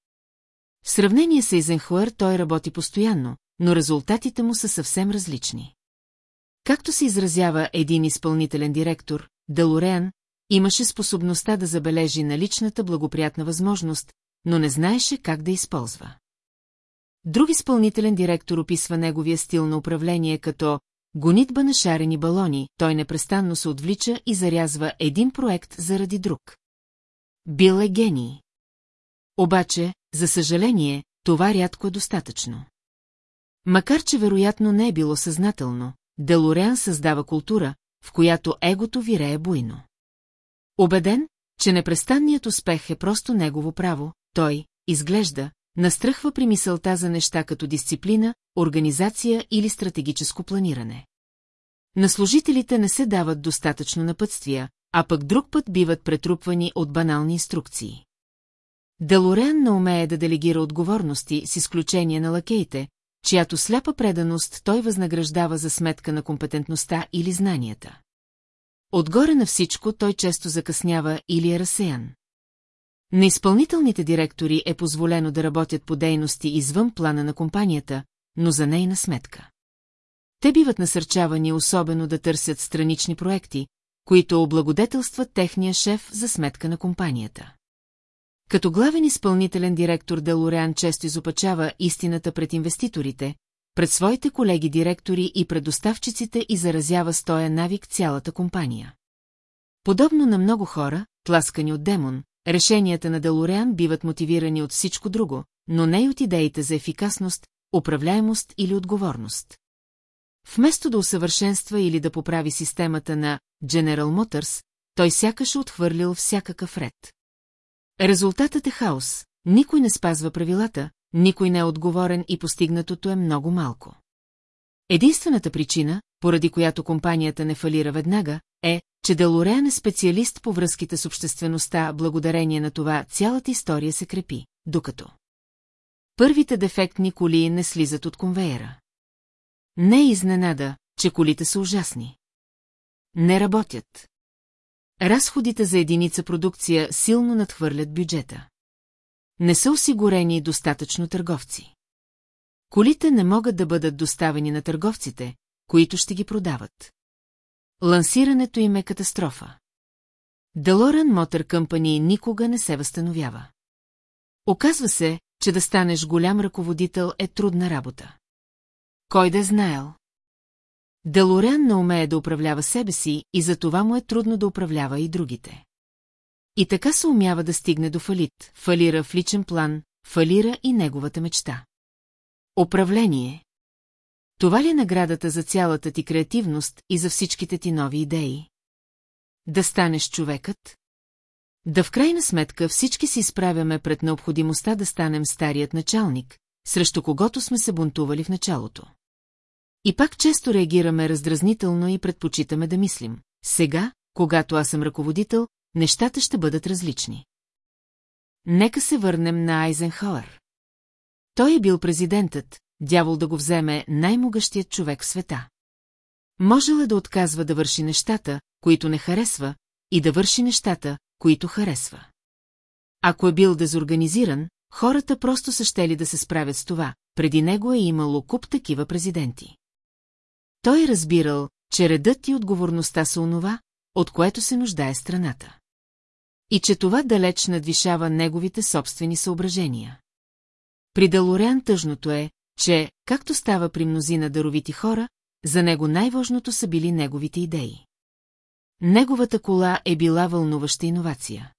В сравнение с Ейзенхуер той работи постоянно, но резултатите му са съвсем различни. Както се изразява един изпълнителен директор, Делореан имаше способността да забележи наличната благоприятна възможност, но не знаеше как да използва. Друг изпълнителен директор описва неговия стил на управление като гонитба на шарени балони, той непрестанно се отвлича и зарязва един проект заради друг. Бил е гений. Обаче, за съжаление, това рядко е достатъчно. Макар, че вероятно не е било съзнателно, Делореан създава култура, в която егото вирее буйно. Обеден, че непрестанният успех е просто негово право, той, изглежда, настръхва при мисълта за неща като дисциплина, организация или стратегическо планиране. На служителите не се дават достатъчно напътствия, а пък друг път биват претрупвани от банални инструкции. Делореан не умее да делегира отговорности с изключение на лакеите, чиято сляпа преданост той възнаграждава за сметка на компетентността или знанията. Отгоре на всичко той често закъснява или е разсеян. На изпълнителните директори е позволено да работят по дейности извън плана на компанията, но за нейна сметка. Те биват насърчавани особено да търсят странични проекти, които облагодетелстват техния шеф за сметка на компанията. Като главен изпълнителен директор Делореан често изопачава истината пред инвеститорите, пред своите колеги-директори и пред доставчиците и заразява стоя навик цялата компания. Подобно на много хора, тласкани от демон, решенията на Делореан биват мотивирани от всичко друго, но не и от идеите за ефикасност, управляемост или отговорност. Вместо да усъвършенства или да поправи системата на General Motors, той сякаш е отхвърлил всякакъв ред. Резултатът е хаос, никой не спазва правилата, никой не е отговорен и постигнатото е много малко. Единствената причина, поради която компанията не фалира веднага, е, че Делореан е специалист по връзките с обществеността, благодарение на това цялата история се крепи, докато първите дефектни коли не слизат от конвейера. Не е изненада, че колите са ужасни. Не работят. Разходите за единица продукция силно надхвърлят бюджета. Не са осигурени достатъчно търговци. Колите не могат да бъдат доставени на търговците, които ще ги продават. Лансирането им е катастрофа. Делоран Мотор Къмпани никога не се възстановява. Оказва се, че да станеш голям ръководител е трудна работа. Кой да е знаел? Делорен не умее да управлява себе си и за това му е трудно да управлява и другите. И така се умява да стигне до фалит, фалира в личен план, фалира и неговата мечта. Управление. Това ли е наградата за цялата ти креативност и за всичките ти нови идеи? Да станеш човекът? Да в крайна сметка всички се изправяме пред необходимостта да станем старият началник, срещу когото сме се бунтували в началото. И пак често реагираме раздразнително и предпочитаме да мислим. Сега, когато аз съм ръководител, нещата ще бъдат различни. Нека се върнем на Айзенхауер. Той е бил президентът, дявол да го вземе най-могъщият човек в света. Можел е да отказва да върши нещата, които не харесва, и да върши нещата, които харесва. Ако е бил дезорганизиран, хората просто са щели да се справят с това, преди него е имало куп такива президенти. Той е разбирал, че редът и отговорността са онова, от което се нуждае страната. И че това далеч надвишава неговите собствени съображения. При Далореан тъжното е, че, както става при мнозина даровити хора, за него най-важното са били неговите идеи. Неговата кола е била вълнуваща иновация.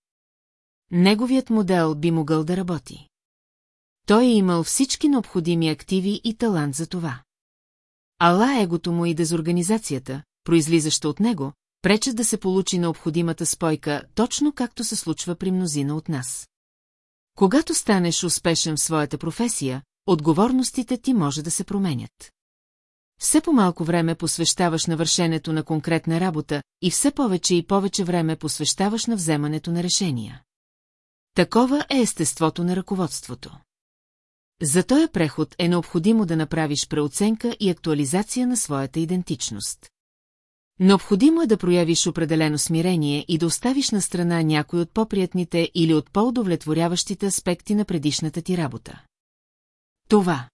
Неговият модел би могъл да работи. Той е имал всички необходими активи и талант за това. Ала егото му и дезорганизацията, произлизаща от него, пречат да се получи необходимата спойка, точно както се случва при мнозина от нас. Когато станеш успешен в своята професия, отговорностите ти може да се променят. Все по-малко време посвещаваш на вършенето на конкретна работа и все повече и повече време посвещаваш на вземането на решения. Такова е естеството на ръководството. За този преход е необходимо да направиш преоценка и актуализация на своята идентичност. Необходимо е да проявиш определено смирение и да оставиш на страна някой от по-приятните или от по-удовлетворяващите аспекти на предишната ти работа. Това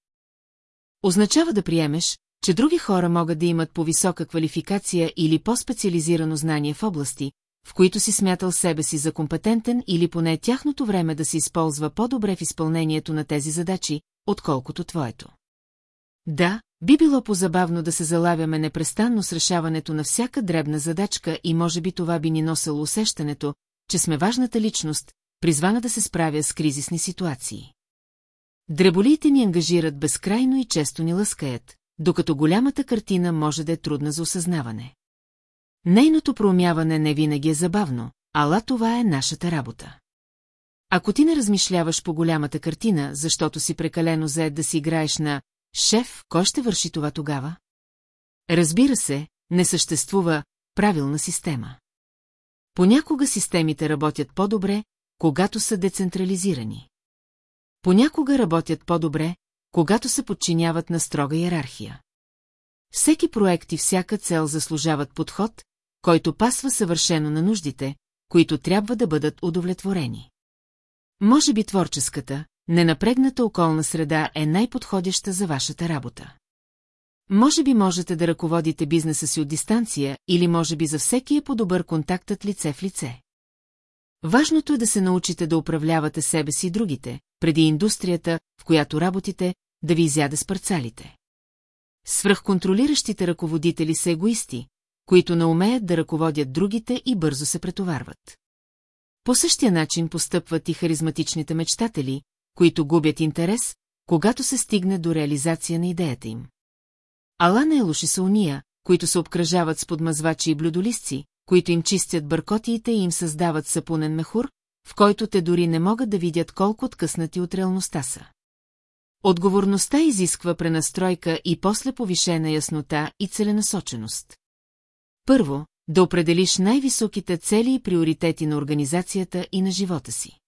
означава да приемеш, че други хора могат да имат по-висока квалификация или по-специализирано знание в области, в които си смятал себе си за компетентен или поне тяхното време да се използва по-добре в изпълнението на тези задачи, отколкото твоето. Да, би било позабавно да се залавяме непрестанно с решаването на всяка дребна задачка и може би това би ни носило усещането, че сме важната личност, призвана да се справя с кризисни ситуации. Дреболиите ни ангажират безкрайно и често ни лъскаят, докато голямата картина може да е трудна за осъзнаване. Нейното проумяване не винаги е забавно, ала това е нашата работа. Ако ти не размишляваш по голямата картина, защото си прекалено заед да си играеш на «шеф», кой ще върши това тогава? Разбира се, не съществува правилна система. Понякога системите работят по-добре, когато са децентрализирани. Понякога работят по-добре, когато се подчиняват на строга иерархия. Всеки проект и всяка цел заслужават подход, който пасва съвършено на нуждите, които трябва да бъдат удовлетворени. Може би творческата, ненапрегната околна среда е най-подходяща за вашата работа. Може би можете да ръководите бизнеса си от дистанция или може би за всеки е по-добър контактът лице в лице. Важното е да се научите да управлявате себе си и другите, преди индустрията, в която работите, да ви изяде с парцалите. Свръхконтролиращите ръководители са егоисти, които не умеят да ръководят другите и бързо се претоварват. По същия начин постъпват и харизматичните мечтатели, които губят интерес, когато се стигне до реализация на идеята им. Ала не е лоши са уния, които се обкръжават с подмазвачи и блюдолисци, които им чистят бъркотиите и им създават сапунен мехур, в който те дори не могат да видят колко откъснати от реалността са. Отговорността изисква пренастройка и после повишена яснота и целенасоченост. Първо, да определиш най-високите цели и приоритети на организацията и на живота си.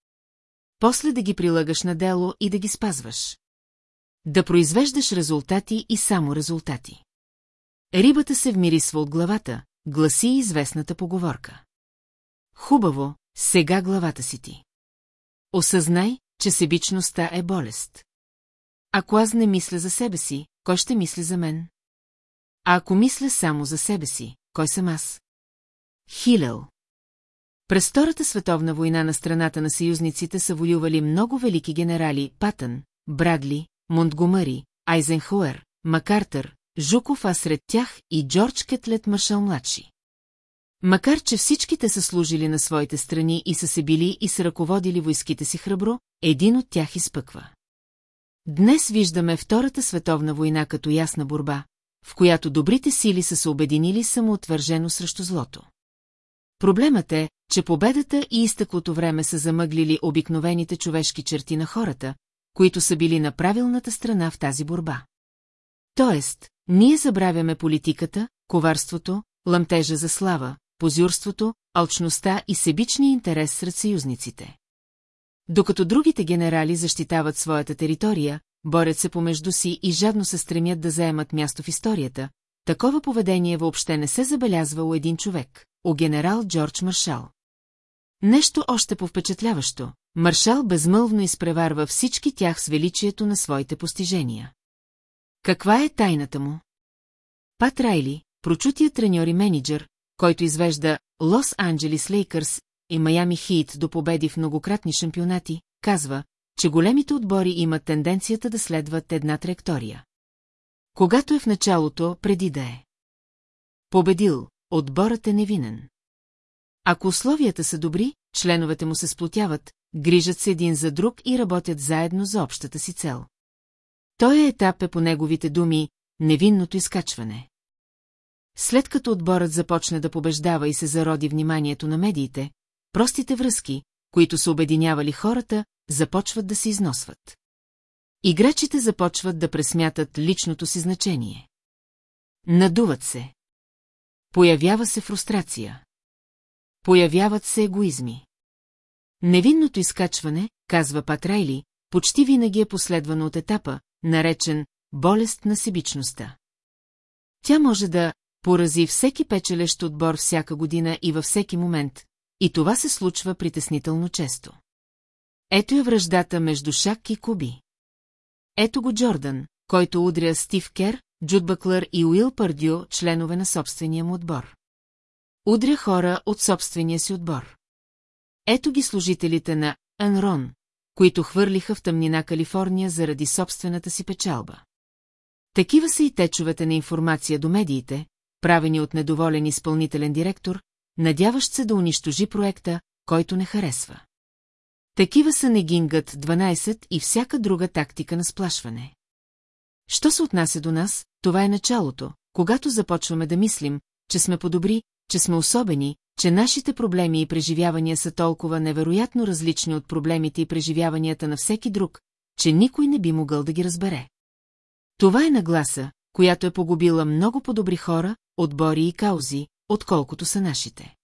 После да ги прилагаш на дело и да ги спазваш. Да произвеждаш резултати и само резултати. Рибата се вмирисва от главата, гласи известната поговорка. Хубаво, сега главата си ти. Осъзнай, че себичността е болест. Ако аз не мисля за себе си, кой ще мисли за мен? А ако мисля само за себе си, кой съм аз? Хилел. През Втората световна война на страната на съюзниците са воювали много велики генерали Патън, Брадли, Монтгомъри, Айзенхуер, Макартър, Жуков, а сред тях и Джордж Кетлет Маршал младши. Макар, че всичките са служили на своите страни и са се били и са ръководили войските си храбро, един от тях изпъква. Днес виждаме Втората световна война като ясна борба, в която добрите сили са се обединили самоотвържено срещу злото. Проблемът е, че победата и изтъклото време са замъглили обикновените човешки черти на хората, които са били на правилната страна в тази борба. Тоест, ние забравяме политиката, коварството, ламтежа за слава, позюрството, алчността и себичния интерес сред съюзниците. Докато другите генерали защитават своята територия, борят се помежду си и жадно се стремят да заемат място в историята, такова поведение въобще не се забелязва у един човек, у генерал Джордж Маршал. Нещо още повпечатляващо, Маршал безмълвно изпреварва всички тях с величието на своите постижения. Каква е тайната му? Пат Райли, прочутият треньор и менеджер, който извежда Лос Анджелис Лейкърс и Майами Хит до победи в многократни шампионати, казва, че големите отбори имат тенденцията да следват една траектория. Когато е в началото, преди да е. Победил, отборът е невинен. Ако условията са добри, членовете му се сплотяват, грижат се един за друг и работят заедно за общата си цел. Той етап е по неговите думи невинното изкачване. След като отборът започне да побеждава и се зароди вниманието на медиите, простите връзки, които са обединявали хората, започват да се износват. Играчите започват да пресмятат личното си значение. Надуват се. Появява се фрустрация. Появяват се егоизми. Невинното изкачване, казва Патрайли, почти винаги е последвано от етапа, наречен болест на себичността. Тя може да порази всеки печелещ отбор всяка година и във всеки момент, и това се случва притеснително често. Ето е връждата между Шак и Куби. Ето го Джордан, който удря Стив Кер, Джуд Баклър и Уил Пардю, членове на собствения му отбор. Удря хора от собствения си отбор. Ето ги служителите на Анрон, които хвърлиха в тъмнина Калифорния заради собствената си печалба. Такива са и течовете на информация до медиите, правени от недоволен изпълнителен директор, надяващ се да унищожи проекта, който не харесва. Такива са Негингът 12 и всяка друга тактика на сплашване. Що се отнася до нас, това е началото, когато започваме да мислим, че сме подобри, че сме особени, че нашите проблеми и преживявания са толкова невероятно различни от проблемите и преживяванията на всеки друг, че никой не би могъл да ги разбере. Това е нагласа, която е погубила много по-добри хора, отбори и каузи, отколкото са нашите.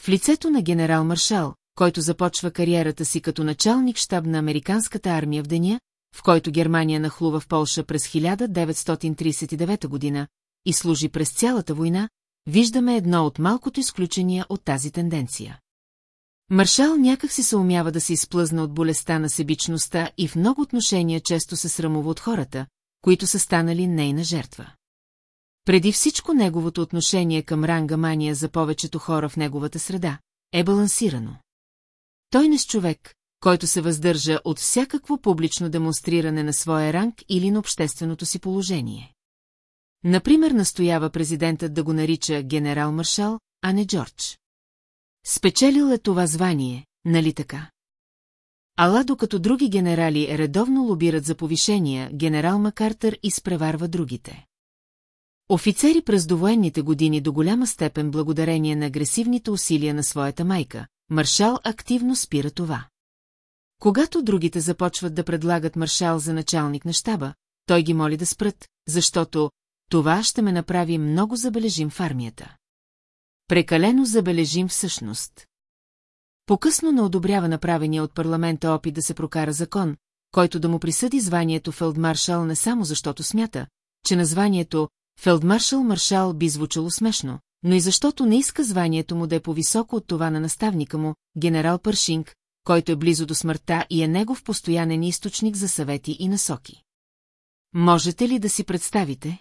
В лицето на генерал Маршал, който започва кариерата си като началник щаб на американската армия в деня, в който Германия нахлува в Полша през 1939 година и служи през цялата война, виждаме едно от малкото изключения от тази тенденция. Маршал някак си се умява да се изплъзна от болестта на себичността и в много отношения често се срамува от хората, които са станали нейна жертва. Преди всичко неговото отношение към ранга мания за повечето хора в неговата среда е балансирано. Той не с човек, който се въздържа от всякакво публично демонстриране на своя ранг или на общественото си положение. Например, настоява президентът да го нарича генерал-маршал, а не Джордж. Спечелил е това звание, нали така? Ала докато други генерали редовно лобират за повишения, генерал Макартър изпреварва другите. Офицери през довоенните години до голяма степен благодарение на агресивните усилия на своята майка, Маршал активно спира това. Когато другите започват да предлагат Маршал за началник на щаба, той ги моли да спрат, защото това ще ме направи много забележим в армията. Прекалено забележим всъщност. По-късно не одобрява направения от парламента опит да се прокара закон, който да му присъди званието фелдмаршал не само защото смята, че названието фелдмаршал-маршал би звучало смешно, но и защото не иска званието му да е по-високо от това на наставника му, генерал Пършинг, който е близо до смъртта и е негов постоянен източник за съвети и насоки. Можете ли да си представите?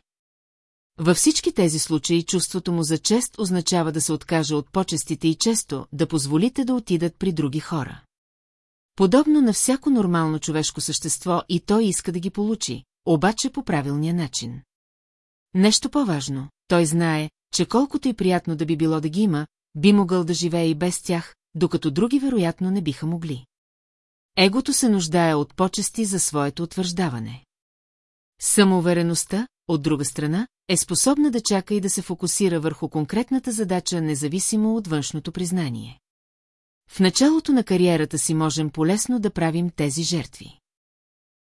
Във всички тези случаи чувството му за чест означава да се откаже от почестите и често да позволите да отидат при други хора. Подобно на всяко нормално човешко същество и той иска да ги получи, обаче по правилния начин. Нещо по-важно, той знае, че колкото и приятно да би било да ги има, би могъл да живее и без тях, докато други вероятно не биха могли. Егото се нуждае от почести за своето утвърждаване. Самоувереността, от друга страна, е способна да чака и да се фокусира върху конкретната задача, независимо от външното признание. В началото на кариерата си можем полесно да правим тези жертви.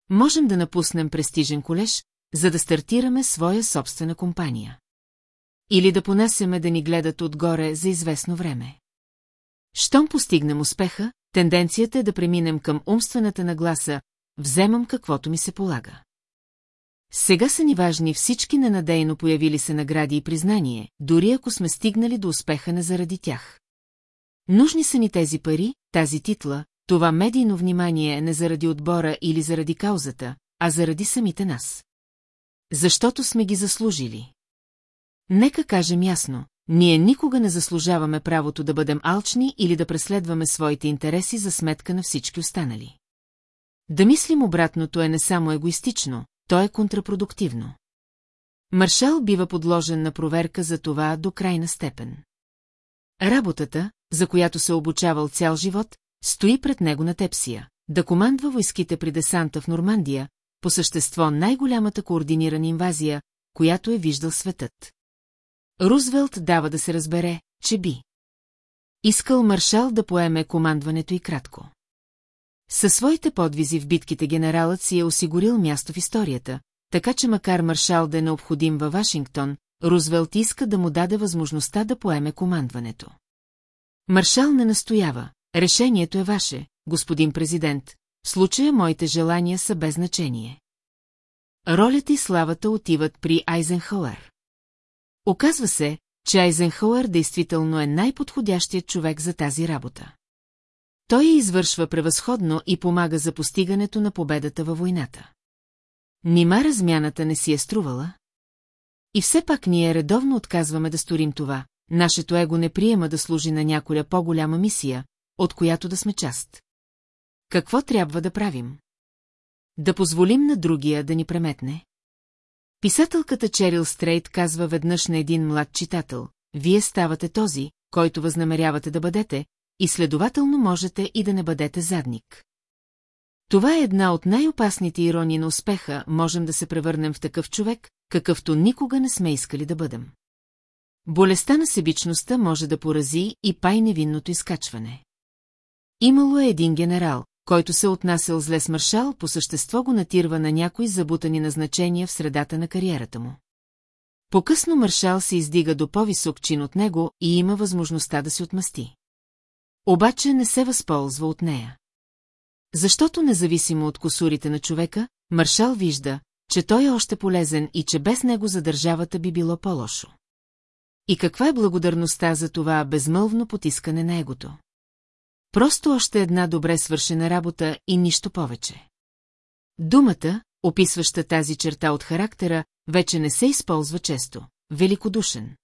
Можем да напуснем престижен колеж, за да стартираме своя собствена компания. Или да понасяме да ни гледат отгоре за известно време. Щом постигнем успеха, тенденцията е да преминем към умствената нагласа «вземам каквото ми се полага». Сега са ни важни всички ненадейно появили се награди и признание, дори ако сме стигнали до успеха не заради тях. Нужни са ни тези пари, тази титла, това медийно внимание не заради отбора или заради каузата, а заради самите нас. Защото сме ги заслужили. Нека кажем ясно, ние никога не заслужаваме правото да бъдем алчни или да преследваме своите интереси за сметка на всички останали. Да мислим обратното е не само егоистично, то е контрапродуктивно. Маршал бива подложен на проверка за това до крайна степен. Работата, за която се обучавал цял живот, стои пред него на тепсия, да командва войските при десанта в Нормандия, по същество най-голямата координирана инвазия, която е виждал светът. Рузвелт дава да се разбере, че би. Искал маршал да поеме командването и кратко. Със своите подвизи в битките генералът си е осигурил място в историята, така че макар маршал да е необходим във Вашингтон, Рузвелт иска да му даде възможността да поеме командването. Маршал не настоява, решението е ваше, господин президент, в случая моите желания са без значение. Ролята и славата отиват при Айзенхауер. Оказва се, че Айзенхауер действително е най-подходящият човек за тази работа. Той я извършва превъзходно и помага за постигането на победата във войната. Нима размяната не си е струвала? И все пак ние редовно отказваме да сторим това, нашето его не приема да служи на няколя по-голяма мисия, от която да сме част. Какво трябва да правим? Да позволим на другия да ни преметне? Писателката Черил Стрейт казва веднъж на един млад читател, вие ставате този, който възнамерявате да бъдете, и следователно можете и да не бъдете задник. Това е една от най-опасните иронии на успеха, можем да се превърнем в такъв човек, какъвто никога не сме искали да бъдем. Болестта на себичността може да порази и пай невинното изкачване. Имало е един генерал, който се отнасял зле с маршал, по същество го натирва на някои забутани назначения в средата на кариерата му. По-късно маршал се издига до по-висок чин от него и има възможността да се отмъсти. Обаче не се възползва от нея. Защото независимо от косурите на човека, маршал вижда, че той е още полезен и че без него за държавата би било по-лошо. И каква е благодарността за това безмълвно потискане на егото? Просто още една добре свършена работа и нищо повече. Думата, описваща тази черта от характера, вече не се използва често. Великодушен.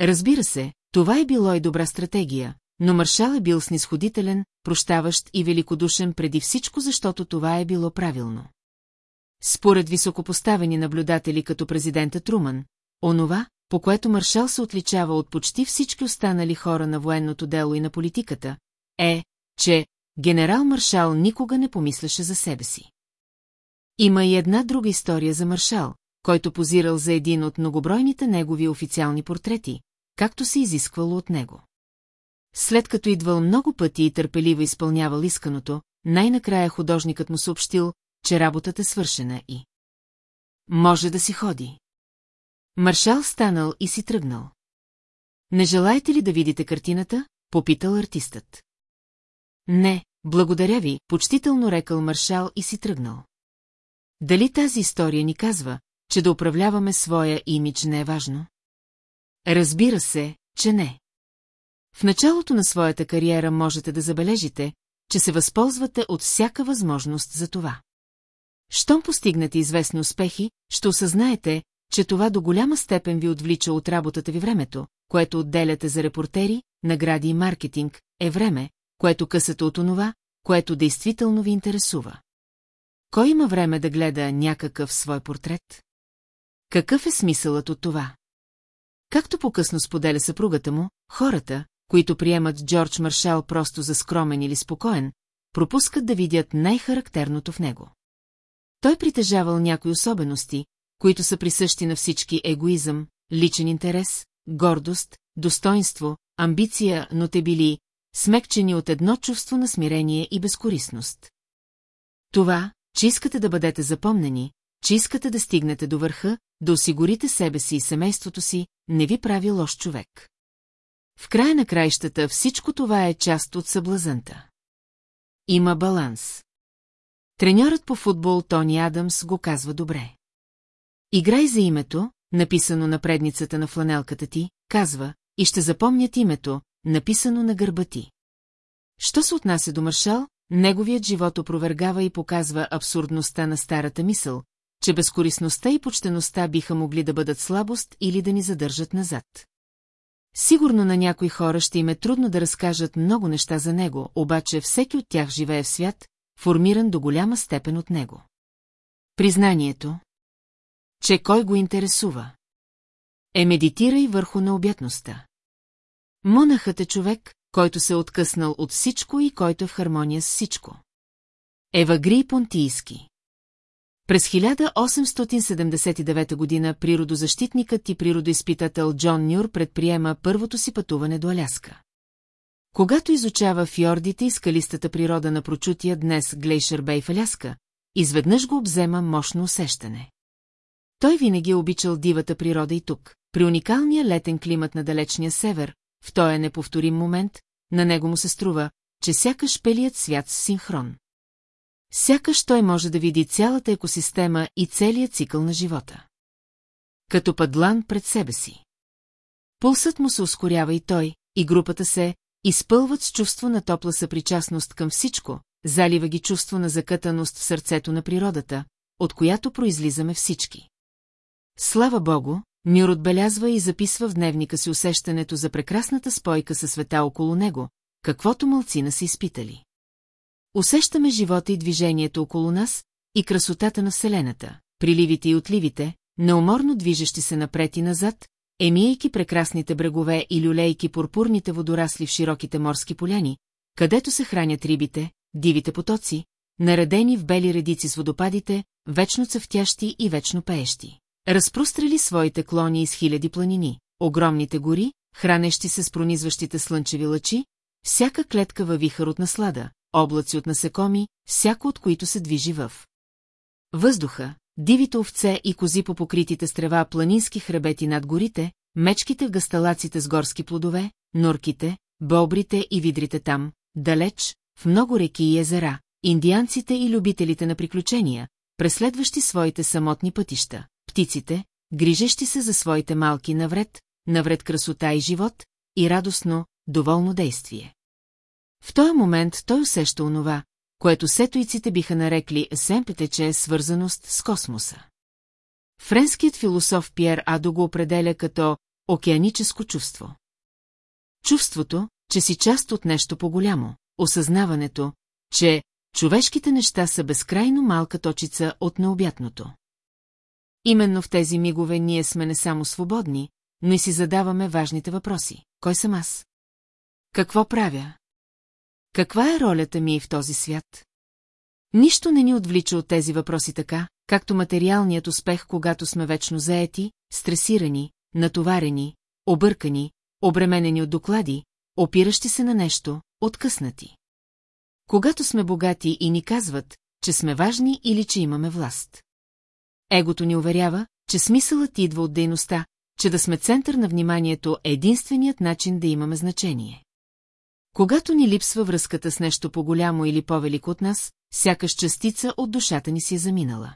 Разбира се, това е било и добра стратегия, но Маршал е бил снисходителен, прощаващ и великодушен преди всичко, защото това е било правилно. Според високопоставени наблюдатели като президента Труман, онова, по което Маршал се отличава от почти всички останали хора на военното дело и на политиката, е, че генерал Маршал никога не помисляше за себе си. Има и една друга история за Маршал, който позирал за един от многобройните негови официални портрети, както се изисквало от него. След като идвал много пъти и търпеливо изпълнявал исканото, най-накрая художникът му съобщил, че работата е свършена и... Може да си ходи. Маршал станал и си тръгнал. Не желаете ли да видите картината? Попитал артистът. Не, благодаря ви, почтително рекал маршал и си тръгнал. Дали тази история ни казва, че да управляваме своя имидж не е важно? Разбира се, че не. В началото на своята кариера можете да забележите, че се възползвате от всяка възможност за това. Щом постигнете известни успехи, ще осъзнаете, че това до голяма степен ви отвлича от работата ви времето, което отделяте за репортери, награди и маркетинг, е време, което късате от онова, което действително ви интересува. Кой има време да гледа някакъв свой портрет? Какъв е смисълът от това? Както по-късно споделя съпругата му, хората, които приемат Джордж Маршал просто за скромен или спокоен, пропускат да видят най-характерното в него. Той притежавал някои особености, които са присъщи на всички егоизъм, личен интерес, гордост, достоинство, амбиция, но те били смекчени от едно чувство на смирение и безкорисност. Това, че искате да бъдете запомнени, че искате да стигнете до върха, да осигурите себе си и семейството си, не ви прави лош човек. В края на краищата всичко това е част от съблазънта. Има баланс. Треньорът по футбол Тони Адамс го казва добре. Играй за името, написано на предницата на фланелката ти, казва, и ще запомнят името, написано на гърба ти. Що се отнася до Маршал, неговият живот опровергава и показва абсурдността на старата мисъл, че безкорисността и почтеността биха могли да бъдат слабост или да ни задържат назад. Сигурно на някои хора ще им е трудно да разкажат много неща за него, обаче всеки от тях живее в свят, формиран до голяма степен от него. Признанието, че кой го интересува, е медитирай върху необятността. Монахът е човек, който се е откъснал от всичко и който е в хармония с всичко. Евагрий Понтийски през 1879 година природозащитникът и природоизпитател Джон Нюр предприема първото си пътуване до Аляска. Когато изучава фьордите и скалистата природа на прочутия днес Глейшер Бей в Аляска, изведнъж го обзема мощно усещане. Той винаги е обичал дивата природа и тук, при уникалния летен климат на далечния север, в този неповторим момент, на него му се струва, че сякаш пелият свят с синхрон. Сякаш той може да види цялата екосистема и целият цикъл на живота. Като падлан пред себе си. Пулсът му се ускорява и той, и групата се, изпълват с чувство на топла съпричастност към всичко, залива ги чувство на закътаност в сърцето на природата, от която произлизаме всички. Слава Богу, Нюр отбелязва и записва в дневника си усещането за прекрасната спойка със света около него, каквото мълцина са изпитали. Усещаме живота и движението около нас и красотата на Вселената, приливите и отливите, неуморно движещи се напред и назад, емийки прекрасните брегове и люлейки пурпурните водорасли в широките морски поляни, където се хранят рибите, дивите потоци, наредени в бели редици с водопадите, вечно цъфтящи и вечно пеещи. Разпрострели своите клони из хиляди планини, огромните гори, хранещи се с пронизващите слънчеви лъчи, всяка клетка във вихър от наслада, облаци от насекоми, всяко от които се движи в. Въздуха, дивите овце и кози по покритите с трева планински хребети над горите, мечките в гасталаците с горски плодове, норките, бобрите и видрите там, далеч, в много реки и езера, индианците и любителите на приключения, преследващи своите самотни пътища, птиците, грижещи се за своите малки навред, навред красота и живот, и радостно, доволно действие. В този момент той усеща онова, което сетуиците биха нарекли семпетече свързаност с космоса. Френският философ Пьер Адо го определя като океаническо чувство. Чувството, че си част от нещо по-голямо, осъзнаването, че човешките неща са безкрайно малка точица от необятното. Именно в тези мигове ние сме не само свободни, но и си задаваме важните въпроси. Кой съм аз? Какво правя? Каква е ролята ми в този свят? Нищо не ни отвлича от тези въпроси така, както материалният успех, когато сме вечно заети, стресирани, натоварени, объркани, обременени от доклади, опиращи се на нещо, откъснати. Когато сме богати и ни казват, че сме важни или че имаме власт. Егото ни уверява, че смисълът идва от дейността, че да сме център на вниманието е единственият начин да имаме значение. Когато ни липсва връзката с нещо по-голямо или по-велико от нас, сякаш частица от душата ни си е заминала.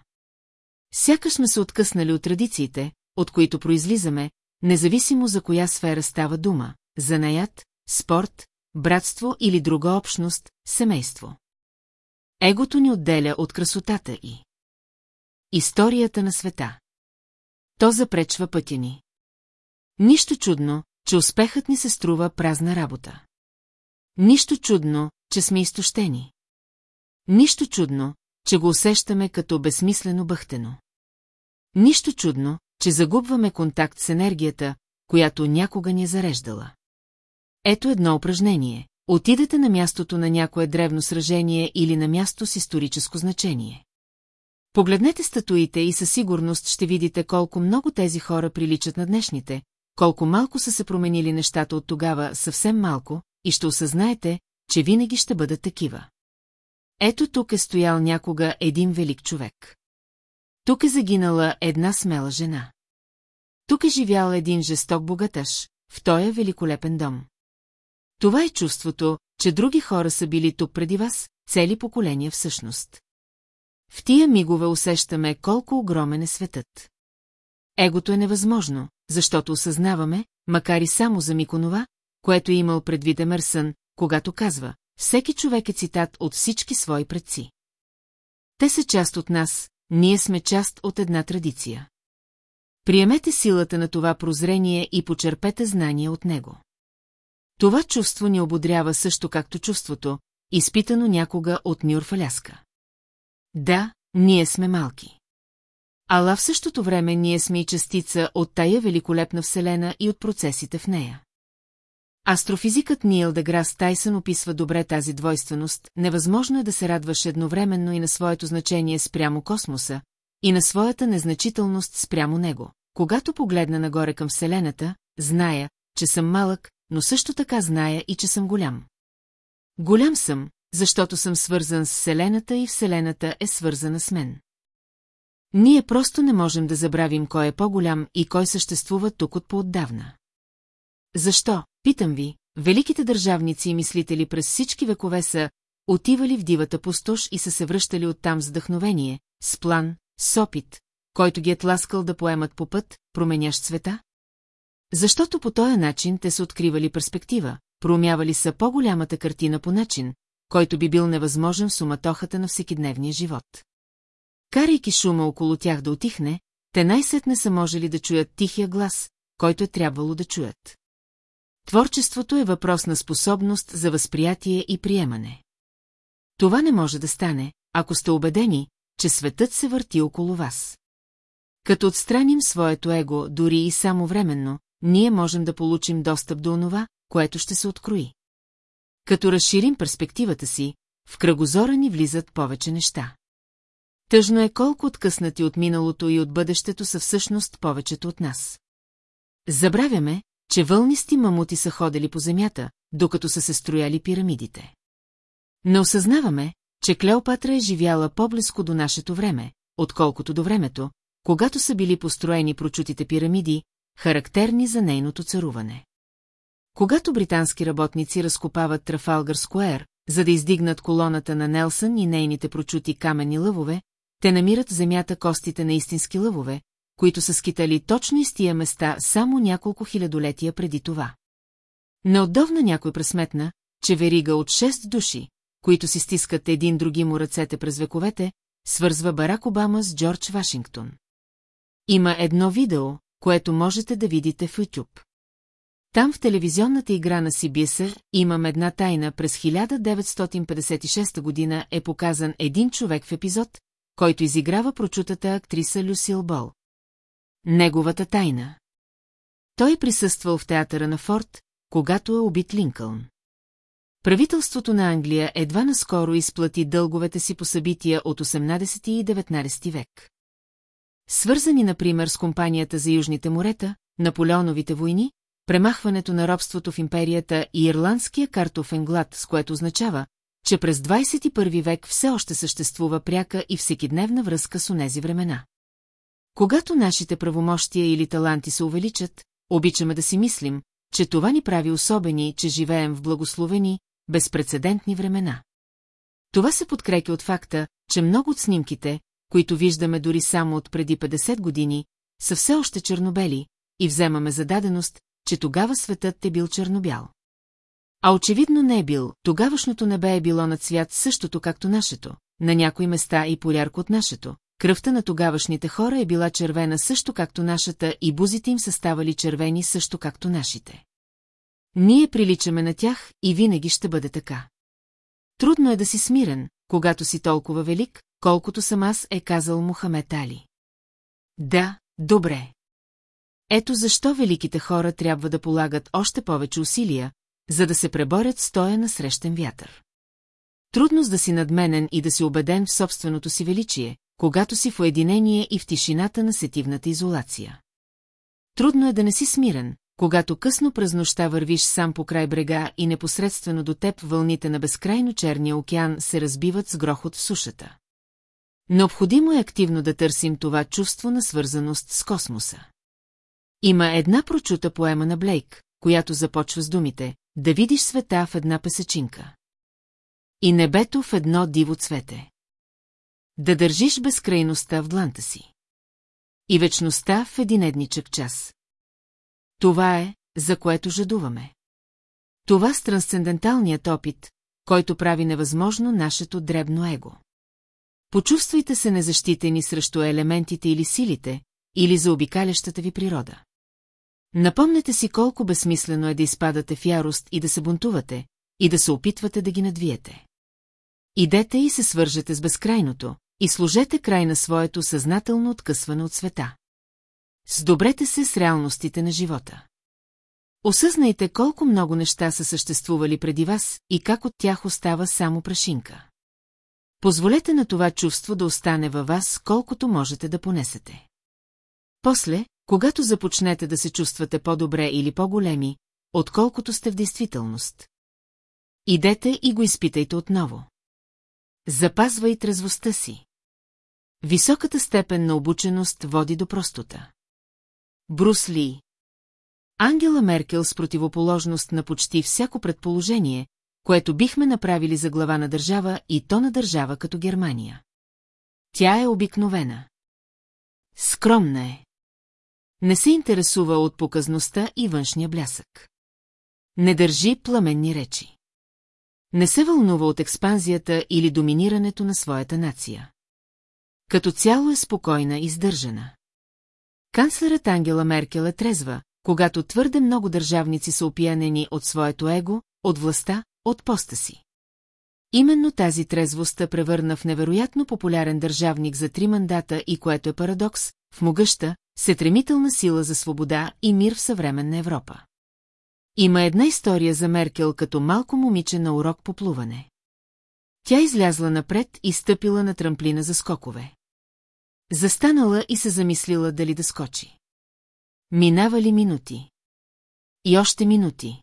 Сякаш сме се откъснали от традициите, от които произлизаме, независимо за коя сфера става дума – занаят, спорт, братство или друга общност, семейство. Егото ни отделя от красотата и историята на света. То запречва пътя ни. Нищо чудно, че успехът ни се струва празна работа. Нищо чудно, че сме изтощени. Нищо чудно, че го усещаме като безсмислено бъхтено. Нищо чудно, че загубваме контакт с енергията, която някога ни е зареждала. Ето едно упражнение. Отидете на мястото на някое древно сражение или на място с историческо значение. Погледнете статуите и със сигурност ще видите колко много тези хора приличат на днешните, колко малко са се променили нещата от тогава, съвсем малко, и ще осъзнаете, че винаги ще бъдат такива. Ето тук е стоял някога един велик човек. Тук е загинала една смела жена. Тук е живял един жесток богатъж, в този великолепен дом. Това е чувството, че други хора са били тук преди вас, цели поколения всъщност. В тия мигове усещаме колко огромен е светът. Егото е невъзможно, защото осъзнаваме, макар и само за миконова, което е имал предвид Емерсън, когато казва, всеки човек е цитат от всички свои предци. Те са част от нас, ние сме част от една традиция. Приемете силата на това прозрение и почерпете знания от него. Това чувство ни ободрява също както чувството, изпитано някога от Нюрфаляска. Да, ние сме малки. Ала в същото време ние сме и частица от тая великолепна вселена и от процесите в нея. Астрофизикът Нил Деграс Тайсън описва добре тази двойственост, невъзможно е да се радваш едновременно и на своето значение спрямо космоса, и на своята незначителност спрямо него. Когато погледна нагоре към Вселената, зная, че съм малък, но също така зная и че съм голям. Голям съм, защото съм свързан с Вселената и Вселената е свързана с мен. Ние просто не можем да забравим кой е по-голям и кой съществува тук от поотдавна. Защо, питам ви, великите държавници и мислители през всички векове са отивали в дивата пустош и са се връщали оттам с вдъхновение, с план, с опит, който ги е тласкал да поемат по път, променящ света? Защото по този начин те са откривали перспектива, проумявали са по-голямата картина по начин, който би бил невъзможен в суматохата на всекидневния живот. Карайки шума около тях да отихне, те най-сетне са можели да чуят тихия глас, който е трябвало да чуят. Творчеството е въпрос на способност за възприятие и приемане. Това не може да стане, ако сте убедени, че светът се върти около вас. Като отстраним своето его, дори и само временно, ние можем да получим достъп до онова, което ще се открои. Като разширим перспективата си, в кръгозора ни влизат повече неща. Тъжно е колко откъснати от миналото и от бъдещето са всъщност повечето от нас. Забравяме, че вълнисти мамути са ходили по земята, докато са се строяли пирамидите. Не осъзнаваме, че Клеопатра е живяла по-близко до нашето време, отколкото до времето, когато са били построени прочутите пирамиди, характерни за нейното царуване. Когато британски работници разкопават Трафалгър Скуер, за да издигнат колоната на Нелсън и нейните прочути каменни лъвове, те намират в земята костите на истински лъвове, които са скитали точно из тия места само няколко хилядолетия преди това. Неотдавна някой пресметна, че верига от шест души, които си стискат един други му ръцете през вековете, свързва Барак Обама с Джордж Вашингтон. Има едно видео, което можете да видите в YouTube. Там в телевизионната игра на CBS имам една тайна през 1956 година е показан един човек в епизод, който изиграва прочутата актриса Люсил Бол. Неговата тайна. Той присъствал в театъра на Форд, когато е убит Линкълн. Правителството на Англия едва наскоро изплати дълговете си по събития от 18 и 19 век. Свързани, например, с компанията за Южните морета, Наполеоновите войни, премахването на робството в империята и ирландския картофен глад, с което означава, че през 21 век все още съществува пряка и всекидневна връзка с онези времена. Когато нашите правомощия или таланти се увеличат, обичаме да си мислим, че това ни прави особени, че живеем в благословени, безпредседентни времена. Това се подкрепи от факта, че много от снимките, които виждаме дори само от преди 50 години, са все още чернобели, и вземаме за даденост, че тогава светът е бил чернобял. А очевидно не е бил, тогавашното небе е било на цвят същото както нашето, на някои места и порярко от нашето. Кръвта на тогавашните хора е била червена също както нашата и бузите им са ставали червени също както нашите. Ние приличаме на тях и винаги ще бъде така. Трудно е да си смирен, когато си толкова велик, колкото съм аз е казал Мухамед Али. Да, добре. Ето защо великите хора трябва да полагат още повече усилия, за да се преборят стоя на срещен вятър. Трудност да си надменен и да си убеден в собственото си величие, когато си в уединение и в тишината на сетивната изолация. Трудно е да не си смирен, когато късно през нощта вървиш сам по край брега и непосредствено до теб вълните на безкрайно черния океан се разбиват с грохот в сушата. Необходимо е активно да търсим това чувство на свързаност с космоса. Има една прочута поема на Блейк, която започва с думите «Да видиш света в една песечинка». И небето в едно диво цвете. Да държиш безкрайността в дланта си. И вечността в един едничък час. Това е, за което жадуваме. Това с трансценденталният опит, който прави невъзможно нашето дребно его. Почувствайте се незащитени срещу елементите или силите, или за обикалящата ви природа. Напомнете си колко безсмислено е да изпадате в ярост и да се бунтувате, и да се опитвате да ги надвиете. Идете и се свържете с безкрайното, и служете край на своето съзнателно откъсване от света. Сдобрете се с реалностите на живота. Осъзнайте колко много неща са съществували преди вас и как от тях остава само прашинка. Позволете на това чувство да остане във вас колкото можете да понесете. После, когато започнете да се чувствате по-добре или по-големи, отколкото сте в действителност. Идете и го изпитайте отново. Запазвай трезвостта си. Високата степен на обученост води до простота. Брус Ли Ангела Меркел с противоположност на почти всяко предположение, което бихме направили за глава на държава и то на държава като Германия. Тя е обикновена. Скромна е. Не се интересува от показността и външния блясък. Не държи пламенни речи. Не се вълнува от експанзията или доминирането на своята нация. Като цяло е спокойна и сдържана. Канцлерът Ангела Меркел е трезва, когато твърде много държавници са опиянени от своето его, от властта, от поста си. Именно тази трезвост превърна в невероятно популярен държавник за три мандата и което е парадокс, в могъща, сетремителна сила за свобода и мир в съвременна Европа. Има една история за Меркел като малко момиче на урок по плуване. Тя излязла напред и стъпила на трамплина за скокове. Застанала и се замислила дали да скочи. Минавали минути. И още минути.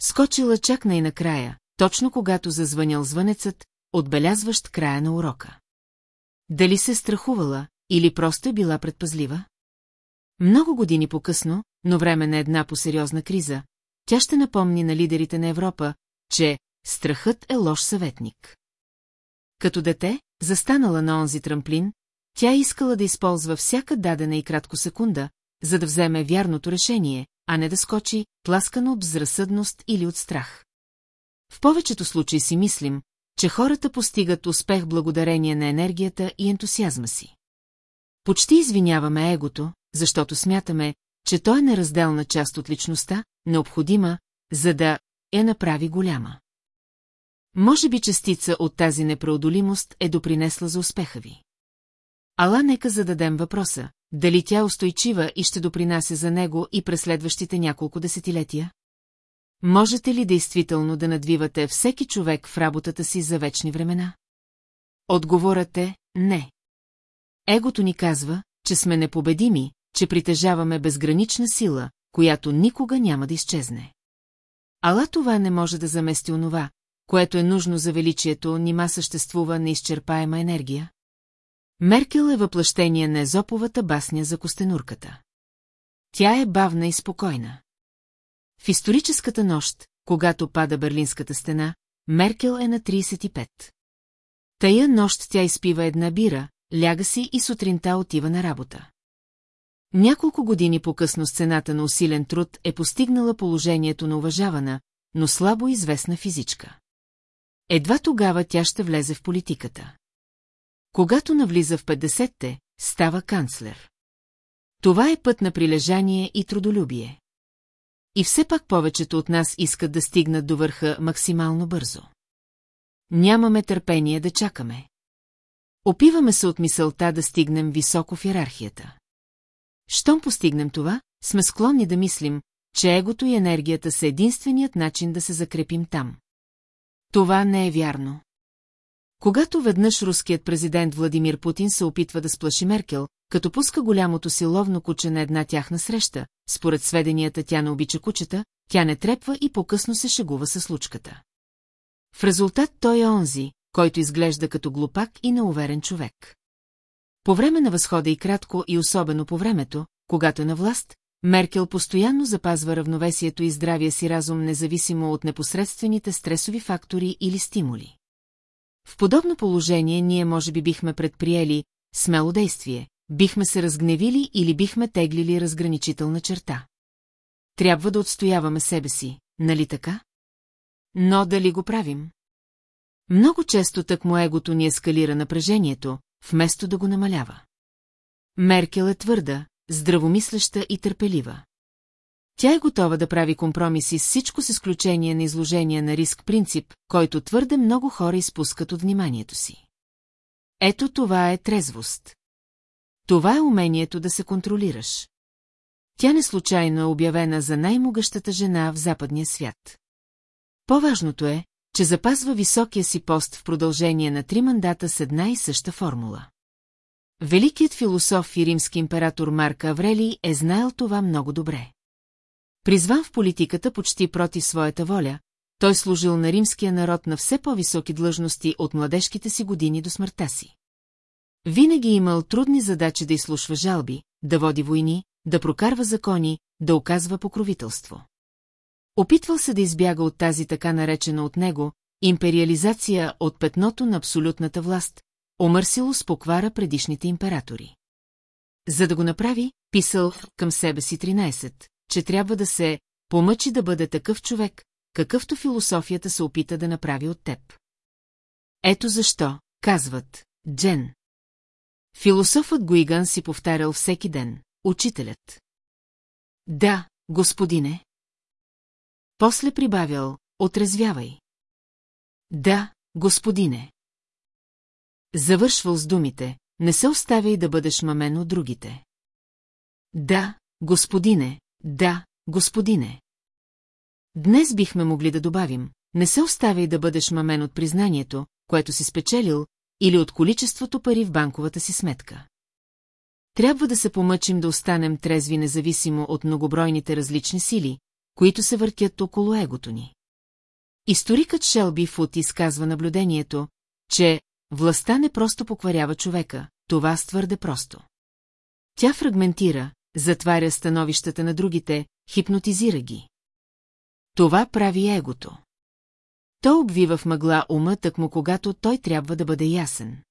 Скочила чак най-накрая, точно когато зазвънял звънецът, отбелязващ края на урока. Дали се страхувала, или просто е била предпазлива? Много години по-късно, но време на една посериозна криза, тя ще напомни на лидерите на Европа, че страхът е лош съветник. Като дете, застанала на онзи трамплин, тя искала да използва всяка дадена и кратко секунда, за да вземе вярното решение, а не да скочи, тласкана от безразсъдност или от страх. В повечето случаи си мислим, че хората постигат успех благодарение на енергията и ентусиазма си. Почти извиняваме егото, защото смятаме, че той е неразделна част от личността, необходима, за да я направи голяма. Може би частица от тази непреодолимост е допринесла за успеха ви. Ала нека зададем въпроса, дали тя е устойчива и ще допринася за него и през следващите няколко десетилетия? Можете ли действително да надвивате всеки човек в работата си за вечни времена? Отговорът е – не. Егото ни казва, че сме непобедими, че притежаваме безгранична сила, която никога няма да изчезне. Ала това не може да замести онова, което е нужно за величието, нима съществува неизчерпаема енергия? Меркел е въплъщение на езоповата басня за костенурката. Тя е бавна и спокойна. В историческата нощ, когато пада Берлинската стена, Меркел е на 35. Тая нощ тя изпива една бира, ляга си и сутринта отива на работа. Няколко години по-късно сцената на усилен труд е постигнала положението на уважавана, но слабо известна физичка. Едва тогава тя ще влезе в политиката. Когато навлиза в 50-те, става канцлер. Това е път на прилежание и трудолюбие. И все пак повечето от нас искат да стигнат до върха максимално бързо. Нямаме търпение да чакаме. Опиваме се от мисълта да стигнем високо в иерархията. Щом постигнем това, сме склонни да мислим, че егото и енергията са единственият начин да се закрепим там. Това не е вярно. Когато веднъж руският президент Владимир Путин се опитва да сплаши Меркел, като пуска голямото си ловно куче на една тяхна среща, според сведенията тя не обича кучета, тя не трепва и по-късно се шегува с лучката. В резултат той е онзи, който изглежда като глупак и неуверен човек. По време на възхода и кратко и особено по времето, когато е на власт, Меркел постоянно запазва равновесието и здравия си разум независимо от непосредствените стресови фактори или стимули. В подобно положение ние може би бихме предприели смело действие, бихме се разгневили или бихме теглили разграничителна черта. Трябва да отстояваме себе си, нали така? Но дали го правим? Много често так егото ни ескалира напрежението, вместо да го намалява. Меркел е твърда, здравомислеща и търпелива. Тя е готова да прави компромиси с всичко с изключение на изложение на риск принцип, който твърде много хора изпускат от вниманието си. Ето това е трезвост. Това е умението да се контролираш. Тя не случайно е обявена за най-могъщата жена в западния свят. По-важното е, че запазва високия си пост в продължение на три мандата с една и съща формула. Великият философ и римски император Марк Аврелий е знаел това много добре. Призван в политиката почти против своята воля, той служил на римския народ на все по-високи длъжности от младежките си години до смъртта си. Винаги имал трудни задачи да изслушва жалби, да води войни, да прокарва закони, да оказва покровителство. Опитвал се да избяга от тази така наречена от него империализация от петното на абсолютната власт, омърсило с поквара предишните императори. За да го направи, писал към себе си 13, че трябва да се помъчи да бъде такъв човек, какъвто философията се опита да направи от теб. Ето защо, казват, Джен. Философът Гуиган си повтарял всеки ден, учителят. Да, господине. После прибавял, отрезвявай. Да, господине. Завършвал с думите, не се оставяй да бъдеш мамен от другите. Да, господине, да, господине. Днес бихме могли да добавим, не се оставяй да бъдеш мамен от признанието, което си спечелил, или от количеството пари в банковата си сметка. Трябва да се помъчим да останем трезви независимо от многобройните различни сили, които се въртят около егото ни. Историкът Шелби Фут изказва наблюдението, че властта не просто покварява човека, това с твърде просто. Тя фрагментира, затваря становищата на другите, хипнотизира ги. Това прави егото. То обвива в мъгла ума, му когато той трябва да бъде ясен.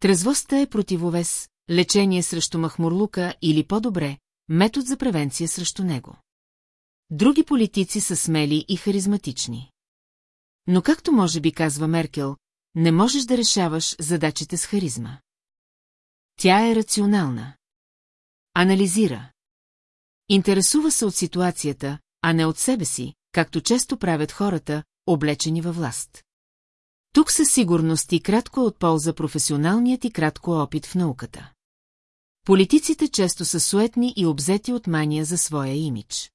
Трезвостта е противовес, лечение срещу махмурлука или по-добре, метод за превенция срещу него. Други политици са смели и харизматични. Но както може би казва Меркел, не можеш да решаваш задачите с харизма. Тя е рационална. Анализира. Интересува се от ситуацията, а не от себе си, както често правят хората, облечени във власт. Тук със сигурност и кратко е от полза професионалният и кратко опит в науката. Политиците често са суетни и обзети от мания за своя имидж.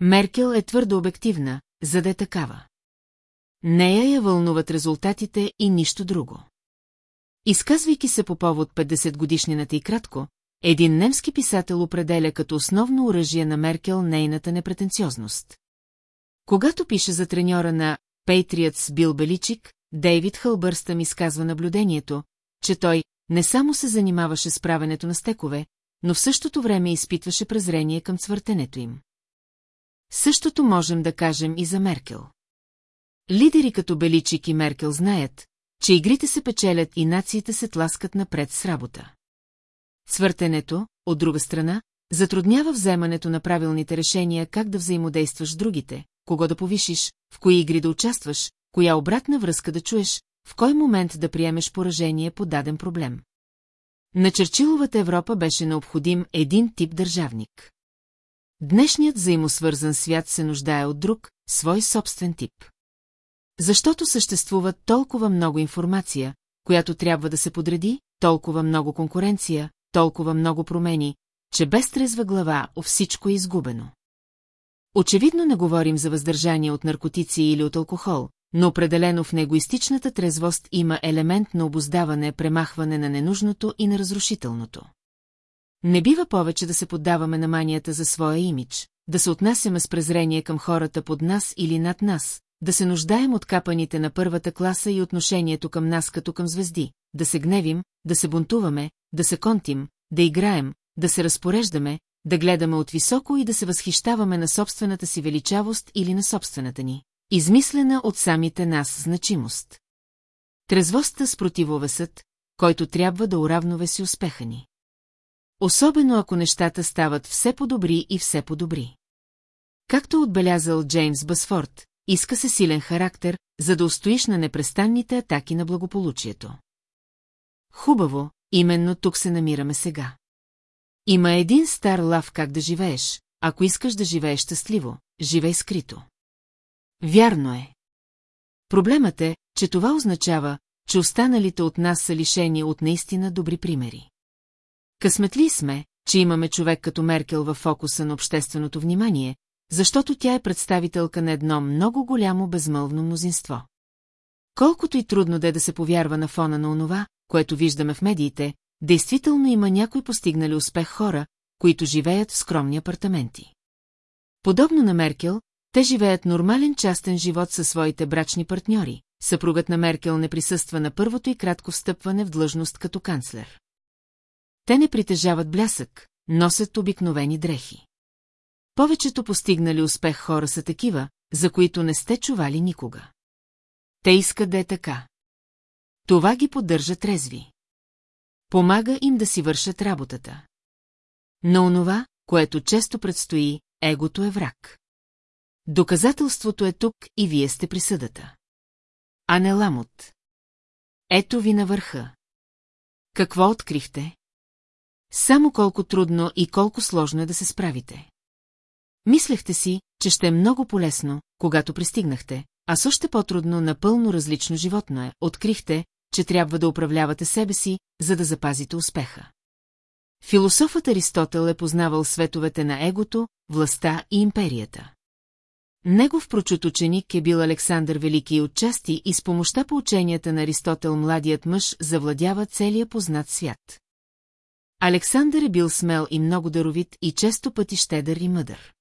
Меркел е твърдо обективна, за да е такава. Нея я вълнуват резултатите и нищо друго. Изказвайки се по повод 50 годишнината и кратко, един немски писател определя като основно оръжие на Меркел нейната непретенциозност. Когато пише за треньора на с Бил Беличик, Дейвид Хълбърстъм изказва наблюдението, че той не само се занимаваше с правенето на стекове, но в същото време изпитваше презрение към цвъртенето им. Същото можем да кажем и за Меркел. Лидери като Беличик и Меркел знаят, че игрите се печелят и нациите се тласкат напред с работа. Цвъртенето, от друга страна, затруднява вземането на правилните решения как да взаимодействаш с другите, кого да повишиш, в кои игри да участваш, коя обратна връзка да чуеш, в кой момент да приемеш поражение по даден проблем. На Черчиловата Европа беше необходим един тип държавник. Днешният взаимосвързан свят се нуждае от друг, свой собствен тип. Защото съществува толкова много информация, която трябва да се подреди, толкова много конкуренция, толкова много промени, че без трезва глава всичко е изгубено. Очевидно не говорим за въздържание от наркотици или от алкохол, но определено в негоистичната трезвост има елемент на обоздаване, премахване на ненужното и на разрушителното. Не бива повече да се поддаваме на манията за своя имидж, да се отнасяме с презрение към хората под нас или над нас, да се нуждаем от капаните на първата класа и отношението към нас като към звезди, да се гневим, да се бунтуваме, да се контим, да играем, да се разпореждаме, да гледаме от високо и да се възхищаваме на собствената си величавост или на собствената ни, измислена от самите нас значимост. Трезвостта с противовесът, който трябва да уравновеси успеха ни. Особено ако нещата стават все по-добри и все по-добри. Както отбелязал Джеймс Басфорд, иска се силен характер, за да устоиш на непрестанните атаки на благополучието. Хубаво, именно тук се намираме сега. Има един стар лав как да живееш, ако искаш да живееш щастливо, живей скрито. Вярно е. Проблемът е, че това означава, че останалите от нас са лишени от наистина добри примери. Късметли сме, че имаме човек като Меркел в фокуса на общественото внимание, защото тя е представителка на едно много голямо безмълвно мнозинство. Колкото и трудно да е да се повярва на фона на онова, което виждаме в медиите, действително има някои постигнали успех хора, които живеят в скромни апартаменти. Подобно на Меркел, те живеят нормален частен живот със своите брачни партньори. Съпругът на Меркел не присъства на първото и кратко встъпване в длъжност като канцлер. Те не притежават блясък, носят обикновени дрехи. Повечето постигнали успех хора са такива, за които не сте чували никога. Те искат да е така. Това ги поддържа трезви. Помага им да си вършат работата. Но онова, което често предстои, егото е враг. Доказателството е тук и вие сте присъдата. А не ламот. Ето ви на върха. Какво открихте? Само колко трудно и колко сложно е да се справите. Мислехте си, че ще е много полезно, когато пристигнахте, а с още по-трудно напълно различно животно е. Открихте, че трябва да управлявате себе си, за да запазите успеха. Философът Аристотел е познавал световете на егото, властта и империята. Негов прочут ученик е бил Александър Велики и отчасти и с помощта по ученията на Аристотел младият мъж завладява целия познат свят. Александър е бил смел и много даровит и често пъти щедър и мъдър.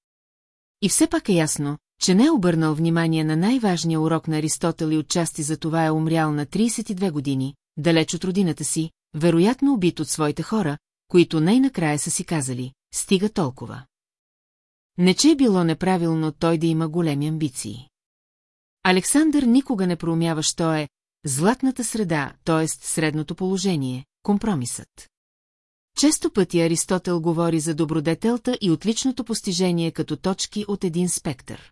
И все пак е ясно, че не е обърнал внимание на най-важния урок на Аристотел и отчасти за това е умрял на 32 години, далеч от родината си, вероятно убит от своите хора, които най-накрая са си казали, стига толкова. Не че е било неправилно той да има големи амбиции. Александър никога не проумява, що е златната среда, т.е. средното положение, компромисът. Често пъти Аристотел говори за добродетелта и отличното постижение като точки от един спектър.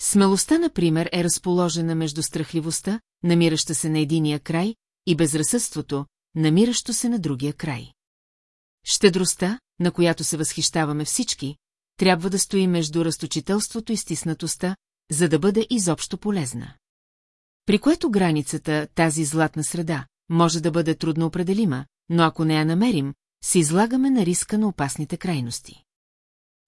Смелостта, например, е разположена между страхливостта, намираща се на единия край, и безразсъдството, намиращо се на другия край. Щедростта, на която се възхищаваме всички, трябва да стои между разточителството и стиснатостта, за да бъде изобщо полезна. При което границата, тази златна среда, може да бъде трудно определима, но ако не я намерим, се излагаме на риска на опасните крайности.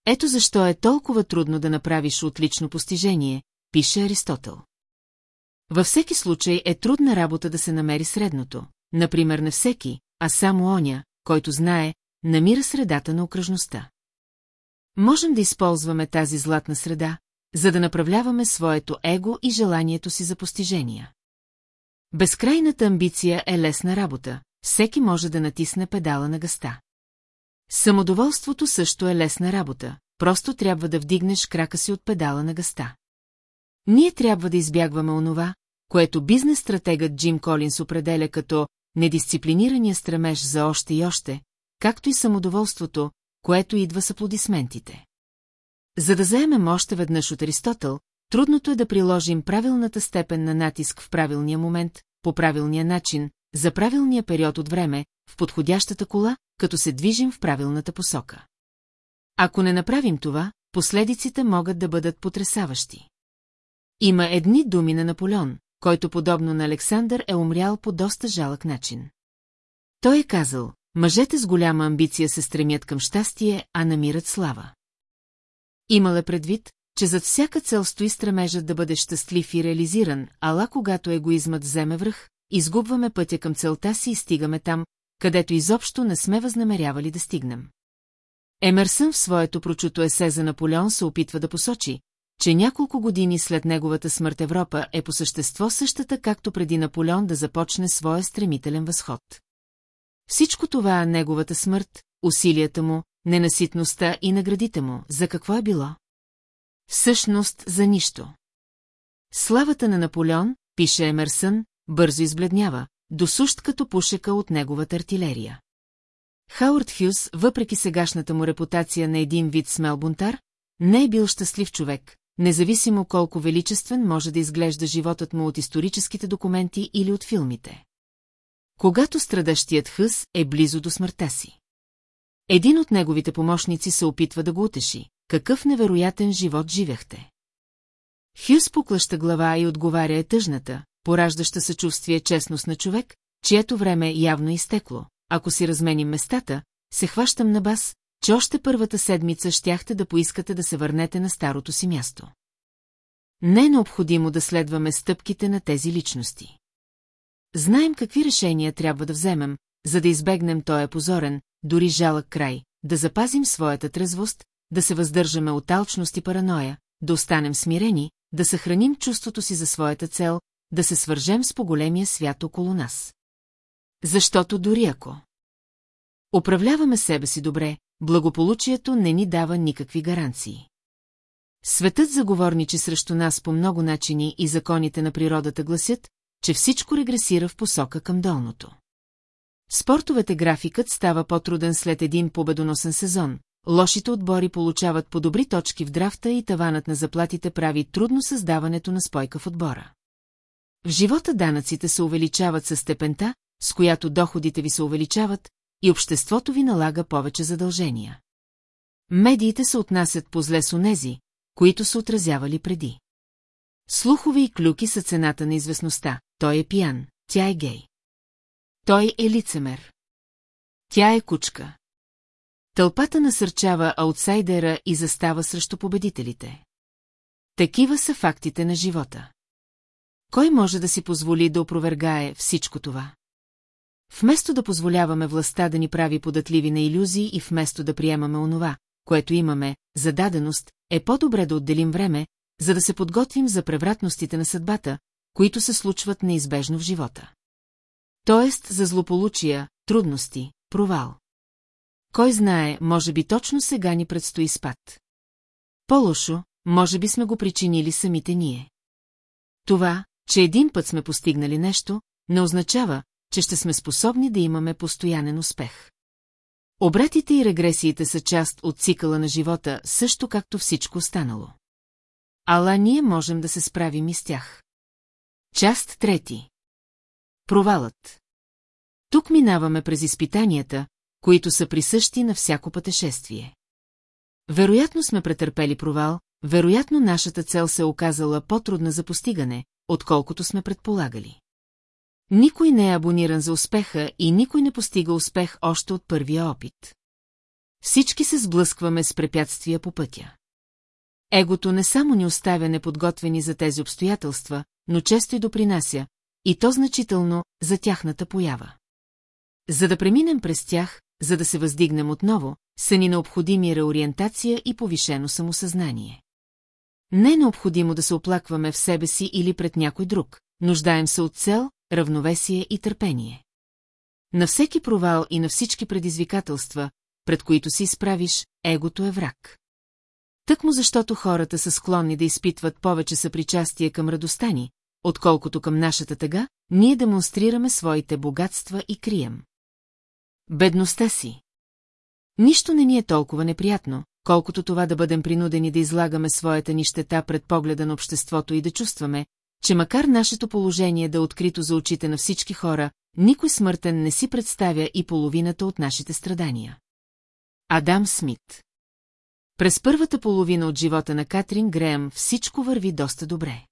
Ето защо е толкова трудно да направиш отлично постижение, пише Аристотел. Във всеки случай е трудна работа да се намери средното, например не всеки, а само оня, който знае, намира средата на окръжността. Можем да използваме тази златна среда, за да направляваме своето его и желанието си за постижения. Безкрайната амбиция е лесна работа, всеки може да натисне педала на гъста. Самодоволството също е лесна работа, просто трябва да вдигнеш крака си от педала на гъста. Ние трябва да избягваме онова, което бизнес-стратегът Джим Колинс определя като недисциплинирания стремеж за още и още, както и самодоволството, което идва с аплодисментите. За да заемем още веднъж от Аристотел, трудното е да приложим правилната степен на натиск в правилния момент, по правилния начин, за правилния период от време, в подходящата кола, като се движим в правилната посока. Ако не направим това, последиците могат да бъдат потрясаващи. Има едни думи на Наполеон, който подобно на Александър е умрял по доста жалък начин. Той е казал, мъжете с голяма амбиция се стремят към щастие, а намират слава. Имал е предвид, че зад всяка цел стои стремежът да бъде щастлив и реализиран, ала когато егоизмът вземе връх, изгубваме пътя към целта си и стигаме там, където изобщо не сме възнамерявали да стигнем. Емерсън в своето прочуто есе за Наполеон се опитва да посочи, че няколко години след неговата смърт Европа е по същество същата, както преди Наполеон да започне своя стремителен възход. Всичко това е неговата смърт, усилията му, ненаситността и наградите му, за какво е било? Всъщност за нищо. Славата на Наполеон, пише Емерсън, бързо избледнява, досущ като пушека от неговата артилерия. Хауърд Хюс, въпреки сегашната му репутация на един вид смел бунтар, не е бил щастлив човек, независимо колко величествен може да изглежда животът му от историческите документи или от филмите. Когато страдащият Хъс е близо до смъртта си. Един от неговите помощници се опитва да го утеши. Какъв невероятен живот живяхте. Хюс поклаща глава и отговаря е тъжната, пораждаща съчувствие честност на човек, чието време явно е изтекло. Ако си разменим местата, се хващам на бас, че още първата седмица щяхте да поискате да се върнете на старото си място. Не е необходимо да следваме стъпките на тези личности. Знаем какви решения трябва да вземем, за да избегнем този позорен, дори жалък край, да запазим своята трезвост, да се въздържаме от алчност и параноя, да останем смирени, да съхраним чувството си за своята цел, да се свържем с по-големия свят около нас. Защото дори ако управляваме себе си добре, благополучието не ни дава никакви гаранции. Светът заговорничи срещу нас по много начини и законите на природата гласят, че всичко регресира в посока към долното. Спортовете графикът става по-труден след един победоносен сезон, лошите отбори получават по добри точки в драфта и таванът на заплатите прави трудно създаването на спойка в отбора. В живота данъците се увеличават със степента, с която доходите ви се увеличават, и обществото ви налага повече задължения. Медиите се отнасят по зле с онези, които са отразявали преди. Слухове и клюки са цената на известността. Той е пиян, тя е гей. Той е лицемер. Тя е кучка. Тълпата насърчава аутсайдера и застава срещу победителите. Такива са фактите на живота. Кой може да си позволи да опровергае всичко това? Вместо да позволяваме властта да ни прави податливи на иллюзии и вместо да приемаме онова, което имаме, за даденост, е по-добре да отделим време, за да се подготвим за превратностите на съдбата, които се случват неизбежно в живота. Тоест за злополучия, трудности, провал. Кой знае, може би точно сега ни предстои спад. По-лошо, може би сме го причинили самите ние. Това, че един път сме постигнали нещо, не означава, че ще сме способни да имаме постоянен успех. Обратите и регресиите са част от цикъла на живота, също както всичко останало. Ала ние можем да се справим и с тях. Част трети. Провалът. Тук минаваме през изпитанията, които са присъщи на всяко пътешествие. Вероятно сме претърпели провал, вероятно нашата цел се оказала по-трудна за постигане, отколкото сме предполагали. Никой не е абониран за успеха и никой не постига успех още от първия опит. Всички се сблъскваме с препятствия по пътя. Егото не само ни оставя неподготвени за тези обстоятелства, но често и допринася, и то значително, за тяхната поява. За да преминем през тях, за да се въздигнем отново, са ни необходими реориентация и повишено самосъзнание. Не е необходимо да се оплакваме в себе си или пред някой друг, нуждаем се от цел, равновесие и търпение. На всеки провал и на всички предизвикателства, пред които си изправиш, егото е враг. Тъкмо защото хората са склонни да изпитват повече съпричастие към радостта ни, отколкото към нашата тъга, ние демонстрираме своите богатства и крием. Бедността си. Нищо не ни е толкова неприятно, колкото това да бъдем принудени да излагаме своята нищета пред погледа на обществото и да чувстваме, че макар нашето положение да е открито за очите на всички хора, никой смъртен не си представя и половината от нашите страдания. Адам Смит През първата половина от живота на Катрин Греъм всичко върви доста добре.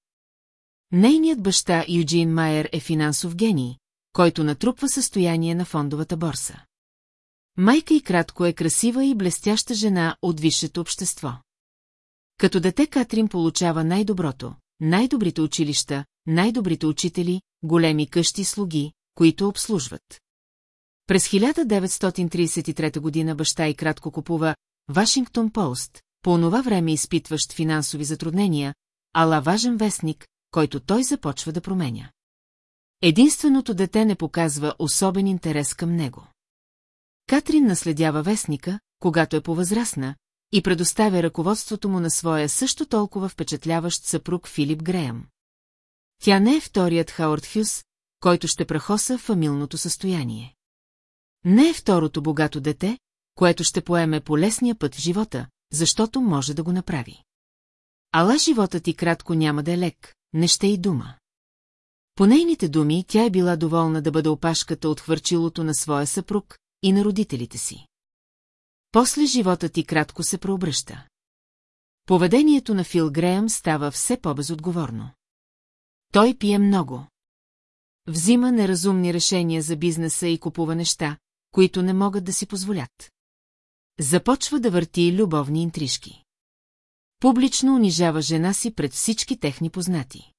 Нейният баща Юджин Майер е финансов гений, който натрупва състояние на фондовата борса. Майка и кратко е красива и блестяща жена от висшето общество. Като дете Катрин получава най-доброто, най-добрите училища, най-добрите учители, големи къщи слуги, които обслужват. През 1933 година баща и кратко купува Вашингтон Пост, по онова време изпитващ финансови затруднения, ала важен вестник, който той започва да променя. Единственото дете не показва особен интерес към него. Катрин наследява вестника, когато е повъзрастна, и предоставя ръководството му на своя също толкова впечатляващ съпруг Филип Греъм. Тя не е вторият Хауърд Хюс, който ще прахоса фамилното състояние. Не е второто богато дете, което ще поеме по лесния път в живота, защото може да го направи. Ала животът ти кратко няма да е лек, не ще и дума. По нейните думи, тя е била доволна да бъде опашката от хвърчилото на своя съпруг и на родителите си. После живота ти кратко се преобръща. Поведението на Фил Греъм става все по-безотговорно. Той пие много. Взима неразумни решения за бизнеса и купува неща, които не могат да си позволят. Започва да върти любовни интрижки. Публично унижава жена си пред всички техни познати.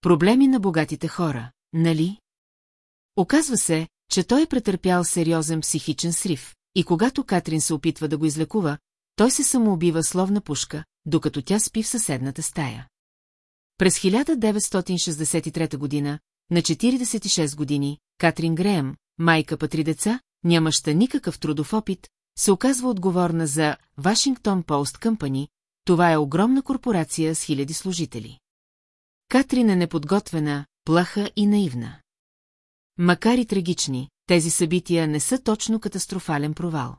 Проблеми на богатите хора, нали? Оказва се, че той е претърпял сериозен психичен срив, и когато Катрин се опитва да го излекува, той се самоубива словна пушка, докато тя спи в съседната стая. През 1963 година, на 46 години, Катрин Греъм, майка па три деца, нямаща никакъв трудов опит, се оказва отговорна за Вашингтон Пост Къмпани, това е огромна корпорация с хиляди служители. Катрин е неподготвена, плаха и наивна. Макар и трагични, тези събития не са точно катастрофален провал.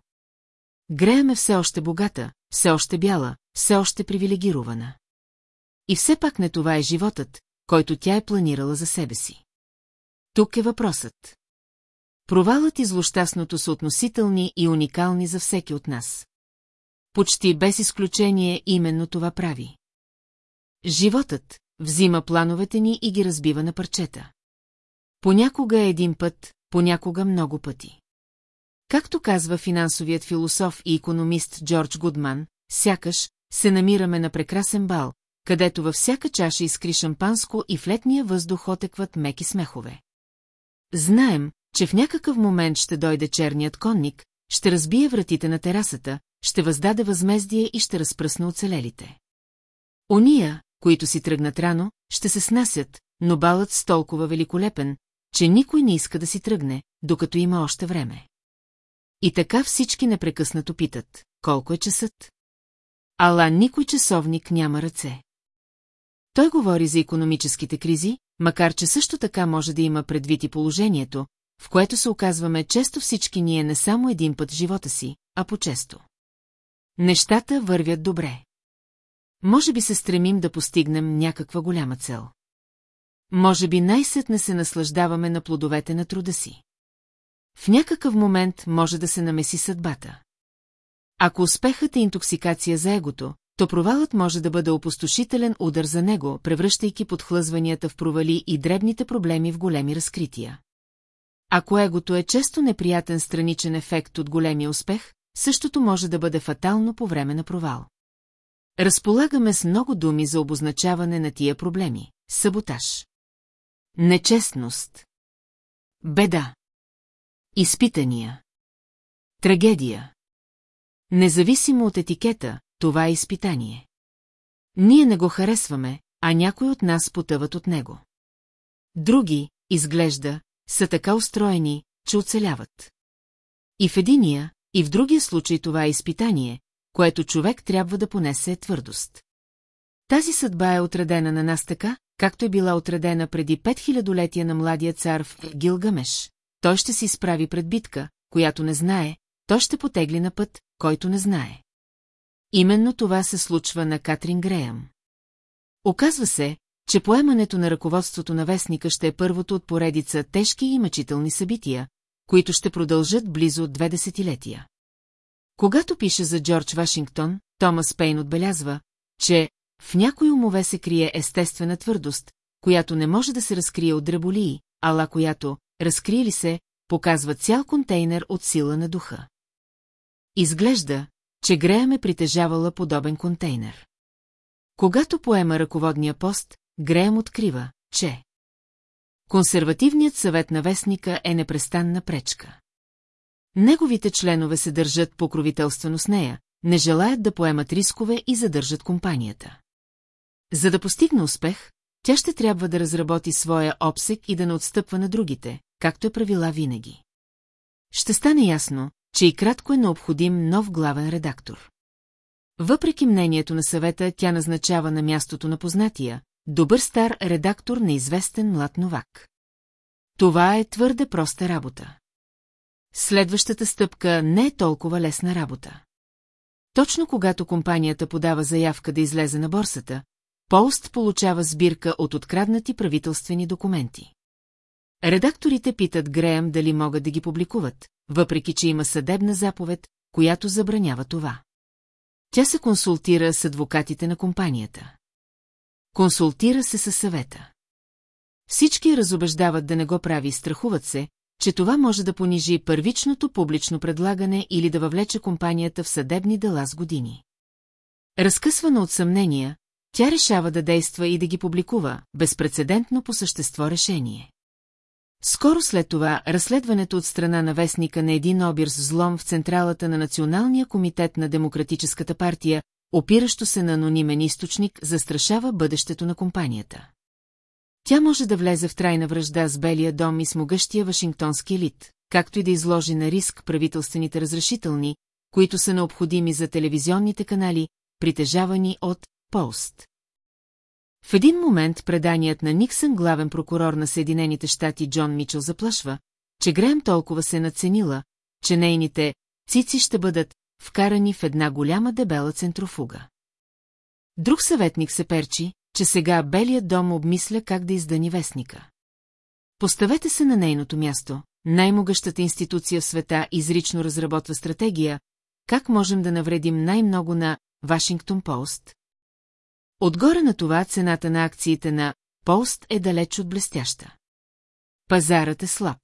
Греем е все още богата, все още бяла, все още привилегирована. И все пак не това е животът, който тя е планирала за себе си. Тук е въпросът. Провалът и злощастното са относителни и уникални за всеки от нас. Почти без изключение именно това прави. Животът взима плановете ни и ги разбива на парчета. Понякога е един път, понякога много пъти. Както казва финансовият философ и економист Джордж Гудман, сякаш се намираме на прекрасен бал, където във всяка чаша изкри шампанско и в летния въздух отекват меки смехове. Знаем, че в някакъв момент ще дойде черният конник, ще разбие вратите на терасата, ще въздаде възмездие и ще разпръсне оцелелите. Ония, които си тръгнат рано, ще се снасят, но балът с толкова великолепен, че никой не иска да си тръгне, докато има още време. И така всички непрекъснато питат, колко е часът? Ала никой часовник няма ръце. Той говори за економическите кризи, макар че също така може да има предвид и положението, в което се оказваме често всички ние не само един път в живота си, а по-често. Нещата вървят добре. Може би се стремим да постигнем някаква голяма цел. Може би най-сетне се наслаждаваме на плодовете на труда си. В някакъв момент може да се намеси съдбата. Ако успехът е интоксикация за егото, то провалът може да бъде опустошителен удар за него, превръщайки подхлъзванията в провали и дребните проблеми в големи разкрития. Ако егото е често неприятен страничен ефект от големия успех, същото може да бъде фатално по време на провал. Разполагаме с много думи за обозначаване на тия проблеми. Саботаж. Нечестност. Беда. Изпитания. Трагедия. Независимо от етикета, това е изпитание. Ние не го харесваме, а някои от нас потъват от него. Други, изглежда, са така устроени, че оцеляват. И в единия, и в другия случай това е изпитание, което човек трябва да понесе твърдост. Тази съдба е отредена на нас така, както е била отредена преди 5000 на младия цар в Гилгамеш. Той ще се изправи пред битка, която не знае, той ще потегли на път, който не знае. Именно това се случва на Катрин Греям. Оказва се, че поемането на ръководството на вестника ще е първото от поредица тежки и мъчителни събития, които ще продължат близо две десетилетия. Когато пише за Джордж Вашингтон, Томас Пейн отбелязва, че в някои умове се крие естествена твърдост, която не може да се разкрие от дреболии, ала която, разкрие ли се, показва цял контейнер от сила на духа. Изглежда, че Грея ме притежавала подобен контейнер. Когато поема ръководния пост, Греем открива, че Консервативният съвет на вестника е непрестанна пречка. Неговите членове се държат покровителствено с нея, не желаят да поемат рискове и задържат компанията. За да постигне успех, тя ще трябва да разработи своя обсек и да не отстъпва на другите, както е правила винаги. Ще стане ясно, че и кратко е необходим нов главен редактор. Въпреки мнението на съвета, тя назначава на мястото на познатия, добър стар редактор на известен млад новак. Това е твърде проста работа. Следващата стъпка не е толкова лесна работа. Точно когато компанията подава заявка да излезе на борсата, Полст получава сбирка от откраднати правителствени документи. Редакторите питат Греем дали могат да ги публикуват, въпреки че има съдебна заповед, която забранява това. Тя се консултира с адвокатите на компанията. Консултира се със съвета. Всички разобеждават да не го прави, страхуват се, че това може да понижи първичното публично предлагане или да въвлече компанията в съдебни дела с години. Разкъсвана от съмнения, тя решава да действа и да ги публикува, безпредседентно по същество решение. Скоро след това, разследването от страна на вестника на един обир с злом в централата на Националния комитет на Демократическата партия, опиращо се на анонимен източник, застрашава бъдещето на компанията. Тя може да влезе в трайна връжда с Белия дом и с могъщия вашингтонски елит, както и да изложи на риск правителствените разрешителни, които са необходими за телевизионните канали, притежавани от Пост. В един момент преданият на Никсън главен прокурор на Съединените щати Джон Мичел заплашва, че Греем толкова се наценила, че нейните цици ще бъдат вкарани в една голяма дебела центрофуга. Друг съветник се перчи, че сега Белият дом обмисля как да издани вестника. Поставете се на нейното място, най-могъщата институция в света изрично разработва стратегия, как можем да навредим най-много на Вашингтон Пост. Отгоре на това цената на акциите на Пост е далеч от блестяща. Пазарът е слаб.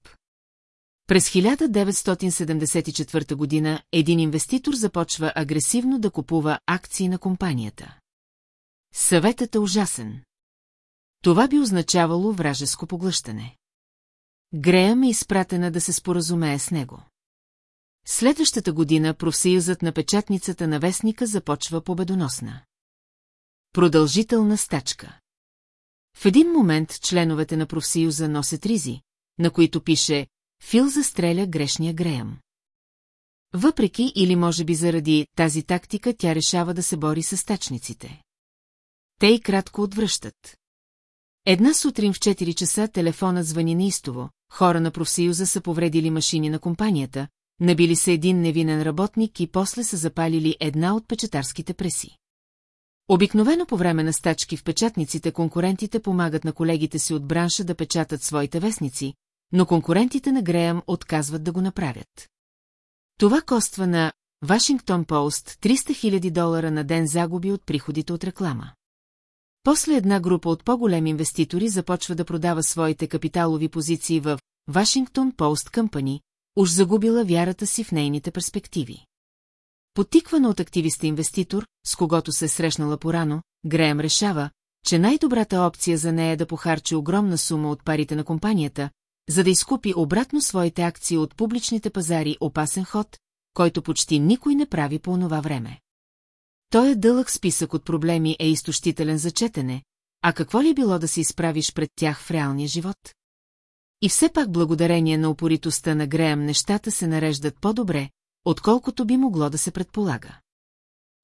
През 1974 година един инвеститор започва агресивно да купува акции на компанията. Съветът е ужасен. Това би означавало вражеско поглъщане. Грея ме изпратена да се споразумее с него. Следващата година профсъюзът на печатницата на вестника започва победоносна. Продължителна стачка. В един момент членовете на профсъюза носят ризи, на които пише Фил застреля грешния Греям. Въпреки или може би заради тази тактика тя решава да се бори с стачниците. Те и кратко отвръщат. Една сутрин в 4 часа телефонът звъни неистово, хора на профсъюза са повредили машини на компанията, набили се един невинен работник и после са запалили една от печатарските преси. Обикновено по време на стачки в печатниците конкурентите помагат на колегите си от бранша да печатат своите вестници, но конкурентите на Греъм отказват да го направят. Това коства на Вашингтон Пост 300 000 долара на ден загуби от приходите от реклама. После една група от по-големи инвеститори започва да продава своите капиталови позиции в Вашингтон Пост Къмпани, уж загубила вярата си в нейните перспективи. Потиквана от активиста инвеститор, с когото се е срещнала порано, Греем решава, че най-добрата опция за нея е да похарчи огромна сума от парите на компанията, за да изкупи обратно своите акции от публичните пазари опасен ход, който почти никой не прави по онова време. Той е дълъг списък от проблеми е изтощителен за четене, а какво ли е било да се изправиш пред тях в реалния живот? И все пак благодарение на упоритостта на Греъм нещата се нареждат по-добре, отколкото би могло да се предполага.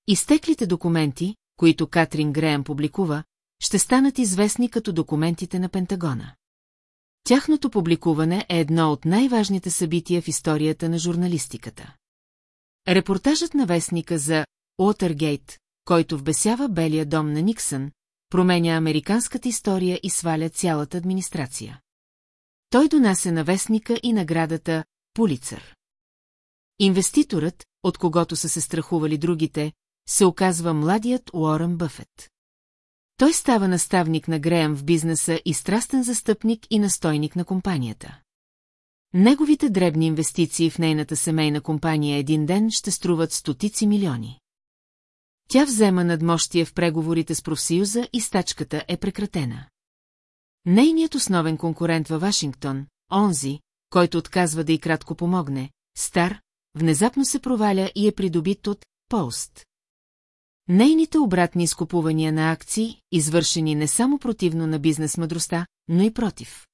Изтеклите документи, които Катрин Греъм публикува, ще станат известни като документите на Пентагона. Тяхното публикуване е едно от най-важните събития в историята на журналистиката. Репортажът на вестника за Уотергейт, който вбесява Белия дом на Никсън, променя американската история и сваля цялата администрация. Той донася на вестника и наградата Пулицър. Инвеститорът, от когото са се страхували другите, се оказва младият Уорън Бъфет. Той става наставник на Греъм в бизнеса и страстен застъпник и настойник на компанията. Неговите дребни инвестиции в нейната семейна компания един ден ще струват стотици милиони. Тя взема надмощие в преговорите с профсъюза и стачката е прекратена. Нейният основен конкурент във Вашингтон, онзи, който отказва да и кратко помогне, стар, внезапно се проваля и е придобит от Пост. Нейните обратни изкупувания на акции, извършени не само противно на бизнес мъдростта, но и против.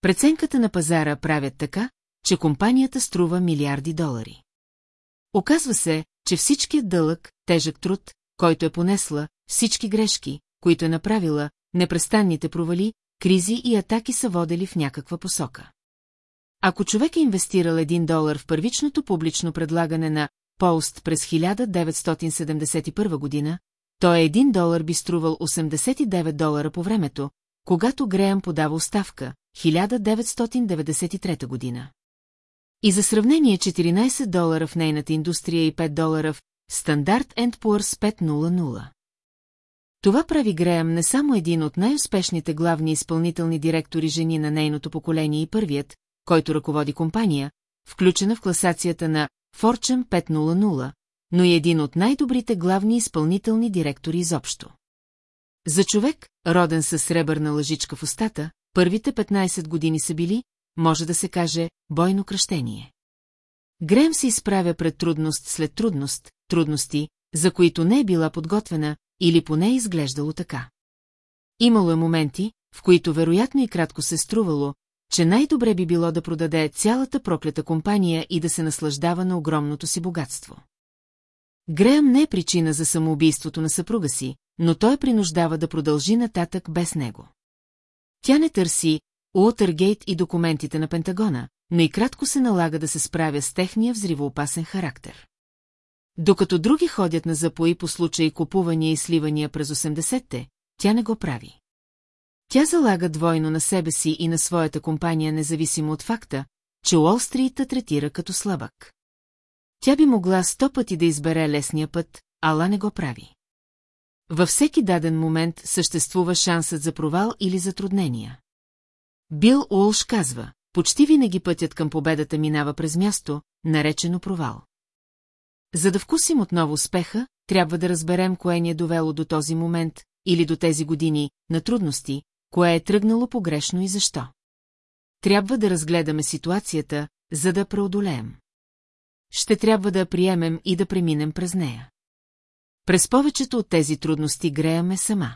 Преценката на пазара правят така, че компанията струва милиарди долари. Оказва се, че всичкият дълъг, тежък труд, който е понесла, всички грешки, които е направила, непрестанните провали, кризи и атаки са водели в някаква посока. Ако човек е инвестирал един долар в първичното публично предлагане на Пост през 1971 година, то е един долар би струвал 89 долара по времето, когато Греъм подава оставка, 1993 година. И за сравнение 14 долара в нейната индустрия и 5 долара в Стандарт Poor's 500. Това прави Греъм не само един от най-успешните главни изпълнителни директори жени на нейното поколение и първият, който ръководи компания, включена в класацията на Fortune 500, но и един от най-добрите главни изпълнителни директори изобщо. За човек, роден със сребърна лъжичка в устата, първите 15 години са били, може да се каже, бойно кръщение. Грем се изправя пред трудност след трудност, трудности, за които не е била подготвена, или поне е изглеждало така. Имало е моменти, в които вероятно и кратко се струвало, че най-добре би било да продаде цялата проклята компания и да се наслаждава на огромното си богатство. Греъм не е причина за самоубийството на съпруга си, но той принуждава да продължи нататък без него. Тя не търси Уотергейт и документите на Пентагона, но и кратко се налага да се справя с техния взривоопасен характер. Докато други ходят на запои по случаи купувания и сливания през 80-те, тя не го прави. Тя залага двойно на себе си и на своята компания, независимо от факта, че Уолстрита третира като слабък. Тя би могла сто пъти да избере лесния път, ала не го прави. Във всеки даден момент съществува шансът за провал или затруднения. Бил Уолш казва, почти винаги пътят към победата минава през място, наречено провал. За да вкусим отново успеха, трябва да разберем кое ни е довело до този момент или до тези години на трудности, кое е тръгнало погрешно и защо. Трябва да разгледаме ситуацията, за да преодолеем. Ще трябва да приемем и да преминем през нея. През повечето от тези трудности греяме сама.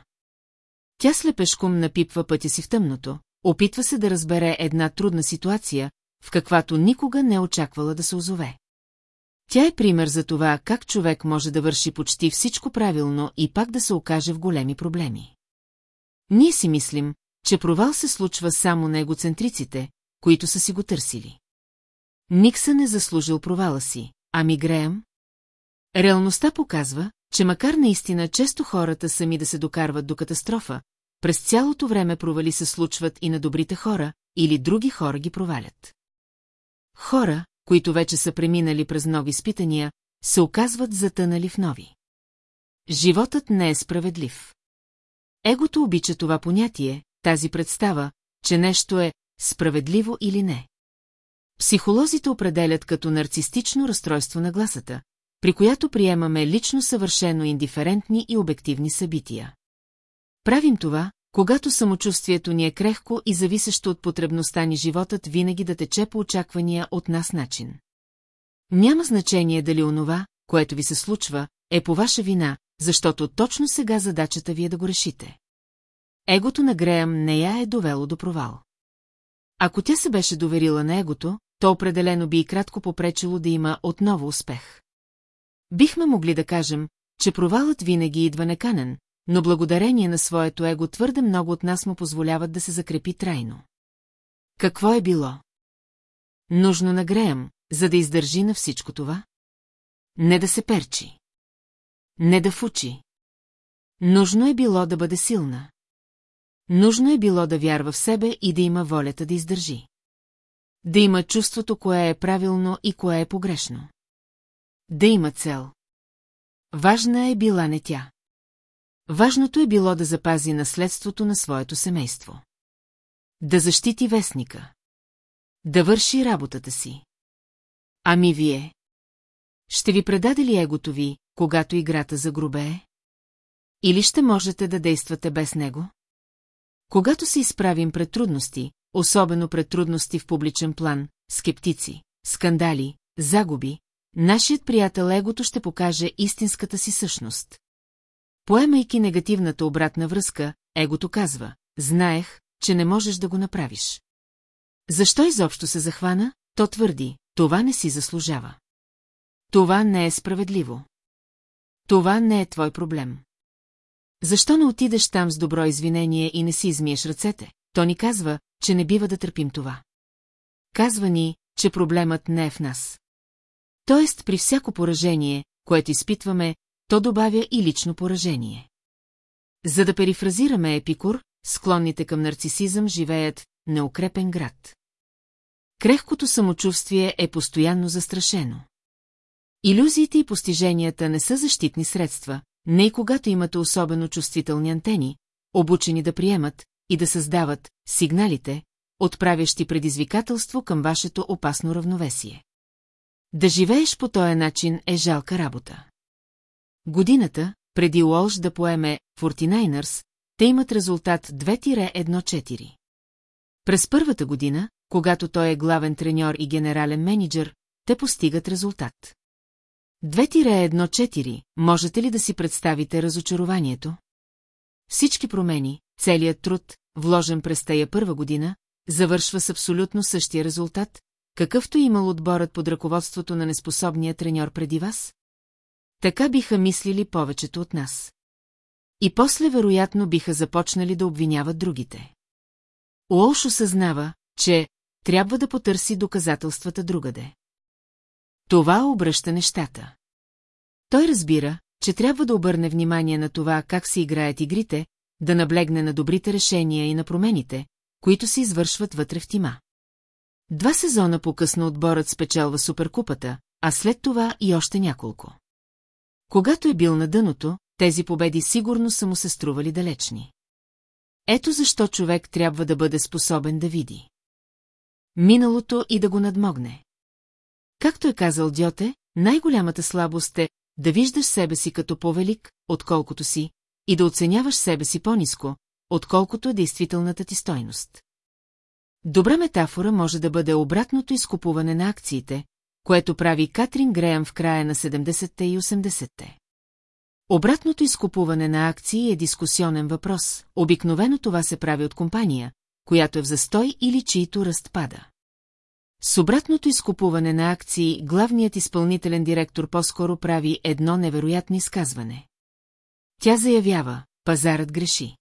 Тя слепешком напипва пътя си в тъмното, опитва се да разбере една трудна ситуация, в каквато никога не очаквала да се озове. Тя е пример за това, как човек може да върши почти всичко правилно и пак да се окаже в големи проблеми. Ние си мислим, че провал се случва само на егоцентриците, които са си го търсили. Никсън е заслужил провала си, ами Греъм? Реалността показва, че макар наистина често хората сами да се докарват до катастрофа, през цялото време провали се случват и на добрите хора, или други хора ги провалят. Хора, които вече са преминали през много изпитания, се оказват затънали в нови. Животът не е справедлив. Егото обича това понятие, тази представа, че нещо е справедливо или не. Психолозите определят като нарцистично разстройство на гласата, при която приемаме лично съвършено индиферентни и обективни събития. Правим това, когато самочувствието ни е крехко и зависещо от потребността ни животът винаги да тече по очаквания от нас начин. Няма значение дали онова, което ви се случва, е по ваша вина, защото точно сега задачата ви е да го решите. Егото на Греъм не я е довело до провал. Ако тя се беше доверила на егото, то определено би и кратко попречило да има отново успех. Бихме могли да кажем, че провалът винаги идва неканен, но благодарение на своето его твърде много от нас му позволяват да се закрепи трайно. Какво е било? Нужно нагреям, за да издържи на всичко това? Не да се перчи. Не да фучи. Нужно е било да бъде силна. Нужно е било да вярва в себе и да има волята да издържи. Да има чувството, кое е правилно и кое е погрешно. Да има цел. Важна е била не тя. Важното е било да запази наследството на своето семейство. Да защити вестника. Да върши работата си. Ами вие? Ще ви предаде ли егото ви, когато играта загрубее? Или ще можете да действате без него? Когато се изправим пред трудности, особено пред трудности в публичен план, скептици, скандали, загуби, нашият приятел егото ще покаже истинската си същност. Поемайки негативната обратна връзка, егото казва, знаех, че не можеш да го направиш. Защо изобщо се захвана? То твърди, това не си заслужава. Това не е справедливо. Това не е твой проблем. Защо не отидеш там с добро извинение и не си измиеш ръцете? То ни казва, че не бива да търпим това. Казва ни, че проблемът не е в нас. Тоест, при всяко поражение, което изпитваме, то добавя и лично поражение. За да перифразираме Епикур, склонните към нарцисизъм живеят неукрепен град. Крехкото самочувствие е постоянно застрашено. Иллюзиите и постиженията не са защитни средства, не и когато имате особено чувствителни антени, обучени да приемат и да създават сигналите, отправящи предизвикателство към вашето опасно равновесие. Да живееш по този начин е жалка работа. Годината, преди Уолш да поеме 49ers, те имат резултат 2-1-4. През първата година, когато той е главен треньор и генерален менеджер, те постигат резултат. 2-1-4, можете ли да си представите разочарованието? Всички промени, целият труд, вложен през тая първа година, завършва с абсолютно същия резултат, какъвто имал отборът под ръководството на неспособния треньор преди вас? Така биха мислили повечето от нас. И после вероятно биха започнали да обвиняват другите. Уолш осъзнава, че трябва да потърси доказателствата другаде. Това обръща нещата. Той разбира, че трябва да обърне внимание на това как се играят игрите, да наблегне на добрите решения и на промените, които се извършват вътре в тима. Два сезона по-късно отборът спечелва суперкупата, а след това и още няколко. Когато е бил на дъното, тези победи сигурно са му се стрували далечни. Ето защо човек трябва да бъде способен да види. Миналото и да го надмогне. Както е казал Дьоте, най-голямата слабост е да виждаш себе си като по-велик, отколкото си, и да оценяваш себе си по-низко, отколкото е действителната ти стойност. Добра метафора може да бъде обратното изкупуване на акциите, което прави Катрин Греъм в края на 70-те и 80-те. Обратното изкупуване на акции е дискусионен въпрос, обикновено това се прави от компания, която е в застой или чието ръст пада. С обратното изкупуване на акции главният изпълнителен директор по-скоро прави едно невероятно изказване. Тя заявява, пазарът греши.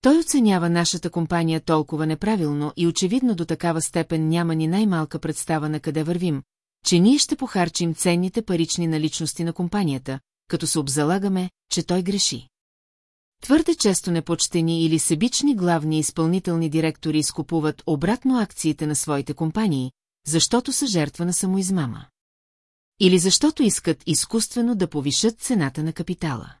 Той оценява нашата компания толкова неправилно и очевидно до такава степен няма ни най-малка представа на къде вървим, че ние ще похарчим ценните парични наличности на компанията, като се обзалагаме, че той греши. Твърде често непочтени или себични главни изпълнителни директори изкупуват обратно акциите на своите компании, защото са жертва на самоизмама. Или защото искат изкуствено да повишат цената на капитала.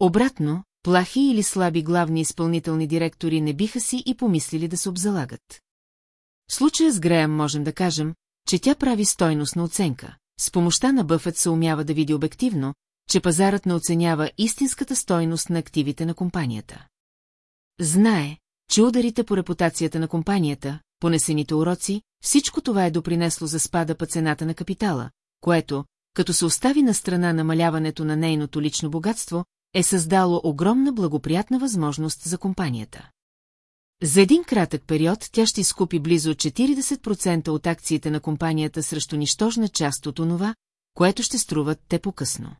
Обратно, плахи или слаби главни изпълнителни директори не биха си и помислили да се обзалагат. В случая с Греъм можем да кажем, че тя прави стойностна оценка. С помощта на Бъфет се умява да види обективно, че пазарът не оценява истинската стойност на активите на компанията. Знае, че ударите по репутацията на компанията, понесените уроци, всичко това е допринесло за спада по цената на капитала, което, като се остави на страна намаляването на нейното лично богатство, е създало огромна благоприятна възможност за компанията. За един кратък период тя ще изкупи близо 40% от акциите на компанията срещу нищожна част от онова, което ще струват те по-късно.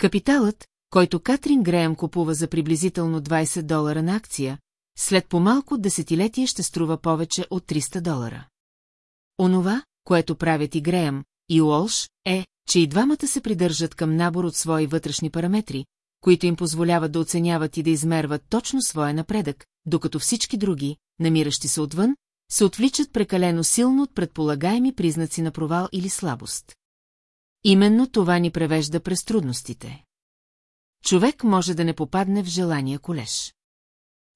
Капиталът, който Катрин Греем купува за приблизително 20 долара на акция, след по-малко десетилетие ще струва повече от 300 долара. Онова, което правят и Греем, и Уолш, е, че и двамата се придържат към набор от свои вътрешни параметри, които им позволяват да оценяват и да измерват точно своя напредък, докато всички други, намиращи се отвън, се отвличат прекалено силно от предполагаеми признаци на провал или слабост. Именно това ни превежда през трудностите. Човек може да не попадне в желания колеж.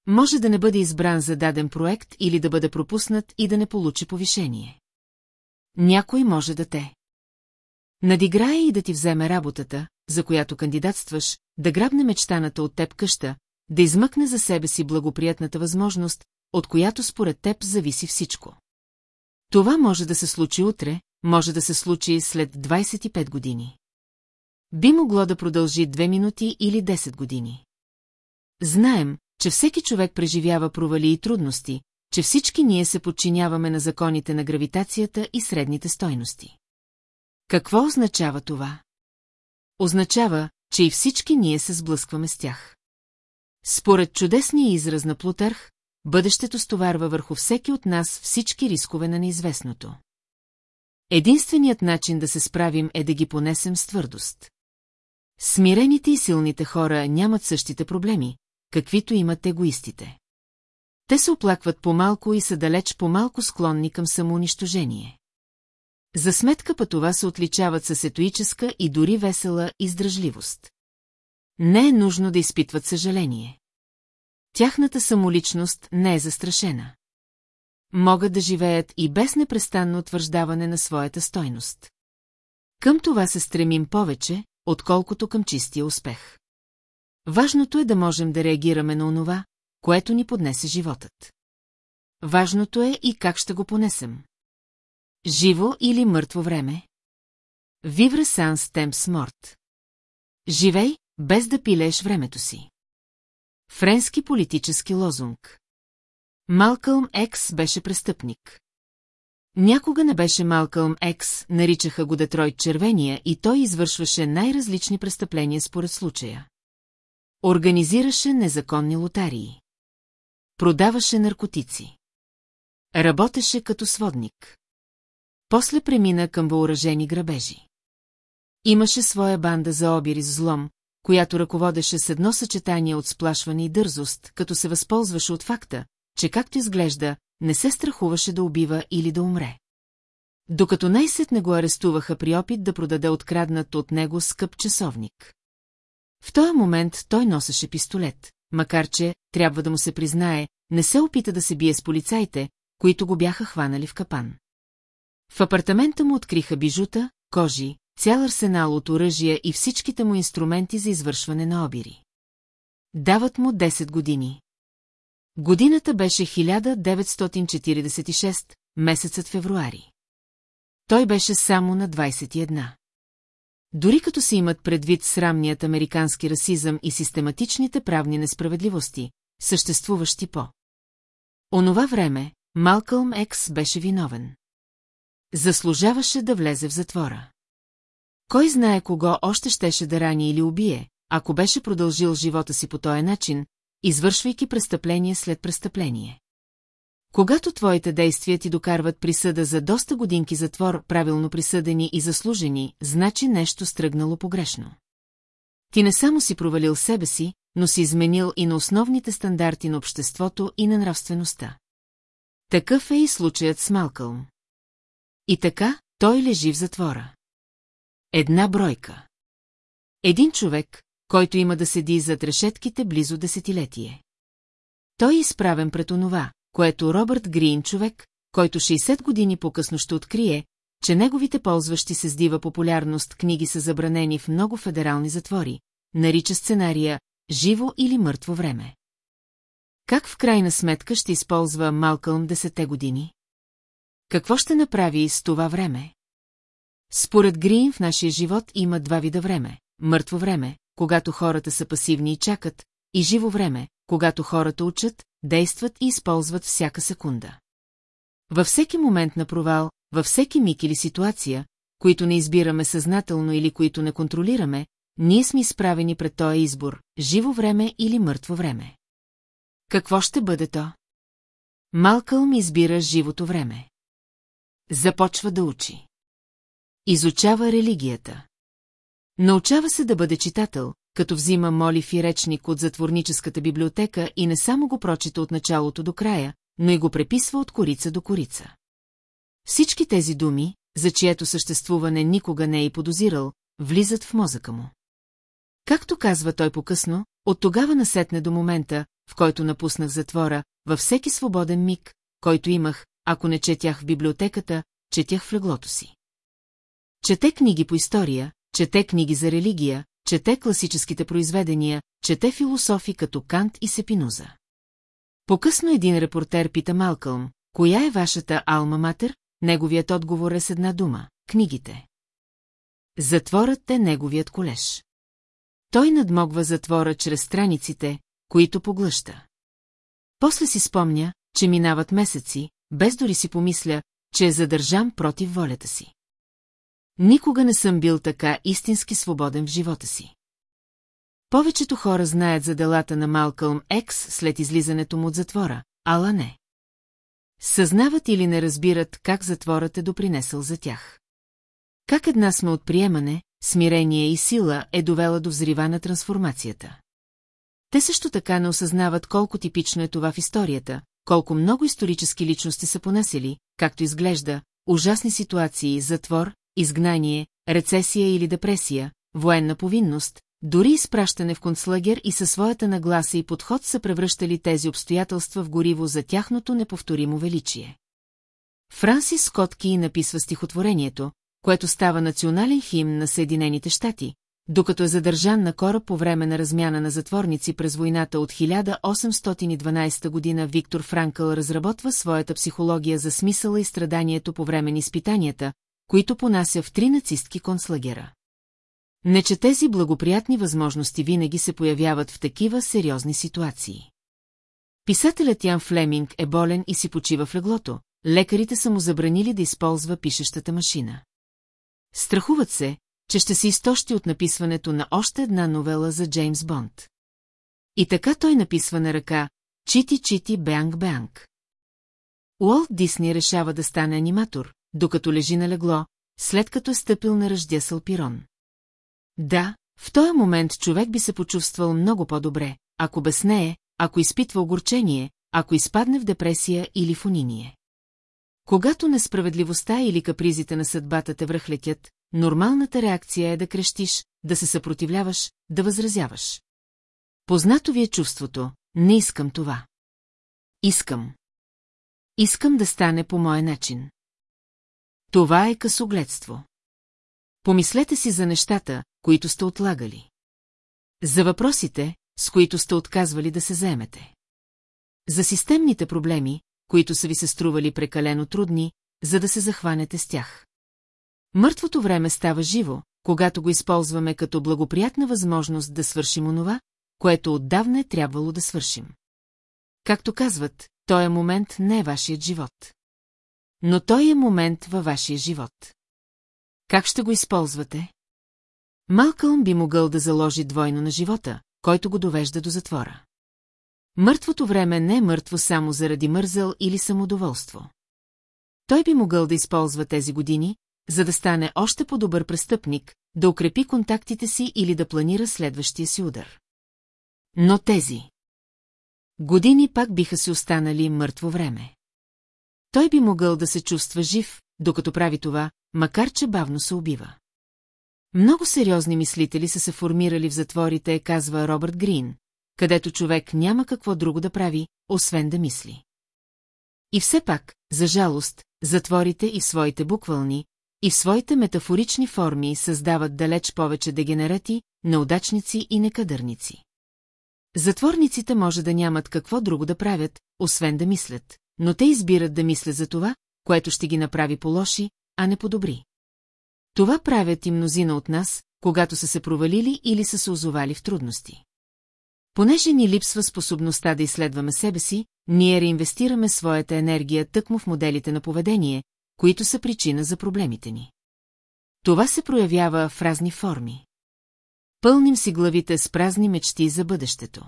Може да не бъде избран за даден проект или да бъде пропуснат и да не получи повишение. Някой може да те. Надиграе и да ти вземе работата, за която кандидатстваш, да грабне мечтаната от теб къща, да измъкне за себе си благоприятната възможност, от която според теб зависи всичко. Това може да се случи утре, може да се случи след 25 години. Би могло да продължи 2 минути или 10 години. Знаем, че всеки човек преживява провали и трудности, че всички ние се подчиняваме на законите на гравитацията и средните стойности. Какво означава това? Означава, че и всички ние се сблъскваме с тях. Според чудесния израз на Плутърх, бъдещето стоварва върху всеки от нас всички рискове на неизвестното. Единственият начин да се справим е да ги понесем с твърдост. Смирените и силните хора нямат същите проблеми, каквито имат егоистите. Те се оплакват по-малко и са далеч по-малко склонни към самоунищожение. За сметка па това се отличават с етоическа и дори весела издръжливост. Не е нужно да изпитват съжаление. Тяхната самоличност не е застрашена. Могат да живеят и без непрестанно утвърждаване на своята стойност. Към това се стремим повече, отколкото към чистия успех. Важното е да можем да реагираме на онова, което ни поднесе животът. Важното е и как ще го понесем. Живо или мъртво време? Вивре санс темпс морт. Живей, без да пилееш времето си. Френски политически лозунг. Малкълм Екс беше престъпник. Някога не беше Малкълм Екс, наричаха го Детройт червения и той извършваше най-различни престъпления според случая. Организираше незаконни лотарии. Продаваше наркотици. Работеше като сводник. После премина към въоръжени грабежи. Имаше своя банда за обири с злом, която ръководеше с едно съчетание от сплашване и дързост, като се възползваше от факта, че както изглежда, не се страхуваше да убива или да умре. Докато най-сетне го арестуваха при опит да продаде откраднат от него скъп часовник. В този момент той носеше пистолет, макар че, трябва да му се признае, не се опита да се бие с полицаите, които го бяха хванали в капан. В апартамента му откриха бижута, кожи, цял арсенал от оръжия и всичките му инструменти за извършване на обири. Дават му 10 години. Годината беше 1946, месецът февруари. Той беше само на 21. Дори като се имат предвид срамният американски расизъм и систематичните правни несправедливости, съществуващи по. Онова време Малкълм Екс беше виновен. Заслужаваше да влезе в затвора. Кой знае кого още щеше да рани или убие, ако беше продължил живота си по този начин, извършвайки престъпление след престъпление. Когато твоите действия ти докарват присъда за доста годинки затвор, правилно присъдени и заслужени, значи нещо стръгнало погрешно. Ти не само си провалил себе си, но си изменил и на основните стандарти на обществото и на нравствеността. Такъв е и случаят с Малкълм. И така, той лежи в затвора. Една бройка. Един човек, който има да седи зад решетките близо десетилетие. Той е изправен пред онова, което Робърт Грин човек, който 60 години по-късно ще открие, че неговите ползващи се с дива популярност книги са забранени в много федерални затвори, нарича сценария «Живо или мъртво време». Как в крайна сметка ще използва Малкълм десете години? Какво ще направи с това време? Според Грин в нашия живот има два вида време. Мъртво време, когато хората са пасивни и чакат, и живо време, когато хората учат, действат и използват всяка секунда. Във всеки момент на провал, във всеки миг или ситуация, които не избираме съзнателно или които не контролираме, ние сме изправени пред този избор – живо време или мъртво време. Какво ще бъде то? Малкълм избира живото време. Започва да учи. Изучава религията. Научава се да бъде читател, като взима молив и речник от затворническата библиотека и не само го прочита от началото до края, но и го преписва от корица до корица. Всички тези думи, за чието съществуване никога не е и подозирал, влизат в мозъка му. Както казва той по-късно, от тогава насетне до момента, в който напуснах затвора, във всеки свободен миг, който имах, ако не четях в библиотеката, четях в леглото си. Чете книги по история, чете книги за религия, чете класическите произведения, чете философи като Кант и Сепинуза. По-късно един репортер пита Малкълм, коя е вашата алма-матер? Неговият отговор е с една дума – книгите. Затворът е неговият колеж. Той надмогва затвора чрез страниците, които поглъща. После си спомня, че минават месеци, без дори си помисля, че е задържан против волята си. Никога не съм бил така истински свободен в живота си. Повечето хора знаят за делата на Малкълм Екс след излизането му от затвора, ала не. Съзнават или не разбират как затворът е допринесъл за тях. Как една сме от приемане, смирение и сила е довела до взрива на трансформацията. Те също така не осъзнават колко типично е това в историята, колко много исторически личности са понасили, както изглежда, ужасни ситуации, затвор, изгнание, рецесия или депресия, военна повинност, дори изпращане в концлагер и със своята нагласа и подход са превръщали тези обстоятелства в гориво за тяхното неповторимо величие. Франсис Скот Ки написва стихотворението, което става национален химн на Съединените щати, докато е задържан на кораб по време на размяна на затворници през войната от 1812 година Виктор Франкъл разработва своята психология за смисъла и страданието по време на изпитанията, които понася в три нацистки концлагера. Не, че тези благоприятни възможности винаги се появяват в такива сериозни ситуации. Писателят Ян Флеминг е болен и си почива в леглото, лекарите са му забранили да използва пишещата машина. Страхуват се, че ще се изтощи от написването на още една новела за Джеймс Бонд. И така той написва на ръка «Чити-чити бянг-бянг». Уолт Дисни решава да стане аниматор, докато лежи на легло, след като е стъпил на ръждя Салпирон. Да, в този момент човек би се почувствал много по-добре, ако безнее, ако изпитва огорчение, ако изпадне в депресия или в униние. Когато несправедливостта или капризите на съдбата те връхлетят, нормалната реакция е да крещиш, да се съпротивляваш, да възразяваш. Познато ви е чувството, не искам това. Искам. Искам да стане по моя начин. Това е късогледство. Помислете си за нещата, които сте отлагали. За въпросите, с които сте отказвали да се заемете. За системните проблеми, които са ви се стрували прекалено трудни, за да се захванете с тях. Мъртвото време става живо, когато го използваме като благоприятна възможност да свършим онова, което отдавна е трябвало да свършим. Както казват, този момент не е вашият живот. Но той е момент във вашия живот. Как ще го използвате? Малкълм би могъл да заложи двойно на живота, който го довежда до затвора. Мъртвото време не е мъртво само заради мързъл или самодоволство. Той би могъл да използва тези години, за да стане още по-добър престъпник, да укрепи контактите си или да планира следващия си удар. Но тези години пак биха си останали мъртво време. Той би могъл да се чувства жив, докато прави това, макар че бавно се убива. Много сериозни мислители са се формирали в затворите, казва Робърт Грин, където човек няма какво друго да прави, освен да мисли. И все пак, за жалост, затворите и своите буквални, и своите метафорични форми създават далеч повече дегенерати, неудачници и некадърници. Затворниците може да нямат какво друго да правят, освен да мислят, но те избират да мислят за това, което ще ги направи по-лоши, а не по-добри. Това правят и мнозина от нас, когато са се провалили или са се озовали в трудности. Понеже ни липсва способността да изследваме себе си, ние реинвестираме своята енергия тъкмо в моделите на поведение, които са причина за проблемите ни. Това се проявява в разни форми. Пълним си главите с празни мечти за бъдещето.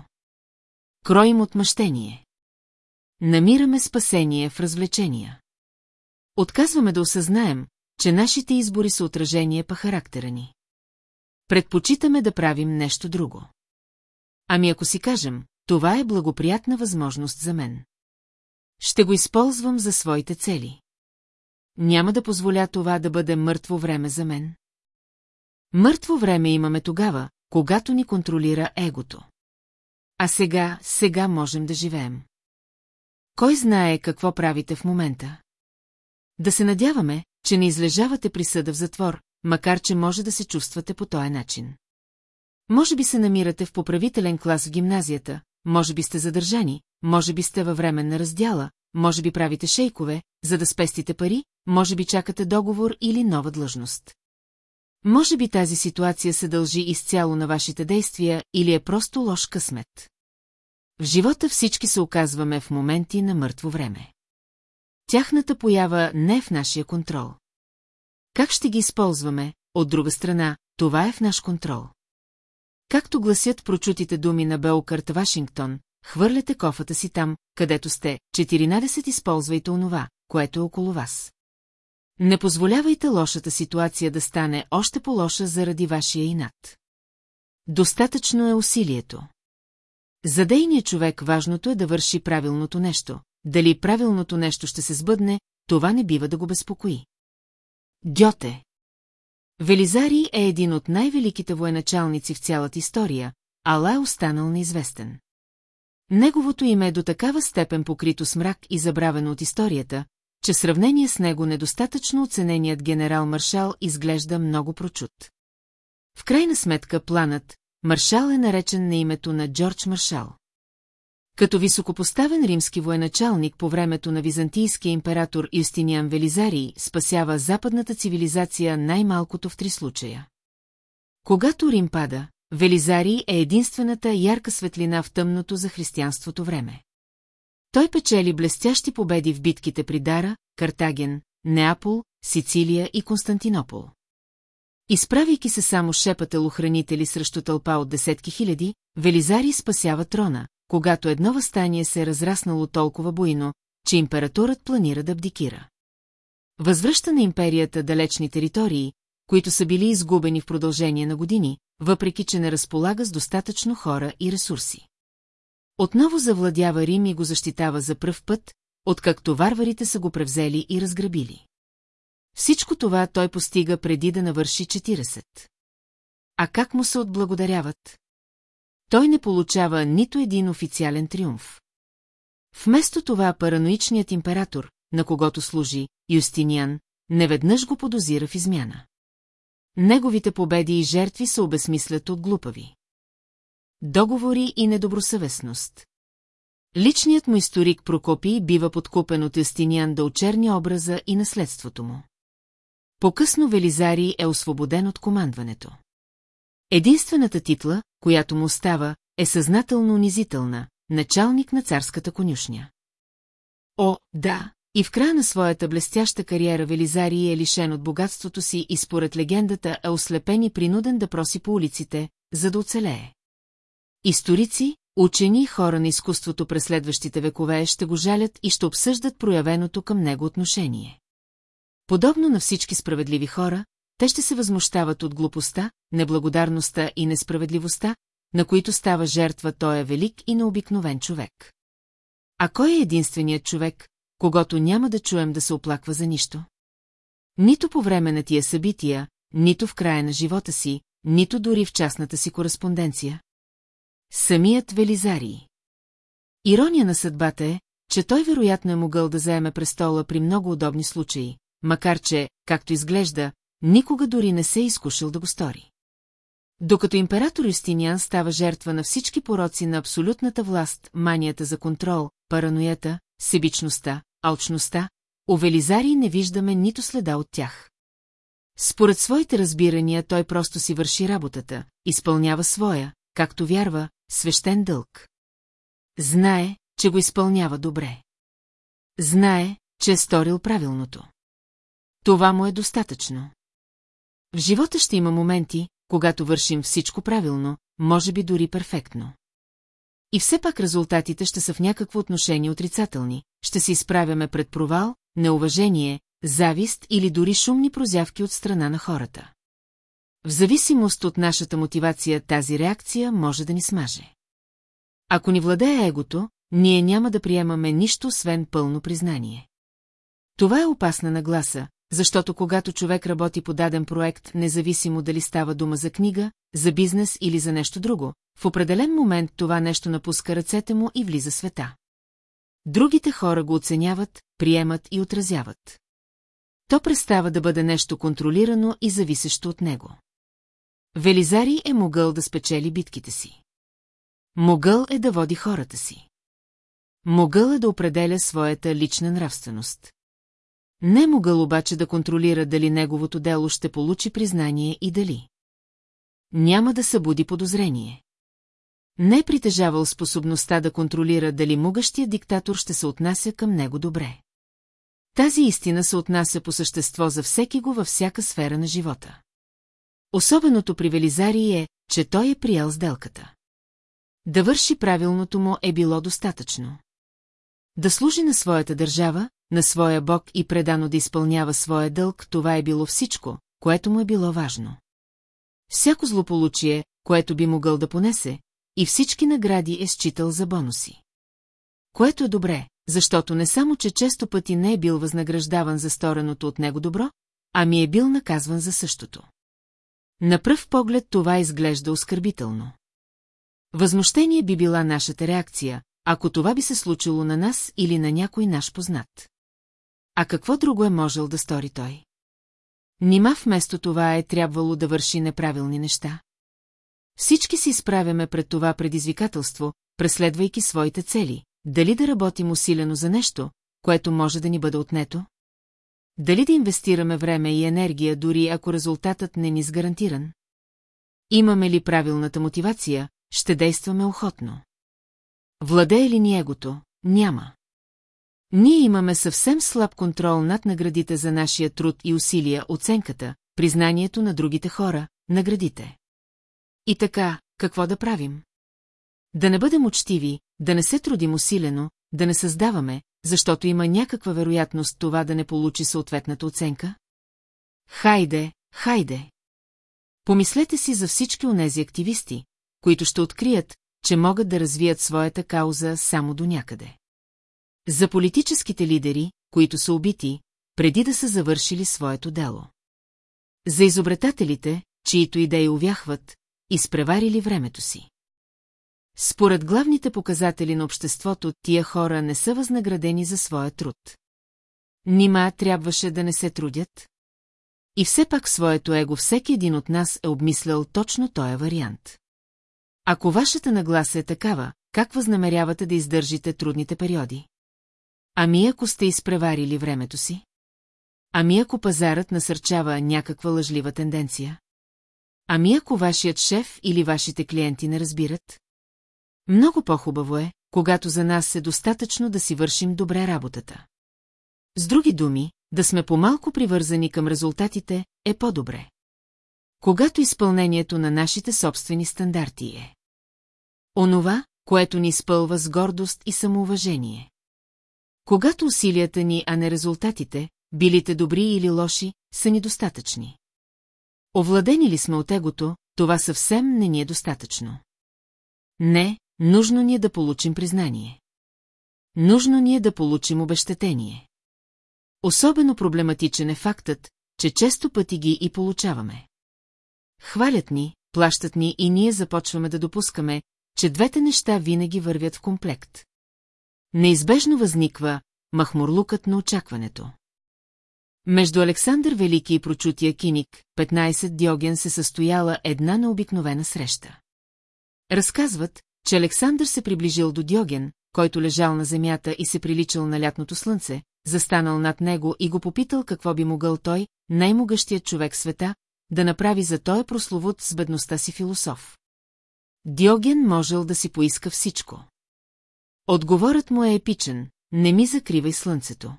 Кроим отмъщение. Намираме спасение в развлечения. Отказваме да осъзнаем, че нашите избори са отражение по характера ни. Предпочитаме да правим нещо друго. Ами ако си кажем, това е благоприятна възможност за мен. Ще го използвам за своите цели. Няма да позволя това да бъде мъртво време за мен. Мъртво време имаме тогава, когато ни контролира егото. А сега, сега можем да живеем. Кой знае какво правите в момента? Да се надяваме, че не излежавате присъда в затвор, макар че може да се чувствате по този начин. Може би се намирате в поправителен клас в гимназията, може би сте задържани, може би сте във временна раздяла, може би правите шейкове, за да спестите пари, може би чакате договор или нова длъжност. Може би тази ситуация се дължи изцяло на вашите действия или е просто лош късмет. В живота всички се оказваме в моменти на мъртво време. Тяхната поява не е в нашия контрол. Как ще ги използваме, от друга страна, това е в наш контрол. Както гласят прочутите думи на Белкърт Вашингтон, хвърляте кофата си там, където сте, 14 използвайте онова, което е около вас. Не позволявайте лошата ситуация да стане още по-лоша заради вашия инат. Достатъчно е усилието. За дейния човек важното е да върши правилното нещо. Дали правилното нещо ще се сбъдне, това не бива да го безпокои. Гьоте Велизари е един от най-великите военачалници в цялата история, ала е останал неизвестен. Неговото име е до такава степен покрито с мрак и забравено от историята, че в сравнение с него недостатъчно оцененият генерал-маршал изглежда много прочут. В крайна сметка планът, маршал е наречен на името на Джордж Маршал. Като високопоставен римски военачалник по времето на византийския император Юстиниан Велизарий спасява западната цивилизация най-малкото в три случая. Когато Рим пада, Велизарий е единствената ярка светлина в тъмното за християнството време. Той печели блестящи победи в битките при Дара, Картаген, Неапол, Сицилия и Константинопол. Изправяйки се само шепа телохранители срещу тълпа от десетки хиляди, Велизари спасява трона, когато едно възстание се е разраснало толкова буйно, че императорът планира да абдикира. Възвръща на империята далечни територии, които са били изгубени в продължение на години, въпреки че не разполага с достатъчно хора и ресурси. Отново завладява Рим и го защитава за пръв път, откакто варварите са го превзели и разграбили. Всичко това той постига преди да навърши 40. А как му се отблагодаряват? Той не получава нито един официален триумф. Вместо това параноичният император, на когото служи, Юстиниан, неведнъж го подозира в измяна. Неговите победи и жертви се обесмислят от глупави. Договори и недобросъвестност. Личният му историк Прокопий бива подкупен от Юстиниан да очерни образа и наследството му. По-късно Велизарий е освободен от командването. Единствената титла, която му остава, е съзнателно унизителна – началник на царската конюшня. О, да, и в края на своята блестяща кариера Велизарий е лишен от богатството си и според легендата е ослепен и принуден да проси по улиците, за да оцелее. Историци, учени и хора на изкуството през следващите векове ще го жалят и ще обсъждат проявеното към него отношение. Подобно на всички справедливи хора, те ще се възмущават от глупостта, неблагодарността и несправедливостта, на които става жертва той е велик и необикновен човек. А кой е единственият човек, когато няма да чуем да се оплаква за нищо? Нито по време на тия събития, нито в края на живота си, нито дори в частната си кореспонденция. Самият Велизарий. Ирония на съдбата е, че той вероятно е могъл да заеме престола при много удобни случаи, макар че, както изглежда, никога дори не се е изкушил да го стори. Докато император Юстиниан става жертва на всички пороци на абсолютната власт, манията за контрол, параноята, себичността, алчността, у Велизарий не виждаме нито следа от тях. Според своите разбирания той просто си върши работата, изпълнява своя, както вярва, свещен дълг. Знае, че го изпълнява добре. Знае, че е сторил правилното. Това му е достатъчно. В живота ще има моменти, когато вършим всичко правилно, може би дори перфектно. И все пак резултатите ще са в някакво отношение отрицателни, ще се изправяме пред провал, неуважение, завист или дори шумни прозявки от страна на хората. В зависимост от нашата мотивация тази реакция може да ни смаже. Ако ни владее егото, ние няма да приемаме нищо, освен пълно признание. Това е опасна нагласа, защото когато човек работи по даден проект, независимо дали става дума за книга, за бизнес или за нещо друго, в определен момент това нещо напуска ръцете му и влиза света. Другите хора го оценяват, приемат и отразяват. То престава да бъде нещо контролирано и зависещо от него. Велизари е могъл да спечели битките си. Могъл е да води хората си. Могъл е да определя своята лична нравственост. Не могъл обаче да контролира дали неговото дело ще получи признание и дали. Няма да събуди подозрение. Не е притежавал способността да контролира дали могъщия диктатор ще се отнася към него добре. Тази истина се отнася по същество за всеки го във всяка сфера на живота. Особеното при Велизари е, че той е приял сделката. Да върши правилното му е било достатъчно. Да служи на своята държава, на своя бог и предано да изпълнява своя дълг, това е било всичко, което му е било важно. Всяко злополучие, което би могъл да понесе, и всички награди е считал за бонуси. Което е добре, защото не само, че често пъти не е бил възнаграждаван за стореното от него добро, ами е бил наказван за същото. На пръв поглед това изглежда оскърбително. Възмущение би била нашата реакция, ако това би се случило на нас или на някой наш познат. А какво друго е можел да стори той? Нима вместо това е трябвало да върши неправилни неща? Всички си изправяме пред това предизвикателство, преследвайки своите цели, дали да работим усилено за нещо, което може да ни бъде отнето? Дали да инвестираме време и енергия, дори ако резултатът не ни е гарантиран? Имаме ли правилната мотивация, ще действаме охотно. Владее ли ни егото? Няма. Ние имаме съвсем слаб контрол над наградите за нашия труд и усилия, оценката, признанието на другите хора, наградите. И така, какво да правим? Да не бъдем учтиви, да не се трудим усилено, да не създаваме, защото има някаква вероятност това да не получи съответната оценка? Хайде, хайде! Помислете си за всички онези активисти, които ще открият, че могат да развият своята кауза само до някъде. За политическите лидери, които са убити, преди да са завършили своето дело. За изобретателите, чието идеи увяхват, изпреварили времето си. Според главните показатели на обществото, тия хора не са възнаградени за своя труд. Нима трябваше да не се трудят? И все пак своето его всеки един от нас е обмислял точно този вариант. Ако вашата нагласа е такава, как възнамерявате да издържите трудните периоди? Ами ако сте изпреварили времето си? Ами ако пазарът насърчава някаква лъжлива тенденция? Ами ако вашият шеф или вашите клиенти не разбират? Много по-хубаво е, когато за нас е достатъчно да си вършим добре работата. С други думи, да сме по-малко привързани към резултатите, е по-добре. Когато изпълнението на нашите собствени стандарти е. Онова, което ни изпълва с гордост и самоуважение. Когато усилията ни, а не резултатите, билите добри или лоши, са ни достатъчни. Овладени ли сме от егото, това съвсем не ни е достатъчно. Не, нужно ни е да получим признание. Нужно ни е да получим обещетение. Особено проблематичен е фактът, че често пъти ги и получаваме. Хвалят ни, плащат ни и ние започваме да допускаме, че двете неща винаги вървят в комплект. Неизбежно възниква махмурлукът на очакването. Между Александър Велики и прочутия киник, 15 Диоген се състояла една необикновена среща. Разказват, че Александър се приближил до Диоген, който лежал на земята и се приличал на лятното слънце, застанал над него и го попитал какво би могъл той, най-могъщият човек света, да направи за той прословут с бедността си философ. Диоген можел да си поиска всичко. Отговорът му е епичен, не ми закривай слънцето.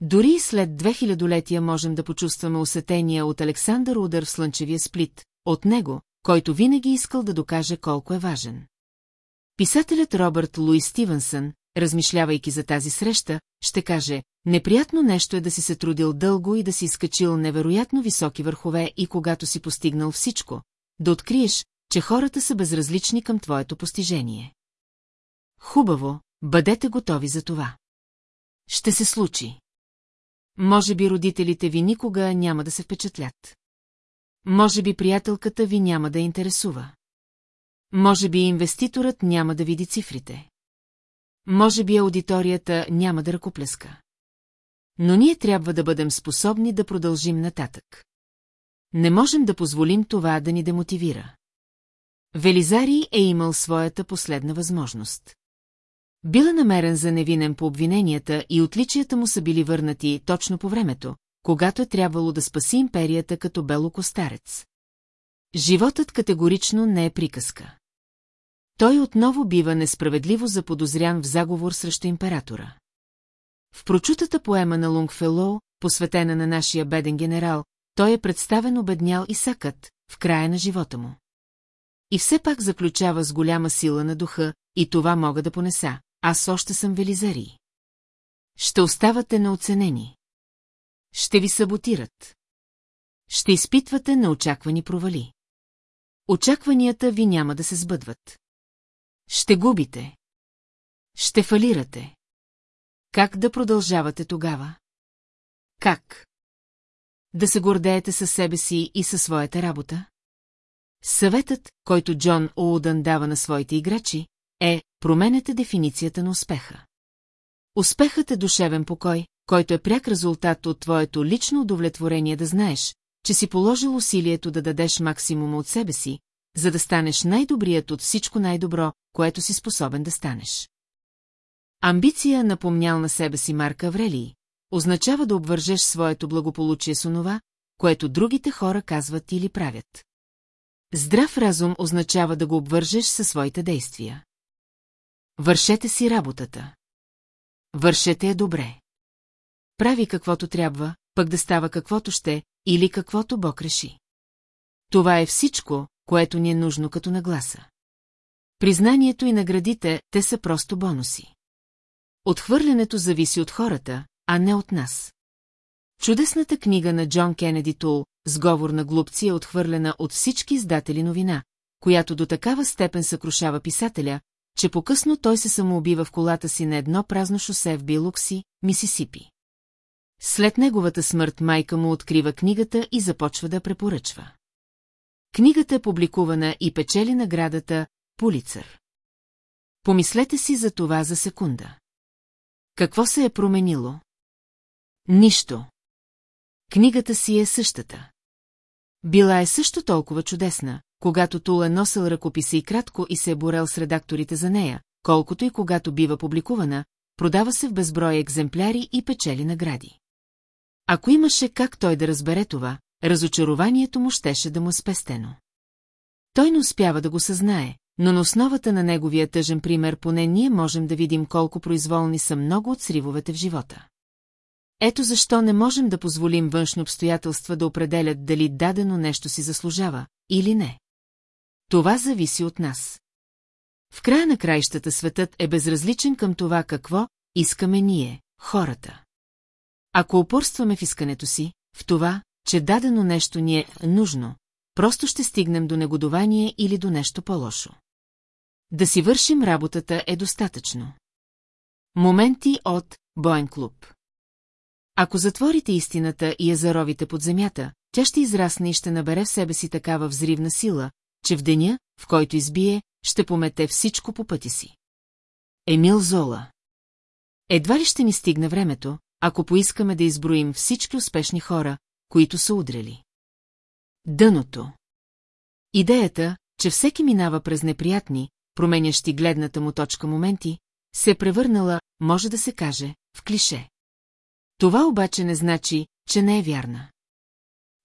Дори след две хилядолетия можем да почувстваме усетения от Александър Удар в слънчевия сплит, от него, който винаги искал да докаже колко е важен. Писателят Робърт Луи Стивенсън, размишлявайки за тази среща, ще каже, неприятно нещо е да си се трудил дълго и да си изкачил невероятно високи върхове и когато си постигнал всичко, да откриеш, че хората са безразлични към твоето постижение. Хубаво, бъдете готови за това. Ще се случи. Може би родителите ви никога няма да се впечатлят. Може би приятелката ви няма да интересува. Може би инвеститорът няма да види цифрите. Може би аудиторията няма да ръкопляска. Но ние трябва да бъдем способни да продължим нататък. Не можем да позволим това да ни демотивира. Велизари е имал своята последна възможност. Бил е намерен за невинен по обвиненията и отличията му са били върнати точно по времето, когато е трябвало да спаси империята като белокостарец. Животът категорично не е приказка. Той отново бива несправедливо заподозрян в заговор срещу императора. В прочутата поема на Лунгфелоу, посветена на нашия беден генерал, той е представен обеднял и сакът в края на живота му. И все пак заключава с голяма сила на духа, и това мога да понеса. Аз още съм велизарий. Ще оставате неоценени. Ще ви саботират. Ще изпитвате неочаквани провали. Очакванията ви няма да се сбъдват. Ще губите. Ще фалирате. Как да продължавате тогава? Как? Да се гордеете със себе си и със своята работа? Съветът, който Джон Оудън дава на своите играчи, е променете дефиницията на успеха. Успехът е душевен покой, който е пряк резултат от твоето лично удовлетворение да знаеш, че си положил усилието да дадеш максимума от себе си, за да станеш най-добрият от всичко най-добро, което си способен да станеш. Амбиция, напомнял на себе си Марка Аврелий, означава да обвържеш своето благополучие с онова, което другите хора казват или правят. Здрав разум означава да го обвържеш със своите действия. Вършете си работата. Вършете я добре. Прави каквото трябва, пък да става каквото ще, или каквото Бог реши. Това е всичко, което ни е нужно като нагласа. Признанието и наградите, те са просто бонуси. Отхвърлянето зависи от хората, а не от нас. Чудесната книга на Джон Кенеди Тул, Сговор на глупци е отхвърлена от всички издатели новина, която до такава степен съкрушава писателя, че по-късно той се самоубива в колата си на едно празно шосе в Билукси, Мисисипи. След неговата смърт майка му открива книгата и започва да препоръчва. Книгата е публикувана и печели наградата Пулицър. Помислете си за това за секунда. Какво се е променило? Нищо. Книгата си е същата. Била е също толкова чудесна, когато Тул е носил ръкописа и кратко и се е борел с редакторите за нея, колкото и когато бива публикувана, продава се в безброй екземпляри и печели награди. Ако имаше как той да разбере това, разочарованието му щеше да му е спестено. Той не успява да го съзнае, но на основата на неговия тъжен пример поне ние можем да видим колко произволни са много от сривовете в живота. Ето защо не можем да позволим външни обстоятелства да определят дали дадено нещо си заслужава или не. Това зависи от нас. В края на краищата светът е безразличен към това какво искаме ние, хората. Ако упорстваме в искането си, в това, че дадено нещо ни е нужно, просто ще стигнем до негодование или до нещо по-лошо. Да си вършим работата е достатъчно. Моменти от Боен клуб Ако затворите истината и я заровите под земята, тя ще израсне и ще набере в себе си такава взривна сила, че в деня, в който избие, ще помете всичко по пъти си. Емил Зола Едва ли ще ни стигне времето, ако поискаме да изброим всички успешни хора, които са удрели. Дъното Идеята, че всеки минава през неприятни, променящи гледната му точка моменти, се е превърнала, може да се каже, в клише. Това обаче не значи, че не е вярна.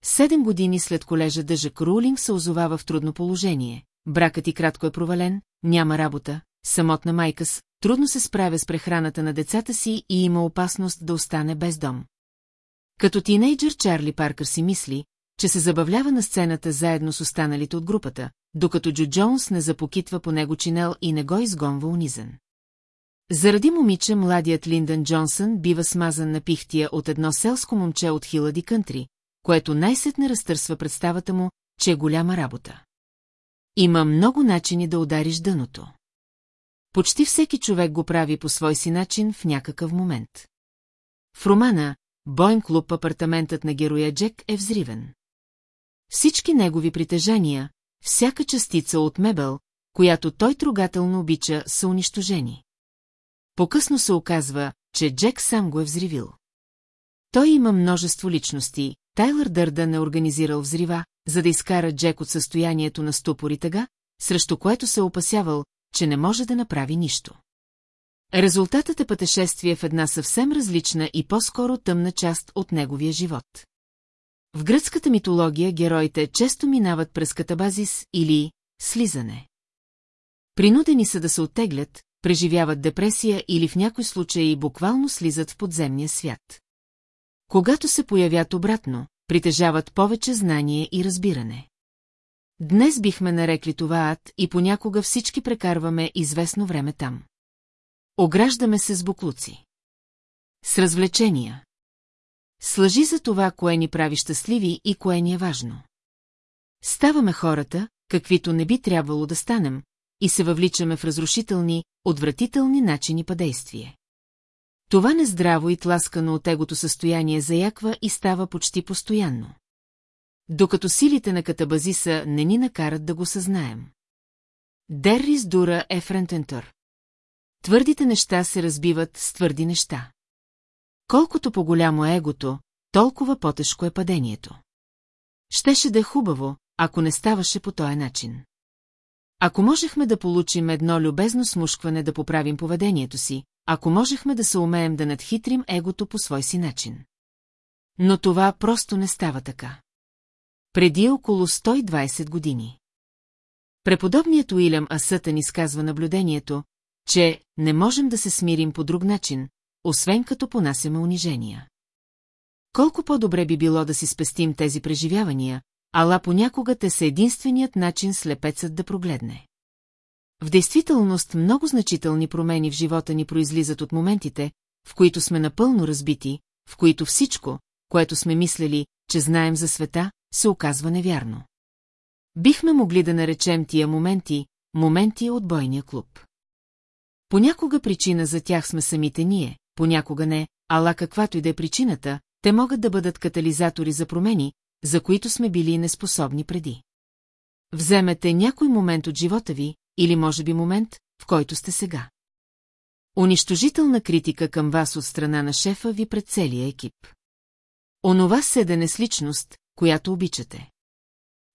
Седем години след колежа Дъжък Рулинг се озовава в трудно положение. Бракът и кратко е провален, няма работа, самотна майка с, трудно се справя с прехраната на децата си и има опасност да остане без дом. Като тинейджър Чарли Паркър си мисли, че се забавлява на сцената заедно с останалите от групата, докато Джо Джонс не запокитва по него чинел и не го изгонва унизен. Заради момиче младият Линдън Джонсън бива смазан на пихтия от едно селско момче от Хилади Кънтри, което най-сетне разтърсва представата му, че е голяма работа. Има много начини да удариш дъното. Почти всеки човек го прави по свой си начин в някакъв момент. В романа Бойн клуб апартаментът на героя Джек е взривен. Всички негови притежания, всяка частица от мебел, която той трогателно обича, са унищожени. Покъсно се оказва, че Джек сам го е взривил. Той има множество личности, Тайлър Дърдън е организирал взрива, за да изкара Джек от състоянието на ступор и тъга, срещу което се е опасявал, че не може да направи нищо. Резултатът е пътешествие в една съвсем различна и по-скоро тъмна част от неговия живот. В гръцката митология героите често минават през катабазис или слизане. Принудени са да се оттеглят, преживяват депресия или в някои случаи буквално слизат в подземния свят. Когато се появят обратно, притежават повече знание и разбиране. Днес бихме нарекли това ад и понякога всички прекарваме известно време там. Ограждаме се с буклуци. С развлечения. Слъжи за това, кое ни прави щастливи и кое ни е важно. Ставаме хората, каквито не би трябвало да станем, и се въвличаме в разрушителни, отвратителни начини по действие. Това нездраво и тласкано от егото състояние заяква и става почти постоянно. Докато силите на катабазиса не ни накарат да го съзнаем. Деррис Дура е френтентър. Твърдите неща се разбиват с твърди неща. Колкото по-голямо е егото, толкова по-тежко е падението. Щеше да е хубаво, ако не ставаше по този начин. Ако можехме да получим едно любезно смушкване да поправим поведението си, ако можехме да се умеем да надхитрим егото по свой си начин. Но това просто не става така. Преди около 120 години. Преподобният Уилям Асъта ни сказва наблюдението, че не можем да се смирим по друг начин, освен като понасяме унижения. Колко по-добре би било да си спестим тези преживявания, ала понякога те са единственият начин слепецът да прогледне. В действителност много значителни промени в живота ни произлизат от моментите, в които сме напълно разбити, в които всичко, което сме мислели, че знаем за света, се оказва невярно. Бихме могли да наречем тия моменти, моменти от бойния клуб. Понякога причина за тях сме самите ние, понякога не, ала каквато и да е причината, те могат да бъдат катализатори за промени, за които сме били неспособни преди. Вземете някой момент от живота ви, или може би момент, в който сте сега. Унищожителна критика към вас от страна на шефа ви пред целия екип. Онова седене с личност, която обичате.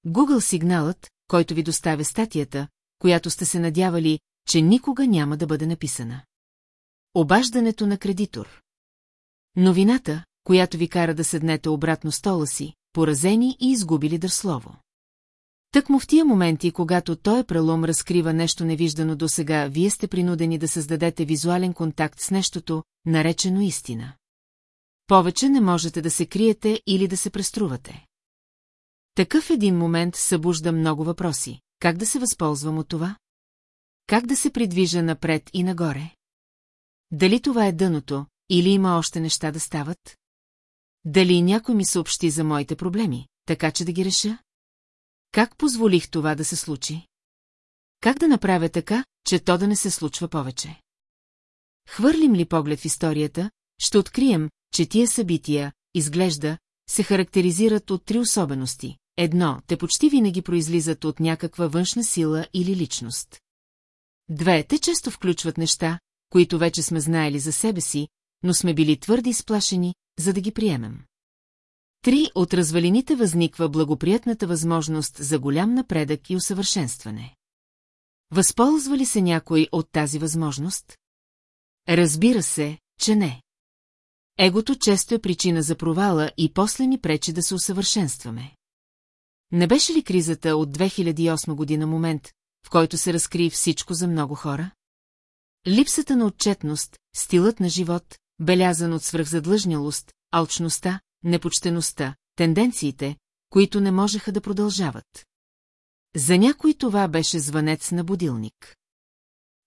Google сигналът, който ви доставя статията, която сте се надявали, че никога няма да бъде написана. Обаждането на кредитор. Новината, която ви кара да седнете обратно стола си, поразени и изгубили дърслово. Тък в тия моменти, когато той прелом разкрива нещо невиждано до сега, вие сте принудени да създадете визуален контакт с нещото, наречено истина. Повече не можете да се криете или да се преструвате. Такъв един момент събужда много въпроси. Как да се възползвам от това? Как да се придвижа напред и нагоре? Дали това е дъното, или има още неща да стават? Дали някой ми съобщи за моите проблеми, така че да ги реша? Как позволих това да се случи? Как да направя така, че то да не се случва повече? Хвърлим ли поглед в историята, ще открием, че тия събития, изглежда, се характеризират от три особености. Едно, те почти винаги произлизат от някаква външна сила или личност. Две, те често включват неща, които вече сме знаели за себе си, но сме били твърди изплашени, за да ги приемем. Три от развалините възниква благоприятната възможност за голям напредък и усъвършенстване. Възползва ли се някой от тази възможност? Разбира се, че не. Егото често е причина за провала и после ни пречи да се усъвършенстваме. Не беше ли кризата от 2008 година момент, в който се разкри всичко за много хора? Липсата на отчетност, стилът на живот, белязан от свръхзадлъжнялост, алчността, непочтеността, тенденциите, които не можеха да продължават. За някой това беше звънец на будилник.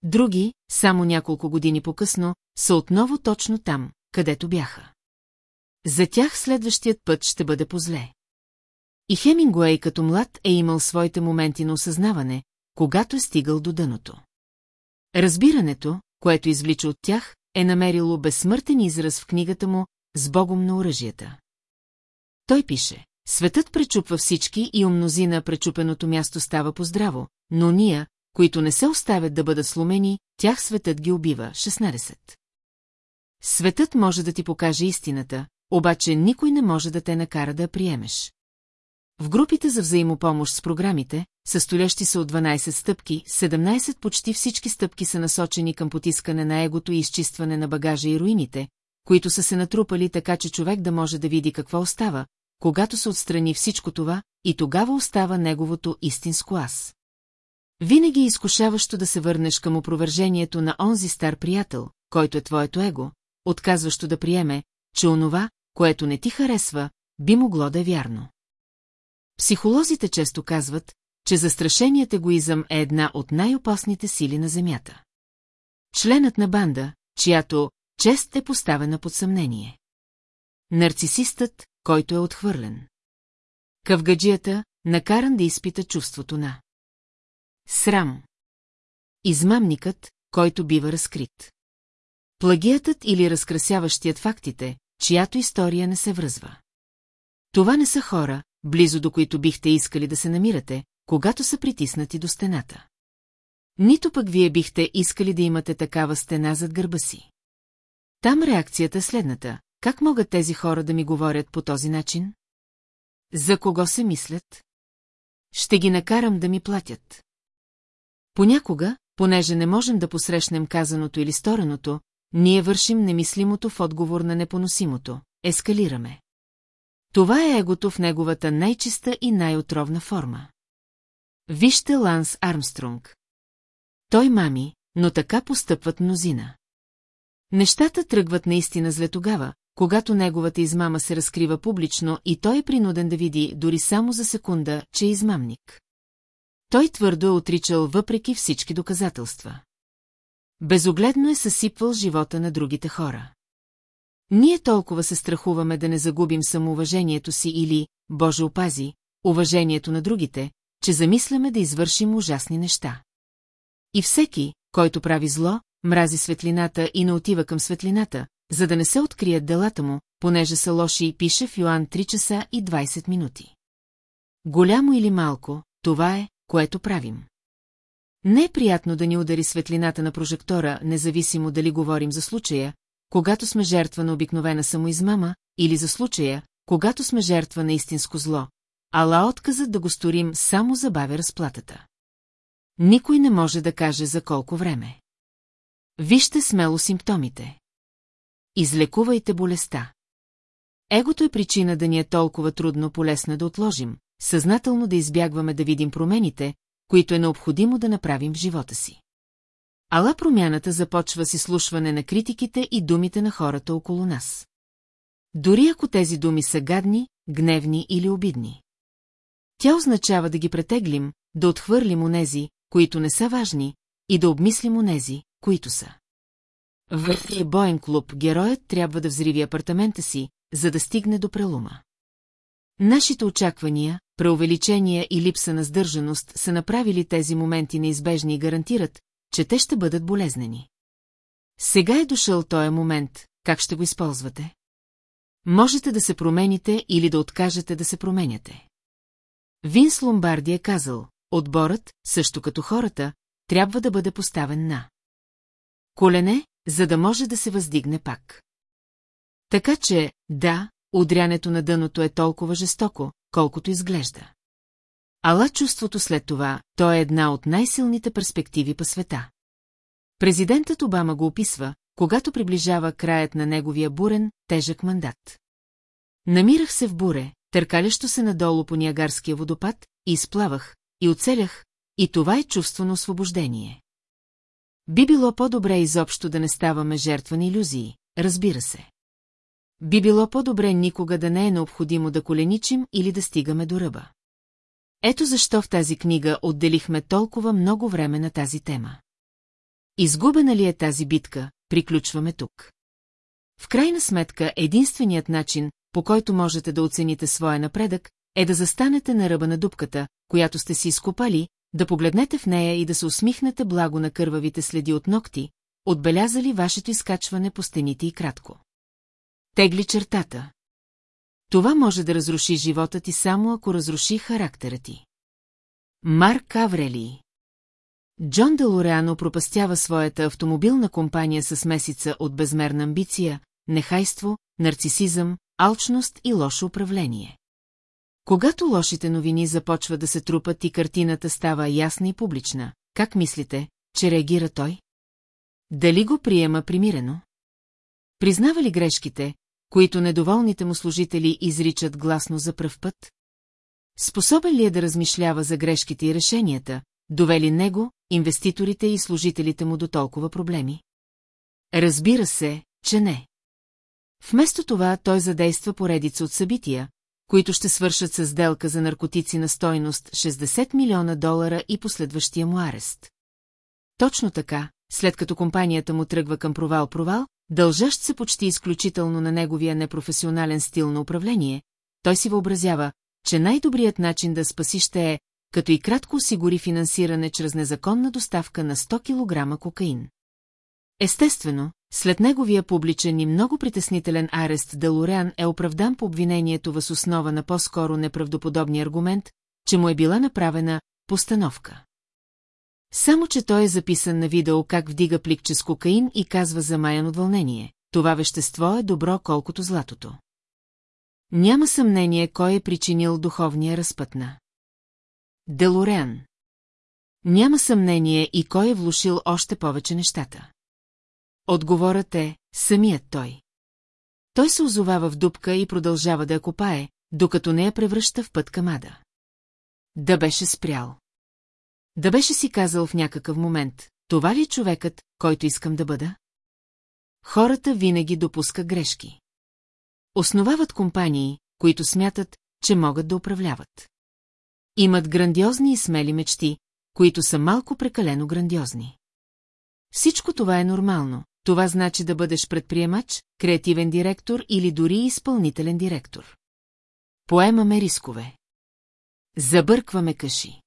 Други, само няколко години по-късно, са отново точно там, където бяха. За тях следващият път ще бъде позле. И Хемингуей като млад е имал своите моменти на осъзнаване, когато е стигал до дъното. Разбирането, което извлича от тях, е намерило безсмъртен израз в книгата му «С Богом на оръжията». Той пише, светът пречупва всички и у мнозина пречупеното място става поздраво, но ния, които не се оставят да бъдат сломени, тях светът ги убива. 16. Светът може да ти покаже истината, обаче никой не може да те накара да я приемеш. В групите за взаимопомощ с програмите, състоящи се от 12 стъпки, 17 почти всички стъпки са насочени към потискане на егото и изчистване на багажа и руините, които са се натрупали така, че човек да може да види какво остава, когато се отстрани всичко това, и тогава остава неговото истинско аз. Винаги е изкушаващо да се върнеш към опровержението на онзи стар приятел, който е твоето его, отказващо да приеме, че онова, което не ти харесва, би могло да е вярно. Психолозите често казват, че застрашеният егоизъм е една от най-опасните сили на Земята. Членът на банда, чиято чест е поставена под съмнение. Нарцисистът, който е отхвърлен. Кавгаджията, накаран да изпита чувството на срам. Измамникът, който бива разкрит. Плагиятът или разкрасяващият фактите, чиято история не се връзва. Това не са хора, близо до които бихте искали да се намирате, когато са притиснати до стената. Нито пък вие бихте искали да имате такава стена зад гърба си. Там реакцията е следната. Как могат тези хора да ми говорят по този начин? За кого се мислят? Ще ги накарам да ми платят. Понякога, понеже не можем да посрещнем казаното или стореното, ние вършим немислимото в отговор на непоносимото. Ескалираме. Това е егото в неговата най-чиста и най-отровна форма. Вижте Ланс Армстронг. Той мами, но така постъпват мнозина. Нещата тръгват наистина зле тогава, когато неговата измама се разкрива публично и той е принуден да види дори само за секунда, че е измамник. Той твърдо е отричал въпреки всички доказателства. Безогледно е съсипвал живота на другите хора. Ние толкова се страхуваме да не загубим самоуважението си или, Боже опази, уважението на другите, че замисляме да извършим ужасни неща. И всеки, който прави зло, мрази светлината и не отива към светлината, за да не се открият делата му, понеже са лоши и пише в Йоан 3 часа и 20 минути. Голямо или малко, това е, което правим. Не е приятно да ни удари светлината на прожектора, независимо дали говорим за случая, когато сме жертва на обикновена самоизмама, или за случая, когато сме жертва на истинско зло, ала отказът да го сторим само забавя разплатата. Никой не може да каже за колко време. Вижте смело симптомите. Излекувайте болестта. Егото е причина да ни е толкова трудно полесно да отложим, съзнателно да избягваме да видим промените, които е необходимо да направим в живота си. Ала промяната започва с изслушване на критиките и думите на хората около нас. Дори ако тези думи са гадни, гневни или обидни. Тя означава да ги претеглим, да отхвърлим онези, които не са важни, и да обмислим онези, които са. В боен клуб героят трябва да взриви апартамента си, за да стигне до прелума. Нашите очаквания, преувеличения и липса на сдържаност са направили тези моменти неизбежни и гарантират, че те ще бъдат болезнени. Сега е дошъл този момент, как ще го използвате? Можете да се промените или да откажете да се променяте. Винс Ломбарди е казал, отборът, също като хората, трябва да бъде поставен на колене, за да може да се въздигне пак. Така че, да, удрянето на дъното е толкова жестоко, колкото изглежда. Ала чувството след това, то е една от най-силните перспективи по света. Президентът Обама го описва, когато приближава краят на неговия бурен, тежък мандат. Намирах се в буре, търкалящо се надолу по Ниагарския водопад, и изплавах, и оцелях, и това е чувство на освобождение. Би било по-добре изобщо да не ставаме жертва на иллюзии, разбира се. Би било по-добре никога да не е необходимо да коленичим или да стигаме до ръба. Ето защо в тази книга отделихме толкова много време на тази тема. Изгубена ли е тази битка, приключваме тук. В крайна сметка, единственият начин, по който можете да оцените своя напредък, е да застанете на ръба на дупката, която сте си изкопали, да погледнете в нея и да се усмихнете благо на кървавите следи от ногти, отбелязали вашето изкачване по стените и кратко. Тегли чертата. Това може да разруши живота ти само ако разруши характера ти. Марк Аврелий Джон Делореано пропастява своята автомобилна компания с месеца от безмерна амбиция, нехайство, нарцисизъм, алчност и лошо управление. Когато лошите новини започват да се трупат и картината става ясна и публична, как мислите, че реагира той? Дали го приема примирено? Признава ли грешките, които недоволните му служители изричат гласно за пръв път? Способен ли е да размишлява за грешките и решенията, довели него, инвеститорите и служителите му до толкова проблеми? Разбира се, че не. Вместо това той задейства поредица от събития, които ще свършат с сделка за наркотици на стойност 60 милиона долара и последващия му арест. Точно така, след като компанията му тръгва към провал-провал, дължащ се почти изключително на неговия непрофесионален стил на управление, той си въобразява, че най-добрият начин да спаси ще е, като и кратко осигури финансиране чрез незаконна доставка на 100 кг кокаин. Естествено, след неговия публичен и много притеснителен арест Делореан е оправдан по обвинението въз основа на по-скоро неправдоподобния аргумент, че му е била направена постановка. Само, че той е записан на видео как вдига пликче с кокаин и казва замаян от вълнение. Това вещество е добро колкото златото. Няма съмнение кой е причинил духовния разпът на. Делореан. Няма съмнение и кой е влушил още повече нещата. Отговорът е самият той. Той се озовава в дупка и продължава да я копае, докато не я превръща в път към ада. Да беше спрял. Да беше си казал в някакъв момент, това ли е човекът, който искам да бъда? Хората винаги допускат грешки. Основават компании, които смятат, че могат да управляват. Имат грандиозни и смели мечти, които са малко прекалено грандиозни. Всичко това е нормално, това значи да бъдеш предприемач, креативен директор или дори изпълнителен директор. Поемаме рискове. Забъркваме къши.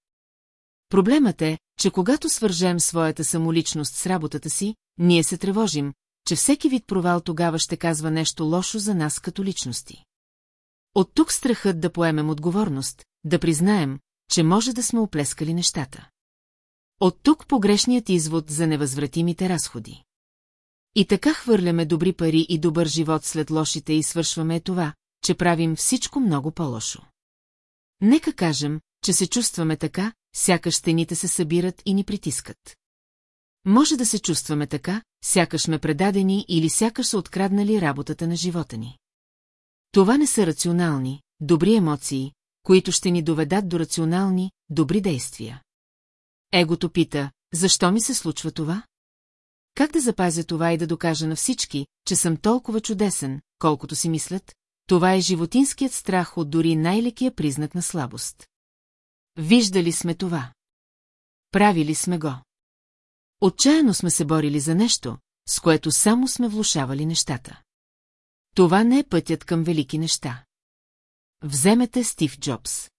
Проблемът е, че когато свържем своята самоличност с работата си, ние се тревожим, че всеки вид провал тогава ще казва нещо лошо за нас като личности. От тук страхът да поемем отговорност, да признаем, че може да сме оплескали нещата. От тук погрешният извод за невъзвратимите разходи. И така хвърляме добри пари и добър живот след лошите и свършваме това, че правим всичко много по-лошо. Нека кажем, че се чувстваме така, сякаш стените се събират и ни притискат. Може да се чувстваме така, сякаш сме предадени или сякаш са откраднали работата на живота ни. Това не са рационални, добри емоции, които ще ни доведат до рационални, добри действия. Егото пита, защо ми се случва това? Как да запазя това и да докажа на всички, че съм толкова чудесен, колкото си мислят? Това е животинският страх от дори най-лекия признак на слабост. Виждали сме това. Правили сме го. Отчаяно сме се борили за нещо, с което само сме влушавали нещата. Това не е пътят към велики неща. Вземете Стив Джобс.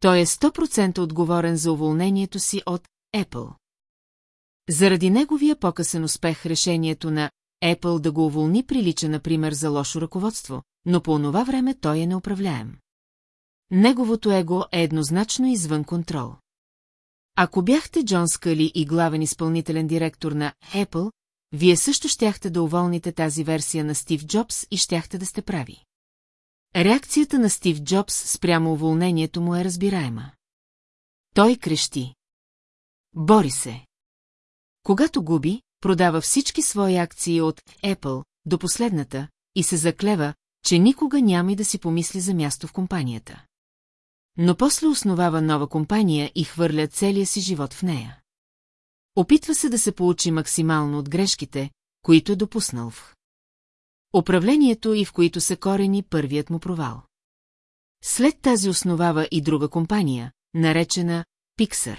Той е 100% отговорен за уволнението си от Apple. Заради неговия покъсен успех решението на Apple да го уволни прилича, например, за лошо ръководство, но по онова време той е неуправляем. Неговото его е еднозначно извън контрол. Ако бяхте Джон Скали и главен изпълнителен директор на Apple, вие също щяхте да уволните тази версия на Стив Джобс и щяхте да сте прави. Реакцията на Стив Джобс спрямо уволнението му е разбираема. Той крещи. Бори се. Когато губи, продава всички свои акции от Apple до последната и се заклева, че никога няма и да си помисли за място в компанията. Но после основава нова компания и хвърля целия си живот в нея. Опитва се да се получи максимално от грешките, които е допуснал в управлението и в които се корени първият му провал. След тази основава и друга компания, наречена Pixar.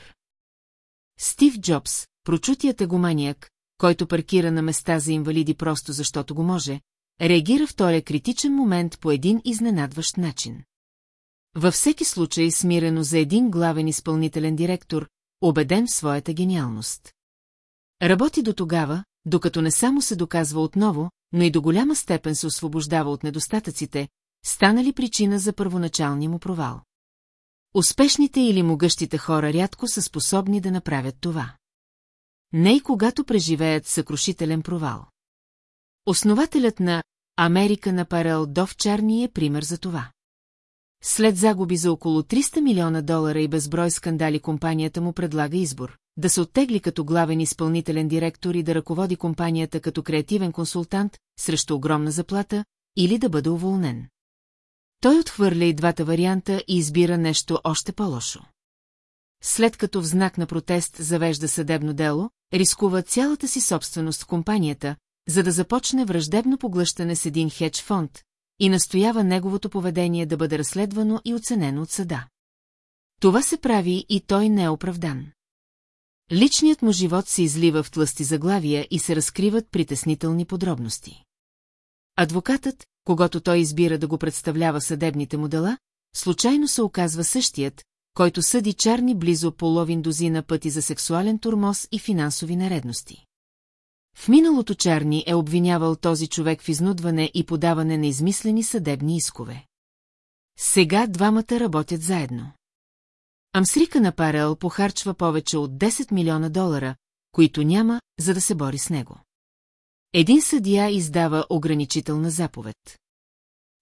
Стив Джобс, прочутият егоманиак, който паркира на места за инвалиди просто защото го може, реагира в този критичен момент по един изненадващ начин. Във всеки случай смирено за един главен изпълнителен директор, убеден в своята гениалност. Работи до тогава, докато не само се доказва отново, но и до голяма степен се освобождава от недостатъците, станали причина за първоначалния му провал. Успешните или могъщите хора рядко са способни да направят това. Не и когато преживеят съкрушителен провал. Основателят на Америка на Парел Дов Чарни е пример за това. След загуби за около 300 милиона долара и безброй скандали компанията му предлага избор – да се оттегли като главен изпълнителен директор и да ръководи компанията като креативен консултант срещу огромна заплата или да бъде уволнен. Той отхвърля и двата варианта и избира нещо още по-лошо. След като в знак на протест завежда съдебно дело, рискува цялата си собственост в компанията, за да започне враждебно поглъщане с един хедж фонд и настоява неговото поведение да бъде разследвано и оценено от съда. Това се прави и той не е оправдан. Личният му живот се излива в тлъсти заглавия и се разкриват притеснителни подробности. Адвокатът, когато той избира да го представлява съдебните му дела, случайно се оказва същият, който съди Чарни близо половин дозина пъти за сексуален турмоз и финансови нередности. В миналото Чарни е обвинявал този човек в изнудване и подаване на измислени съдебни искове. Сега двамата работят заедно. Амсрика на Парел похарчва повече от 10 милиона долара, които няма, за да се бори с него. Един съдия издава ограничителна заповед.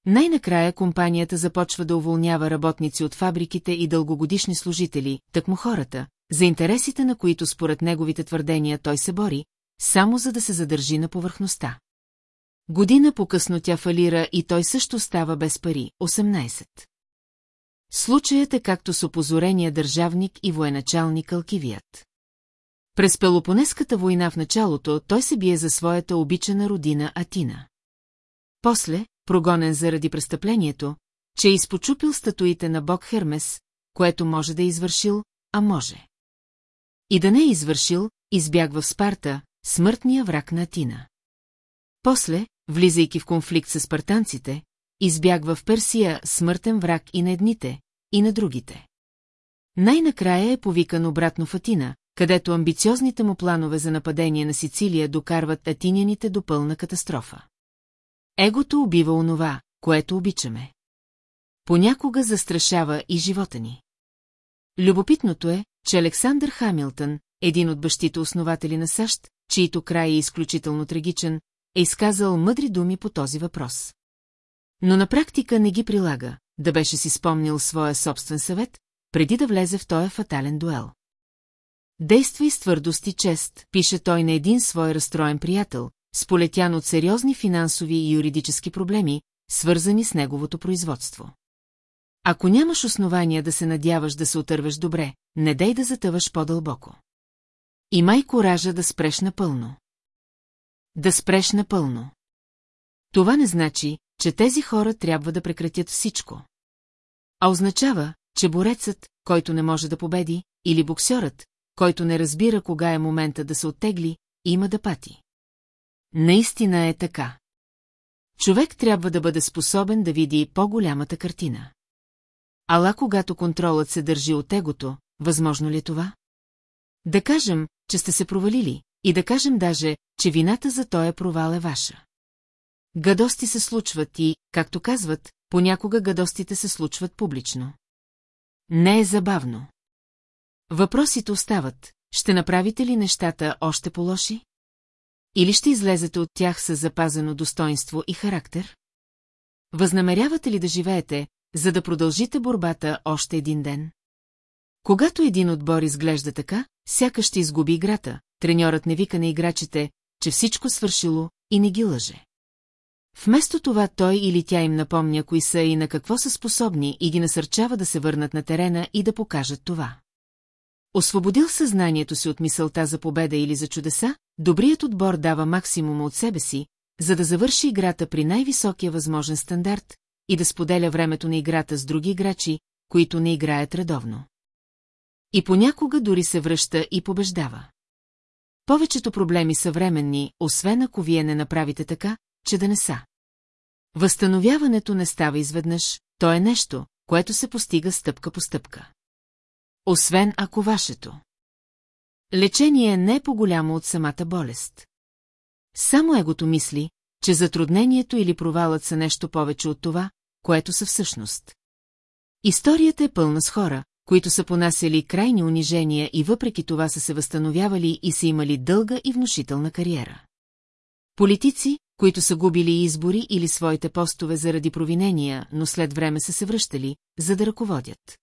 Най-накрая компанията започва да уволнява работници от фабриките и дългогодишни служители, такмо хората, за интересите на които според неговите твърдения той се бори, само за да се задържи на повърхността. Година по-късно тя фалира и той също става без пари, 18. Случаят е както с опозорения държавник и военачалник Алкивият. През Пелопонеската война в началото той се бие за своята обичана родина Атина. После, прогонен заради престъплението, че е изпочупил статуите на бог Хермес, което може да е извършил, а може. И да не е извършил, избягва в Спарта, смъртния враг на Атина. После, влизайки в конфликт с спартанците, избягва в Персия смъртен враг и на едните, и на другите. Най-накрая е повикан обратно в Атина, където амбициозните му планове за нападение на Сицилия докарват атиняните до пълна катастрофа. Егото убива онова, което обичаме. Понякога застрашава и живота ни. Любопитното е, че Александър Хамилтън, един от бащите основатели на САЩ, чието край е изключително трагичен, е изказал мъдри думи по този въпрос. Но на практика не ги прилага, да беше си спомнил своя собствен съвет, преди да влезе в този фатален дуел. Действай с твърдост и чест, пише той на един свой разстроен приятел, сполетян от сериозни финансови и юридически проблеми, свързани с неговото производство. Ако нямаш основания да се надяваш да се отървеш добре, не дай да затъваш по-дълбоко. Имай коража да спреш напълно. Да спреш напълно. Това не значи, че тези хора трябва да прекратят всичко. А означава, че борецът, който не може да победи, или боксерът, който не разбира кога е момента да се оттегли, има да пати. Наистина е така. Човек трябва да бъде способен да види по-голямата картина. Ала когато контролът се държи от егото, възможно ли е това? Да кажем, че сте се провалили, и да кажем даже, че вината за този провал е ваша. Гадости се случват и, както казват, понякога гадостите се случват публично. Не е забавно. Въпросите остават, ще направите ли нещата още по-лоши? Или ще излезете от тях с запазено достоинство и характер? Възнамерявате ли да живеете, за да продължите борбата още един ден? Когато един отбор изглежда така, сякаш ще изгуби играта, треньорът не вика на играчите, че всичко свършило и не ги лъже. Вместо това той или тя им напомня кои са и на какво са способни и ги насърчава да се върнат на терена и да покажат това. Освободил съзнанието си от мисълта за победа или за чудеса, добрият отбор дава максимума от себе си, за да завърши играта при най-високия възможен стандарт и да споделя времето на играта с други играчи, които не играят редовно. И понякога дори се връща и побеждава. Повечето проблеми са временни, освен ако вие не направите така, че да не са. Възстановяването не става изведнъж, то е нещо, което се постига стъпка по стъпка. Освен ако вашето. Лечение не е по-голямо от самата болест. Само егото мисли, че затруднението или провалът са нещо повече от това, което са всъщност. Историята е пълна с хора, които са понасяли крайни унижения и въпреки това са се възстановявали и са имали дълга и внушителна кариера. Политици, които са губили избори или своите постове заради провинения, но след време са се връщали, за да ръководят.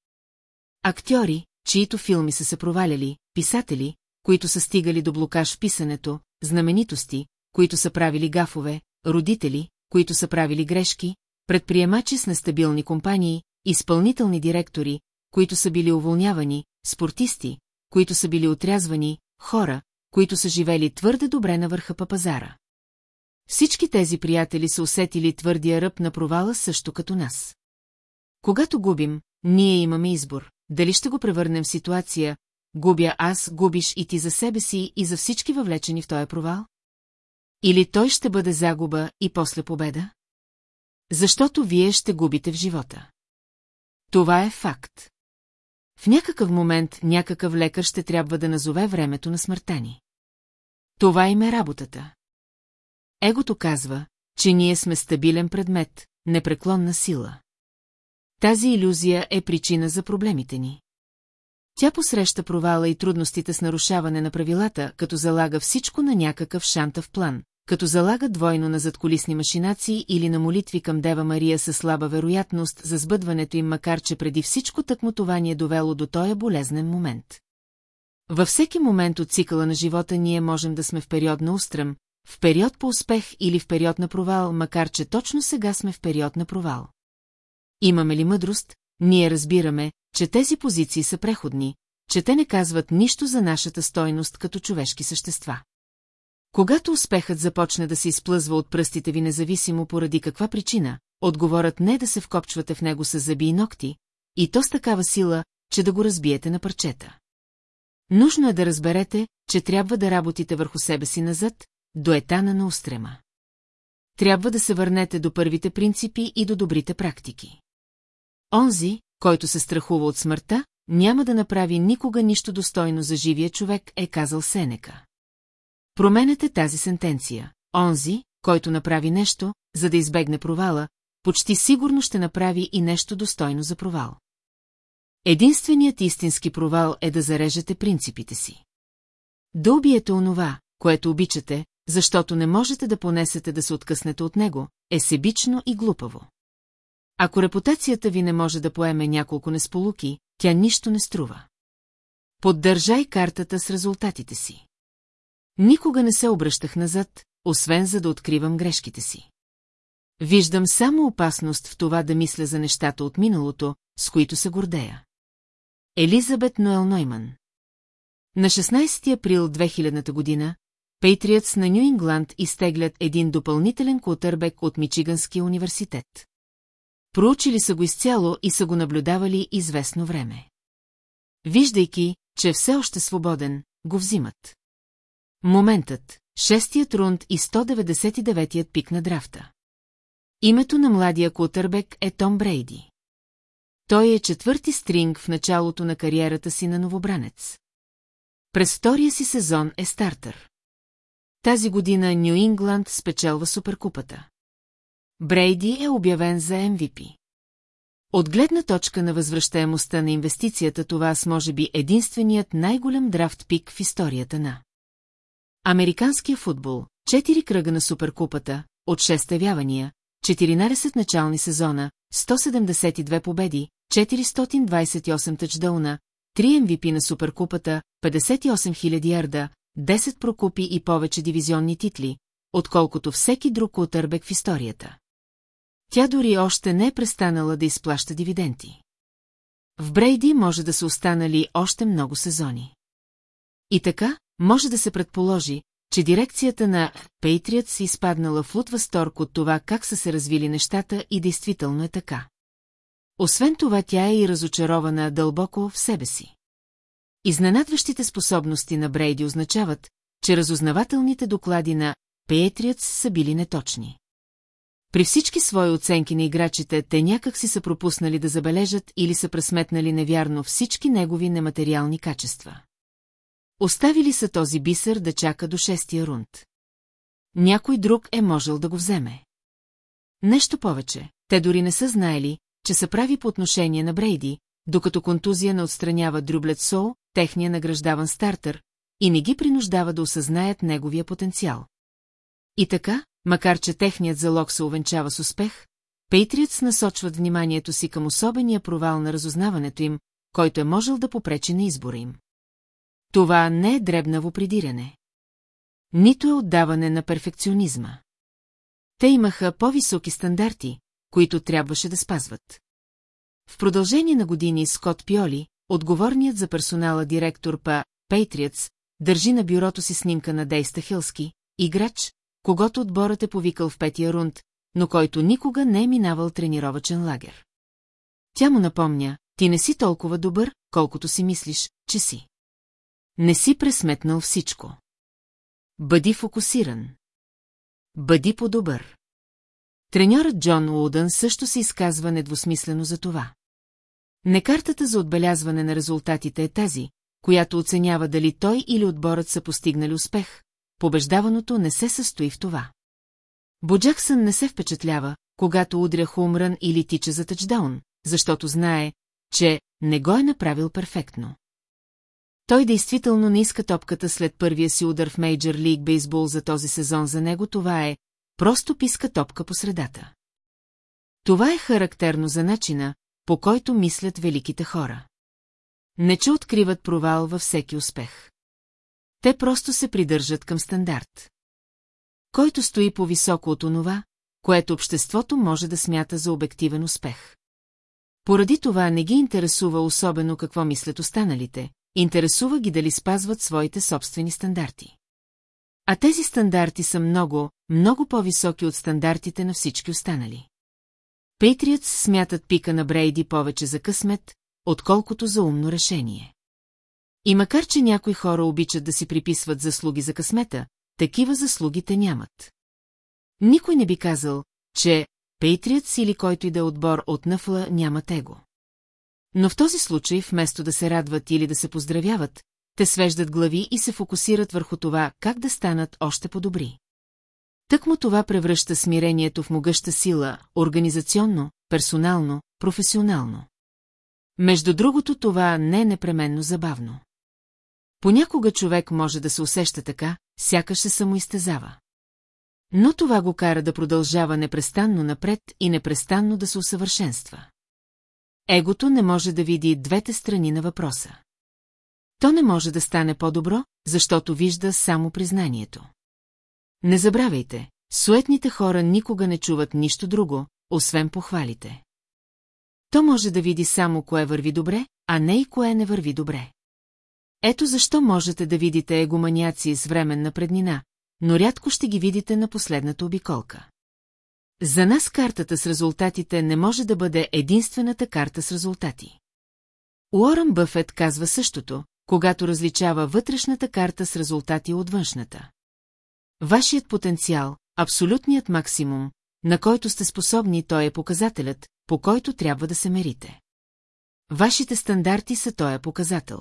Актьори, чието филми са се проваляли, писатели, които са стигали до блокаж в писането, знаменитости, които са правили гафове, родители, които са правили грешки, предприемачи с нестабилни компании, изпълнителни директори, които са били уволнявани, спортисти, които са били отрязвани, хора, които са живели твърде добре на върха па пазара. Всички тези приятели са усетили твърдия ръб на провала също като нас. Когато губим, ние имаме избор. Дали ще го превърнем в ситуация, губя аз, губиш и ти за себе си и за всички въвлечени в този провал? Или той ще бъде загуба и после победа? Защото вие ще губите в живота. Това е факт. В някакъв момент някакъв лекар ще трябва да назове времето на смъртта ни. Това им е работата. Егото казва, че ние сме стабилен предмет, непреклонна сила. Тази иллюзия е причина за проблемите ни. Тя посреща провала и трудностите с нарушаване на правилата, като залага всичко на някакъв шантав план, като залага двойно на задколисни машинации или на молитви към Дева Мария със слаба вероятност за сбъдването им, макар че преди всичко тъкмо това ни е довело до този болезнен момент. Във всеки момент от цикъла на живота ние можем да сме в период на устрем, в период по успех или в период на провал, макар че точно сега сме в период на провал. Имаме ли мъдрост, ние разбираме, че тези позиции са преходни, че те не казват нищо за нашата стойност като човешки същества. Когато успехът започне да се изплъзва от пръстите ви независимо поради каква причина, отговорът не е да се вкопчвате в него с зъби и ногти, и то с такава сила, че да го разбиете на парчета. Нужно е да разберете, че трябва да работите върху себе си назад, до етана на устрема. Трябва да се върнете до първите принципи и до добрите практики. Онзи, който се страхува от смъртта, няма да направи никога нищо достойно за живия човек, е казал Сенека. Променете тази сентенция. Онзи, който направи нещо, за да избегне провала, почти сигурно ще направи и нещо достойно за провал. Единственият истински провал е да зарежете принципите си. Да убиете онова, което обичате, защото не можете да понесете да се откъснете от него, е себично и глупаво. Ако репутацията ви не може да поеме няколко несполуки, тя нищо не струва. Поддържай картата с резултатите си. Никога не се обръщах назад, освен за да откривам грешките си. Виждам само опасност в това да мисля за нещата от миналото, с които се гордея. Елизабет Ноел Нойман На 16 април 2000 година, Пейтриятс на Нью Ингланд изтеглят един допълнителен кутърбек от Мичиганския университет. Проучили са го изцяло и са го наблюдавали известно време. Виждайки, че е все още свободен, го взимат. Моментът, шестият рунд и 199-ят пик на драфта. Името на младия кутърбек е Том Брейди. Той е четвърти стринг в началото на кариерата си на новобранец. През втория си сезон е стартър. Тази година Нью Ингланд спечелва суперкупата. Брейди е обявен за MVP. От гледна точка на възвръщаемостта на инвестицията това с може би единственият най-голям драфт пик в историята на Американския футбол, 4 кръга на суперкупата, от 6 явявания, 14 начални сезона, 172 победи, 428 тъчдауна, 3 MVP на суперкупата, 58 000 ярда, 10 прокупи и повече дивизионни титли, отколкото всеки друг кутърбек в историята. Тя дори още не е престанала да изплаща дивиденти. В Брейди може да са останали още много сезони. И така, може да се предположи, че дирекцията на Пейтрият си изпаднала в лут възторг от това как са се развили нещата и действително е така. Освен това, тя е и разочарована дълбоко в себе си. Изненадващите способности на Брейди означават, че разузнавателните доклади на Пейтрият са били неточни. При всички свои оценки на играчите, те някак си са пропуснали да забележат или са пресметнали невярно всички негови нематериални качества. Оставили са този бисер да чака до шестия рунд. Някой друг е можел да го вземе. Нещо повече, те дори не са знаели, че са прави по отношение на Брейди, докато контузия не отстранява Дрюблет Сол, техния награждаван стартер, и не ги принуждава да осъзнаят неговия потенциал. И така, макар че техният залог се увенчава с успех, Пейтриотс насочват вниманието си към особения провал на разузнаването им, който е можел да попречи на избора им. Това не е дребнаво придиране. Нито е отдаване на перфекционизма. Те имаха по-високи стандарти, които трябваше да спазват. В продължение на години Скот Пиоли, отговорният за персонала директор па Пейтриотс, държи на бюрото си снимка на Дейста Хилски, играч, когато отборът е повикал в петия рунд, но който никога не е минавал тренировачен лагер. Тя му напомня, ти не си толкова добър, колкото си мислиш, че си. Не си пресметнал всичко. Бъди фокусиран. Бъди по-добър. Треньорът Джон Уудън също се изказва недвусмислено за това. Не картата за отбелязване на резултатите е тази, която оценява дали той или отборът са постигнали успех, побеждаваното не се състои в това. Боджаксън не се впечатлява, когато удря хумран или тича за тъчдаун, защото знае, че не го е направил перфектно. Той действително не иска топката след първия си удар в Мейджор Лиг Бейсбол за този сезон за него, това е просто писка топка по средата. Това е характерно за начина, по който мислят великите хора. Не че откриват провал във всеки успех. Те просто се придържат към стандарт. Който стои по-високо от онова, което обществото може да смята за обективен успех. Поради това не ги интересува особено какво мислят останалите, интересува ги дали спазват своите собствени стандарти. А тези стандарти са много, много по-високи от стандартите на всички останали. Пейтриотс смятат пика на Брейди повече за късмет, отколкото за умно решение. И макар, че някои хора обичат да си приписват заслуги за късмета, такива заслуги те нямат. Никой не би казал, че Пейтриотс или който и да е отбор от Nëфла няма его. Но в този случай, вместо да се радват или да се поздравяват, те свеждат глави и се фокусират върху това, как да станат още по-добри. Тъкмо това превръща смирението в могъща сила, организационно, персонално, професионално. Между другото, това не е непременно забавно. Понякога човек може да се усеща така, сякаш се самоизтезава. Но това го кара да продължава непрестанно напред и непрестанно да се усъвършенства. Егото не може да види двете страни на въпроса. То не може да стане по-добро, защото вижда само признанието. Не забравяйте, суетните хора никога не чуват нищо друго, освен похвалите. То може да види само кое върви добре, а не и кое не върви добре. Ето защо можете да видите егоманяци с временна преднина, но рядко ще ги видите на последната обиколка. За нас картата с резултатите не може да бъде единствената карта с резултати. Уорън Бъфет казва същото, когато различава вътрешната карта с резултати от външната. Вашият потенциал, абсолютният максимум, на който сте способни, той е показателят, по който трябва да се мерите. Вашите стандарти са този показател.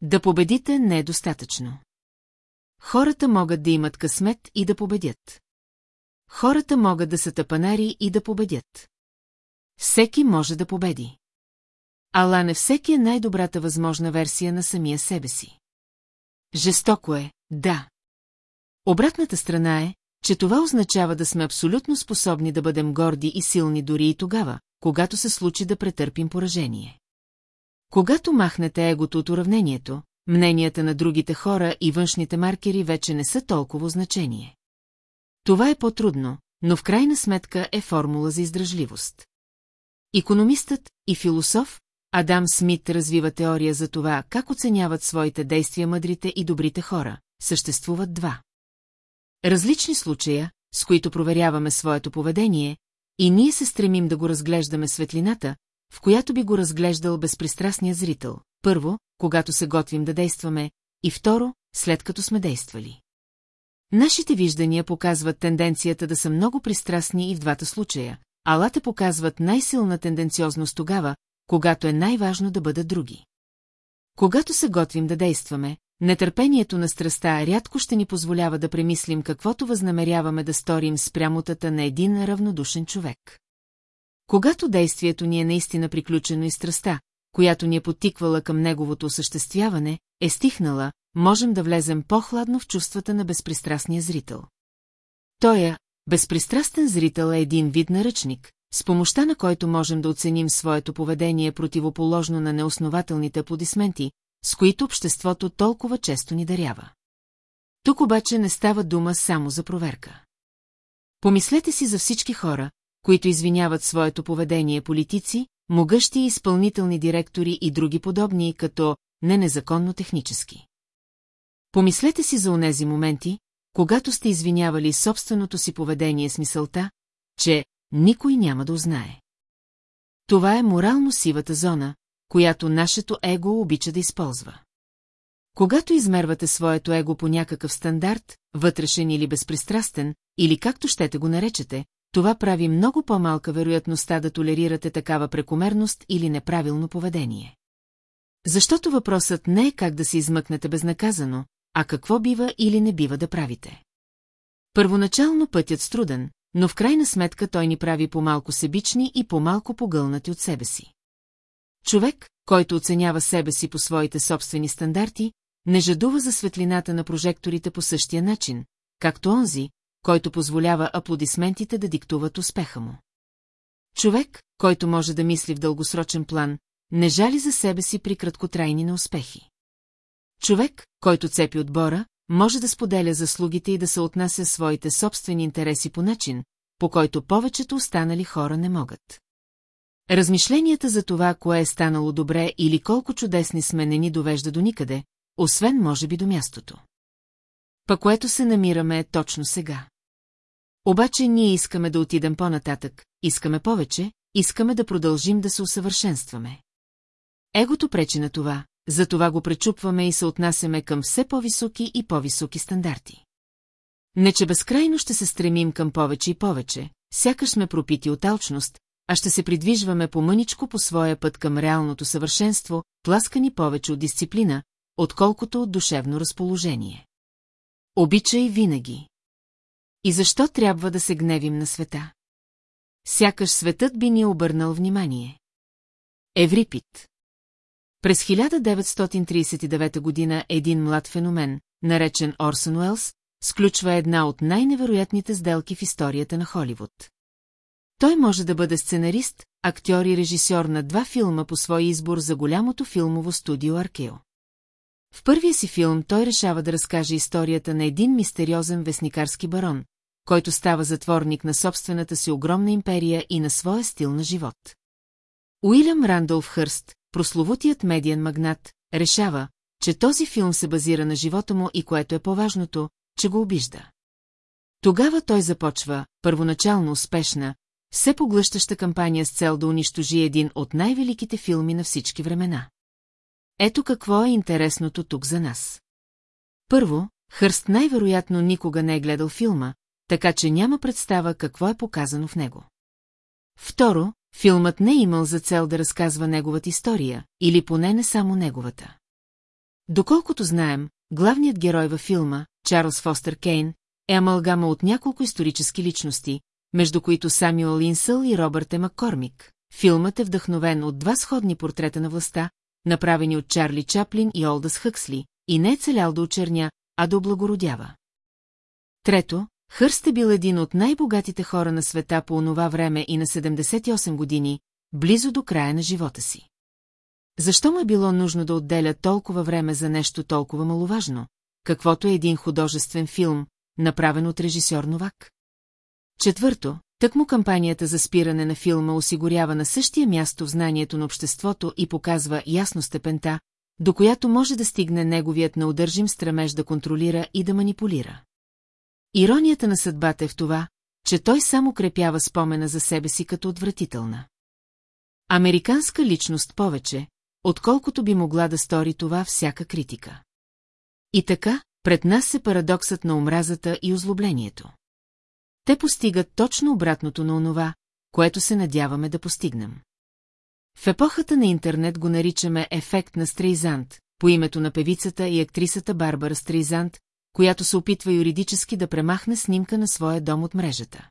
Да победите не е достатъчно. Хората могат да имат късмет и да победят. Хората могат да са тъпанари и да победят. Всеки може да победи. Ала не всеки е най-добрата възможна версия на самия себе си. Жестоко е, да. Обратната страна е, че това означава да сме абсолютно способни да бъдем горди и силни дори и тогава, когато се случи да претърпим поражение. Когато махнете егото от уравнението, мненията на другите хора и външните маркери вече не са толкова значение. Това е по-трудно, но в крайна сметка е формула за издръжливост. Икономистът и философ Адам Смит развива теория за това, как оценяват своите действия мъдрите и добрите хора. Съществуват два. Различни случая, с които проверяваме своето поведение, и ние се стремим да го разглеждаме светлината, в която би го разглеждал безпристрастният зрител. Първо, когато се готвим да действаме, и второ, след като сме действали. Нашите виждания показват тенденцията да са много пристрастни и в двата случая, алата показват най-силна тенденциозност тогава, когато е най-важно да бъдат други. Когато се готвим да действаме, нетърпението на страста рядко ще ни позволява да премислим каквото възнамеряваме да сторим спрямотата на един равнодушен човек. Когато действието ни е наистина приключено и страста, която ни е потиквала към неговото осъществяване, е стихнала, можем да влезем по-хладно в чувствата на безпристрастния зрител. Той е, безпристрастен зрител е един вид наръчник, с помощта на който можем да оценим своето поведение противоположно на неоснователните аплодисменти, с които обществото толкова често ни дарява. Тук обаче не става дума само за проверка. Помислете си за всички хора, които извиняват своето поведение политици, могъщи изпълнителни директори и други подобни, като не незаконно технически. Помислете си за онези моменти, когато сте извинявали собственото си поведение с мисълта, че никой няма да узнае. Това е морално сивата зона, която нашето его обича да използва. Когато измервате своето его по някакъв стандарт, вътрешен или безпристрастен, или както щете го наречете, това прави много по-малка вероятността да толерирате такава прекомерност или неправилно поведение. Защото въпросът не е как да се измъкнете безнаказано, а какво бива или не бива да правите. Първоначално пътят струден, но в крайна сметка той ни прави по-малко себични и по-малко погълнати от себе си. Човек, който оценява себе си по своите собствени стандарти, не жадува за светлината на прожекторите по същия начин, както онзи, който позволява аплодисментите да диктуват успеха му. Човек, който може да мисли в дългосрочен план, не жали за себе си при краткотрайни неуспехи. Човек, който цепи отбора, може да споделя заслугите и да се отнася своите собствени интереси по начин, по който повечето останали хора не могат. Размишленията за това, кое е станало добре или колко чудесни сме не ни довежда до никъде, освен може би до мястото. Па което се намираме точно сега. Обаче ние искаме да отидем по-нататък, искаме повече, искаме да продължим да се усъвършенстваме. Егото пречи на това, затова го пречупваме и се отнасяме към все по-високи и по-високи стандарти. Не че безкрайно ще се стремим към повече и повече, сякаш сме пропити от алчност, а ще се придвижваме по-мъничко по своя път към реалното съвършенство, тласкани повече от дисциплина, отколкото от душевно разположение. Обичай винаги. И защо трябва да се гневим на света? Сякаш светът би ни обърнал внимание. Еврипит През 1939 година един млад феномен, наречен Орсън Уелс, сключва една от най-невероятните сделки в историята на Холивуд. Той може да бъде сценарист, актьор и режисьор на два филма по свой избор за голямото филмово студио Аркео. В първия си филм той решава да разкаже историята на един мистериозен вестникарски барон, който става затворник на собствената си огромна империя и на своя стил на живот. Уилям Рандолф Хърст, прословутият медиен магнат, решава, че този филм се базира на живота му и което е по-важното, че го обижда. Тогава той започва, първоначално успешна, все поглъщаща кампания с цел да унищожи един от най-великите филми на всички времена. Ето какво е интересното тук за нас. Първо, Хърст най-вероятно никога не е гледал филма, така че няма представа какво е показано в него. Второ, филмът не е имал за цел да разказва неговата история, или поне не само неговата. Доколкото знаем, главният герой във филма, Чарлз Фостер Кейн, е амалгама от няколко исторически личности, между които Самюел Инсъл и Робърт Е. Маккормик. Филмът е вдъхновен от два сходни портрета на властта, направени от Чарли Чаплин и Олдас Хъксли, и не е целял да очерня, а да облагородява. Трето, Хърст е бил един от най-богатите хора на света по онова време и на 78 години, близо до края на живота си. Защо му е било нужно да отделя толкова време за нещо толкова маловажно, каквото е един художествен филм, направен от режисьор Новак? Четвърто, Тъкмо кампанията за спиране на филма осигурява на същия място в знанието на обществото и показва ясно степента, до която може да стигне неговият неудържим стремеж да контролира и да манипулира. Иронията на съдбата е в това, че той само крепява спомена за себе си като отвратителна. Американска личност повече, отколкото би могла да стори това всяка критика. И така, пред нас е парадоксът на омразата и озлоблението. Те постигат точно обратното на онова, което се надяваме да постигнем. В епохата на интернет го наричаме ефект на Стрейзант, по името на певицата и актрисата Барбара Стрейзант, която се опитва юридически да премахне снимка на своя дом от мрежата.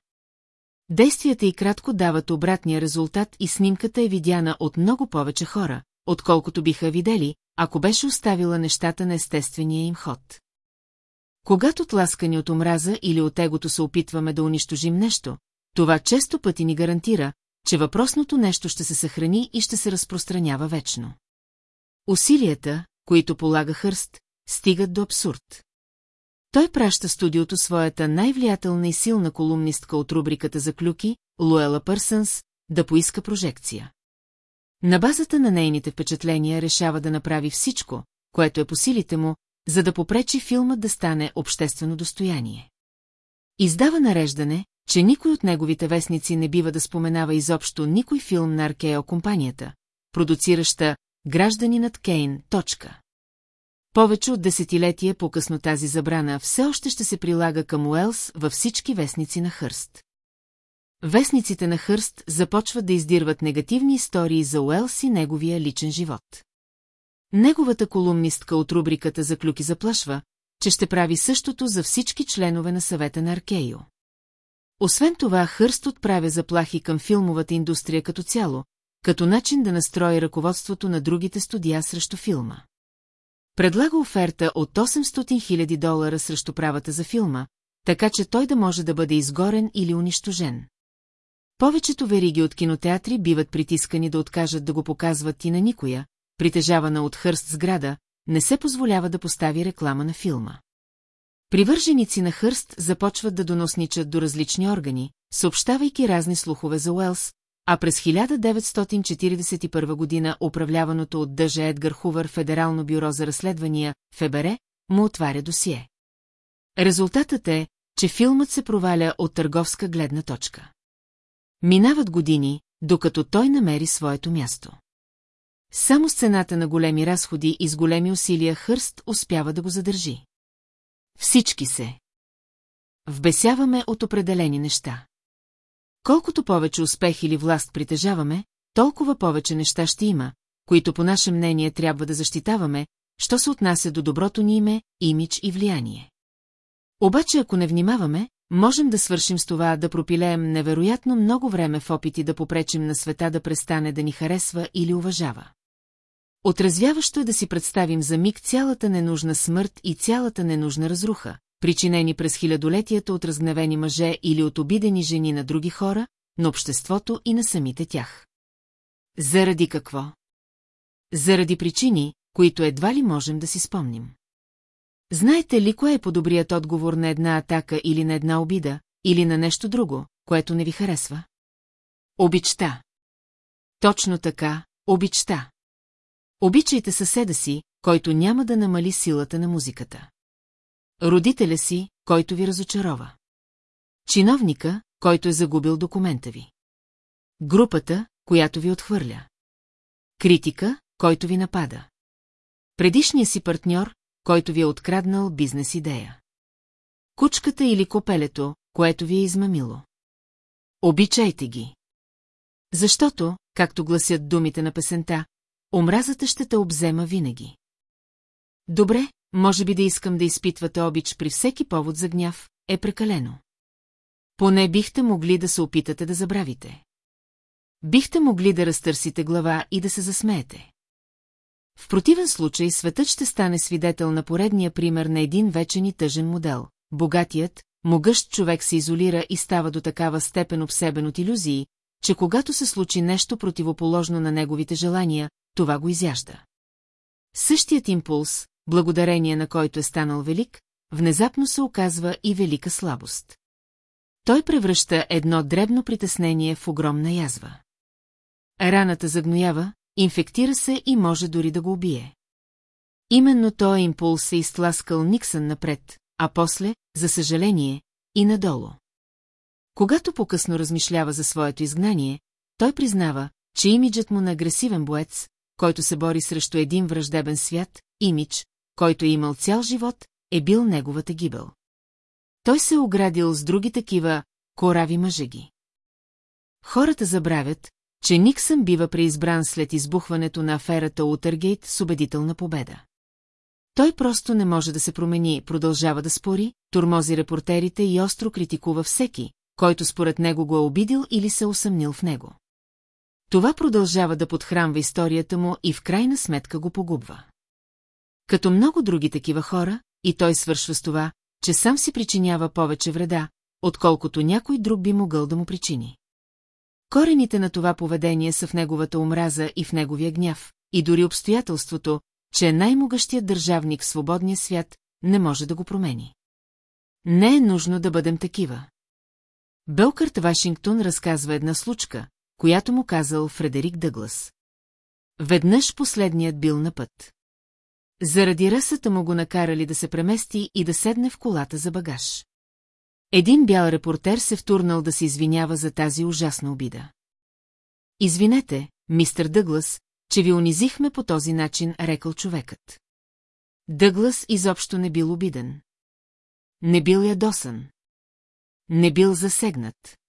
Действията и кратко дават обратния резултат и снимката е видяна от много повече хора, отколкото биха видели, ако беше оставила нещата на естествения им ход. Когато тласкани от омраза или от егото се опитваме да унищожим нещо, това често пъти ни гарантира, че въпросното нещо ще се съхрани и ще се разпространява вечно. Усилията, които полага Хърст, стигат до абсурд. Той праща студиото своята най-влиятелна и силна колумнистка от рубриката за клюки, Луела Пърсънс, да поиска прожекция. На базата на нейните впечатления решава да направи всичко, което е по силите му, за да попречи филмът да стане обществено достояние. Издава нареждане, че никой от неговите вестници не бива да споменава изобщо никой филм на Аркео компанията, продуцираща Гражданинът Кейн. Точка. Повече от десетилетие по-късно тази забрана все още ще се прилага към Уелс във всички вестници на Хърст. Вестниците на Хърст започват да издирват негативни истории за Уелс и неговия личен живот. Неговата колумнистка от рубриката за клюки заплашва, че ще прави същото за всички членове на съвета на Аркейо. Освен това, Хърст отправя заплахи към филмовата индустрия като цяло, като начин да настрои ръководството на другите студия срещу филма. Предлага оферта от 800 000 долара срещу правата за филма, така че той да може да бъде изгорен или унищожен. Повечето вериги от кинотеатри биват притискани да откажат да го показват и на никоя, притежавана от Хърст сграда, не се позволява да постави реклама на филма. Привърженици на Хърст започват да доносничат до различни органи, съобщавайки разни слухове за Уелс, а през 1941 година управляваното от Дъжа Едгар Хувър Федерално бюро за разследвания, ФБР, му отваря досие. Резултатът е, че филмът се проваля от търговска гледна точка. Минават години, докато той намери своето място. Само с цената на големи разходи и с големи усилия Хърст успява да го задържи. Всички се. Вбесяваме от определени неща. Колкото повече успех или власт притежаваме, толкова повече неща ще има, които по наше мнение трябва да защитаваме, що се отнася до доброто ни име, имидж и влияние. Обаче ако не внимаваме, можем да свършим с това да пропилеем невероятно много време в опити да попречим на света да престане да ни харесва или уважава. Отразвяващо е да си представим за миг цялата ненужна смърт и цялата ненужна разруха, причинени през хилядолетията от разгневени мъже или от обидени жени на други хора, на обществото и на самите тях. Заради какво? Заради причини, които едва ли можем да си спомним. Знаете ли кое е по-добрият отговор на една атака или на една обида, или на нещо друго, което не ви харесва? Обичта. Точно така, обичта. Обичайте съседа си, който няма да намали силата на музиката. Родителя си, който ви разочарова. Чиновника, който е загубил документа ви. Групата, която ви отхвърля. Критика, който ви напада. Предишния си партньор, който ви е откраднал бизнес идея. Кучката или копелето, което ви е измамило. Обичайте ги. Защото, както гласят думите на песента, омразата ще те обзема винаги. Добре, може би да искам да изпитвате обич при всеки повод за гняв, е прекалено. Поне бихте могли да се опитате да забравите. Бихте могли да разтърсите глава и да се засмеете. В противен случай светът ще стане свидетел на поредния пример на един вечен и тъжен модел. Богатият, могъщ човек се изолира и става до такава степен обсебен от иллюзии, че когато се случи нещо противоположно на неговите желания, това го изяжда. Същият импулс, благодарение на който е станал велик, внезапно се оказва и велика слабост. той превръща едно дребно притеснение в огромна язва. Раната загноява, инфектира се и може дори да го убие. Именно този импулс е изтласкал Никсън напред, а после, за съжаление, и надолу. Когато по-късно размишлява за своето изгнание, той признава, че имиджът му на агресивен боец, който се бори срещу един враждебен свят, имидж, който е имал цял живот, е бил неговата гибел. Той се оградил с други такива корави мъжеги. Хората забравят, че Никсън бива преизбран след избухването на аферата Утъргейт с убедителна победа. Той просто не може да се промени, продължава да спори, турмози репортерите и остро критикува всеки, който според него го е обидил или се усъмнил в него. Това продължава да подхранва историята му и в крайна сметка го погубва. Като много други такива хора, и той свършва с това, че сам си причинява повече вреда, отколкото някой друг би могъл да му причини. Корените на това поведение са в неговата омраза и в неговия гняв, и дори обстоятелството, че най-могъщият държавник в свободния свят не може да го промени. Не е нужно да бъдем такива. Белкърт Вашингтон разказва една случка, която му казал Фредерик Дъглас. Веднъж последният бил на път. Заради ръсата му го накарали да се премести и да седне в колата за багаж. Един бял репортер се втурнал да се извинява за тази ужасна обида. Извинете, мистер Дъглас, че ви унизихме по този начин, рекал човекът. Дъглас изобщо не бил обиден. Не бил ядосан. Не бил засегнат.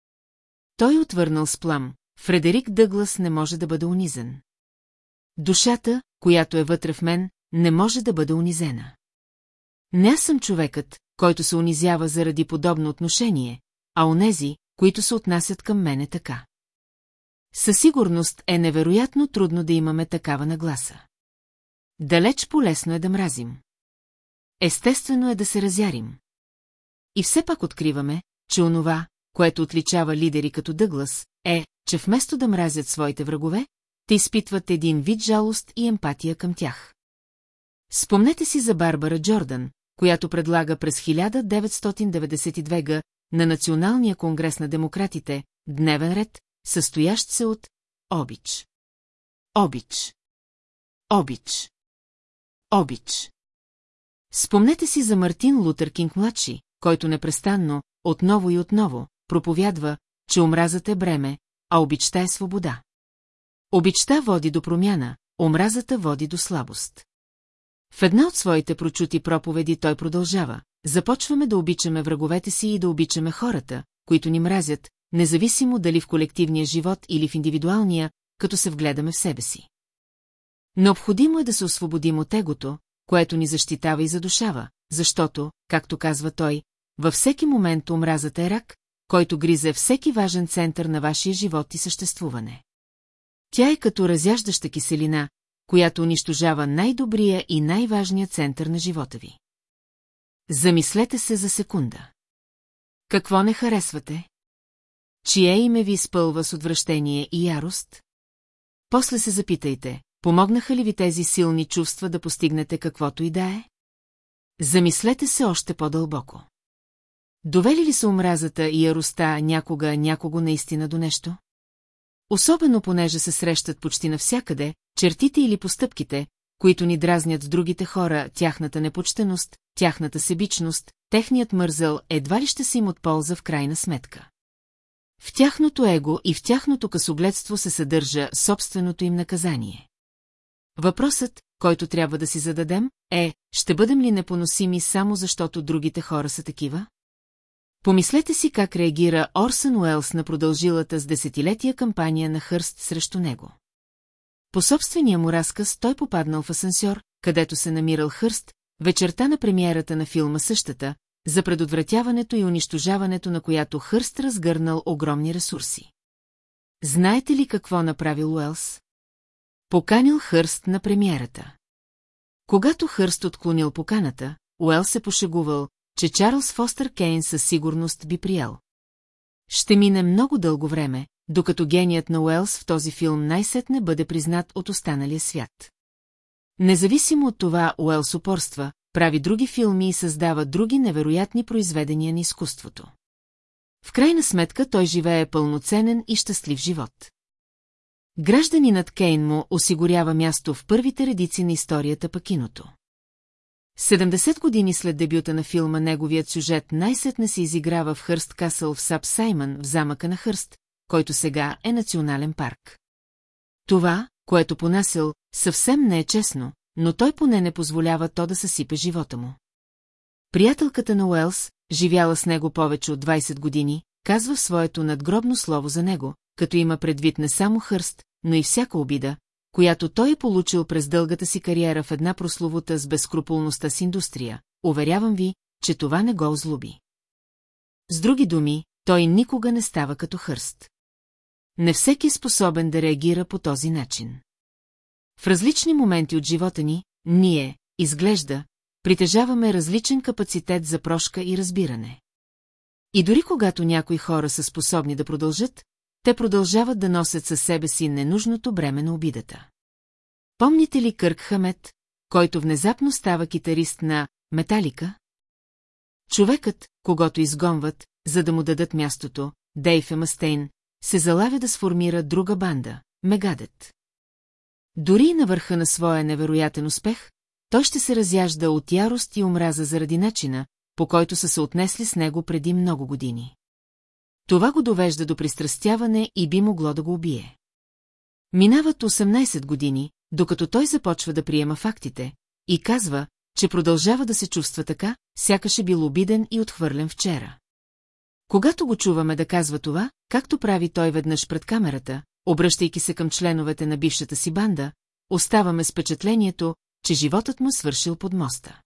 Той отвърнал с плам, Фредерик Дъглас не може да бъде унизен. Душата, която е вътре в мен, не може да бъде унизена. Не аз съм човекът, който се унизява заради подобно отношение, а онези, които се отнасят към мене така. Със сигурност е невероятно трудно да имаме такава нагласа. Далеч полезно е да мразим. Естествено е да се разярим. И все пак откриваме, че онова, което отличава лидери като Дъглас, е, че вместо да мразят своите врагове, те изпитват един вид жалост и емпатия към тях. Спомнете си за Барбара Джордан, която предлага през 1992 г. на Националния конгрес на демократите дневен ред, състоящ се от обич. Обич. Обич. Обич. Спомнете си за Мартин Лутер Кинг младши, който непрестанно, отново и отново, проповядва, че омразата е бреме, а обичта е свобода. Обичта води до промяна, омразата води до слабост. В една от своите прочути проповеди той продължава. Започваме да обичаме враговете си и да обичаме хората, които ни мразят, независимо дали в колективния живот или в индивидуалния, като се вгледаме в себе си. Необходимо е да се освободим от егото, което ни защитава и задушава, защото, както казва той, във всеки момент омразата е рак, който гризе всеки важен център на вашия живот и съществуване. Тя е като разяждаща киселина, която унищожава най-добрия и най-важния център на живота ви. Замислете се за секунда. Какво не харесвате? Чие име ви изпълва с отвращение и ярост? После се запитайте, помогнаха ли ви тези силни чувства да постигнете каквото и да е? Замислете се още по-дълбоко. Довели ли са омразата и яростта някога някого наистина до нещо? Особено понеже се срещат почти навсякъде, чертите или постъпките, които ни дразнят с другите хора, тяхната непочтеност, тяхната себичност, техният мързъл едва ли ще се им от полза в крайна сметка. В тяхното его и в тяхното късогледство се съдържа собственото им наказание. Въпросът, който трябва да си зададем, е, ще бъдем ли непоносими само защото другите хора са такива? Помислете си как реагира Орсън Уелс на продължилата с десетилетия кампания на Хърст срещу него. По собствения му разказ той попаднал в асансьор, където се намирал Хърст, вечерта на премиерата на филма същата, за предотвратяването и унищожаването на която Хърст разгърнал огромни ресурси. Знаете ли какво направил Уелс? Поканил Хърст на премиерата. Когато Хърст отклонил поканата, Уелс се пошегувал, че Чарлз Фостер Кейн със сигурност би приял. Ще мине много дълго време, докато геният на Уелс в този филм най-сетне бъде признат от останалия свят. Независимо от това, Уелс упорства, прави други филми и създава други невероятни произведения на изкуството. В крайна сметка той живее пълноценен и щастлив живот. Гражданинът Кейн му осигурява място в първите редици на историята па киното. 70 години след дебюта на филма неговият сюжет най-сетне се изиграва в Хърст Касъл в Сап Саймън в замъка на Хърст, който сега е национален парк. Това, което понасил, съвсем не е честно, но той поне не позволява то да съсипе живота му. Приятелката на Уелс, живяла с него повече от 20 години, казва своето надгробно слово за него, като има предвид не само хърст, но и всяка обида, която той е получил през дългата си кариера в една прословута с безкруполността с индустрия. Уверявам ви, че това не го озлоби. С други думи, той никога не става като хърст. Не всеки е способен да реагира по този начин. В различни моменти от живота ни, ние, изглежда, притежаваме различен капацитет за прошка и разбиране. И дори когато някои хора са способни да продължат, те продължават да носят със себе си ненужното бреме на обидата. Помните ли Кърк Хамет, който внезапно става китарист на Металика? Човекът, когато изгонват, за да му дадат мястото, Дейв Емастейн, се залавя да сформира друга банда – Мегадет. Дори на върха на своя невероятен успех, той ще се разяжда от ярост и омраза заради начина, по който са се отнесли с него преди много години. Това го довежда до пристрастяване и би могло да го убие. Минават 18 години, докато той започва да приема фактите и казва, че продължава да се чувства така, сякаш е бил обиден и отхвърлен вчера. Когато го чуваме да казва това, както прави той веднъж пред камерата, обръщайки се към членовете на бившата си банда, оставаме с впечатлението, че животът му свършил под моста.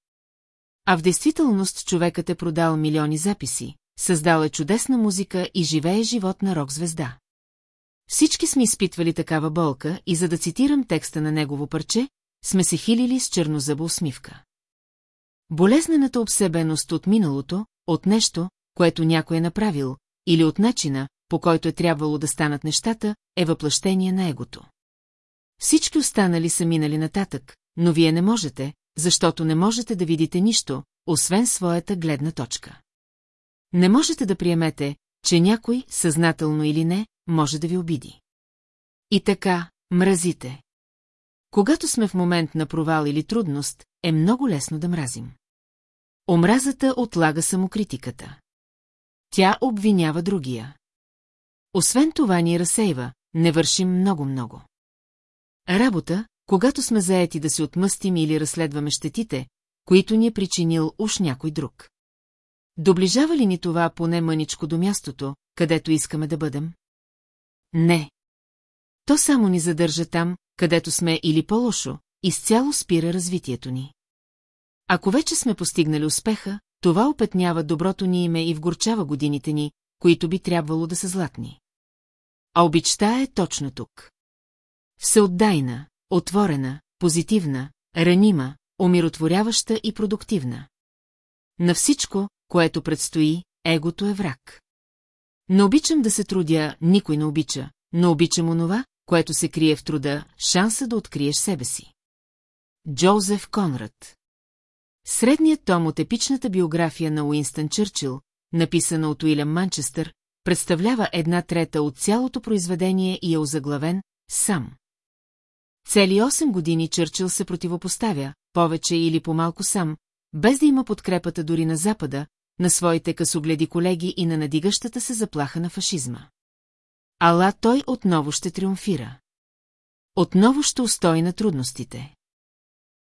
А в действителност човекът е продал милиони записи, създал е чудесна музика и живее живот на рок-звезда. Всички сме изпитвали такава болка и за да цитирам текста на негово парче, сме се хилили с чернозъба усмивка. Болезнената обсебеност от миналото, от нещо, което някой е направил, или от начина, по който е трябвало да станат нещата, е въплъщение на егото. Всички останали са минали нататък, но вие не можете, защото не можете да видите нищо, освен своята гледна точка. Не можете да приемете, че някой, съзнателно или не, може да ви обиди. И така, мразите. Когато сме в момент на провал или трудност, е много лесно да мразим. Омразата отлага самокритиката. Тя обвинява другия. Освен това ни разсейва, не вършим много-много. Работа, когато сме заети да се отмъстим или разследваме щетите, които ни е причинил уж някой друг. Доближава ли ни това поне мъничко до мястото, където искаме да бъдем? Не. То само ни задържа там, където сме или по-лошо, изцяло спира развитието ни. Ако вече сме постигнали успеха, това опетнява доброто ни име и вгорчава годините ни, които би трябвало да са златни. А обичта е точно тук. Всеотдайна, отворена, позитивна, ранима, умиротворяваща и продуктивна. На всичко, което предстои, егото е враг. Не обичам да се трудя, никой не обича, но обичам онова, което се крие в труда, шанса да откриеш себе си. Джозеф Конрад Средният том от епичната биография на Уинстън Чърчил, написана от Уилям Манчестър, представлява една трета от цялото произведение и е озаглавен «Сам». Цели 8 години Чърчил се противопоставя, повече или по-малко сам, без да има подкрепата дори на Запада, на своите късогледи колеги и на надигащата се заплаха на фашизма. Ала той отново ще триумфира. Отново ще устои на трудностите.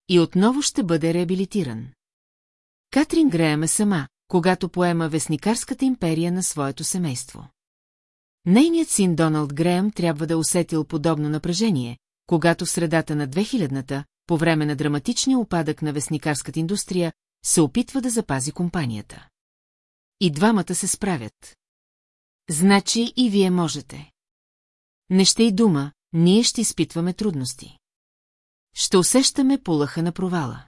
И отново ще бъде реабилитиран. Катрин Греем е сама, когато поема вестникарската империя на своето семейство. Нейният син Доналд Греем трябва да усетил подобно напрежение, когато в средата на 2000-та, по време на драматичния опадък на вестникарската индустрия, се опитва да запази компанията. И двамата се справят. Значи и вие можете. Не ще и дума, ние ще изпитваме трудности. Ще усещаме полъха на провала.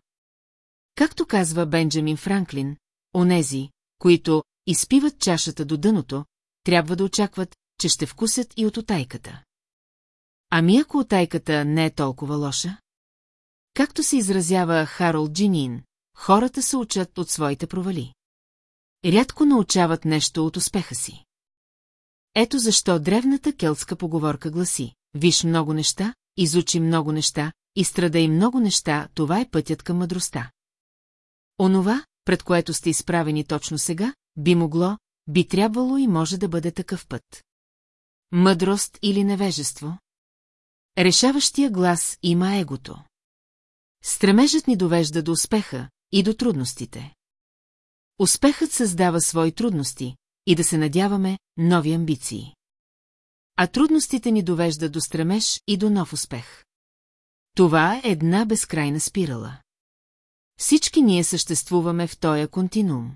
Както казва Бенджамин Франклин, онези, които изпиват чашата до дъното, трябва да очакват, че ще вкусят и от отайката. Ами ако отайката не е толкова лоша? Както се изразява Харолд Джинин, хората се учат от своите провали. Рядко научават нещо от успеха си. Ето защо древната келтска поговорка гласи. Виж много неща, изучи много неща, изстрадай много неща, това е пътят към мъдростта. Онова, пред което сте изправени точно сега, би могло, би трябвало и може да бъде такъв път. Мъдрост или невежество? Решаващия глас има егото. Стремежът ни довежда до успеха и до трудностите. Успехът създава свои трудности и да се надяваме нови амбиции. А трудностите ни довежда до стремеж и до нов успех. Това е една безкрайна спирала. Всички ние съществуваме в този континуум.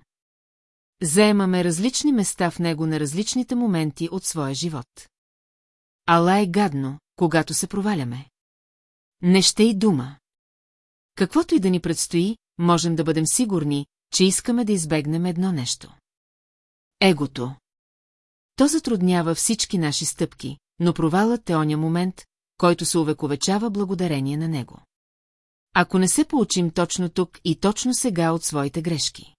Заемаме различни места в него на различните моменти от своя живот. Ала е гадно, когато се проваляме. Не ще и дума. Каквото и да ни предстои, можем да бъдем сигурни, че искаме да избегнем едно нещо. Егото. То затруднява всички наши стъпки, но провалът е оня момент, който се увековечава благодарение на него. Ако не се получим точно тук и точно сега от своите грешки.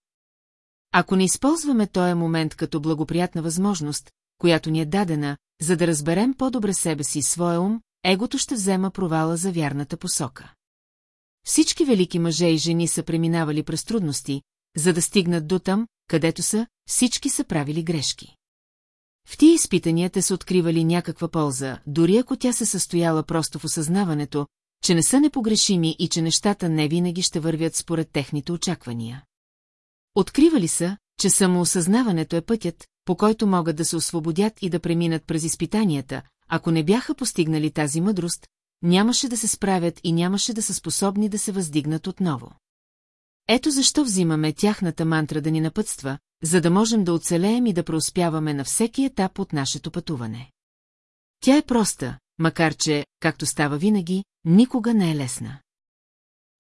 Ако не използваме този момент като благоприятна възможност, която ни е дадена, за да разберем по-добре себе си и своя ум, егото ще взема провала за вярната посока. Всички велики мъже и жени са преминавали през трудности, за да стигнат до там, където са, всички са правили грешки. В тия изпитания те са откривали някаква полза, дори ако тя се състояла просто в осъзнаването, че не са непогрешими и че нещата не винаги ще вървят според техните очаквания. Откривали са, че самоосъзнаването е пътят, по който могат да се освободят и да преминат през изпитанията, ако не бяха постигнали тази мъдрост, нямаше да се справят и нямаше да са способни да се въздигнат отново. Ето защо взимаме тяхната мантра да ни напътства, за да можем да оцелеем и да преуспяваме на всеки етап от нашето пътуване. Тя е проста, макар че, както става винаги, никога не е лесна.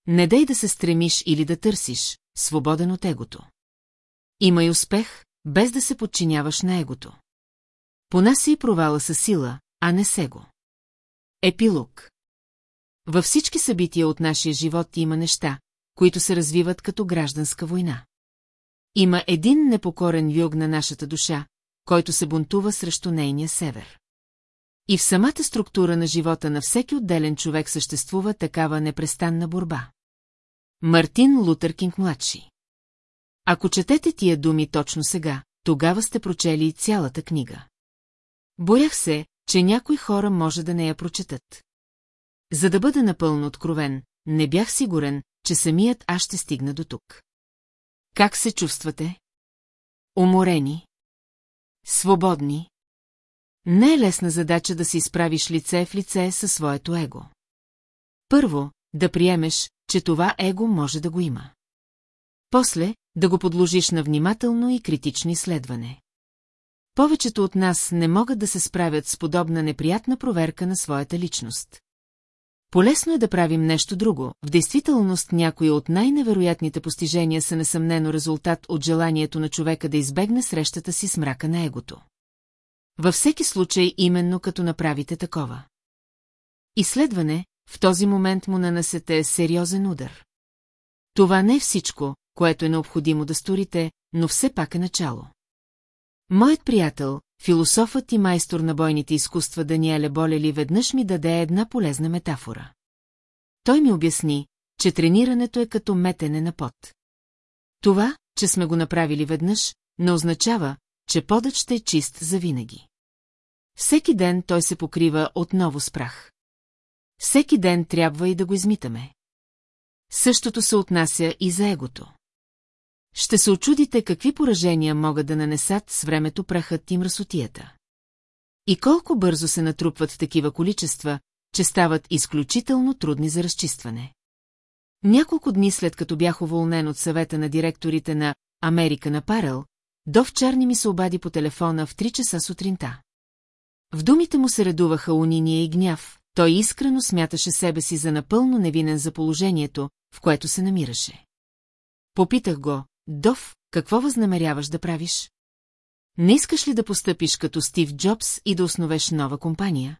Не дай да се стремиш или да търсиш, свободен от егото. Имай успех, без да се подчиняваш на егото. Понася и провала със сила, а не его. Епилог Във всички събития от нашия живот има неща, които се развиват като гражданска война. Има един непокорен юг на нашата душа, който се бунтува срещу нейния север. И в самата структура на живота на всеки отделен човек съществува такава непрестанна борба. Мартин Лутър Кинг младши Ако четете тия думи точно сега, тогава сте прочели цялата книга. Боях се, че някои хора може да не я прочетат. За да бъда напълно откровен, не бях сигурен, че самият аз ще стигна до тук. Как се чувствате? Уморени? Свободни? Не е лесна задача да се изправиш лице в лице със своето его. Първо, да приемеш, че това его може да го има. После, да го подложиш на внимателно и критично изследване. Повечето от нас не могат да се справят с подобна неприятна проверка на своята личност. Полесно е да правим нещо друго, в действителност някои от най-невероятните постижения са несъмнено резултат от желанието на човека да избегне срещата си с мрака на егото. Във всеки случай именно като направите такова. Изследване, в този момент му нанесете сериозен удар. Това не е всичко, което е необходимо да сторите, но все пак е начало. Моят приятел, философът и майстор на бойните изкуства Даниеле Болели веднъж ми даде една полезна метафора. Той ми обясни, че тренирането е като метене на пот. Това, че сме го направили веднъж, не означава, че подът ще е чист завинаги. Всеки ден той се покрива отново с прах. Всеки ден трябва и да го измитаме. Същото се отнася и за егото. Ще се очудите какви поражения могат да нанесат с времето прахът и мръсотията. И колко бързо се натрупват в такива количества, че стават изключително трудни за разчистване. Няколко дни след като бях уволнен от съвета на директорите на Америка на Парел, Дов Чарни ми се обади по телефона в 3 часа сутринта. В думите му се редуваха униния и гняв, той искрено смяташе себе си за напълно невинен за положението, в което се намираше. Попитах го, Дов, какво възнамеряваш да правиш? Не искаш ли да постъпиш като Стив Джобс и да основеш нова компания?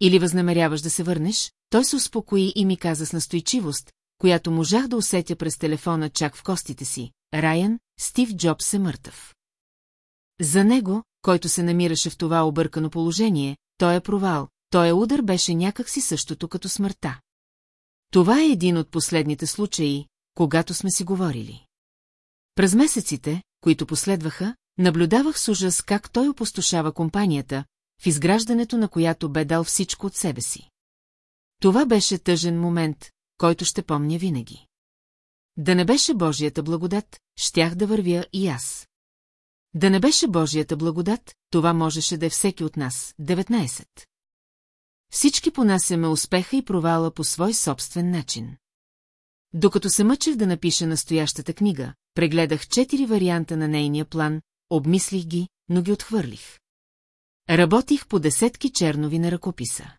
Или възнамеряваш да се върнеш? Той се успокои и ми каза с настойчивост, която можах да усетя през телефона чак в костите си. Райан, Стив Джобс е мъртъв. За него, който се намираше в това объркано положение, той е провал, той е удар беше някакси същото като смъртта. Това е един от последните случаи, когато сме си говорили. През месеците, които последваха, наблюдавах с ужас как той опустошава компанията, в изграждането на която бе дал всичко от себе си. Това беше тъжен момент, който ще помня винаги. Да не беше Божията благодат, щях да вървя и аз. Да не беше Божията благодат, това можеше да е всеки от нас. 19. Всички понасяме успеха и провала по свой собствен начин. Докато се мъчех да напиша настоящата книга, прегледах четири варианта на нейния план, обмислих ги, но ги отхвърлих. Работих по десетки чернови на ръкописа.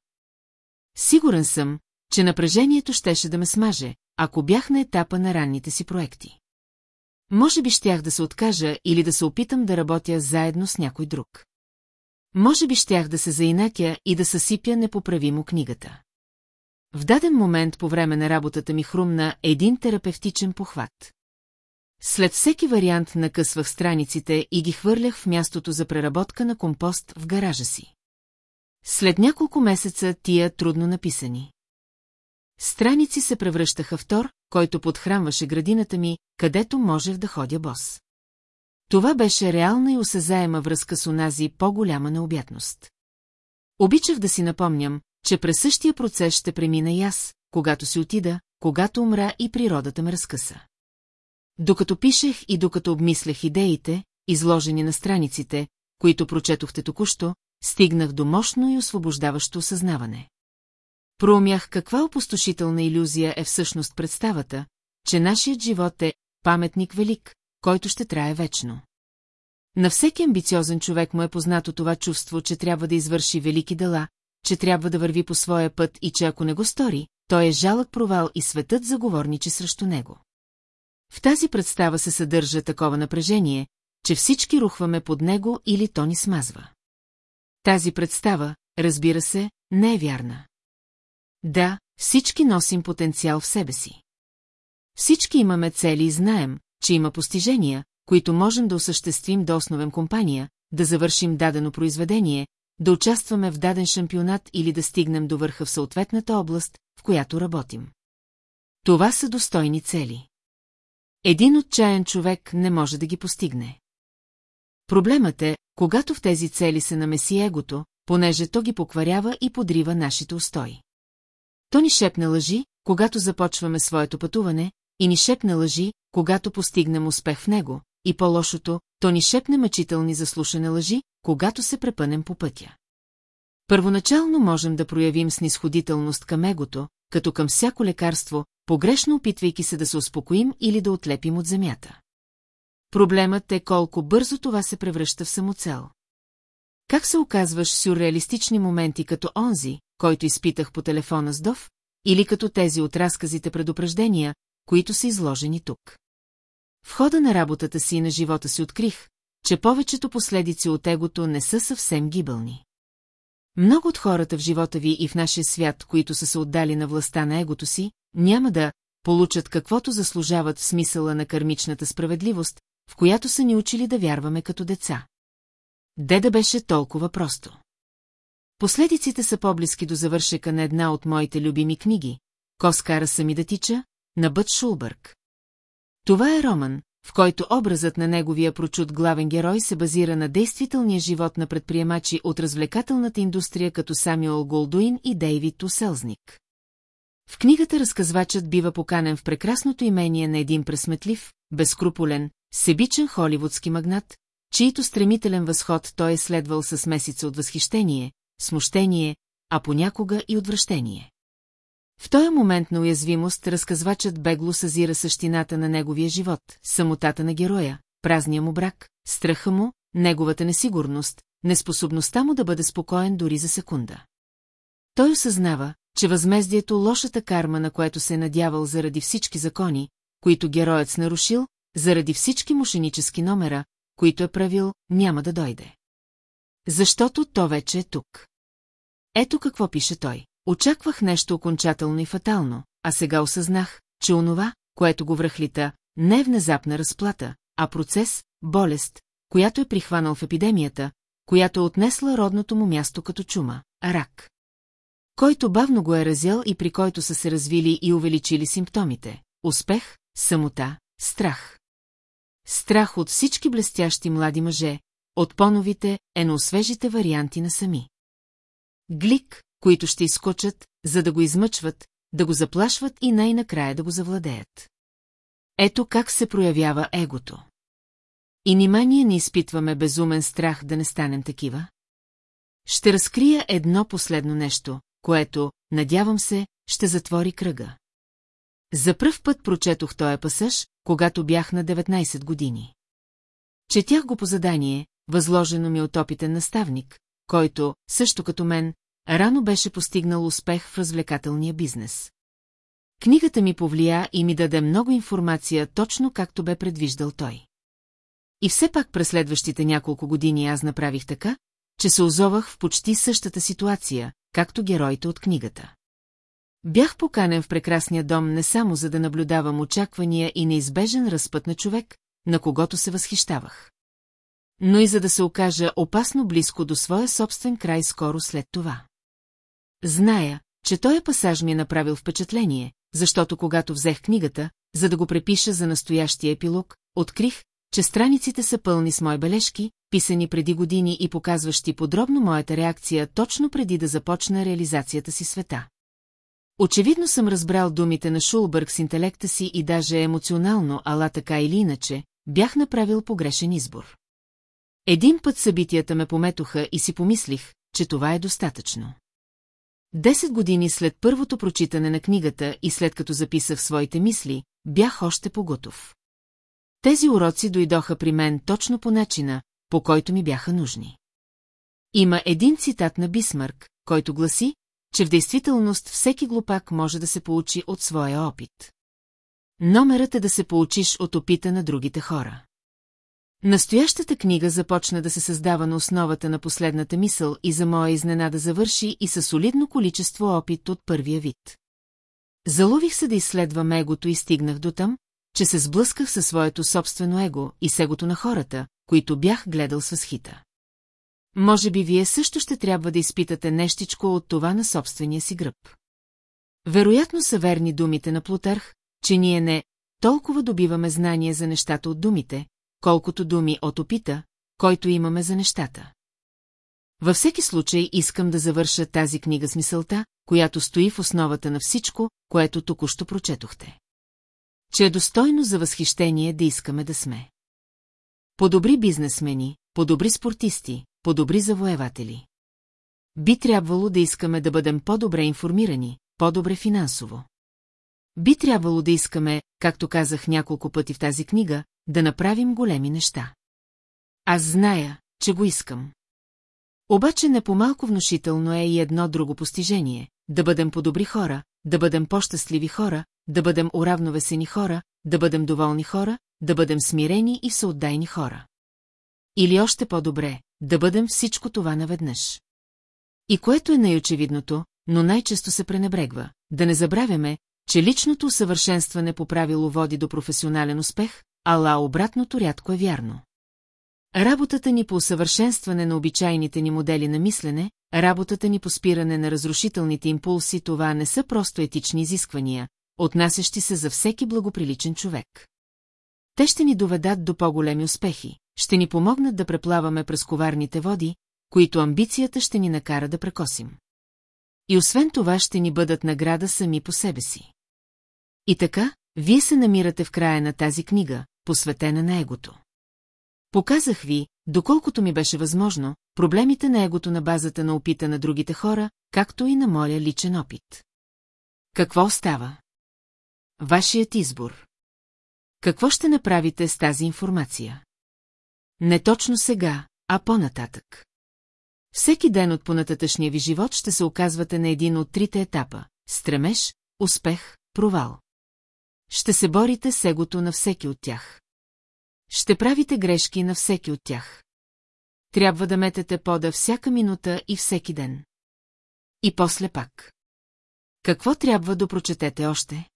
Сигурен съм, че напрежението щеше да ме смаже, ако бях на етапа на ранните си проекти. Може би щях да се откажа или да се опитам да работя заедно с някой друг. Може би щях да се заинакя и да съсипя непоправимо книгата. В даден момент по време на работата ми хрумна един терапевтичен похват. След всеки вариант накъсвах страниците и ги хвърлях в мястото за преработка на компост в гаража си. След няколко месеца тия трудно написани. Страници се превръщаха в тор, който подхранваше градината ми, където можех да ходя бос. Това беше реална и осезаема връзка с онази по-голяма необятност. Обичах да си напомням, че през същия процес ще премина и аз, когато си отида, когато умра и природата ме разкъса. Докато пишех и докато обмислях идеите, изложени на страниците, които прочетохте току-що, стигнах до мощно и освобождаващо осъзнаване. Проумях каква опустошителна иллюзия е всъщност представата, че нашият живот е паметник велик, който ще трае вечно. На всеки амбициозен човек му е познато това чувство, че трябва да извърши велики дела, че трябва да върви по своя път и че ако не го стори, той е жалък провал и светът заговорничи срещу него. В тази представа се съдържа такова напрежение, че всички рухваме под него или то ни смазва. Тази представа, разбира се, не е вярна. Да, всички носим потенциал в себе си. Всички имаме цели и знаем, че има постижения, които можем да осъществим до основен компания, да завършим дадено произведение, да участваме в даден шампионат или да стигнем до върха в съответната област, в която работим. Това са достойни цели. Един отчаян човек не може да ги постигне. Проблемът е, когато в тези цели се намеси егото, понеже то ги покварява и подрива нашите устои. То ни шепне лъжи, когато започваме своето пътуване, и ни шепне лъжи, когато постигнем успех в него, и по-лошото, то ни шепне мъчителни заслушане лъжи, когато се препънем по пътя. Първоначално можем да проявим снисходителност към егото, като към всяко лекарство, погрешно опитвайки се да се успокоим или да отлепим от земята. Проблемът е колко бързо това се превръща в самоцел. Как се оказваш сюрреалистични моменти като онзи, който изпитах по телефона с Дов, или като тези от разказите предупреждения, които са изложени тук. В хода на работата си и на живота си открих, че повечето последици от егото не са съвсем гибелни. Много от хората в живота ви и в нашия свят, които са се отдали на властта на егото си, няма да получат каквото заслужават в смисъла на кармичната справедливост, в която са ни учили да вярваме като деца. Де да беше толкова просто. Последиците са по-близки до завършека на една от моите любими книги «Коскара сами да тича» на Бът Шулбърг. Това е роман, в който образът на неговия прочут главен герой се базира на действителния живот на предприемачи от развлекателната индустрия като Самюел Голдуин и Дейвид Туселзник. В книгата разказвачът бива поканен в прекрасното имение на един пресметлив, безкруполен, себичен холивудски магнат, чието стремителен възход той е следвал с месеца от възхищение, смущение, а понякога и отвращение. В този момент на уязвимост разказвачът бегло съзира същината на неговия живот, самотата на героя, празния му брак, страха му, неговата несигурност, неспособността му да бъде спокоен дори за секунда. Той осъзнава, че възмездието лошата карма, на което се е надявал заради всички закони, които героят с нарушил, заради всички мошенически номера, които е правил, няма да дойде. Защото то вече е тук. Ето какво пише той. Очаквах нещо окончателно и фатално, а сега осъзнах, че онова, което го връхлита, не е внезапна разплата, а процес, болест, която е прихванал в епидемията, която отнесла родното му място като чума – рак. Който бавно го е разял и при който са се развили и увеличили симптомите – успех, самота, страх. Страх от всички блестящи млади мъже, от поновите, еноосвежите варианти на сами. Глик, които ще изкочат, за да го измъчват, да го заплашват и най-накрая да го завладеят. Ето как се проявява егото. И нима ние не изпитваме безумен страх да не станем такива? Ще разкрия едно последно нещо, което, надявам се, ще затвори кръга. За пръв път прочетох този пасаж, когато бях на 19 години. Четях го по задание, възложено ми от опитен наставник, който, също като мен, рано беше постигнал успех в развлекателния бизнес. Книгата ми повлия и ми даде много информация точно както бе предвиждал той. И все пак през следващите няколко години аз направих така, че се озовах в почти същата ситуация, както героите от книгата. Бях поканен в прекрасния дом не само за да наблюдавам очаквания и неизбежен разпът на човек, на когото се възхищавах. Но и за да се окажа опасно близко до своя собствен край скоро след това. Зная, че той пасаж ми е направил впечатление, защото когато взех книгата, за да го препиша за настоящия епилог, открих, че страниците са пълни с мои бележки, писани преди години и показващи подробно моята реакция точно преди да започна реализацията си света. Очевидно съм разбрал думите на Шулбърг с интелекта си и даже емоционално, ала така или иначе, бях направил погрешен избор. Един път събитията ме пометоха и си помислих, че това е достатъчно. Десет години след първото прочитане на книгата и след като записах своите мисли, бях още поготов. Тези уроци дойдоха при мен точно по начина, по който ми бяха нужни. Има един цитат на Бисмарк, който гласи, че в действителност всеки глупак може да се получи от своя опит. Номерът е да се получиш от опита на другите хора. Настоящата книга започна да се създава на основата на последната мисъл и за моя изненада завърши и със солидно количество опит от първия вид. Залових се да изследвам егото и стигнах до там, че се сблъсках със своето собствено его и сегото на хората, които бях гледал с възхита. Може би вие също ще трябва да изпитате нещичко от това на собствения си гръб. Вероятно са верни думите на Плутарх, че ние не толкова добиваме знание за нещата от думите, колкото думи от опита, който имаме за нещата. Във всеки случай искам да завърша тази книга с мисълта, която стои в основата на всичко, което току-що прочетохте. Че е достойно за възхищение да искаме да сме. По-добри бизнесмени, по-добри спортисти, по-добри завоеватели. Би трябвало да искаме да бъдем по-добре информирани, по-добре финансово. Би трябвало да искаме, както казах няколко пъти в тази книга, да направим големи неща. Аз зная, че го искам. Обаче не по-малко внушително е и едно друго постижение – да бъдем по-добри хора, да бъдем по-щастливи хора, да бъдем уравновесени хора, да бъдем доволни хора, да бъдем смирени и съотдайни хора. Или още по-добре, да бъдем всичко това наведнъж. И което е най-очевидното, но най-често се пренебрегва, да не забравяме, че личното усъвършенстване по правило води до професионален успех, ала обратното рядко е вярно. Работата ни по усъвършенстване на обичайните ни модели на мислене, работата ни по спиране на разрушителните импулси, това не са просто етични изисквания, отнасящи се за всеки благоприличен човек. Те ще ни доведат до по-големи успехи, ще ни помогнат да преплаваме през коварните води, които амбицията ще ни накара да прекосим. И освен това ще ни бъдат награда сами по себе си. И така, вие се намирате в края на тази книга, посветена на егото. Показах ви, доколкото ми беше възможно, проблемите на егото на базата на опита на другите хора, както и на моя личен опит. Какво става? Вашият избор. Какво ще направите с тази информация? Не точно сега, а по-нататък. Всеки ден от понататъчния ви живот ще се оказвате на един от трите етапа – стремеж, успех, провал. Ще се борите с егото на всеки от тях. Ще правите грешки на всеки от тях. Трябва да метете пода всяка минута и всеки ден. И после пак. Какво трябва да прочетете още?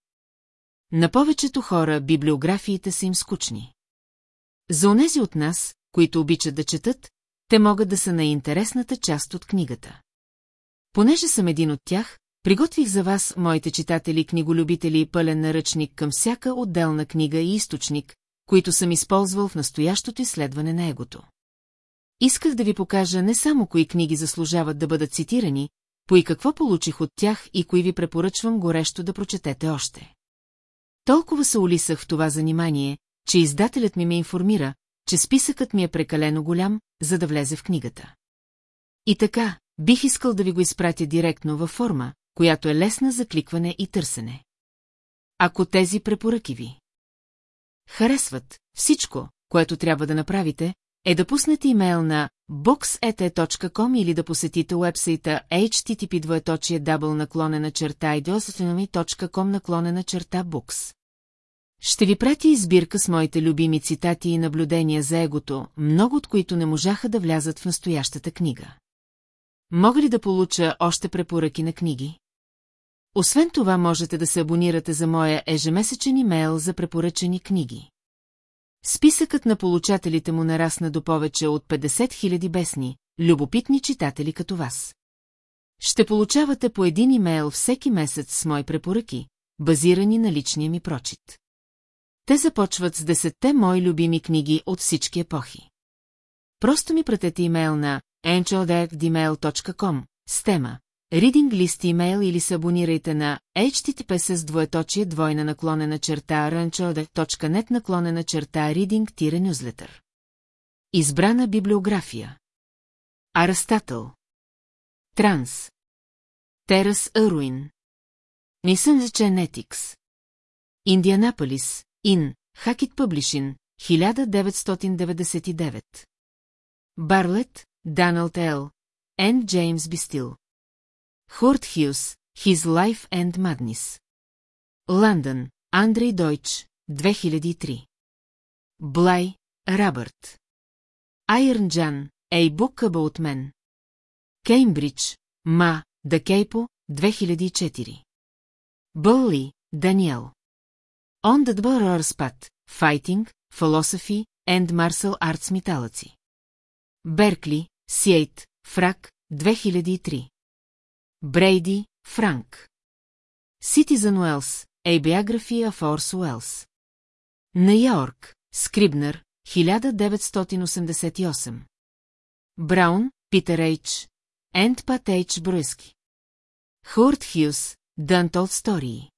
На повечето хора библиографиите са им скучни. За онези от нас, които обичат да четат, те могат да са най-интересната част от книгата. Понеже съм един от тях, приготвих за вас, моите читатели, книголюбители, пълен наръчник към всяка отделна книга и източник, които съм използвал в настоящото изследване на егото. Исках да ви покажа не само кои книги заслужават да бъдат цитирани, по и какво получих от тях и кои ви препоръчвам горещо да прочетете още. Толкова се улисах в това занимание, че издателят ми ме информира, че списъкът ми е прекалено голям, за да влезе в книгата. И така, бих искал да ви го изпратя директно във форма, която е лесна за кликване и търсене. Ако тези препоръки ви харесват, всичко, което трябва да направите, е да пуснете имейл на boxete.com или да посетите уебсайта http двоеточие дабл наклонена черта ideosastronomy.com наклонена черта books. Ще ви пратя избирка с моите любими цитати и наблюдения за егото, много от които не можаха да влязат в настоящата книга. Мога ли да получа още препоръки на книги? Освен това можете да се абонирате за моя ежемесечен имейл за препоръчени книги. Списъкът на получателите му нарасна до повече от 50 000 бесни, любопитни читатели като вас. Ще получавате по един имейл всеки месец с мои препоръки, базирани на личния ми прочит. Те започват с десетте мои любими книги от всички епохи. Просто ми пратете имейл на angeldegdmail.com с тема Reading List имейл или се абонирайте на http с двоеточие двойна наклонена черта ranchode.net наклонена черта reading-newsletter. Избрана библиография. Арастатъл Транс. Терас Аруин Нисън Genetics. Индианаполис Ин. Хакит Пъблишин 1999 Барлет Даналд Ел Н. Джеймс Бистил Хорт Хюс, His Life and Madness. Лондон, Андрей Дойч, 2003. Блай, Рабърт. Айрн Джан, A Book About Men. Кеймбридж, Ма, Да Кейпо, 2004. Бълли, Даниел. On the Borrow's Path, Fighting, Philosophy and Martial Arts Миталъци. Беркли, Сейт, Фрак, 2003. Брейди, Франк. Citizen Уелс, A Biography of Orson Уелс. На Йорк, Скрибнер, 1988. Браун, Питер Ейч, Енд Пат Ейч Бруески. Хурт Хюс, Дънтол Story.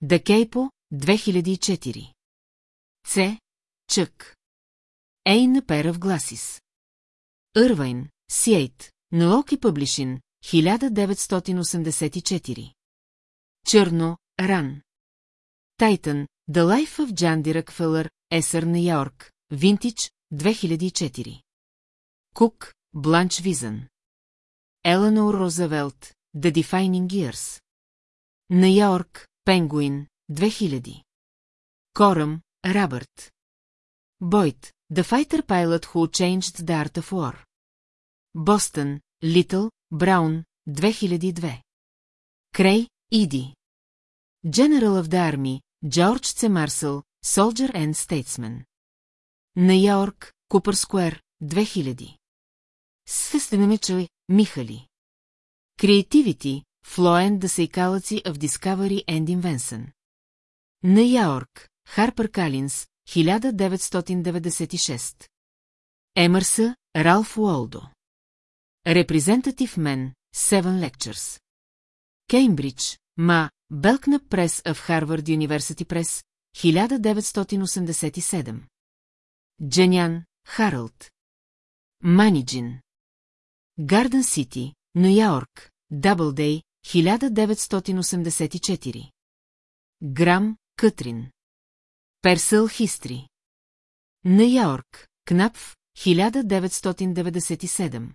Да Кейпо, 2004. С. Чък. Ейна Пера в Гласис. Ирвайн, Сейт, Нооки Пъблишин, 1984. Черно, Ран. Тайтън, The Life of D. Rockefeller, Есър на Йорк, Винтич, 2004. Кук, Бланч Визън. Еленор Розавелт, The Defining Years. На Йорк, Пенгуин, 2000. Коръм, Рабърт. Бойт, The Fighter Pilot Who Changed the Art of War. Бостън, Литъл, Браун, 2002. Крей, Иди. General of the Army, Джордж Ц. Марсъл, Soldier and Statesman. На Йорк, Купър Скуер, 2000. Свестенамичай, Михали. Creativity, and the Psychology of Discovery and Invention. На Йорк, Харпер Калинс, 1996. Емърса, Ралф Уолдо. Representative Men, Seven Lectures. Кеймбридж, Ма, Белкнап Прес в Харвард Юниверсити Прес, 1987. Дженян, Харалд. Маниджин. Гарден Сити, Нью Йорк, Даблдей, 1984. Грам, Кътрин. Персъл Хистри. Нью Йорк, Кнапф, 1997.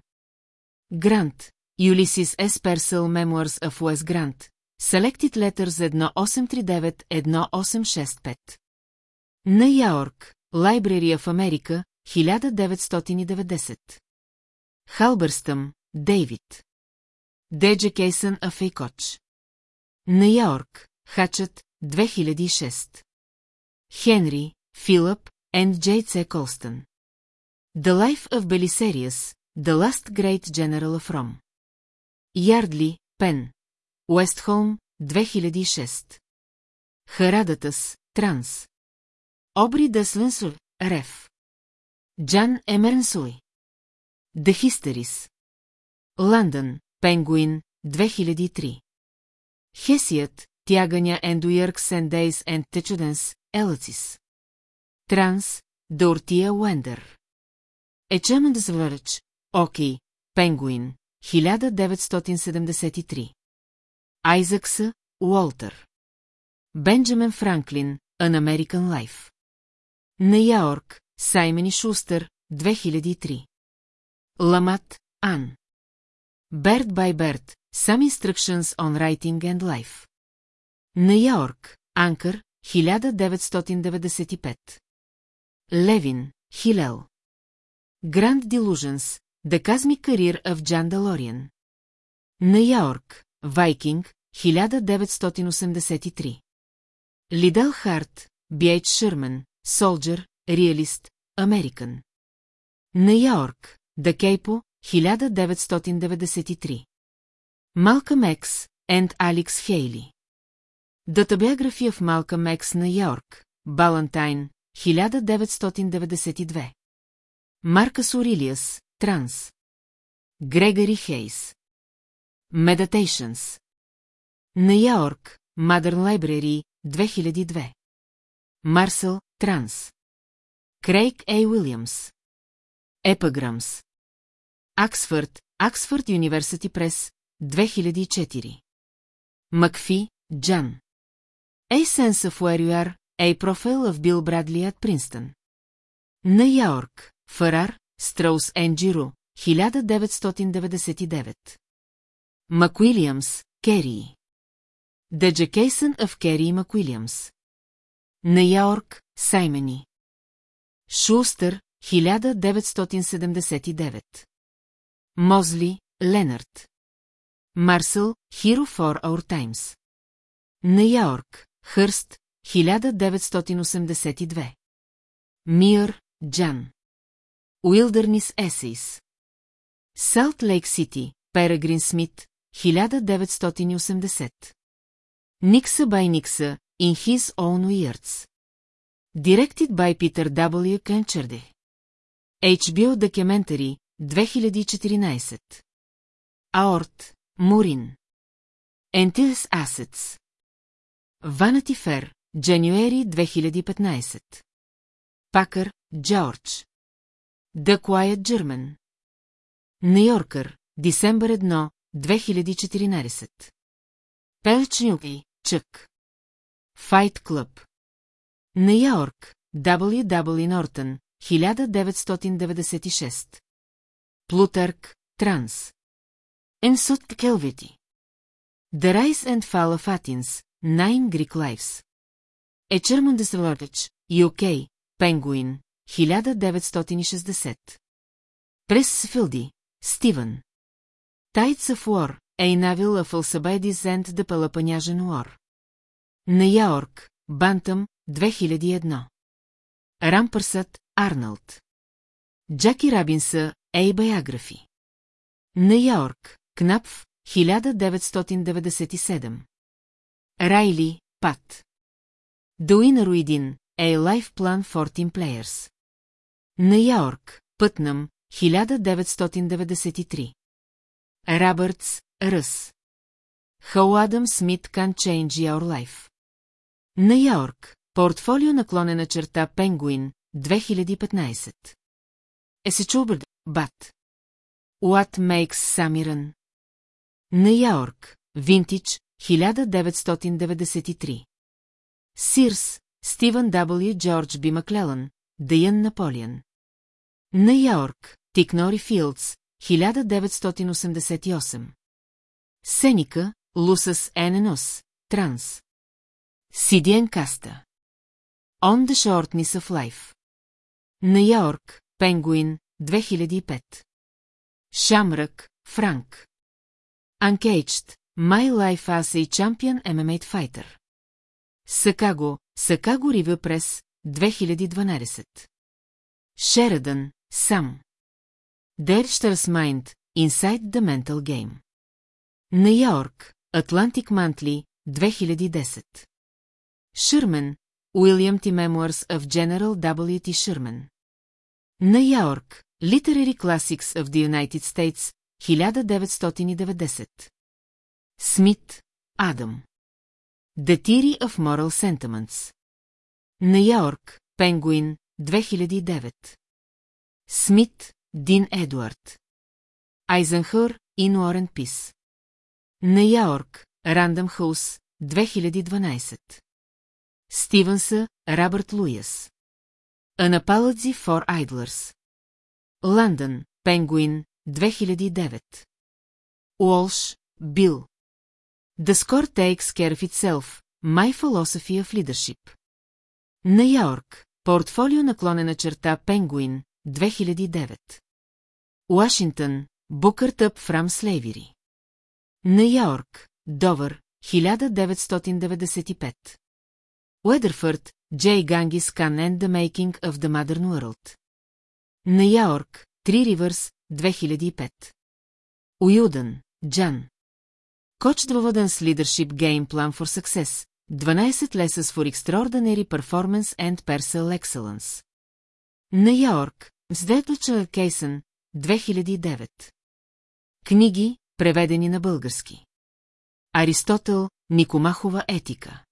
Грант, Ulysses S. Purcell Memoirs of Wes Grant, Selected Letters 1839-1865. На Йорк, Library of America, 1990. Халбърстъм, Дейвид. Деджекейсън Афейкоч. На Йорк, Хачът, 2006. Хенри, Филъп, Енд Джей Ц. Колстън. The Life of Belisarius, The Last Great General of Rome. Ярдли, Пен. Уестхолм, 2006. Харадатас, Транс. Обри Дъсленсур, Реф. Джан Емернсуй. The Histories. Лондон, Пенгуин, 2003. Хесият, тяганя and Days and Techudens, Елацис. Транс, Дортия Уендър. Ечемен да завърч, Окей, Пенгуин, 1973. Айзакса, Уолтер. Бенджамен Франклин, An American Life. На Яорк, Саймон и Шустър, 2003. Ламат, Ан. Берт бай Берт, Some Instructions on Writing and Life. На Яорк, Анкър, 1995. Левин, Хилел. Grand Delusions, Cosmic Career of Джан Далориан. На Яорк, Вайкинг, 1983. Лидел Харт, Бейт Шърман, Солджер, Реалист, Американ. На Йорк, Дакейпо, 1993. Малкъм Екс, енд Аликс Хейли. Датабиография в Малкъм Екс на Йорк, Балантайн, 1992. Маркас Орилиас, Транс. Грегори Хейс. Meditations. На Йорк, Мадърн Library, 2002. Марсел, Транс. Крейг Ей Уилямс. Епаграмс. Аксфорд, Аксфорд Юниверсити Прес, 2004. Макфи, Джан. A Sense of Where You Are, A Profile of Bill Bradley at Princeton. На Йорк, Фарар, Страус Енджиро, 1999. Макуилиамс, Кери. The Education of Кери Макуилиамс. На Йорк, Саймени. Шустър, 1979. Мозли, Ленард. Марсъл, Hero for Our Times. На Йорк, Хърст, 1982. Мир, Джан. Уилдърнис Есейс. Селт Лейк Сити, Перегрин Смит, 1980. Никса бай Никса, In His Own Words. Directed by Peter W. Kencherde. HBO Documentary, 2014. Аорт, Мурин. Entities Assets. Vanity Fair, January 2015. Пакър, Джордж. The Quiet German. Нью-Йоркър, Дисембър 1, 2014. Пелчнюки, Чък. Fight Club. Нью-Йорк, W. W. Нортън, 1996. Плутърк, Транс. Енсут Келвети. The Rise and Fall of Athens, Nine Greek Lives. Ечермон Десвъртъч, UK, Пенгуин, 1960. Прес Филди, Стивън. Тайц of War, Ейнавил Alcibiades and the Peloponnesian War. На Яорк, Бантъм, 2001. Рампърсът, Арнолд. Джаки Рабинса, Ей Биографи. На Йорк, Кнапф, 1997. Райли, Пат. Дуина Руидин, A Life Plan for Team Players. На Йорк, Пътнам, 1993. Рабъртс, Ръс. How Adam Smith Can Change Your Life. На Йорк, портфолио наклонена черта Пенгуин, 2015. Есечубърд, Бат. What Makes Samiran? На Йорк, Винтич, 1993. Сирс, Стивън W. Джордж Би Маклелън, Дъян Наполеон. На Йорк, Тикнори Филдс, 1988. Сеника, Лусас Ененос, Транс. Сидиен Каста. On the Shortness of Life. На Йорк, Пенгуин, 2005. Шамрак, Франк. Uncaged, My Life as a Champion MMA Fighter. Сакаго, Сакаго Ривя Прес, 2012. Шерадън, Сам. Dersters Mind, Inside the Mental Game. На Йорк, Atlantic Monthly, 2010. Шърмен, Уилям Ти Memoirs of General W. T. Sherman. На Йорк, Literary Classics of the United States, 1990. Смит, Адам. The Theory of Moral Sentiments. На Йорк, Пенгуин, 2009. Смит, Дин Едуард. Айзенхър, and Peace. На Йорк, Рандъм Хаус, 2012. Стивенса, Рабърт Луяс. Анапаладзи for Idlers. Лондон, Пенгуин, 2009. Уолш, Бил. The score takes care of itself, My Philosophy of Leadership. На Йорк, портфолио наклонена черта Пенгуин, 2009. Уашингтон, Букърт Up from Slavery. На Йорк, Довър, 1995. Уедърфърд, Джей Гангис Can End the Making of the Modern World. На Йорк, Три Ривърс, 2005. Уюдън, Джан. Coach Dvovadens Leadership Game Plan for Success, 12 Lessons for Extraordinary Performance and Personal Excellence. На Йорк, Сдетлча Кейсън, 2009. Книги, преведени на български. Аристотел, Никомахова етика.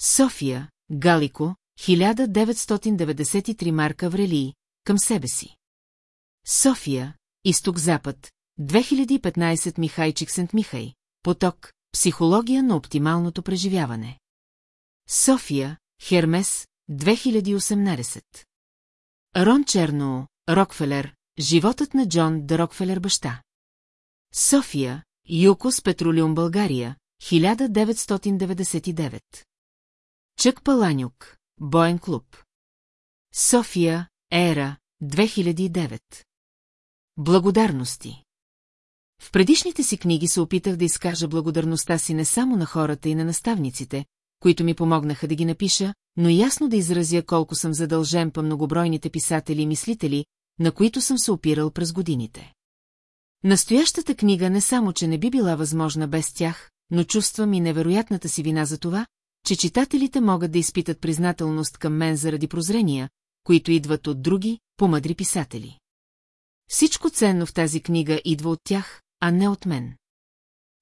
София, Галико, 1993 марка Врелии, към себе си. София, Изток-Запад, 2015 Михайчик Сент Михай, поток, психология на оптималното преживяване. София, Хермес, 2018. Рон Черно, Рокфелер, животът на Джон Д. Рокфелер баща. София, Юкос Петролиум България, 1999. Чък Паланюк, Боен клуб. София, Ера, 2009. Благодарности. В предишните си книги се опитах да изкажа благодарността си не само на хората и на наставниците, които ми помогнаха да ги напиша, но ясно да изразя колко съм задължен по многобройните писатели и мислители, на които съм се опирал през годините. Настоящата книга не само, че не би била възможна без тях, но чувствам и невероятната си вина за това, че читателите могат да изпитат признателност към мен заради прозрения, които идват от други, помъдри писатели. Всичко ценно в тази книга идва от тях, а не от мен.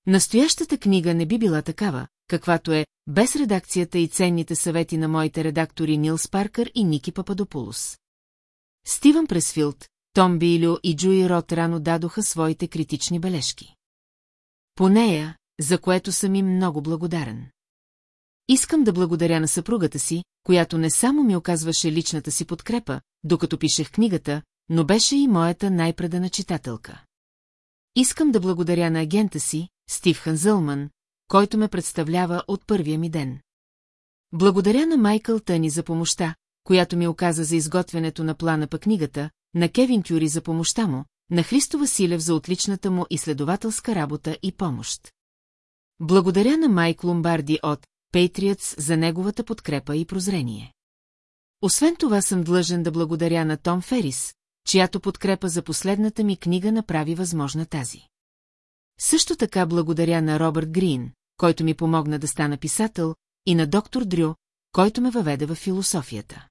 Настоящата книга не би била такава, каквато е, без редакцията и ценните съвети на моите редактори Нилс Паркър и Ники Пападополус. Стивън Пресфилд, Том Билю и Джуи Рот рано дадоха своите критични бележки. По нея, за което съм им много благодарен. Искам да благодаря на съпругата си, която не само ми оказваше личната си подкрепа, докато пишех книгата, но беше и моята най-предана читателка. Искам да благодаря на агента си, Стив Ханзълман, който ме представлява от първия ми ден. Благодаря на Майкъл Тъни за помощта, която ми оказа за изготвянето на плана по книгата, на Кевин Тюри за помощта му, на Христо Василев за отличната му изследователска работа и помощ. Благодаря на Майк Ломбарди от Patriots за неговата подкрепа и прозрение. Освен това съм длъжен да благодаря на Том Ферис, чиято подкрепа за последната ми книга направи възможна тази. Също така благодаря на Робърт Грин, който ми помогна да стана писател, и на доктор Дрю, който ме въведе в философията.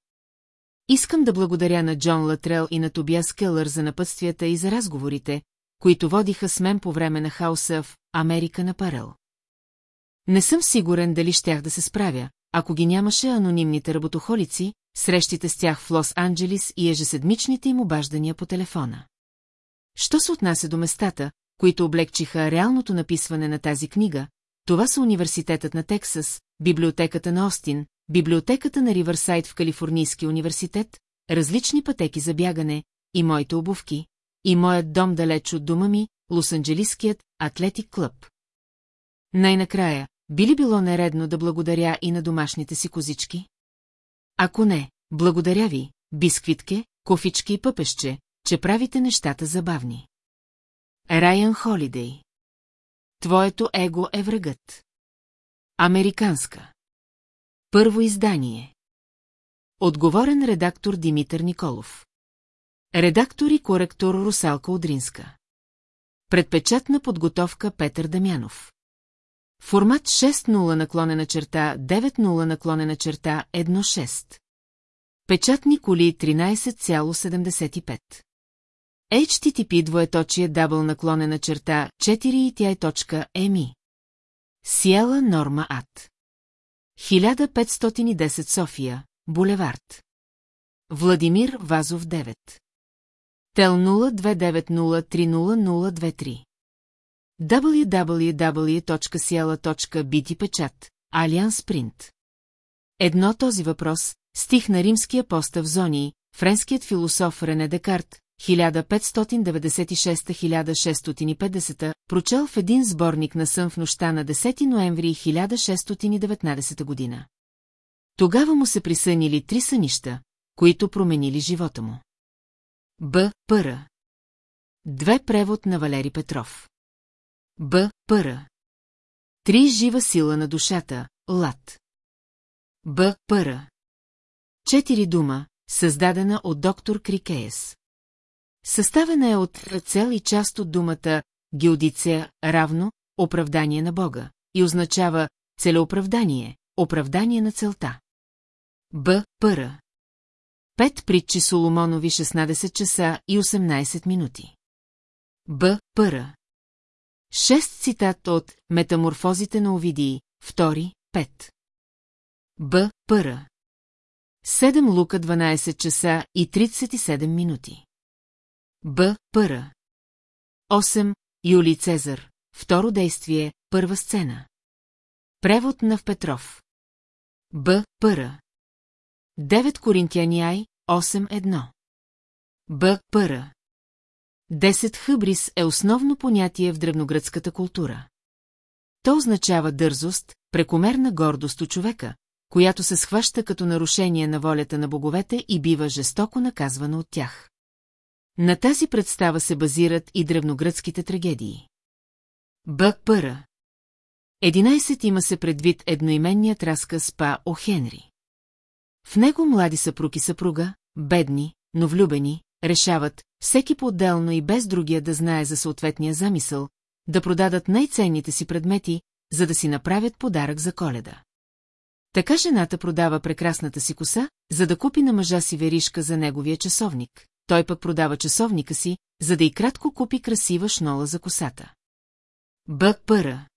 Искам да благодаря на Джон Латрел и на Тобиас Келър за напътствията и за разговорите, които водиха с мен по време на хаоса в Америка на Парел. Не съм сигурен дали щях да се справя, ако ги нямаше анонимните работохолици, срещите с тях в Лос-Анджелис и ежеседмичните им обаждания по телефона. Що се отнася до местата, които облегчиха реалното написване на тази книга, това са Университетът на Тексас, Библиотеката на Остин, Библиотеката на Ривърсайд в Калифорнийския университет, различни пътеки за бягане, и моите обувки, и моят дом далеч от дома ми, Лос-Анджелиският Атлетик Клъб. Най-накрая, би ли било нередно да благодаря и на домашните си козички? Ако не, благодаря ви, бисквитке, кофички и пъпеще, че правите нещата забавни. Райан Холидей Твоето его е врагът. Американска. Първо издание. Отговорен редактор Димитър Николов. Редактор и коректор Русалка Одринска. Предпечатна подготовка Петър Дамянов. Формат 6.0 наклонена черта 9.0 наклонена черта 1.6. Печатни коли 13,75. HTTP двоеточие дабл наклонена черта 4 и тя точка еми. Сиела Норма Ад. 1510 София, Булевард. Владимир Вазов 9. Тел 0290300023. www.ciela.bt печат, Алианс. Едно този въпрос, стих на римския поста в зони, френският философ Рене Декарт, 1596-1650, прочел в един сборник на сън в нощта на 10 ноември 1619 година. Тогава му се присънили три сънища, които променили живота му. Б. Пъра. Две превод на Валери Петров. Б. Пъра. Три жива сила на душата, лад. Б. Пъра. Четири дума, създадена от доктор Крикеес. Съставена е от цел и част от думата геодицея, равно, оправдание на Бога, и означава целеоправдание, оправдание на целта. Б. Пъра. Пет притчи Соломонови 16 часа и 18 минути. Б. Пъра. Шест цитат от Метаморфозите на Овидии, втори, пет. Б. Пъра. 7 Лука 12 часа и 37 минути. Б. Пъра. 8. Юли Цезар. Второ действие, първа сцена. Превод на Петров. Б. Пъра. 9 Коринтияни Ай, 8.1. Б. Пъра. 10 Хъбрис е основно понятие в древногръцката култура. То означава дързост, прекомерна гордост у човека, която се схваща като нарушение на волята на боговете и бива жестоко наказвана от тях. На тази представа се базират и древногръцките трагедии. Б. Пъра. 11 има се предвид едноименният разказ Па О Хенри. В него млади съпруг и съпруга, бедни, но влюбени, решават, всеки по-отделно и без другия да знае за съответния замисъл, да продадат най-ценните си предмети, за да си направят подарък за коледа. Така жената продава прекрасната си коса, за да купи на мъжа си веришка за неговия часовник. Той пък продава часовника си, за да и кратко купи красива шнола за косата. Бък пъра.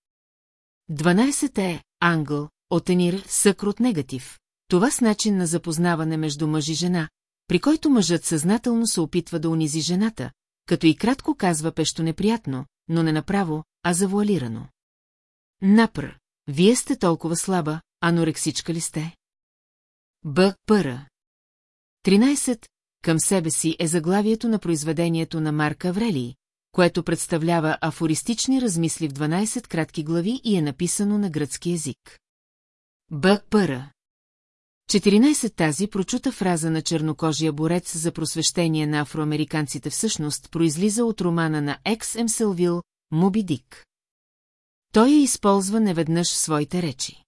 12 е англ, отенир, съкрут негатив, това с начин на запознаване между мъж и жена, при който мъжът съзнателно се опитва да унизи жената, като и кратко казва пещо неприятно, но не направо, а завуалирано. Напр, вие сте толкова слаба, анорексичка ли сте? Б. Пъра. 13. Към себе си е заглавието на произведението на Марка Аврелий, което представлява афористични размисли в 12 кратки глави и е написано на гръцки език. Б. Пъра. 14 тази прочута фраза на чернокожия борец за просвещение на афроамериканците всъщност произлиза от романа на Екс Емселвил «Моби Дик». Той я използва неведнъж в своите речи.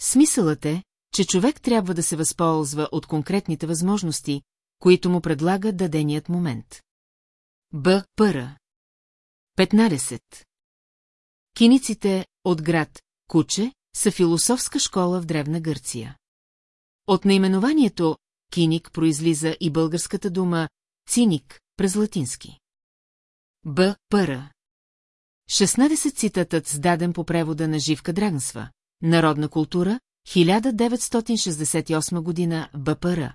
Смисълът е, че човек трябва да се възползва от конкретните възможности, които му предлага даденият момент. Б. Пъра 15. Киниците от град Куче са философска школа в Древна Гърция. От наименованието «киник» произлиза и българската дума «циник» през латински. Б. Пъра 16 цитатът сдаден по превода на Живка Драгнсва. Народна култура, 1968 година, БПР.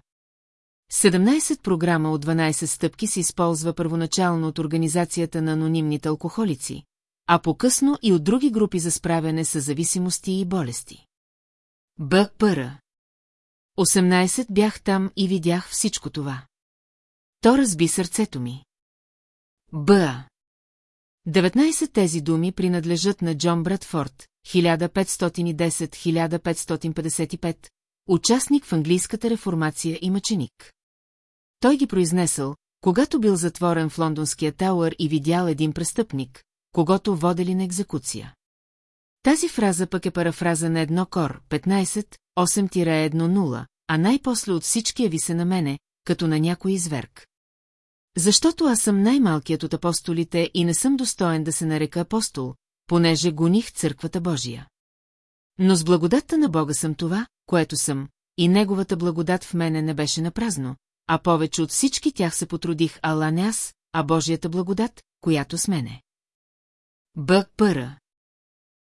17 програма от 12 стъпки се използва първоначално от Организацията на анонимните алкохолици, а по-късно и от други групи за справяне с зависимости и болести. БПР. 18 бях там и видях всичко това. То разби сърцето ми. Б. 19 тези думи принадлежат на Джон Брадфорд, 1510-1555, участник в английската реформация и мъченик. Той ги произнесъл, когато бил затворен в лондонския Тауър и видял един престъпник, когато водели на екзекуция. Тази фраза пък е парафраза на едно кор, 15, 8-1-0, а най-после от всички яви се на мене, като на някой изверг. Защото аз съм най-малкият от апостолите и не съм достоен да се нарека апостол, понеже гоних църквата Божия. Но с благодатта на Бога съм това, което съм, и Неговата благодат в мене не беше напразно, а повече от всички тях се потрудих, ала не аз, а Божията благодат, която с мене. Б. Пъра.